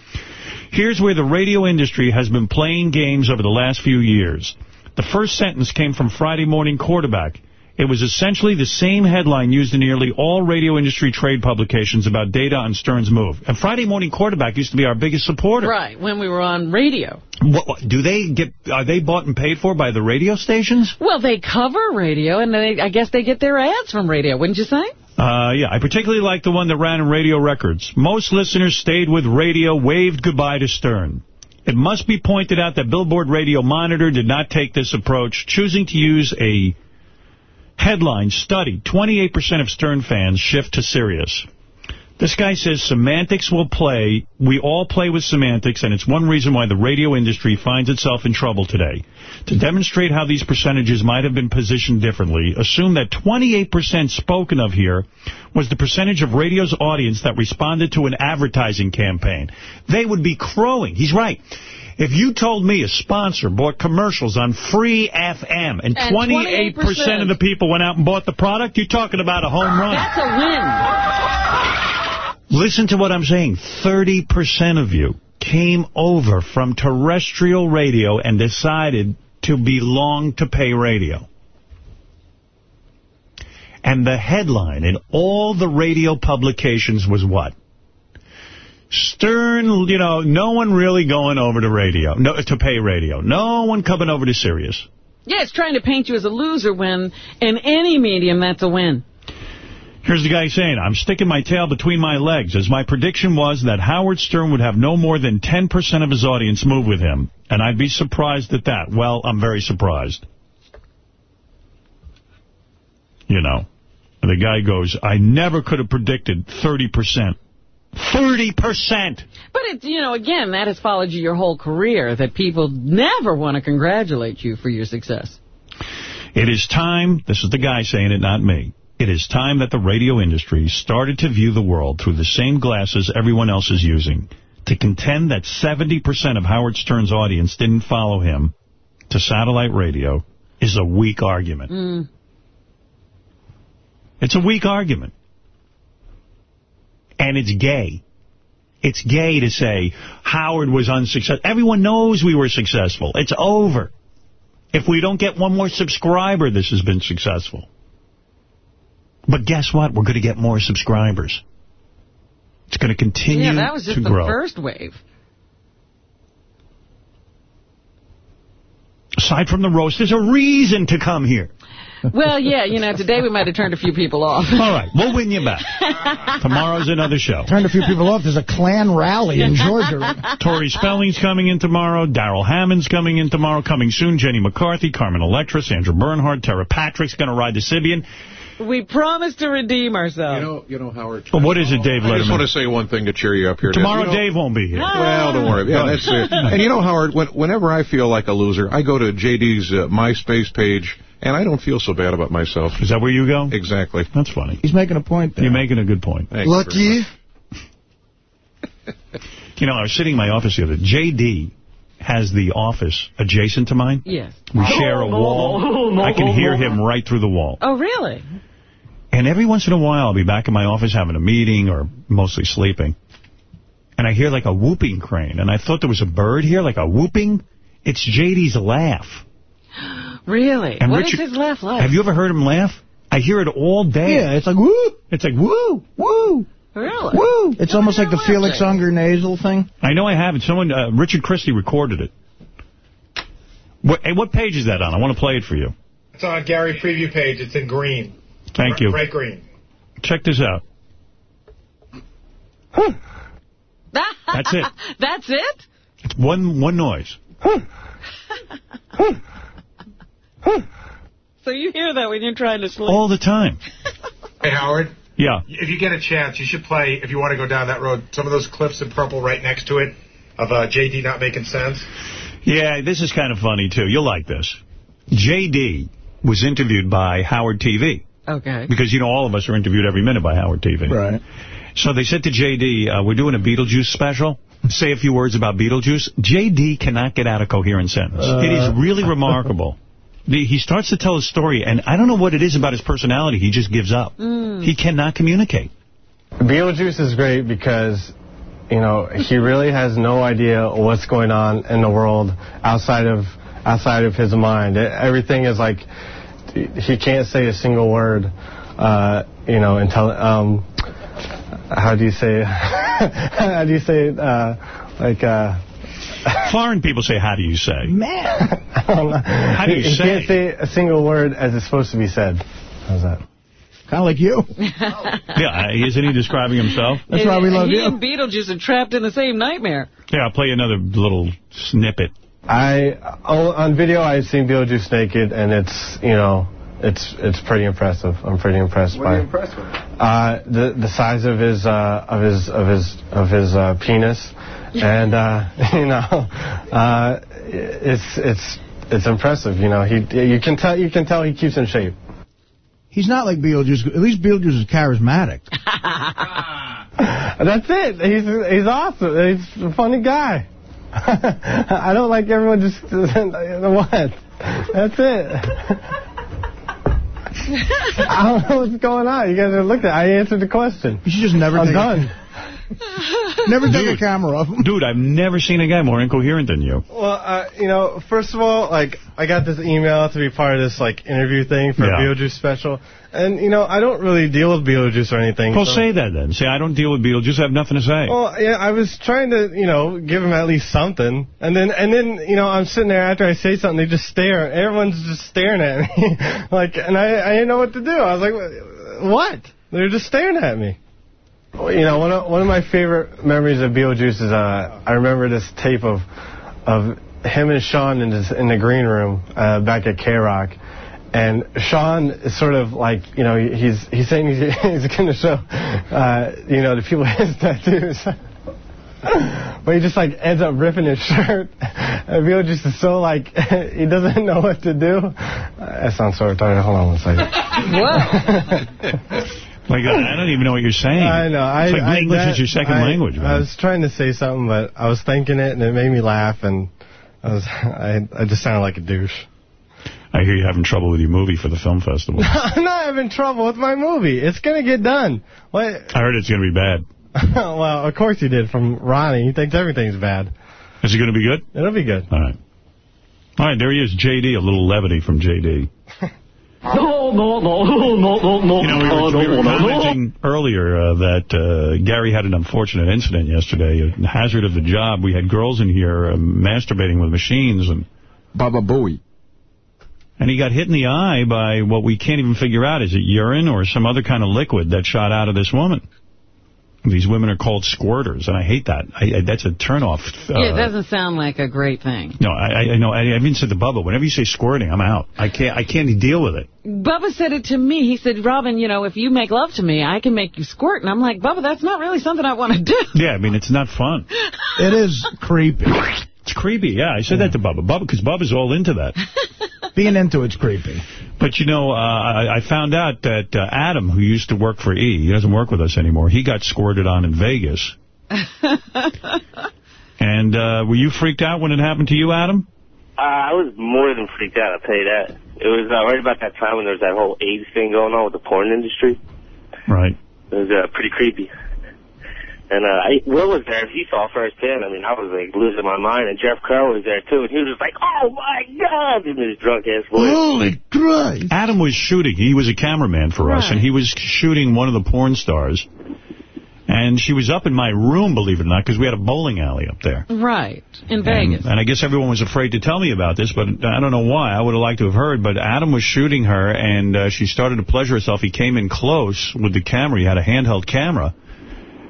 Here's where the radio industry has been playing games over the last few years. The first sentence came from Friday Morning Quarterback. It was essentially the same headline used in nearly all radio industry trade publications about data on Stern's move. And Friday Morning Quarterback used to be our biggest supporter. Right, when we were on radio. What, what- do they get? Are they bought and paid for by the radio stations? Well, they cover radio, and they, I guess they get their ads from radio, wouldn't you say? Uh, yeah, I particularly like the one that ran in Radio Records. Most listeners stayed with radio, waved goodbye to Stern. It must be pointed out that Billboard Radio Monitor did not take this approach, choosing to use a headline study. 28% of Stern fans shift to Sirius. This guy says semantics will play. We all play with semantics, and it's one reason why the radio industry finds itself in trouble today. To demonstrate how these percentages might have been positioned differently, assume that 28% spoken of here was the percentage of radio's audience that responded to an advertising campaign. They would be crowing. He's right. If you told me a sponsor bought commercials on free FM and, And 28% 28% of the people went out and bought the product, you're talking about a home run. That's a win. Listen to what I'm saying. 30% of you came over from terrestrial radio and decided to belong to pay radio. And the headline in all the radio publications was what? Stern, you know, no one really going over to radio, no, to pay radio. No one coming over to Sirius. Yeah, it's trying to paint you as a loser when in any medium that's a win. Here's the guy saying, I'm sticking my tail between my legs, as my prediction was that Howard Stern would have no more than 10% of his audience move with him, and I'd be surprised at that. Well, I'm very surprised. You know, the guy goes, I never could have predicted 30%. 30%! But, it, you know, again, that has followed you your whole career, that people never want to congratulate you for your success. It is time, this is the guy saying it, not me. It is time that the radio industry started to view the world through the same glasses everyone else is using. To contend that 70% of Howard Stern's audience didn't follow him to satellite radio is a weak argument. Mm. It's a weak argument. And it's gay. It's gay to say Howard was unsuccessful. Everyone knows we were successful. It's over. If we don't get one more subscriber, this has been successful. But guess what? We're going to get more subscribers. It's going to continue Yeah, that was just the grow. first wave. Aside from the roast, there's a reason to come here. Well, yeah, you know, today we might have turned a few people off. All right, we'll win you back. Tomorrow's another show. Turned a few people off. There's a Klan rally in Georgia. Tori Spelling's coming in tomorrow. Darrell Hammond's coming in tomorrow. Coming soon, Jenny McCarthy, Carmen Electra, Sandra Bernhard, Tera Patrick's going to ride the Sybian. We promise to redeem ourselves. You know, you know, Howard. Well, what is it, Dave I just want to say one thing to cheer you up here. Tomorrow, You know- Dave won't be here. Well, don't worry. Yeah, that's it. And you know, Howard, when, whenever I feel like a loser, I go to JD's uh, MySpace page, and I don't feel so bad about myself. Is that where you go? Exactly. That's funny. He's making a point there. You're making a good point. Thank you Lucky. You know, I was sitting in my office the other day. JD has the office adjacent to mine. Yes. We share a wall. I can hear him right through the wall. Oh, really? And every once in a while, I'll be back in my office having a meeting or mostly sleeping. And I hear like a whooping crane. And I thought there was a bird here, like a whooping. It's JD's laugh. Really? And What is Richard- his laugh like? Have you ever heard him laugh? I hear it all day. Yeah, it's like, woo, It's like, woo, woo, Really? woo. It's almost like the Felix Unger nasal thing. I know I have it. Someone, uh, Richard Christy recorded it. What, hey, what page is that on? I want to play it for you. It's on Gary preview page. It's in green. Thank you. Bright green. Check this out. That's it. That's it? It's one one noise. So you hear that when you're trying to sleep? All the time. Hey, Howard. Yeah. If you get a chance, you should play, if you want to go down that road, some of those clips in purple right next to it of uh, JD not making sense. Yeah, this is kind of funny, too. You'll like this. J.D. was interviewed by Howard TV. Okay. Because, you know, all of us are interviewed every minute by Howard TV. Right. So they said to J.D., uh, we're doing a Beetlejuice special. Say a few words about Beetlejuice. J.D. cannot get out a coherent sentence. Uh. it is really remarkable. The, he starts to tell a story, and I don't know what it is about his personality. He just gives up. He cannot communicate. Beetlejuice is great because, you know, he really has no idea what's going on in the world outside of outside of his mind. It- everything is like he can't say a single word. Uh, you know, until um, how do you say? how do you say? Uh, like. Uh, Foreign people say, how do you say? Man. How do you he, he say? can't say a single word as it's supposed to be said. How's that? Kind of like you. Yeah, isn't he describing himself? That's why we love he you. and Beetlejuice are trapped in the same nightmare. Yeah, I'll play another little snippet. I oh, on video I've seen Beetlejuice naked, and it's you know it's it's pretty impressive. I'm pretty impressed What by are you impressed with? uh, the the size of his uh, of his of his of his uh, penis, and uh, you know, uh, it's it's it's impressive. You know, he you can tell you can tell he keeps in shape. He's not like Beetlejuice. At least Beetlejuice is charismatic. That's it. He's he's awesome. He's a funny guy. I don't like everyone just what. That's it. I don't know what's going on. You guys are looking. I answered the question. You should just never I'm take done. Never take a camera of him. Dude, I've never seen a guy more incoherent than you. Well, uh, you know, first of all, like, I got this email to be part of this, like, interview thing for Yeah. Beetlejuice special. And, you know, I don't really deal with Beetlejuice or anything. Well, so- say that then. Say, I don't deal with Beetlejuice. I have nothing to say. Well, yeah, I was trying to, you know, give him at least something, and then, and then, you know, I'm sitting there after I say something, they just stare. Everyone's just staring at me, like, and I, I didn't know what to do. I was like, what? They're just staring at me. You know, one of one of my favorite memories of Beetlejuice is uh, I remember this tape of of him and Sean in this, in the green room uh, back at K Rock. And Sean is sort of like, you know, he's he's saying he's, he's going to show, uh, you know, the people his tattoos. but he just like ends up ripping his shirt. And Beetlejuice is so like, he doesn't know what to do. Uh, that sounds so retarded. Hold on one second. Like, I don't even know what you're saying. I know. I, like I, English that- is your second I- language, I was trying to say something, but I was thinking it, and it made me laugh, and I was I I just sounded like a douche. I hear you're having trouble with your movie for the film festival. I'm not having trouble with my movie. It's gonna get done. What? I heard it's going to be bad. well, of course he did. From Ronnie, he thinks everything's bad. Is it going to be good? It'll be good. All right. All right, there he is, J.D., a little levity from J.D. No, no, no, no, no, no, You know, we were, we were commenting earlier uh, that uh, Gary had an unfortunate incident yesterday, a hazard of the job. We had girls in here uh, masturbating with machines. and Baba Booey. And he got hit in the eye by what we can't even figure out. Is it urine or some other kind of liquid that shot out of this woman? These women are called squirters, and I hate that. I, I, that's a turnoff. Uh, yeah, it doesn't sound like a great thing. no, I, I know. I, I even said to Bubba, whenever you say squirting, I'm out. I can't. I can't deal with it. Bubba said it to me. He said, Robin, you know, if you make love to me, I can make you squirt. And I'm like, Bubba, that's not really something I want to do. Yeah, I mean, it's not fun. It is creepy. It's creepy, yeah. I said that to Bubba. Bubba, because Bubba's all into that. Being into it's creepy. But, you know, uh, I, I found out that uh, Adam, who used to work for E, he doesn't work with us anymore, he got squirted on in Vegas. and uh, were you freaked out when it happened to you, Adam? Uh, I was more than freaked out, I'll tell you that. It was uh, right about that time when there was that whole AIDS thing going on with the porn industry. Right. It was uh, pretty creepy. And uh, I, Will was there. He saw firsthand. I mean, I was like losing my mind. And Jeff Crow was there too. And he was just like, "Oh my God!" in his drunk ass voice. Holy Christ. Adam was shooting. He was a cameraman for us, and he was shooting one of the porn stars. And she was up in my room, believe it or not, because we had a bowling alley up there. Right, in And, Vegas. and I guess everyone was afraid to tell me about this, but I don't know why. I would have liked to have heard. But Adam was shooting her, and uh, she started to pleasure herself. He came in close with the camera. He had a handheld camera.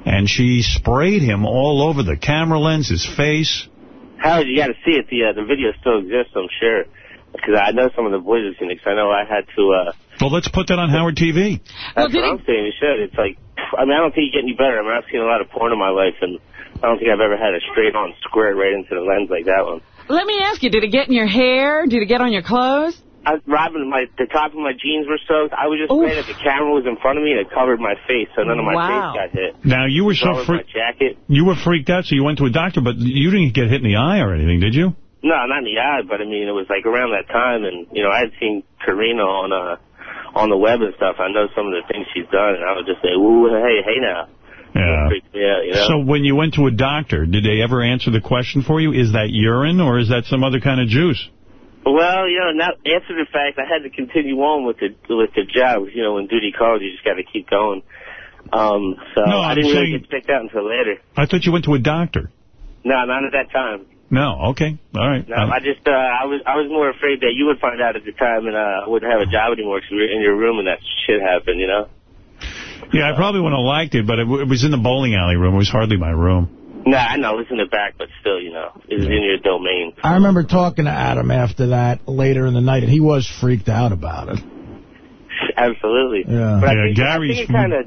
And she sprayed him all over the camera lens, his face. Howard, you got to see it. The uh, the video still exists, I'm sure, because I know some of the boys have seen it. 'cause I know I had to. uh Well, let's put that on Howard TV. That's what I'm saying. You should. It's like, I mean, I don't think you get any better. I mean, I've seen a lot of porn in my life, and I don't think I've ever had a straight-on squirt right into the lens like that one. Let me ask you, did it get in your hair? Did it get on your clothes? I, Robin, my the top of my jeans were soaked. I was just glad that the camera was in front of me and it covered my face, so none of my Wow. face got hit. Now, you were So so my freaked. jacket. You were freaked out, so you went to a doctor, but you didn't get hit in the eye or anything, did you? No, not in the eye, but I mean, it was like around that time, and you know, I had seen Karina on uh on the web and stuff. I know some of the things she's done, and I would just say, "Ooh, hey, hey now." Yeah. Freaked me out, you know. So when you went to a doctor, did they ever answer the question for you? Is that urine or is that some other kind of juice? Well, you know, now after the fact, I had to continue on with the with the job. You know, when duty calls, you just got to keep going. Um, so No, I didn't really get picked out until later. I thought you went to a doctor. No, not at that time. No, okay, all right. No, I just uh, I was I was more afraid that you would find out at the time and uh, I wouldn't have a job anymore because we were in your room and that shit happened. You know. yeah, I probably wouldn't have liked it, but it, w- it was in the bowling alley room. It was hardly my room. Nah, I know it's in the back, but still, you know, it's in your domain. I remember talking to Adam after that later in the night, and he was freaked out about it. Absolutely. Yeah. But I Yeah, think, Gary's- I think kind of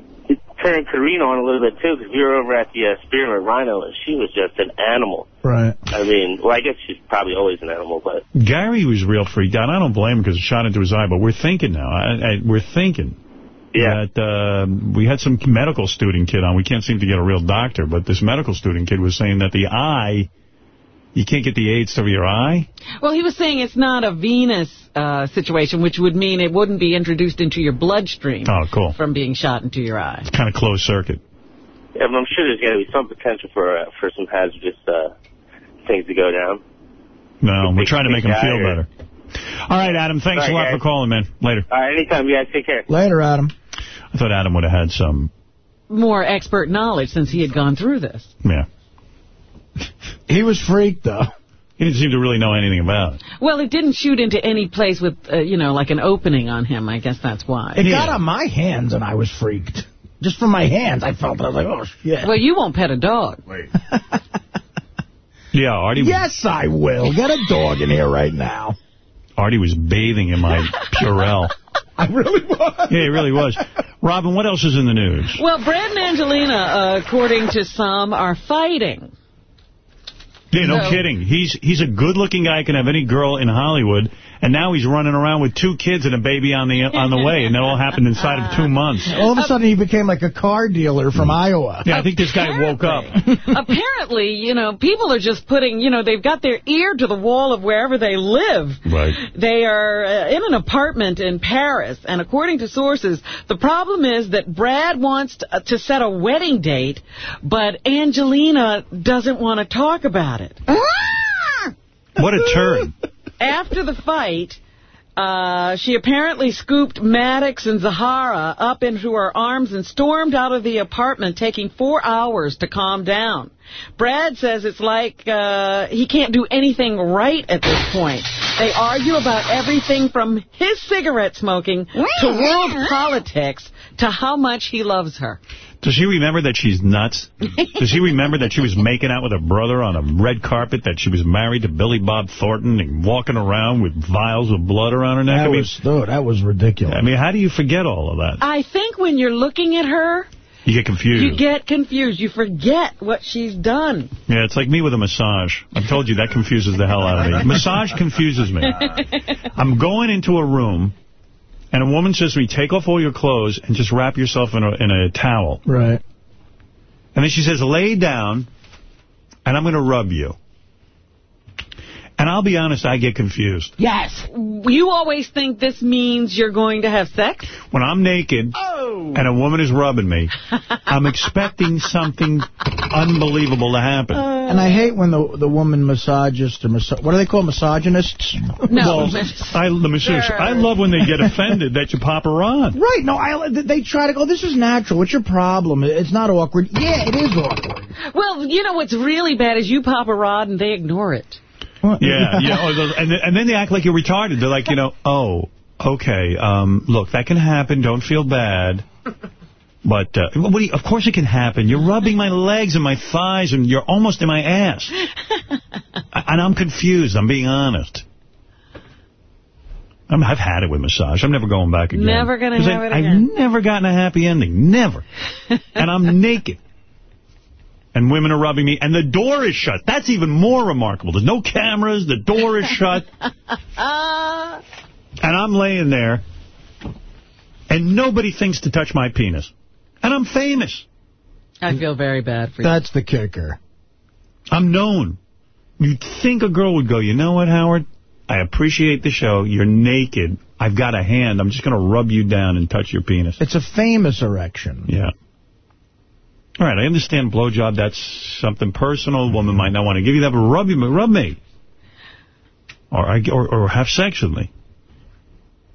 turned Karina on a little bit, too, because we were over at the uh, Spearmint Rhino, and she was just an animal. Right. I mean, well, I guess she's probably always an animal, but Gary was real freaked out. I don't blame him because it shot into his eye, but we're thinking now. I, I, we're thinking Yeah. that uh, we had some medical student kid on. We can't seem to get a real doctor, but this medical student kid was saying that the eye, you can't get the AIDS through your eye. Well, he was saying it's not a venous uh, situation, which would mean it wouldn't be introduced into your bloodstream Oh, cool. from being shot into your eye. It's Kind of closed circuit. yeah, but I'm sure there's going to be some potential for uh, for some hazardous uh, things to go down. No, we're trying to make them feel or- better. All right, Adam, thanks All a right, lot for calling, man. Later. All right, anytime, you guys. Take care. Later, Adam. I thought Adam would have had some, More expert knowledge since he had gone through this. yeah. He was freaked, though. He didn't seem to really know anything about it. Well, it didn't shoot into any place with, uh, you know, like an opening on him. I guess that's why. It got on my hands, and I was freaked. Just from my hands, I felt it. I was like, oh, shit. Well, you won't pet a dog. Wait. Yeah, Artie Yes, I will. Get a dog in here right now. Artie was bathing in my Purell. I really was. Yeah, he really was. Robin, what else is in the news? Well, Brad and Angelina, uh, according to some, are fighting. Yeah, no No. kidding. He's he's a good-looking guy, can have any girl in Hollywood, and now he's running around with two kids and a baby on the on the way, and that all happened inside of two months. All of a sudden, he became like a car dealer from Iowa. Yeah, I think this guy woke up. Apparently, you know, people are just putting, you know, they've got their ear to the wall of wherever they live. Right. They are uh, in an apartment in Paris, and according to sources, the problem is that Brad wants to, uh, to set a wedding date, but Angelina doesn't want to talk about it. What a turn. After the fight, uh, she apparently scooped Maddox and Zahara up into her arms and stormed out of the apartment, taking four hours to calm down. Brad says it's like uh, he can't do anything right at this point. They argue about everything from his cigarette smoking to world politics to how much he loves her. Does she remember that she's nuts? Does she remember that she was making out with her brother on a red carpet, that she was married to Billy Bob Thornton and walking around with vials of blood around her neck? That I mean, was, dude, that was ridiculous. I mean, how do you forget all of that? I think when you're looking at her, You get confused. you get confused. You forget what she's done. Yeah, it's like me with a massage. I've told you that confuses the hell out of me. Massage confuses me. I'm going into a room, and a woman says to me, take off all your clothes and just wrap yourself in a, in a towel. Right. And then she says, lay down, and I'm going to rub you. And I'll be honest, I get confused. Yes. You always think this means you're going to have sex? When I'm naked Oh. and a woman is rubbing me, I'm expecting something unbelievable to happen. And I hate when the the woman massagist or massa what do they call misogynists? Well, I, the masseuse, I love when they get offended that you pop her on. Right. No, I, they try to go, this is natural. What's your problem? It's not awkward. Yeah, it is awkward. Well, you know what's really bad is you pop a rod and they ignore it. Yeah, yeah. Or the, and, then, and then they act like you're retarded. They're like, you know, oh, okay, um, look, that can happen. Don't feel bad. But, uh, what do you, of course it can happen. You're rubbing my legs and my thighs, and you're almost in my ass. and I'm confused. I'm being honest. I'm, I've had it with massage. I'm never going back again. Never gonna 'Cause have I, it again. I've never gotten a happy ending. Never. and I'm naked. And women are rubbing me, and the door is shut. That's even more remarkable. There's no cameras, the door is shut, and I'm laying there, and nobody thinks to touch my penis. And I'm famous. I feel very bad for you. That's the kicker. I'm known. You'd think a girl would go, you know what, Howard? I appreciate the show. You're naked. I've got a hand. I'm just going to rub you down and touch your penis. It's a famous erection. Yeah. All right, I understand blowjob, that's something personal. A woman might not want to give you that, but rub, you, rub me. Or, I, or, or have sex with me.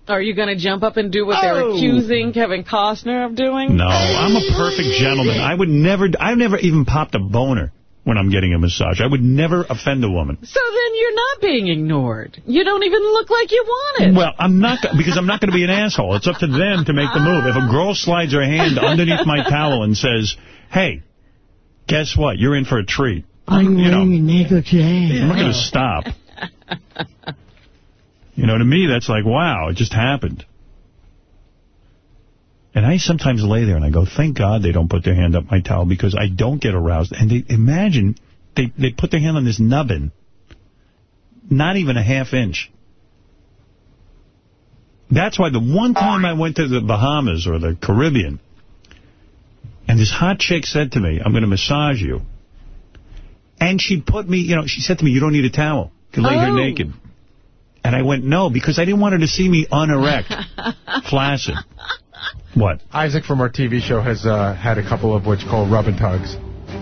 Are you going to jump up and do what they're Oh. accusing Kevin Costner of doing? No, I'm a perfect gentleman. I would never, I've never even popped a boner when I'm getting a massage. I would never offend a woman. So then you're not being ignored. You don't even look like you want it. Well, I'm not, because I'm not going to be an asshole. It's up to them to make the move. If a girl slides her hand underneath my towel and says, hey, guess what? You're in for a treat. I'm You know, wearing a necklace. I'm not going to stop. You know, to me, that's like, wow, it just happened. And I sometimes lay there and I go, thank God they don't put their hand up my towel because I don't get aroused. And they imagine they, they put their hand on this nubbin, not even a half inch. That's why the one time I went to the Bahamas or the Caribbean, and this hot chick said to me, I'm going to massage you. And she put me, you know, she said to me, you don't need a towel. You can lay here Oh. naked. And I went, no, because I didn't want her to see me unerect, flaccid. What? Isaac from our TV show has uh, had a couple of what you call rub and tugs.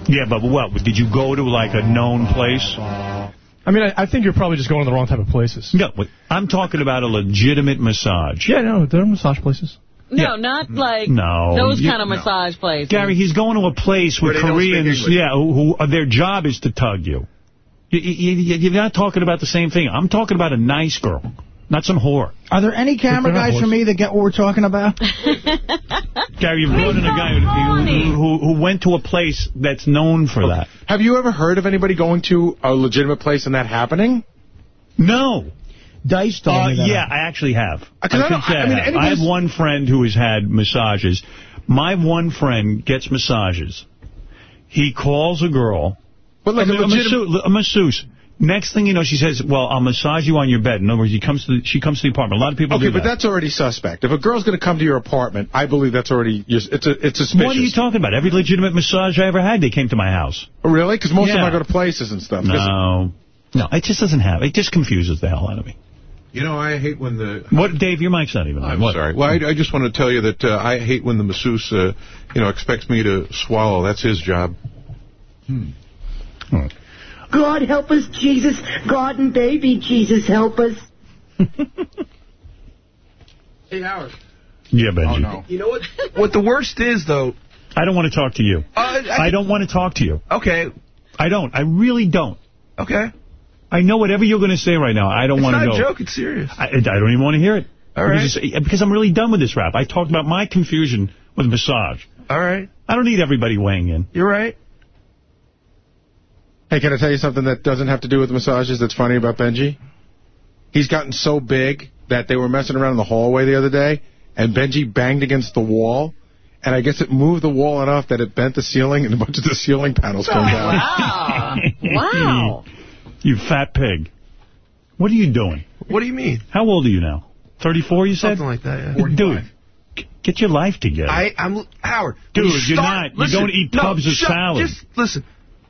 Yeah, but what? Did you go to, like, a known place? I mean, I, I think you're probably just going to the wrong type of places. No, but I'm talking about a legitimate massage. Yeah, no, there are massage places. No, not like No, those you- kind of no. massage places. Gary, he's going to a place Where with they don't speak Koreans, yeah, who, who uh, their job is to tug you. You, you. You're not talking about the same thing. I'm talking about a nice girl, not some whore. Are there any camera guys for me that get what we're talking about? Gary, you brought in a guy who, who, who went to a place that's known for that. Have you ever heard of anybody going to a legitimate place and that happening? No. Dice Uh, told me yeah, I actually have. I, 'cause I should don't- say I I, mean, have. I have one friend who has had massages. My one friend gets massages. He calls a girl. But like a, a legitimate- masseuse, a masseuse. Next thing you know, she says, well, I'll massage you on your bed. In other words, he comes to the, she comes to the apartment. A lot of people Okay, do but that. that's already suspect. If a girl's going to come to your apartment, I believe that's already it's a, it's suspicious. What are you talking about? Every legitimate massage I ever had, they came to my house. Really? Because most of them I go to places and stuff. No. No, it just doesn't have. It just confuses the hell out of me. You know, I hate when the... What, Dave, your mic's not even on. I'm What? sorry. Well, I, I just want to tell you that uh, I hate when the masseuse, uh, you know, expects me to swallow. That's his job. God help us, Jesus. God and baby Jesus help us. Hey, Howard. Yeah, Benjy. Oh, no. You know what? What the worst is, though... I don't want to talk to you. Uh, I, I don't want to talk to you. Okay. I don't. I really don't. Okay. I know whatever you're going to say right now. I don't want to not go. a joke. It's serious. I, I don't even want to hear it. All right. Because, because I'm really done with this rap. I talked about my confusion with massage. All right. I don't need everybody weighing in. You're right. Hey, can I tell you something that doesn't have to do with massages that's funny about Benjy? He's gotten so big that they were messing around in the hallway the other day, and Benjy banged against the wall, and I guess it moved the wall enough that it bent the ceiling, and a bunch of the ceiling panels came oh, down. Wow. wow. You fat pig. What are you doing? What do you mean? How old are you now? 34, you said? Something like that, yeah. Dude, get your life together. I, I'm Howard. Dude, you you're start- not. You don't eat no, tubs of shut- salad. Just listen.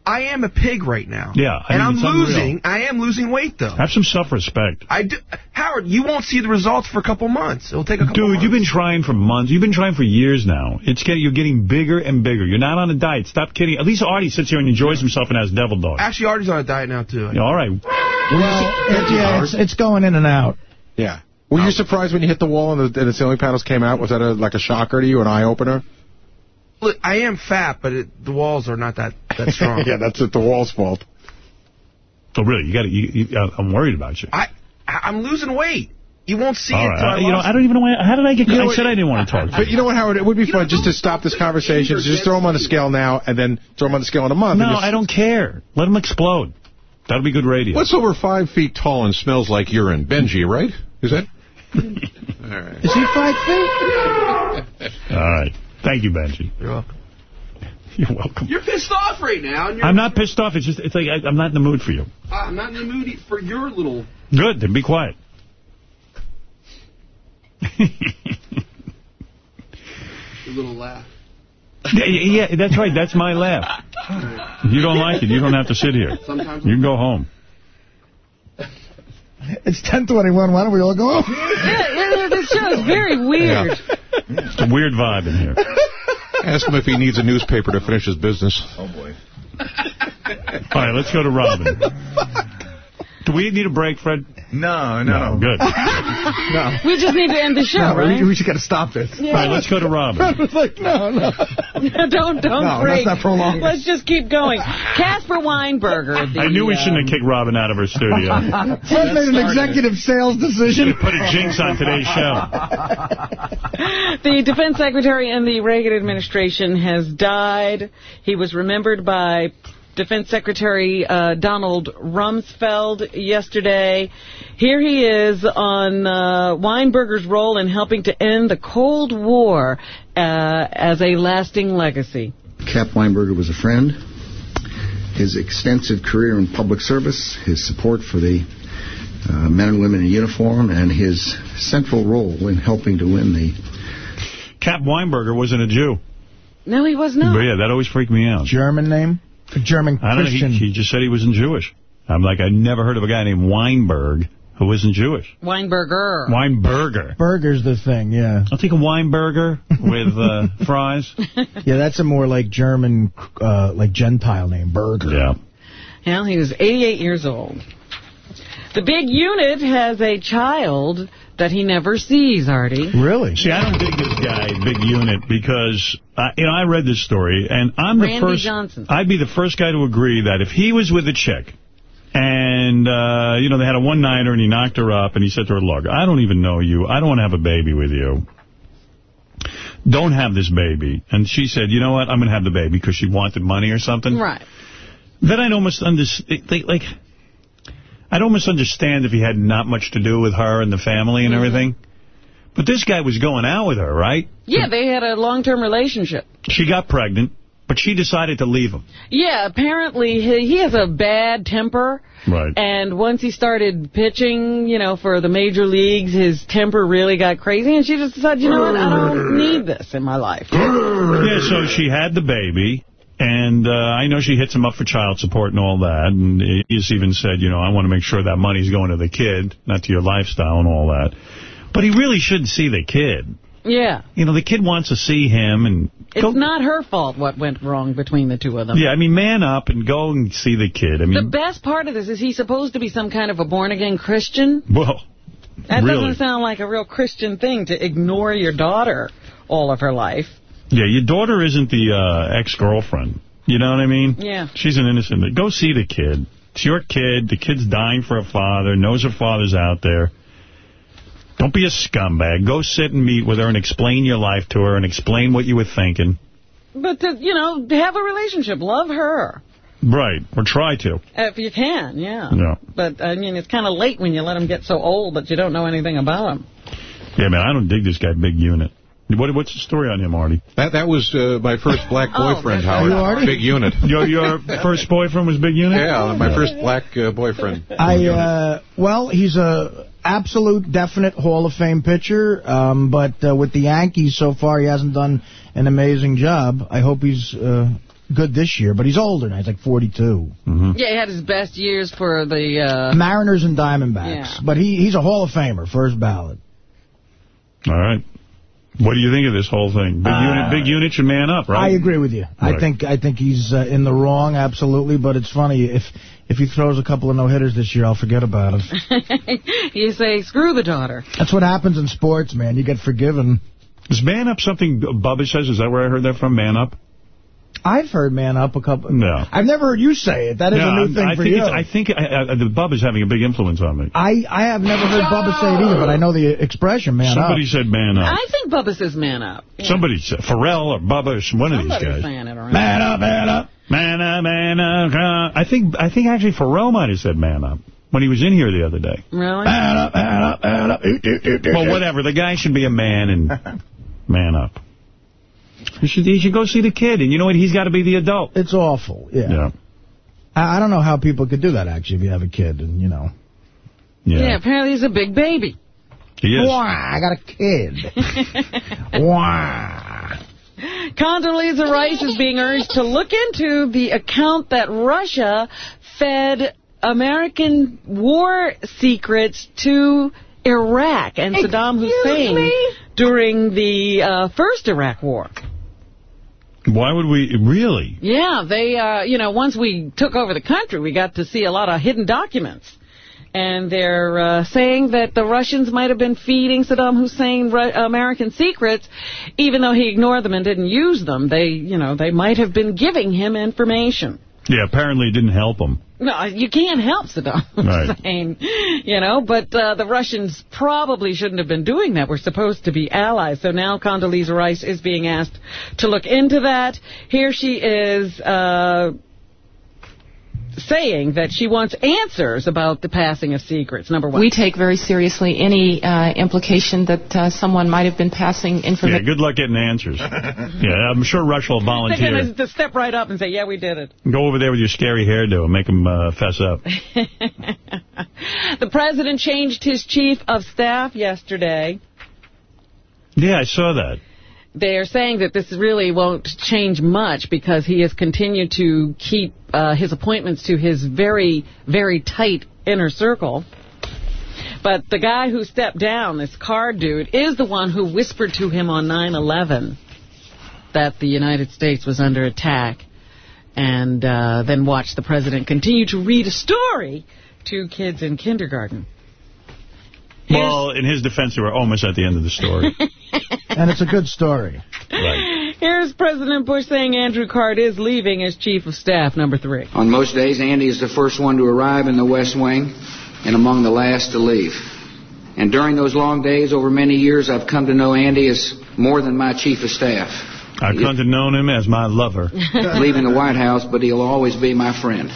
I am a pig right now. Yeah, I and mean, I'm it's unreal. losing. I am losing weight though. Have some self-respect. I do, Howard, you won't see the results for a couple months. It'll take a couple Dude, months. you've been trying for months. You've been trying for years now. It's getting, You're getting bigger and bigger. You're not on a diet. Stop kidding. At least Artie sits here and enjoys himself and has devil dog. Actually, Artie's on a diet now too. Yeah, all right. Well, it, yeah, it's, it's going in and out. Yeah. Were you surprised when you hit the wall and the, and the ceiling panels came out? Was that a, like a shocker to you, an eye-opener? Look, I am fat, but it, the walls are not that that strong. yeah, that's it, the wall's fault. So really, you got to. You, you, uh, I'm worried about you. I I'm losing weight. You won't see All it. right. I I- you know, I don't even know why. How did I get? You know I said I didn't want to talk. to But you know what, Howard? It would be fun just to stop this conversation. Just throw him on the scale now, and then throw him on the scale in a month. No, just- I don't care. Let him explode. That'll be good radio. What's over five feet tall and smells like urine? Benjy, right? Is that? All right. Is he five feet? All right. Thank you, Benjy. You're welcome. You're welcome. You're pissed off right now. And you're, I'm not pissed off. It's just it's like I, I'm not in the mood for you. Ah, I'm not in the mood for your little. Good. Then be quiet. Your little laugh. Yeah, yeah, yeah, that's right. That's my laugh. You don't like it, you don't have to sit here. Sometimes You can go home. It's 1021. Why don't we all go home? Yeah, yeah, this show is very weird. It's a weird vibe in here. Ask him if he needs a newspaper to finish his business. Oh, boy. All right, let's go to Robin. Do we need a break, Fred? No, no. no good. no. We just need to end the show, No, right? we, we just got to stop this. Yeah. All right, let's go to Robin. I was like, no, no. don't don't No, break. let's not prolong this. Let's just keep going. Caspar Weinberger. The, I knew we shouldn't um, have kicked Robin out of her studio. Fred made an executive sales decision. Put a jinx on today's show. The defense secretary in the Reagan administration has died. He was remembered by Defense Secretary uh, Donald Rumsfeld yesterday. Here he is on uh, Weinberger's role in helping to end the Cold War uh, as a lasting legacy. Cap Weinberger was a friend. His extensive career in public service, his support for the uh, men and women in uniform, and his central role in helping to win the... Cap Weinberger wasn't a Jew. No, he was not. But yeah, that always freaked me out. German name? A German I don't Christian. know. He, he just said he wasn't Jewish. I'm like, I never heard of a guy named Weinberg who isn't Jewish. Weinberger. Weinberger. Burger's the thing, yeah. I'll take a Weinberger with uh, fries. Yeah, that's a more like German, uh, like Gentile name, Burger. Yeah. Well, he was 88 years old. The big unit has a child that he never sees, Artie. Really? See, I don't dig this guy, Big Unit, because, uh, you know, I read this story, and I'm the Randy first... Johnson. I'd be the first guy to agree that if he was with a chick, and, uh, you know, they had a one-nighter, and he knocked her up, and he said to her, look, I don't even know you. I don't want to have a baby with you. Don't have this baby. And she said, you know what, I'm going to have the baby, because she wanted money or something. Right. Then I'd almost understand, like, I'd almost understand if he had not much to do with her and the family and Mm-hmm. everything. But this guy was going out with her, right? Yeah, they had a long-term relationship. She got pregnant, but she decided to leave him. Yeah, apparently he, he has a bad temper. Right. And once he started pitching, you know, for the major leagues, his temper really got crazy. And she just decided, you know what, I don't need this in my life. Yeah, so she had the baby, and uh, I know she hits him up for child support and all that, and he's even said, you know, I want to make sure that money's going to the kid, not to your lifestyle and all that. But he really shouldn't see the kid. Yeah. You know, the kid wants to see him, and It's not her fault what went wrong between the two of them. yeah, I mean, man up and go and see the kid. I mean, The best part of this is he's supposed to be some kind of a born-again Christian. well, That really. doesn't sound like a real Christian thing to ignore your daughter all of her life. Yeah, your daughter isn't the uh, ex-girlfriend. You know what I mean? Yeah. She's an innocent. Go see the kid. It's your kid. The kid's dying for a father, knows her father's out there. Don't be a scumbag. Go sit and meet with her and explain your life to her and explain what you were thinking. But, to, you know, have a relationship. Love her. Right. Or try to. If you can, yeah. Yeah. But, I mean, it's kind of late when you let him get so old that you don't know anything about him. Yeah, man, I don't dig this guy, Big Unit. What, what's the story on him, Artie? That that was uh, my first black Oh, boyfriend, that's Howard. right. You, Artie? Big unit. Your your first boyfriend was Big Unit? Yeah, my first black uh, boyfriend. I uh, well, he's a absolute definite Hall of Fame pitcher, um, but uh, with the Yankees so far, he hasn't done an amazing job. I hope he's uh, good this year, but he's older now. He's like 42. Mm-hmm. Yeah, he had his best years for the... Uh, Mariners and Diamondbacks, Yeah. but he he's a Hall of Famer, first ballot. All right. What do you think of this whole thing? Big unit, big unit should man up, right? I agree with you. I think I think he's uh, in the wrong, absolutely. But it's funny if if he throws a couple of no hitters this year, I'll forget about it. you say, screw the daughter. That's what happens in sports, man. You get forgiven. Is man up something Bubba says? Is that where I heard that from? Man up? I've heard man up a couple. No. I've never heard you say it. That is no, a new I'm- thing I for think you. I think uh, the Bubba's having a big influence on me. I, I have never heard Bubba say it either, but I know the expression, man up. Somebody up. said man up. I think Bubba says man up. Somebody said Ferrall or Bubba or some- one of these guys. saying it around. Man up, man up. Man up, man up. uh, I think I think actually Ferrall might have said man up when he was in here the other day. Really? Man up, man up, man up. Well, whatever. The guy should be a man and man up. He should, he should go see the kid, and you know what? He's got to be the adult. It's awful, yeah. Yeah. I, I don't know how people could do that, actually, if you have a kid, and, you know. Yeah. apparently he's a big baby. He is. Why? I got a kid. Why? Condoleezza Rice is being urged to look into the account that Russia fed American war secrets to Iraq and Saddam Hussein me? during the uh, first Iraq war. Why would we really? Yeah, they, uh, you know, once we took over the country, we got to see a lot of hidden documents. And they're uh, saying that the Russians might have been feeding Saddam Hussein Ru American secrets, even though he ignored them and didn't use them. They, you know, they might have been giving him information. Yeah, apparently it didn't help him. No, you can't help Saddam Right. Hussein, you know, but uh, the Russians probably shouldn't have been doing that. We're supposed to be allies. So now Condoleezza Rice is being asked to look into that. Here she is uh, saying that she wants answers about the passing of secrets, number one. We take very seriously any uh, implication that uh, someone might have been passing information. Yeah, good luck getting answers. yeah, I'm sure Rush will volunteer. They're volunteer. going to step right up and say, yeah, we did it. Go over there with your scary hairdo and make them uh, fess up. The president changed his chief of staff yesterday. Yeah, I saw that. They're saying that this really won't change much because he has continued to keep uh, his appointments to his very, very tight inner circle. But the guy who stepped down, this car dude, is the one who whispered to him on 9-11 that the United States was under attack and uh, then watched the president continue to read a story to kids in kindergarten. Well, in his defense, they were almost at the end of the story. and it's a good story. Right. Here's President Bush saying Andrew Card is leaving as chief of staff, number three. On most days, Andy is the first one to arrive in the West Wing and among the last to leave. And during those long days, over many years, I've come to know Andy as more than my chief of staff. I've come to know him as my lover. leaving the White House, but he'll always be my friend.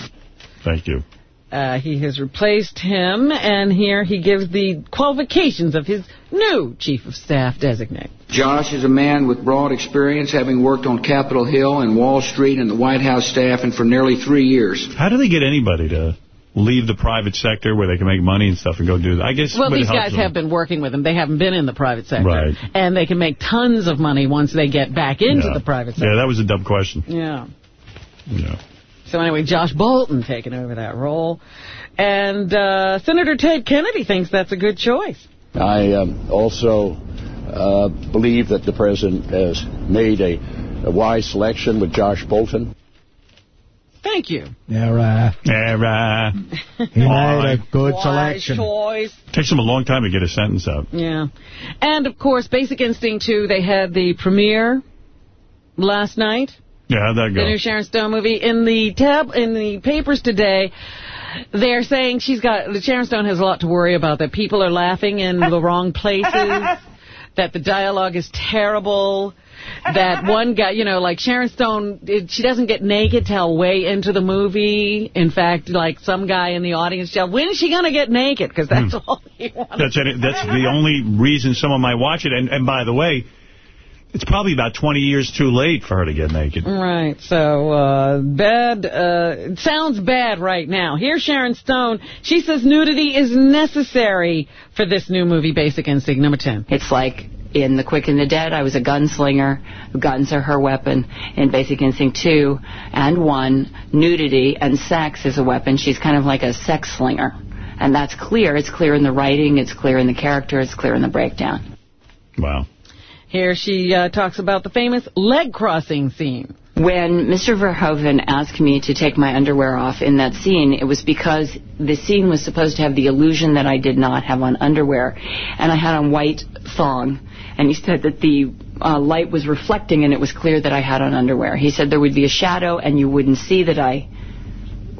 Thank you. Uh, he has replaced him, and here he gives the qualifications of his new chief of staff designate. Josh is a man with broad experience, having worked on Capitol Hill and Wall Street and the White House staff and for nearly three years. How do they get anybody to leave the private sector where they can make money and stuff and go do that? I guess Well, these guys them. have been working with him. They haven't been in the private sector. Right. And they can make tons of money once they get back into Yeah. the private sector. Yeah, that was a dumb question. Yeah. Yeah. So anyway, Josh Bolten taking over that role. And uh, Senator Ted Kennedy thinks that's a good choice. I um, also uh, believe that the president has made a, a wise selection with Josh Bolten. Thank you. Yeah, right. Yeah, right. He made a good Wise selection. choice. Takes him a long time to get a sentence out. Yeah. And, of course, Basic Instinct 2, they had the premiere last night. Yeah, how'd that The new Sharon Stone movie. In the tab, in the papers today, they're saying she's got, the Sharon Stone has a lot to worry about, that people are laughing in the wrong places, that the dialogue is terrible, that one guy, you know, like Sharon Stone, it, she doesn't get naked till way into the movie. In fact, like some guy in the audience yelled, when is she going to get naked? Because that's hmm. all he wants. That's it. That's the only reason someone might watch it. And, and by the way, it's probably about 20 years too late for her to get naked. Right, so uh, bad, uh, it sounds bad right now. Here's Sharon Stone. She says nudity is necessary for this new movie, Basic Instinct, number 10. It's like in The Quick and the Dead, I was a gunslinger. Guns are her weapon. In Basic Instinct 2 and 1, nudity and sex is a weapon. She's kind of like a sex slinger. And that's clear. It's clear in the writing. It's clear in the character. It's clear in the breakdown. Wow. Here she uh, talks about the famous leg crossing scene. When Mr. Verhoeven asked me to take my underwear off in that scene, it was because the scene was supposed to have the illusion that I did not have on underwear. And I had on white thong. And he said that the uh, light was reflecting and it was clear that I had on underwear. He said there would be a shadow and you wouldn't see that I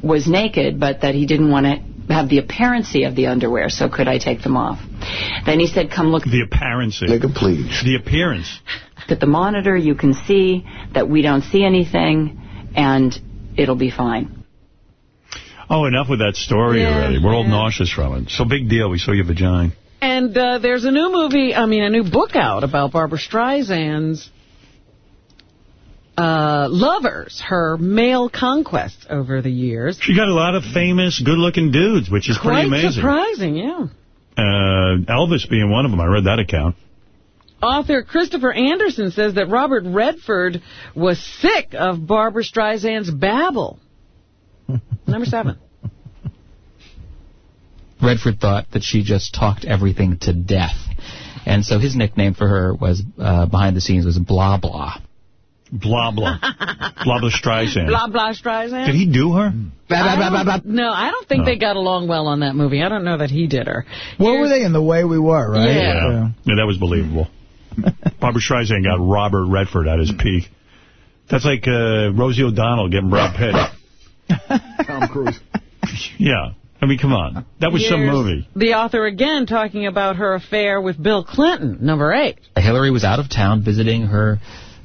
was naked, but that he didn't want to have the apparency of the underwear, so could I take them off? Then he said, come look at The apparency. please. The appearance. at the monitor. You can see that we don't see anything, and it'll be fine. Oh, enough with that story Yeah, already. We're all nauseous from it. So big deal. We saw your vagina. And uh, there's a new movie, I mean, a new book out about Barbra Streisand's uh, lovers, her male conquests over the years. She got a lot of famous, good-looking dudes, which is Quite pretty amazing. surprising, yeah. Uh, Elvis being one of them. I read that account. Author Christopher Anderson says that Robert Redford was sick of Barbra Streisand's babble. Number seven. Redford thought that she just talked everything to death. And so his nickname for her was, uh, behind the scenes, was Blah Blah. Blah, blah. blah, blah Streisand. Blah, blah, Streisand. Did he do her? I don't- No, I don't think No. they got along well on that movie. I don't know that he did her. What were they in The Way We Were, right? Yeah. Yeah, that was believable. Barbra Streisand got Robert Redford at his peak. That's like uh, Rosie O'Donnell getting Brad Pitt. Tom Cruise. Yeah. I mean, come on. That was some movie. The author again talking about her affair with Bill Clinton, number eight. Hillary was out of town visiting her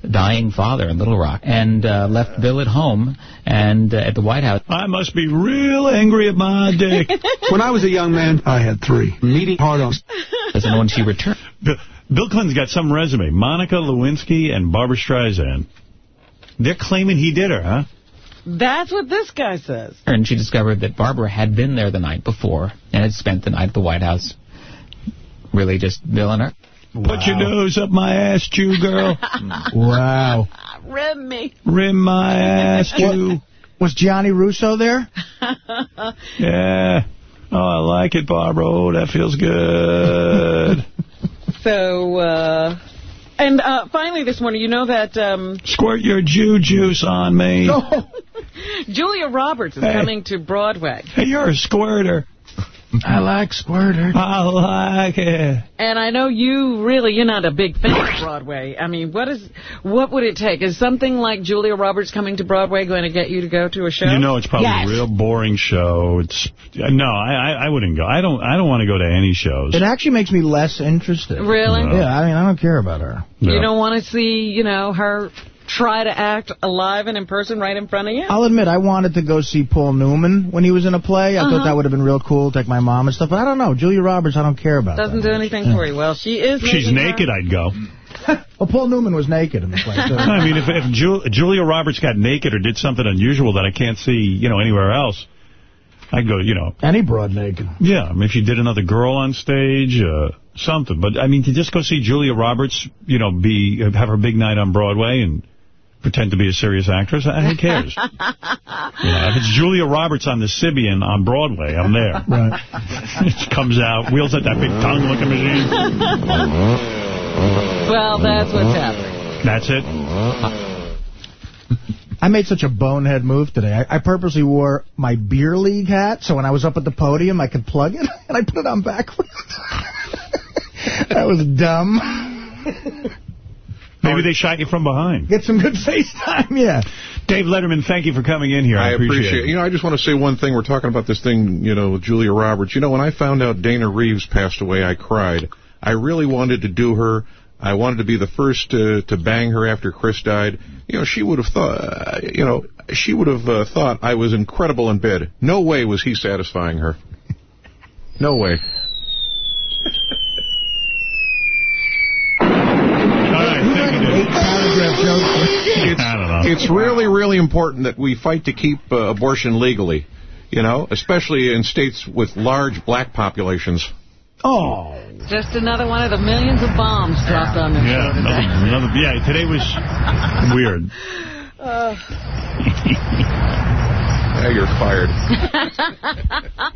dying father in Little Rock and uh, left Bill at home and uh, at the White House. I must be real angry at my dick. when I was a young man, I had three. Meeting hard-ons. And when she returned... Bill, Bill Clinton's got some resume. Monica Lewinsky and Barbra Streisand. They're claiming he did her, huh? That's what this guy says. And she discovered that Barbara had been there the night before and had spent the night at the White House. Really just Bill and her. Put your nose up my ass, Jew girl. wow. Rim me. Rim my ass, Jew. Was Gianni Russo there? Yeah. Oh, I like it, Barbara. Oh, that feels good. So, uh, and uh, finally this morning, you know that um, Squirt your Jew juice on me. Julia Roberts is Hey. coming to Broadway. Hey, you're a squirter. I like squirter. I like it. And I know you really, you're not a big fan of Broadway. I mean, what is, what would it take? Is something like Julia Roberts coming to Broadway going to get you to go to a show? You know, it's probably Yes. a real boring show. It's no, I, I I wouldn't go. I don't I don't want to go to any shows. It actually makes me less interested. Really? Yeah, I mean, I don't care about her. You don't want to see, you know, her try to act alive and in person right in front of you? I'll admit, I wanted to go see Paul Newman when he was in a play. I Uh-huh. thought that would have been real cool, take my mom and stuff. But I don't know. Julia Roberts, I don't care about Doesn't do anything for you. Well, she is She's making her- naked, I'd go. Well, Paul Newman was naked in the play, too. I mean, if, if Ju Julia Roberts got naked or did something unusual that I can't see, you know, anywhere else, I'd go, you know. Any broad naked. Yeah, I mean, if she did another girl on stage, uh, something. But, I mean, to just go see Julia Roberts, you know, be have her big night on Broadway and pretend to be a serious actress, uh, who cares? You know, if it's Julia Roberts on the Sybian on Broadway, I'm there. Right. it comes out, wheels at that big tongue-looking machine. Well, that's what's happening. That's it? I made such a bonehead move today. I, I purposely wore my beer league hat, so when I was up at the podium, I could plug it, and I put it on backwards. that was dumb. Maybe they shot you from behind. Get some good FaceTime, yeah. Dave Letterman, thank you for coming in here. I, I appreciate it. You know, I just want to say one thing. We're talking about this thing, you know, with Julia Roberts. You know, when I found out Dana Reeves passed away, I cried. I really wanted to do her. I wanted to be the first to, to bang her after Chris died. You know, she would have thought, uh, you know, she would have uh, thought I was incredible in bed. No way was he satisfying her. No way. It's, it's really, really important that we fight to keep uh, abortion legally, you know, especially in states with large black populations. Oh. Just another one of the millions of bombs dropped on this Yeah, show today. another, another, yeah, today was weird. Uh, Yeah, you're fired.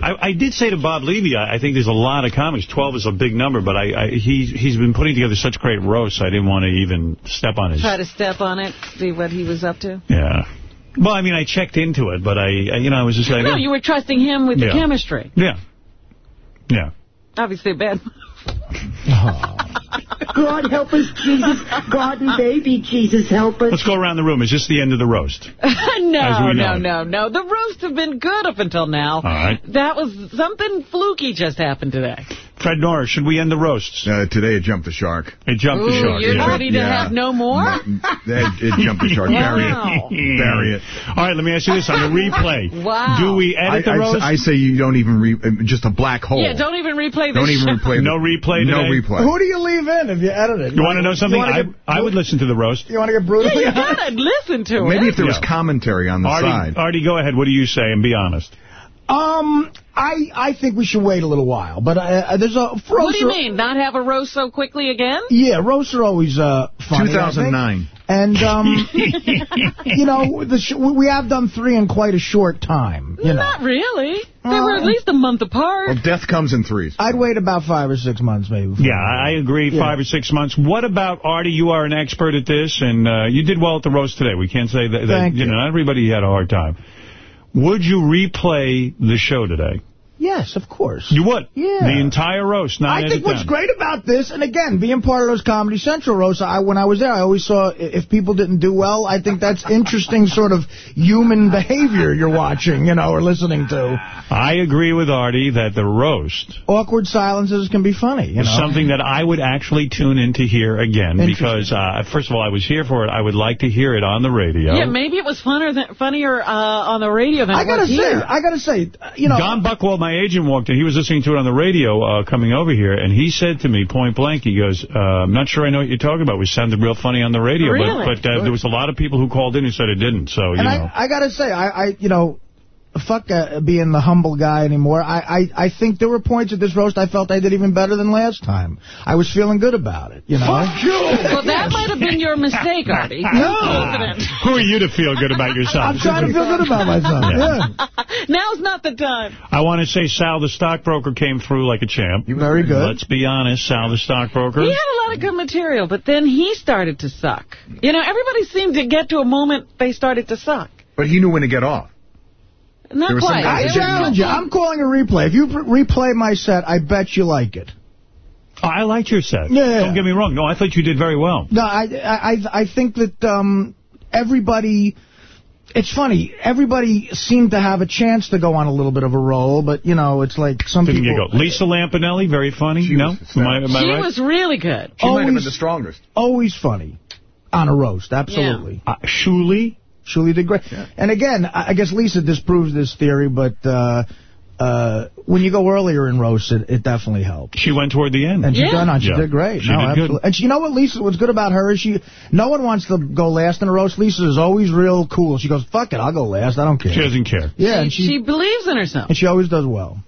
I, I did say to Bob Levy, I, I think there's a lot of comics. 12 is a big number, but I, I he's he's been putting together such great roasts, I didn't want to even step on his... try to step on it, see what he was up to. Yeah. Well, I mean, I checked into it, but I, I you know, I was just like... No, oh. you were trusting him with Yeah. the chemistry. Yeah. Yeah. Obviously a bad... God help us, Jesus. God and baby Jesus help us. Let's go around the room. Is this the end of the roast? no, no, know. no, no. The roasts have been good up until now. All right. That was something fluky just happened today. Fred Norris, should we end the roasts? Uh, today it jumped the shark. It jumped the shark. you're yeah. ready to Yeah. have no more? It, it jumped the shark. Bury Wow. it. Bury it. All right, let me ask you this. On the replay, Wow. do we edit I, the I- roast? I say you don't even re, uh, just a black hole. Yeah, don't even replay the Don't even replay. No the- replay No replay. Who do you leave in if you edit it? You want to know something? I, get, I would listen to the roast. you want to get brutal? Yeah, you gotta listen to Maybe it. Maybe if there was commentary on the Artie, side. Artie, go ahead. What do you say? And be honest. Um, I I think we should wait a little while. But uh, there's a... What do you mean? Not have a roast so quickly again? Yeah, roasts are always uh, funny. 2009. And, um, you know, the sh we have done three in quite a short time. You know, Not really. They were at Uh, least a month apart. Well, death comes in threes. I'd wait about five or six months, maybe. Yeah, I I agree. Yeah. Five or six months. What about Artie? You are an expert at this, and uh, you did well at the roast today. We can't say that. that Thank you you. know, not everybody had a hard time. Would you replay the show today? Yes, of course. You would? Yeah. The entire roast, nine I think what's 10. great about this, and again, being part of those Comedy Central roasts, I, when I was there, I always saw if people didn't do well, I think that's interesting sort of human behavior you're watching, you know, or listening to. I agree with Artie that the roast Awkward silences can be funny, you know. something that I would actually tune in to hear again because, uh, first of all, I was here for it. I would like to hear it on the radio. Yeah, maybe it was funner than, funnier uh, on the radio than I it gotta was say, here. I gotta say, uh, you know. Don Buchwald, my agent, walked in. He was listening to it on the radio uh, coming over here, and he said to me point blank, he goes, uh, I'm not sure I know what you're talking about. We sounded real funny on the radio, Really? but, but uh, there was a lot of people who called in who said it didn't. So, you And know. I, I gotta say, I, I you know, fuck uh, being the humble guy anymore. I, I, I think there were points at this roast I felt I did even better than last time. I was feeling good about it, you know? Fuck you! Well, that might have been your mistake, Artie. No. Who are you to feel good about yourself? I'm trying to feel good about myself, yeah. Now's not the time. I want to say Sal, the stockbroker, came through like a champ. Very good. Let's be honest, Sal, the stockbroker. He had a lot of good material, but then he started to suck. You know, everybody seemed to get to a moment they started to suck. But he knew when to get off. Not There were some quite. I challenge you. I'm calling a replay. If you replay my set, I bet you like it. Oh, I liked your set. Yeah. Don't get me wrong. No, I thought you did very well. No, I, I, I think that um, everybody. It's funny. Everybody seemed to have a chance to go on a little bit of a roll, but you know, it's like some Didn't you people. go? Lisa Lampanelli, very funny. no, am I, am I She right? was really good. She might have been Always- the strongest. Always funny on a roast. Absolutely. Uh, Shuli. Shuli did great. And again, I I guess Lisa disproves this theory, but uh, uh, when you go earlier in roast, it, it definitely helps. She went toward the end. And she Yeah. done on. She Yeah. did great. She no, did good. And she, you know what, Lisa? What's good about her is she. No one wants to go last in a roast. Lisa is always real cool. She goes, "Fuck it, I'll go last. I don't care." She doesn't care. yeah, and she, she, she believes in herself. and she always does well.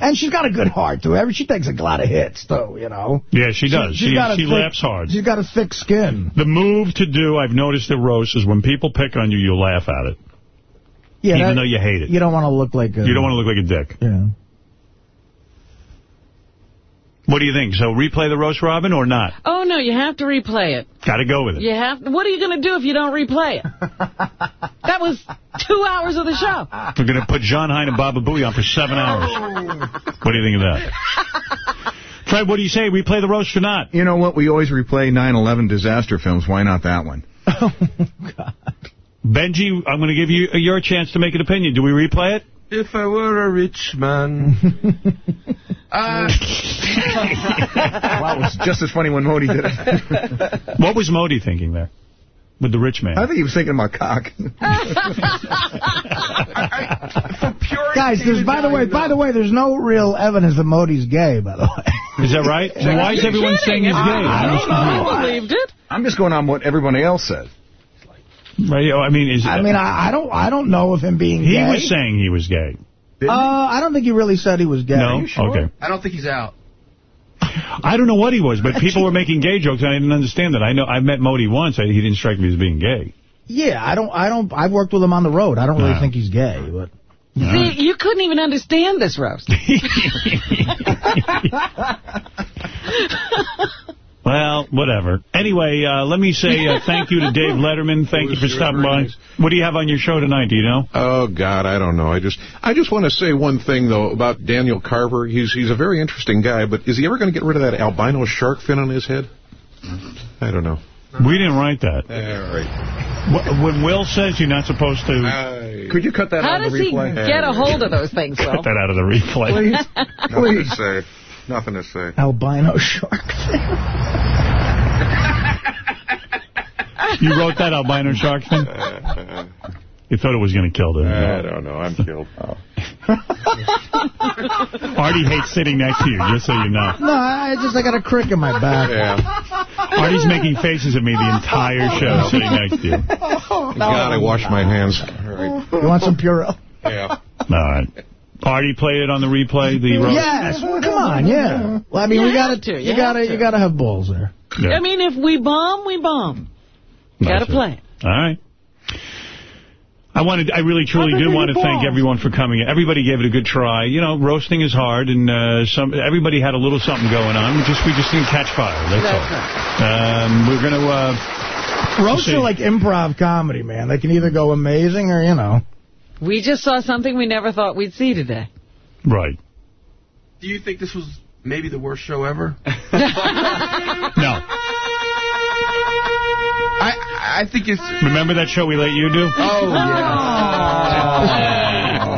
And she's got a good heart too. She takes a lot of hits though, You know. Yeah, she does. She, got she thick- laughs hard. She's got a thick skin. The move to do, I've noticed at Rose, is when people pick on you, you laugh at it. Yeah, even that- though you hate it. You don't want to look like a. You don't want to look like a dick. Yeah. What do you think? So replay the roast, Robin, or not? Oh, no, you have to replay it. Got to go with it. You have. What are you going to do if you don't replay it? that was two hours of the show. We're going to put John Hein and Baba Booey on for seven hours. Oh. What do you think of that? Fred, what do you say? Replay the roast or not? You know what? We always replay 9/11 disaster films. Why not that one? oh, God. Benjy, I'm going to give you uh, your chance to make an opinion. Do we replay it? If I were a rich man. Uh, wow, it was just as funny when Modi did it. What was Modi thinking there with the rich man? I think he was thinking about cock. Guys, there's by the way, by the way, there's no real evidence that Modi's gay. By the way, Is that right? Well, why is everyone saying he's gay? I don't know. I believed it. I'm just going on what everybody else says. Right, I mean, is, I mean, I, I don't, I don't know of him being he gay. was saying he was gay. Uh, I don't think he really said he was gay. No? Okay. I don't think he's out. I don't know what he was, but people were making gay jokes, and I didn't understand that. I know I met Modi once. I, he didn't strike me as being gay. Yeah, I don't, I don't. I've worked with him on the road. I don't really No. think he's gay, but. See, you couldn't even understand this roast. Well, whatever. Anyway, uh, let me say uh, thank you to Dave Letterman. Thank you for stopping by. What do you have on your show tonight? Do you know? Oh God, I don't know. I just I just want to say one thing though about Daniel Carver. He's he's a very interesting guy, but is he ever going to get rid of that albino shark fin on his head? I don't know. We didn't write that. All right. When Will says you're not supposed to... Could you cut that How out of the replay? How does he get a hold of those things, Cut that out of the replay. Please. to say. Nothing to say. Albino shark. You wrote that albino shark thing? You thought it was going to kill them. I don't know. I'm killed. Artie hates sitting next to you, just so you know. No, I just I got a crick in my back. Yeah. Artie's making faces at me the entire show sitting next to you. God, I wash my hands. All right. You want some Purell? Yeah. All right. Artie played it on the replay, the roast? Yes. Well, come on, yeah. Well, I mean, You we got to, You you got to. have to. You got to have balls there. Yeah. I mean, if we bomb, we bomb. Got to That's it. play. All right. I wanted, I really, truly do want to thank everyone for coming. Everybody gave it a good try. You know, roasting is hard, and uh, some everybody had a little something going on. We just we just didn't catch fire. That's, all. Um, we're going to. Uh, Roasts see. are like improv comedy, man. They can either go amazing or you know. We just saw something we never thought we'd see today. Right. Do you think this was maybe the worst show ever? No. I I think it's. Remember that show we let you do? Oh yeah.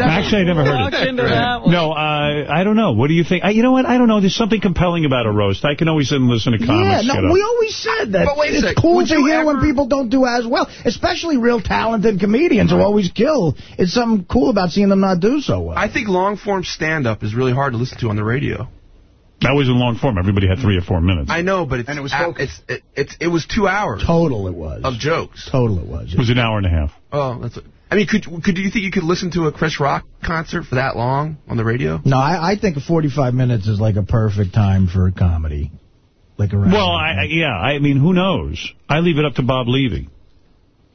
Actually, I never heard Walked it. into that one. No, uh, I don't know. What do you think? I, you know what? I don't know. There's something compelling about a roast. I can always sit and listen to Yeah, no, we always said that. But wait a it's sec, cool would to you hear when people don't do as well, especially real talented comedians who always kill. It's something cool about seeing them not do so well. I think long form stand up is really hard to listen to on the radio. That was in long form. Everybody had three or four minutes. I know, but it's And it was a- focused. it's it, it's it was two hours Total it was. of jokes. Total it was. It was an hour and a half. Oh, that's. I mean, could could you think you could listen to a Chris Rock concert for that long on the radio? No, I, I think 45 minutes is like a perfect time for a comedy. Like around. Well, I, I, yeah. I mean, who knows? I leave it up to Bob Levy.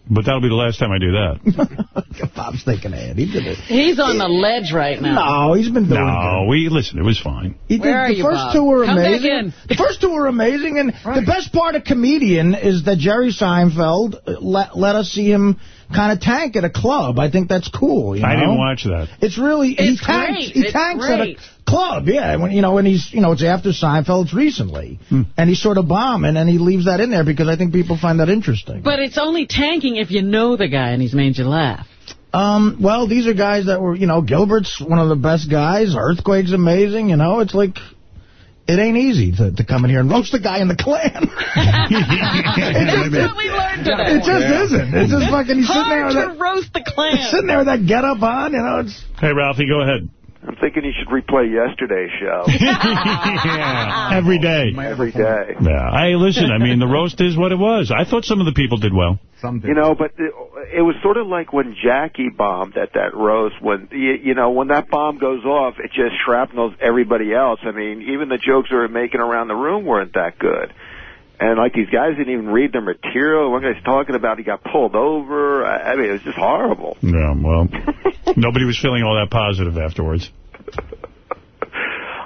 But that'll be the last time I do that. Bob's thinking ahead. He did it. He's on the ledge right now. No, he's been doing No, we listen. It was fine. He did, Where are the you, first Bob? two were Come back amazing. in. The first two were amazing, and the best part of comedian is that Jerry Seinfeld uh, let let us see him kind of tank at a club. I think that's cool. You know? I didn't watch that. It's really he It's tanks. great. He It's tanks great. at a club. Yeah, when you know when he's you know it's after Seinfeld. It's recently, Hmm. and he's sort of bombing, and he leaves that in there because I think people find that interesting. But it's only tanking if you know the guy and he's made you laugh. Um, well, these are guys that were, you know, Gilbert's one of the best guys. Earthquake's amazing. You know, it's like, it ain't easy to, to come in here and roast the guy in the Klan. That's what we learned today. It just isn't. It's just fucking, he's sitting there Hard with to that, roast the Klan. sitting there with that get up on, you know, it's, Hey, Ralphie, go ahead. I'm thinking you should replay yesterday's show yeah, every day. every day. Yeah. Hey, listen, I mean, the roast is what it was. I thought some of the people did well. Some did. You know, but it, it was sort of like when Jackie bombed at that roast. When you, you know, when that bomb goes off, it just shrapnels everybody else. I mean, even the jokes we were making around the room weren't that good. And like these guys didn't even read their material. One guy's talking about he got pulled over. I, I mean, it was just horrible. Yeah, well, nobody was feeling all that positive afterwards.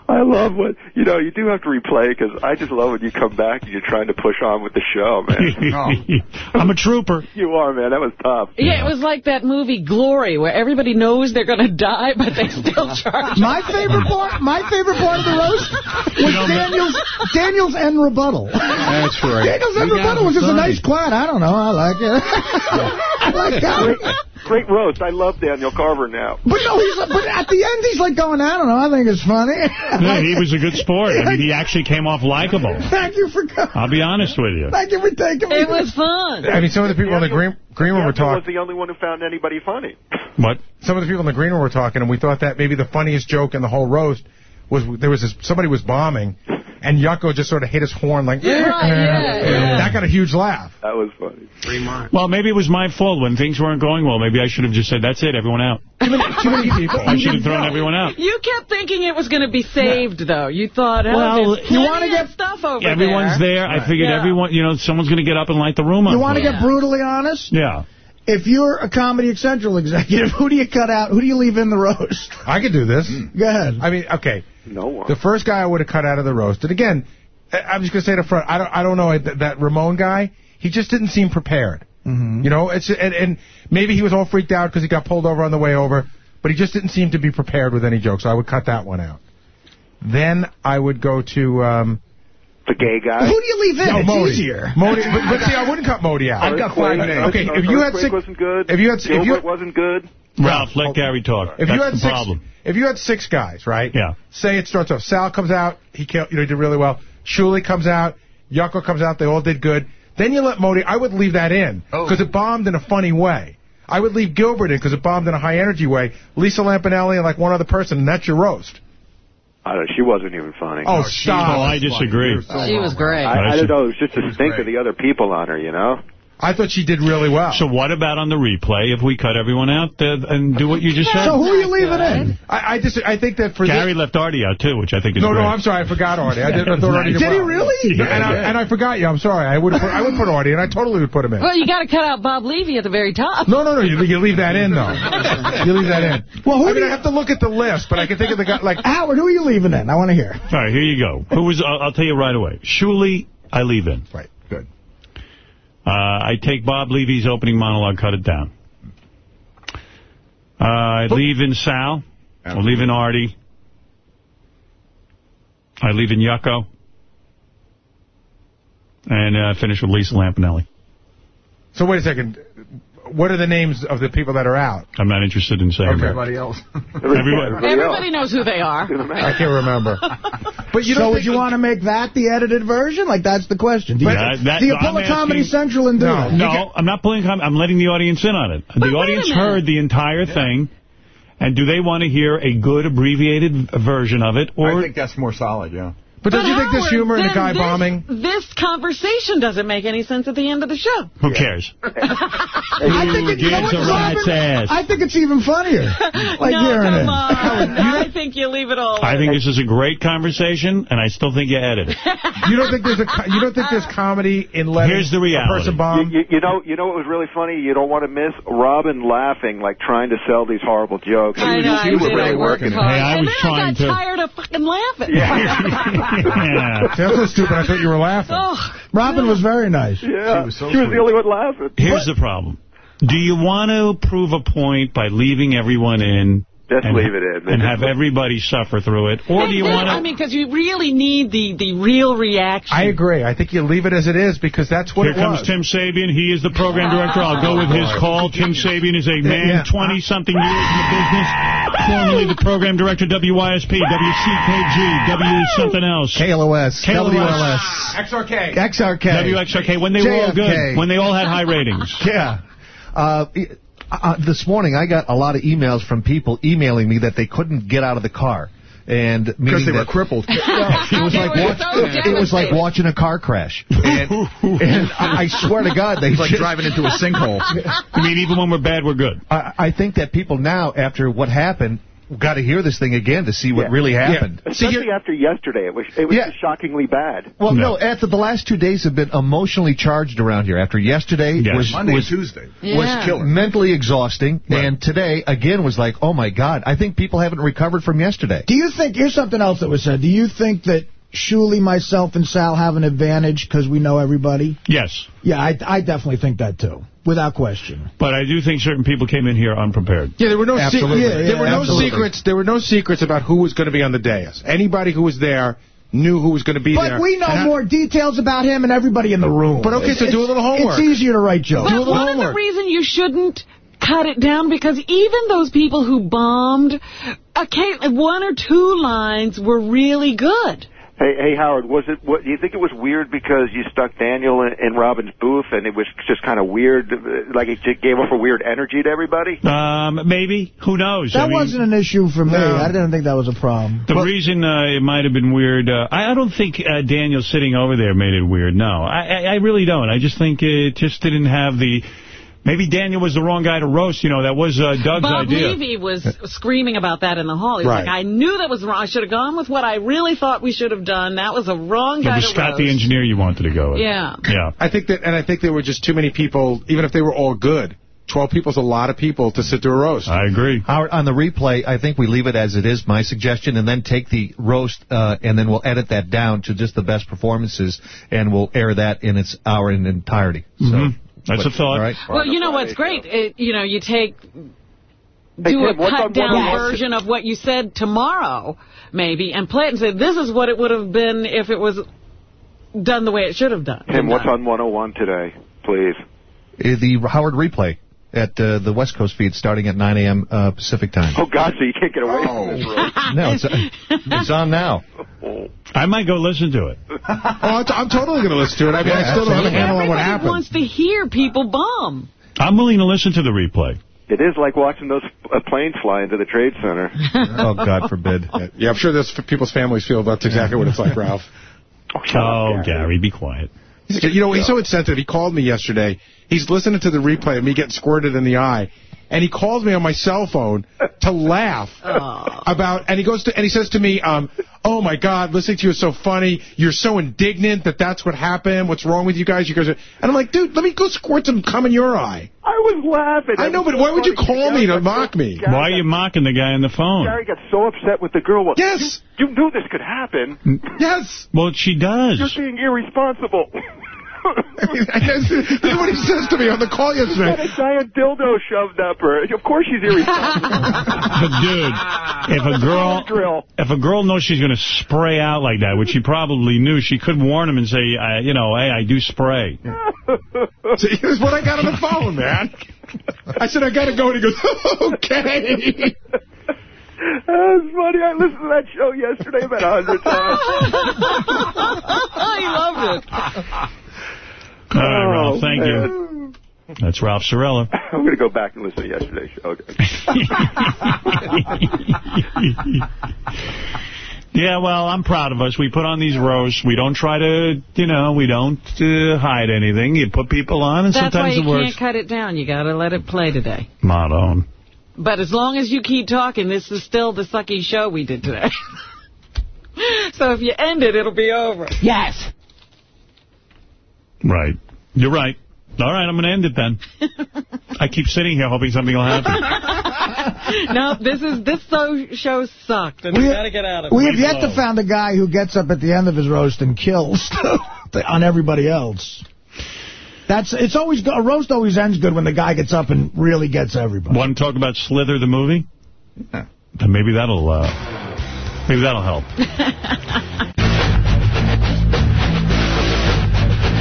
I love what you know. You do have to replay because I just love when you come back and you're trying to push on with the show, man. I'm a trooper. you are, man. That was tough. Yeah, it was like that movie Glory, where everybody knows they're going to die, but they still charge. my favorite part, my favorite part of the roast was Daniel's, Daniel's end rebuttal. That's right. Daniel's end rebuttal was got just a nice quiet. I don't know. I like it. I like that. Great roast. I love Daniel Carver now. But no, he's but at the end he's like going, I don't know, I think it's funny. Yeah, he was a good sport. I mean, he actually came off likable. Thank you for coming. I'll be honest with you. Thank you for taking me. It was fun. I mean, some of the people in the green, green room were Daniel was the only one who found anybody funny. What? Some of the people in the green room were talking, and we thought that maybe the funniest joke in the whole roast was there was this, somebody was bombing, and Yucko just sort of hit his horn like, Yeah, yeah, yeah. that got a huge laugh. That was funny. Free mind. Well, maybe it was my fault when things weren't going well. Maybe I should have just said, that's it, everyone out. Too many people. I should have thrown everyone out. You kept thinking it was going to be saved, though. You thought, oh, Well, you wanna get- stuff over Everyone's there. I figured Yeah. everyone, you know, someone's going to get up and light the room up. You want to get brutally honest? Yeah. If you're a Comedy Central executive, who do you cut out? Who do you leave in the roast? I could do this. Go ahead. I mean, okay. No one. The first guy I would have cut out of the roast, and again, I- I'm just going to say it up front, I don't, I don't know, that, that Ramon guy, he just didn't seem prepared. Mm-hmm. You know, it's and, and maybe he was all freaked out because he got pulled over on the way over, but he just didn't seem to be prepared with any jokes, so I would cut that one out. Then I would go to... Um, the gay guy. Who do you leave in? No, it's Modi. easier. Modi, but, but see, I wouldn't cut Modi out. I've got five names. Okay, if you had six, wasn't good. if you had, if you wasn't good. Ralph, let Gary talk. If That's you had the six, problem. if you had six guys, right? Yeah. Say it starts off. Sal comes out. He killed, you know, he did really well. Shuli comes out. Yucko comes out. They all did good. Then you let Modi. I would leave that in oh. because it bombed in a funny way. I would leave Gilbert in because it bombed in a high energy way. Lisa Lampanelli and like one other person, and that's your roast. I don't, she wasn't even funny. Oh, stop! Oh, I disagree. She was oh, great. I, I don't know. It was just a stink of the other people on her, you know? I thought she did really well. So what about on the replay if we cut everyone out uh, and do what you just said? So who are you leaving in? I, I just, I think that for Gary this, left Artie out, too, which I think is no, great. no, I'm sorry, I forgot Artie. I, did, I thought Artie did, Did he really? Yeah, and, I, and I forgot you. I'm sorry. I would, put, I would put Artie, and I totally would put him in. Well, you got to cut out Bob Levy at the very top. No, no, no. You, you leave that in, though. you leave that in. Well, who I do mean, you- I have to look at the list, but I can think of the guy, like... Howard, who are you leaving in? I want to hear. All right, here you go. Who was? I'll, I'll tell you right away. Shuli, I leave in. Right, good. Uh, I take Bob Levy's opening monologue, cut it down. Uh, I leave in Sal. I leave in Artie. I leave in Yucko. And uh, finish with Lisa Lampanelli. So wait a second. What are the names of the people that are out? I'm not interested in saying that. Everybody else. Everybody, Everybody knows who they are. I can't remember. But you so would you want to make that the edited version? Like, that's the question. Do you, Yeah, that- do you I'm pull a Comedy asking- Central and do no, that? No, I'm not pulling. com- I'm letting the audience in on it. the wait audience heard the entire thing, and do they want to hear a good abbreviated version of it, or I think that's more solid, yeah. But don't you think there's Howard, humor in the guy this, bombing? This conversation doesn't make any sense at the end of the show. who cares? I think it, you know gives a rat's ass? I think it's even funnier. Like no, hearing come it. on. I think you leave it all. I think this is a great conversation, and I still think you edit it. You don't think there's a you don't think there's comedy in letting Here's the a person bomb? You, you know, you know what was really funny? You don't want to miss Robin laughing, like trying to sell these horrible jokes. I know, I She was really I working. hard. Hey, I and was then trying I got to- tired of fucking laughing. Yeah. See, That's so stupid. I thought you were laughing. Oh, Robin was very nice. Yeah, She was so she was the only one laughing. Here's the problem. Do you want to prove a point by leaving everyone in? Just and, leave it in. And have everybody suffer through it? Or do you want to... I mean, because you really need the, the real reaction. I agree. I think you leave it as it is because that's what Here it comes was. Tim Sabean. He is the program director. I'll go with his call. Tim Sabean is a man, Yeah. 20-something years in the business, formerly the program director, WYSP, WCKG, W something else. KLOS, KLOS. XRK. XRK. WXRK, when they were all good, when they all had high ratings. Yeah. Uh, uh, this morning, I got a lot of emails from people emailing me that they couldn't get out of the car. And Because they were crippled. No, it was They like were watch, so it was like watching a car crash. And, and I I swear to God, they It's like just- driving into a sinkhole. I mean, even when we're bad, we're good. I, I think that people now, after what happened, got to hear this thing again to see what Yeah. really happened. Especially after yesterday, it was it was Yeah. shockingly bad. Well, No. no. after the last two days have been emotionally charged around here. After yesterday Yes. was Monday was Tuesday. Yeah. Was killer. mentally exhausting, and today again was like, oh my God, I think people haven't recovered from yesterday. Do you think, here's something else that was said. Do you think that Shuli, myself, and Sal have an advantage because we know everybody? Yes. Yeah, I, I definitely think that, too. Without question. But I do think certain people came in here unprepared. Yeah, there were no se- Absolutely. Yeah, there yeah, were no secrets. There were no secrets about who was going to be on the dais. Anybody who was there knew who was going to be there. But we know And I- more details about him and everybody in the room. But okay, so It's- do a little homework. It's easier to write jokes. But one of the reasons you shouldn't cut it down because even those people who bombed, okay, one or two lines were really good. Hey, hey, Howard, was it? What, do you think it was weird because you stuck Daniel in, in Robin's booth, and it was just kind of weird, like it just gave off a weird energy to everybody? Um, maybe. Who knows? That I mean, wasn't an issue for me. No. I didn't think that was a problem. The reason uh, it might have been weird, uh, I, I don't think uh, Daniel sitting over there made it weird. No, I, I, I really don't. I just think it just didn't have the. Maybe Daniel was the wrong guy to roast. You know, that was uh, Doug's Bob idea. Levy was screaming about that in the hall. He was Right. like, I knew that was wrong. I should have gone with what I really thought we should have done. That was a wrong It guy was Scott roast. the engineer you wanted to go with. Yeah. Yeah. I think that, and I think there were just too many people. Even if they were all good, twelve people is a lot of people to sit through a roast. I agree. Howard, on the replay, I think we leave it as it is, my suggestion, and then take the roast, uh, and then we'll edit that down to just the best performances, and we'll air that in its hour in entirety. So, Mhm. That's but- a thought. All right. Well, you know what's great? It, you know, you take Hey, do a Tim, what's cut down version of what you said tomorrow, maybe, and play it and say, this is what it would have been if it was done the way it should have done. Tim, what's on 101 today, please? Uh, The Howard replay at uh, the West Coast feed starting at 9 a.m. Uh, Pacific time. Oh, God, so you can't get away from this roast. No, it's, it's on now. I might go listen to it. oh, I'm, totally going to listen to it. I mean, I still don't have a handle on what Everybody happened. wants to hear people bomb. I'm willing to listen to the replay. It is like watching those uh, planes fly into the Trade Center. Oh, God forbid. Yeah, I'm sure this people's families feel that's exactly what it's like, Ralph. Oh, Gary, be quiet. He's- You know, he's so insensitive. He called me yesterday. He's listening to the replay of me getting squirted in the eye. And he calls me on my cell phone to laugh about, and he goes to, and he says to me, um, oh my God, listening to you is so funny. You're so indignant that that's what happened. What's wrong with you guys? You guys are, and I'm like, dude, let me go squirt some cum in your eye. I was laughing. I know, but why would you call me to mock me? Why are you mocking the guy on the phone? Gary got so upset with the girl. Well, Yes. You, you knew this could happen. Yes. Well, she does. You're being irresponsible. this is what he says to me on the call Got yesterday. a giant dildo shoved up her. Of course she's irresponsible. But dude, if a girl if a girl knows she's going to spray out like that, which she probably knew, she could warn him and say, uh, you know, hey, I do spray. See, here's what I got on the phone, man. I said, I got to go. And he goes, okay. That's funny. I listened to that show yesterday about a hundred times. I loved it. All right, Ralph, Oh, thank you. That's Ralph Cirella. I'm going to go back and listen to yesterday's show. Okay. Yeah, well, I'm proud of us. We put on these roasts. We don't try to, you know, we don't uh, hide anything. You put people on, and That's why sometimes you it works. can't cut it down. You got to let it play today. Not on. But as long as you keep talking, this is still the sucky show we did today. so if you end it, it'll be over. Yes. Right. You're right. All right, I'm going to end it then. I keep sitting here hoping something will happen. no, this is this so show sucked, and we, We- got to get out of it. We have yet to find a guy who gets up at the end of his roast and kills on everybody else. That's it's always go- a roast always ends good when the guy gets up and really gets everybody. Want to talk about Slither the movie? Then maybe that'll uh, maybe that'll help.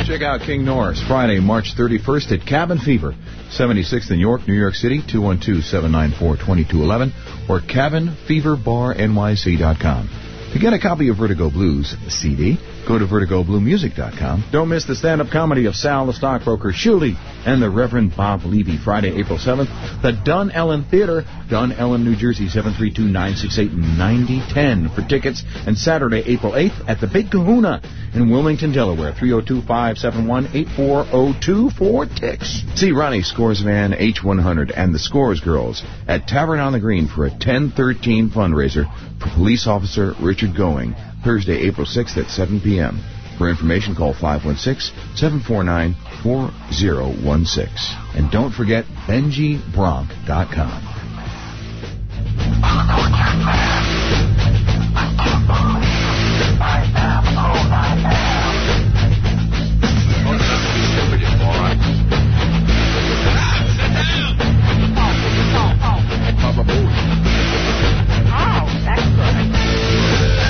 Check out King Norris Friday, March 31st at Cabin Fever, 76th in York, New York City, 212-794-2211 or cabinfeverbarnyc.com. To get a copy of Vertigo Blues CD, go to vertigobluemusic.com. Don't miss the stand-up comedy of Sal the Stockbroker Shuli and the Reverend Bob Levy Friday, April 7th. The Dunellen Theater, Dunellen, New Jersey, 732-968-9010 for tickets. And Saturday, April 8th at the Big Kahuna in Wilmington, Delaware, 302-571-8402 for tickets. See Ronnie Scores Van H100 and the Scores Girls at Tavern on the Green for a 1013 fundraiser for police officer Richard Going, Thursday, April 6th at 7 p.m. For information, call 516-749-4016. And don't forget BenjyBronk.com.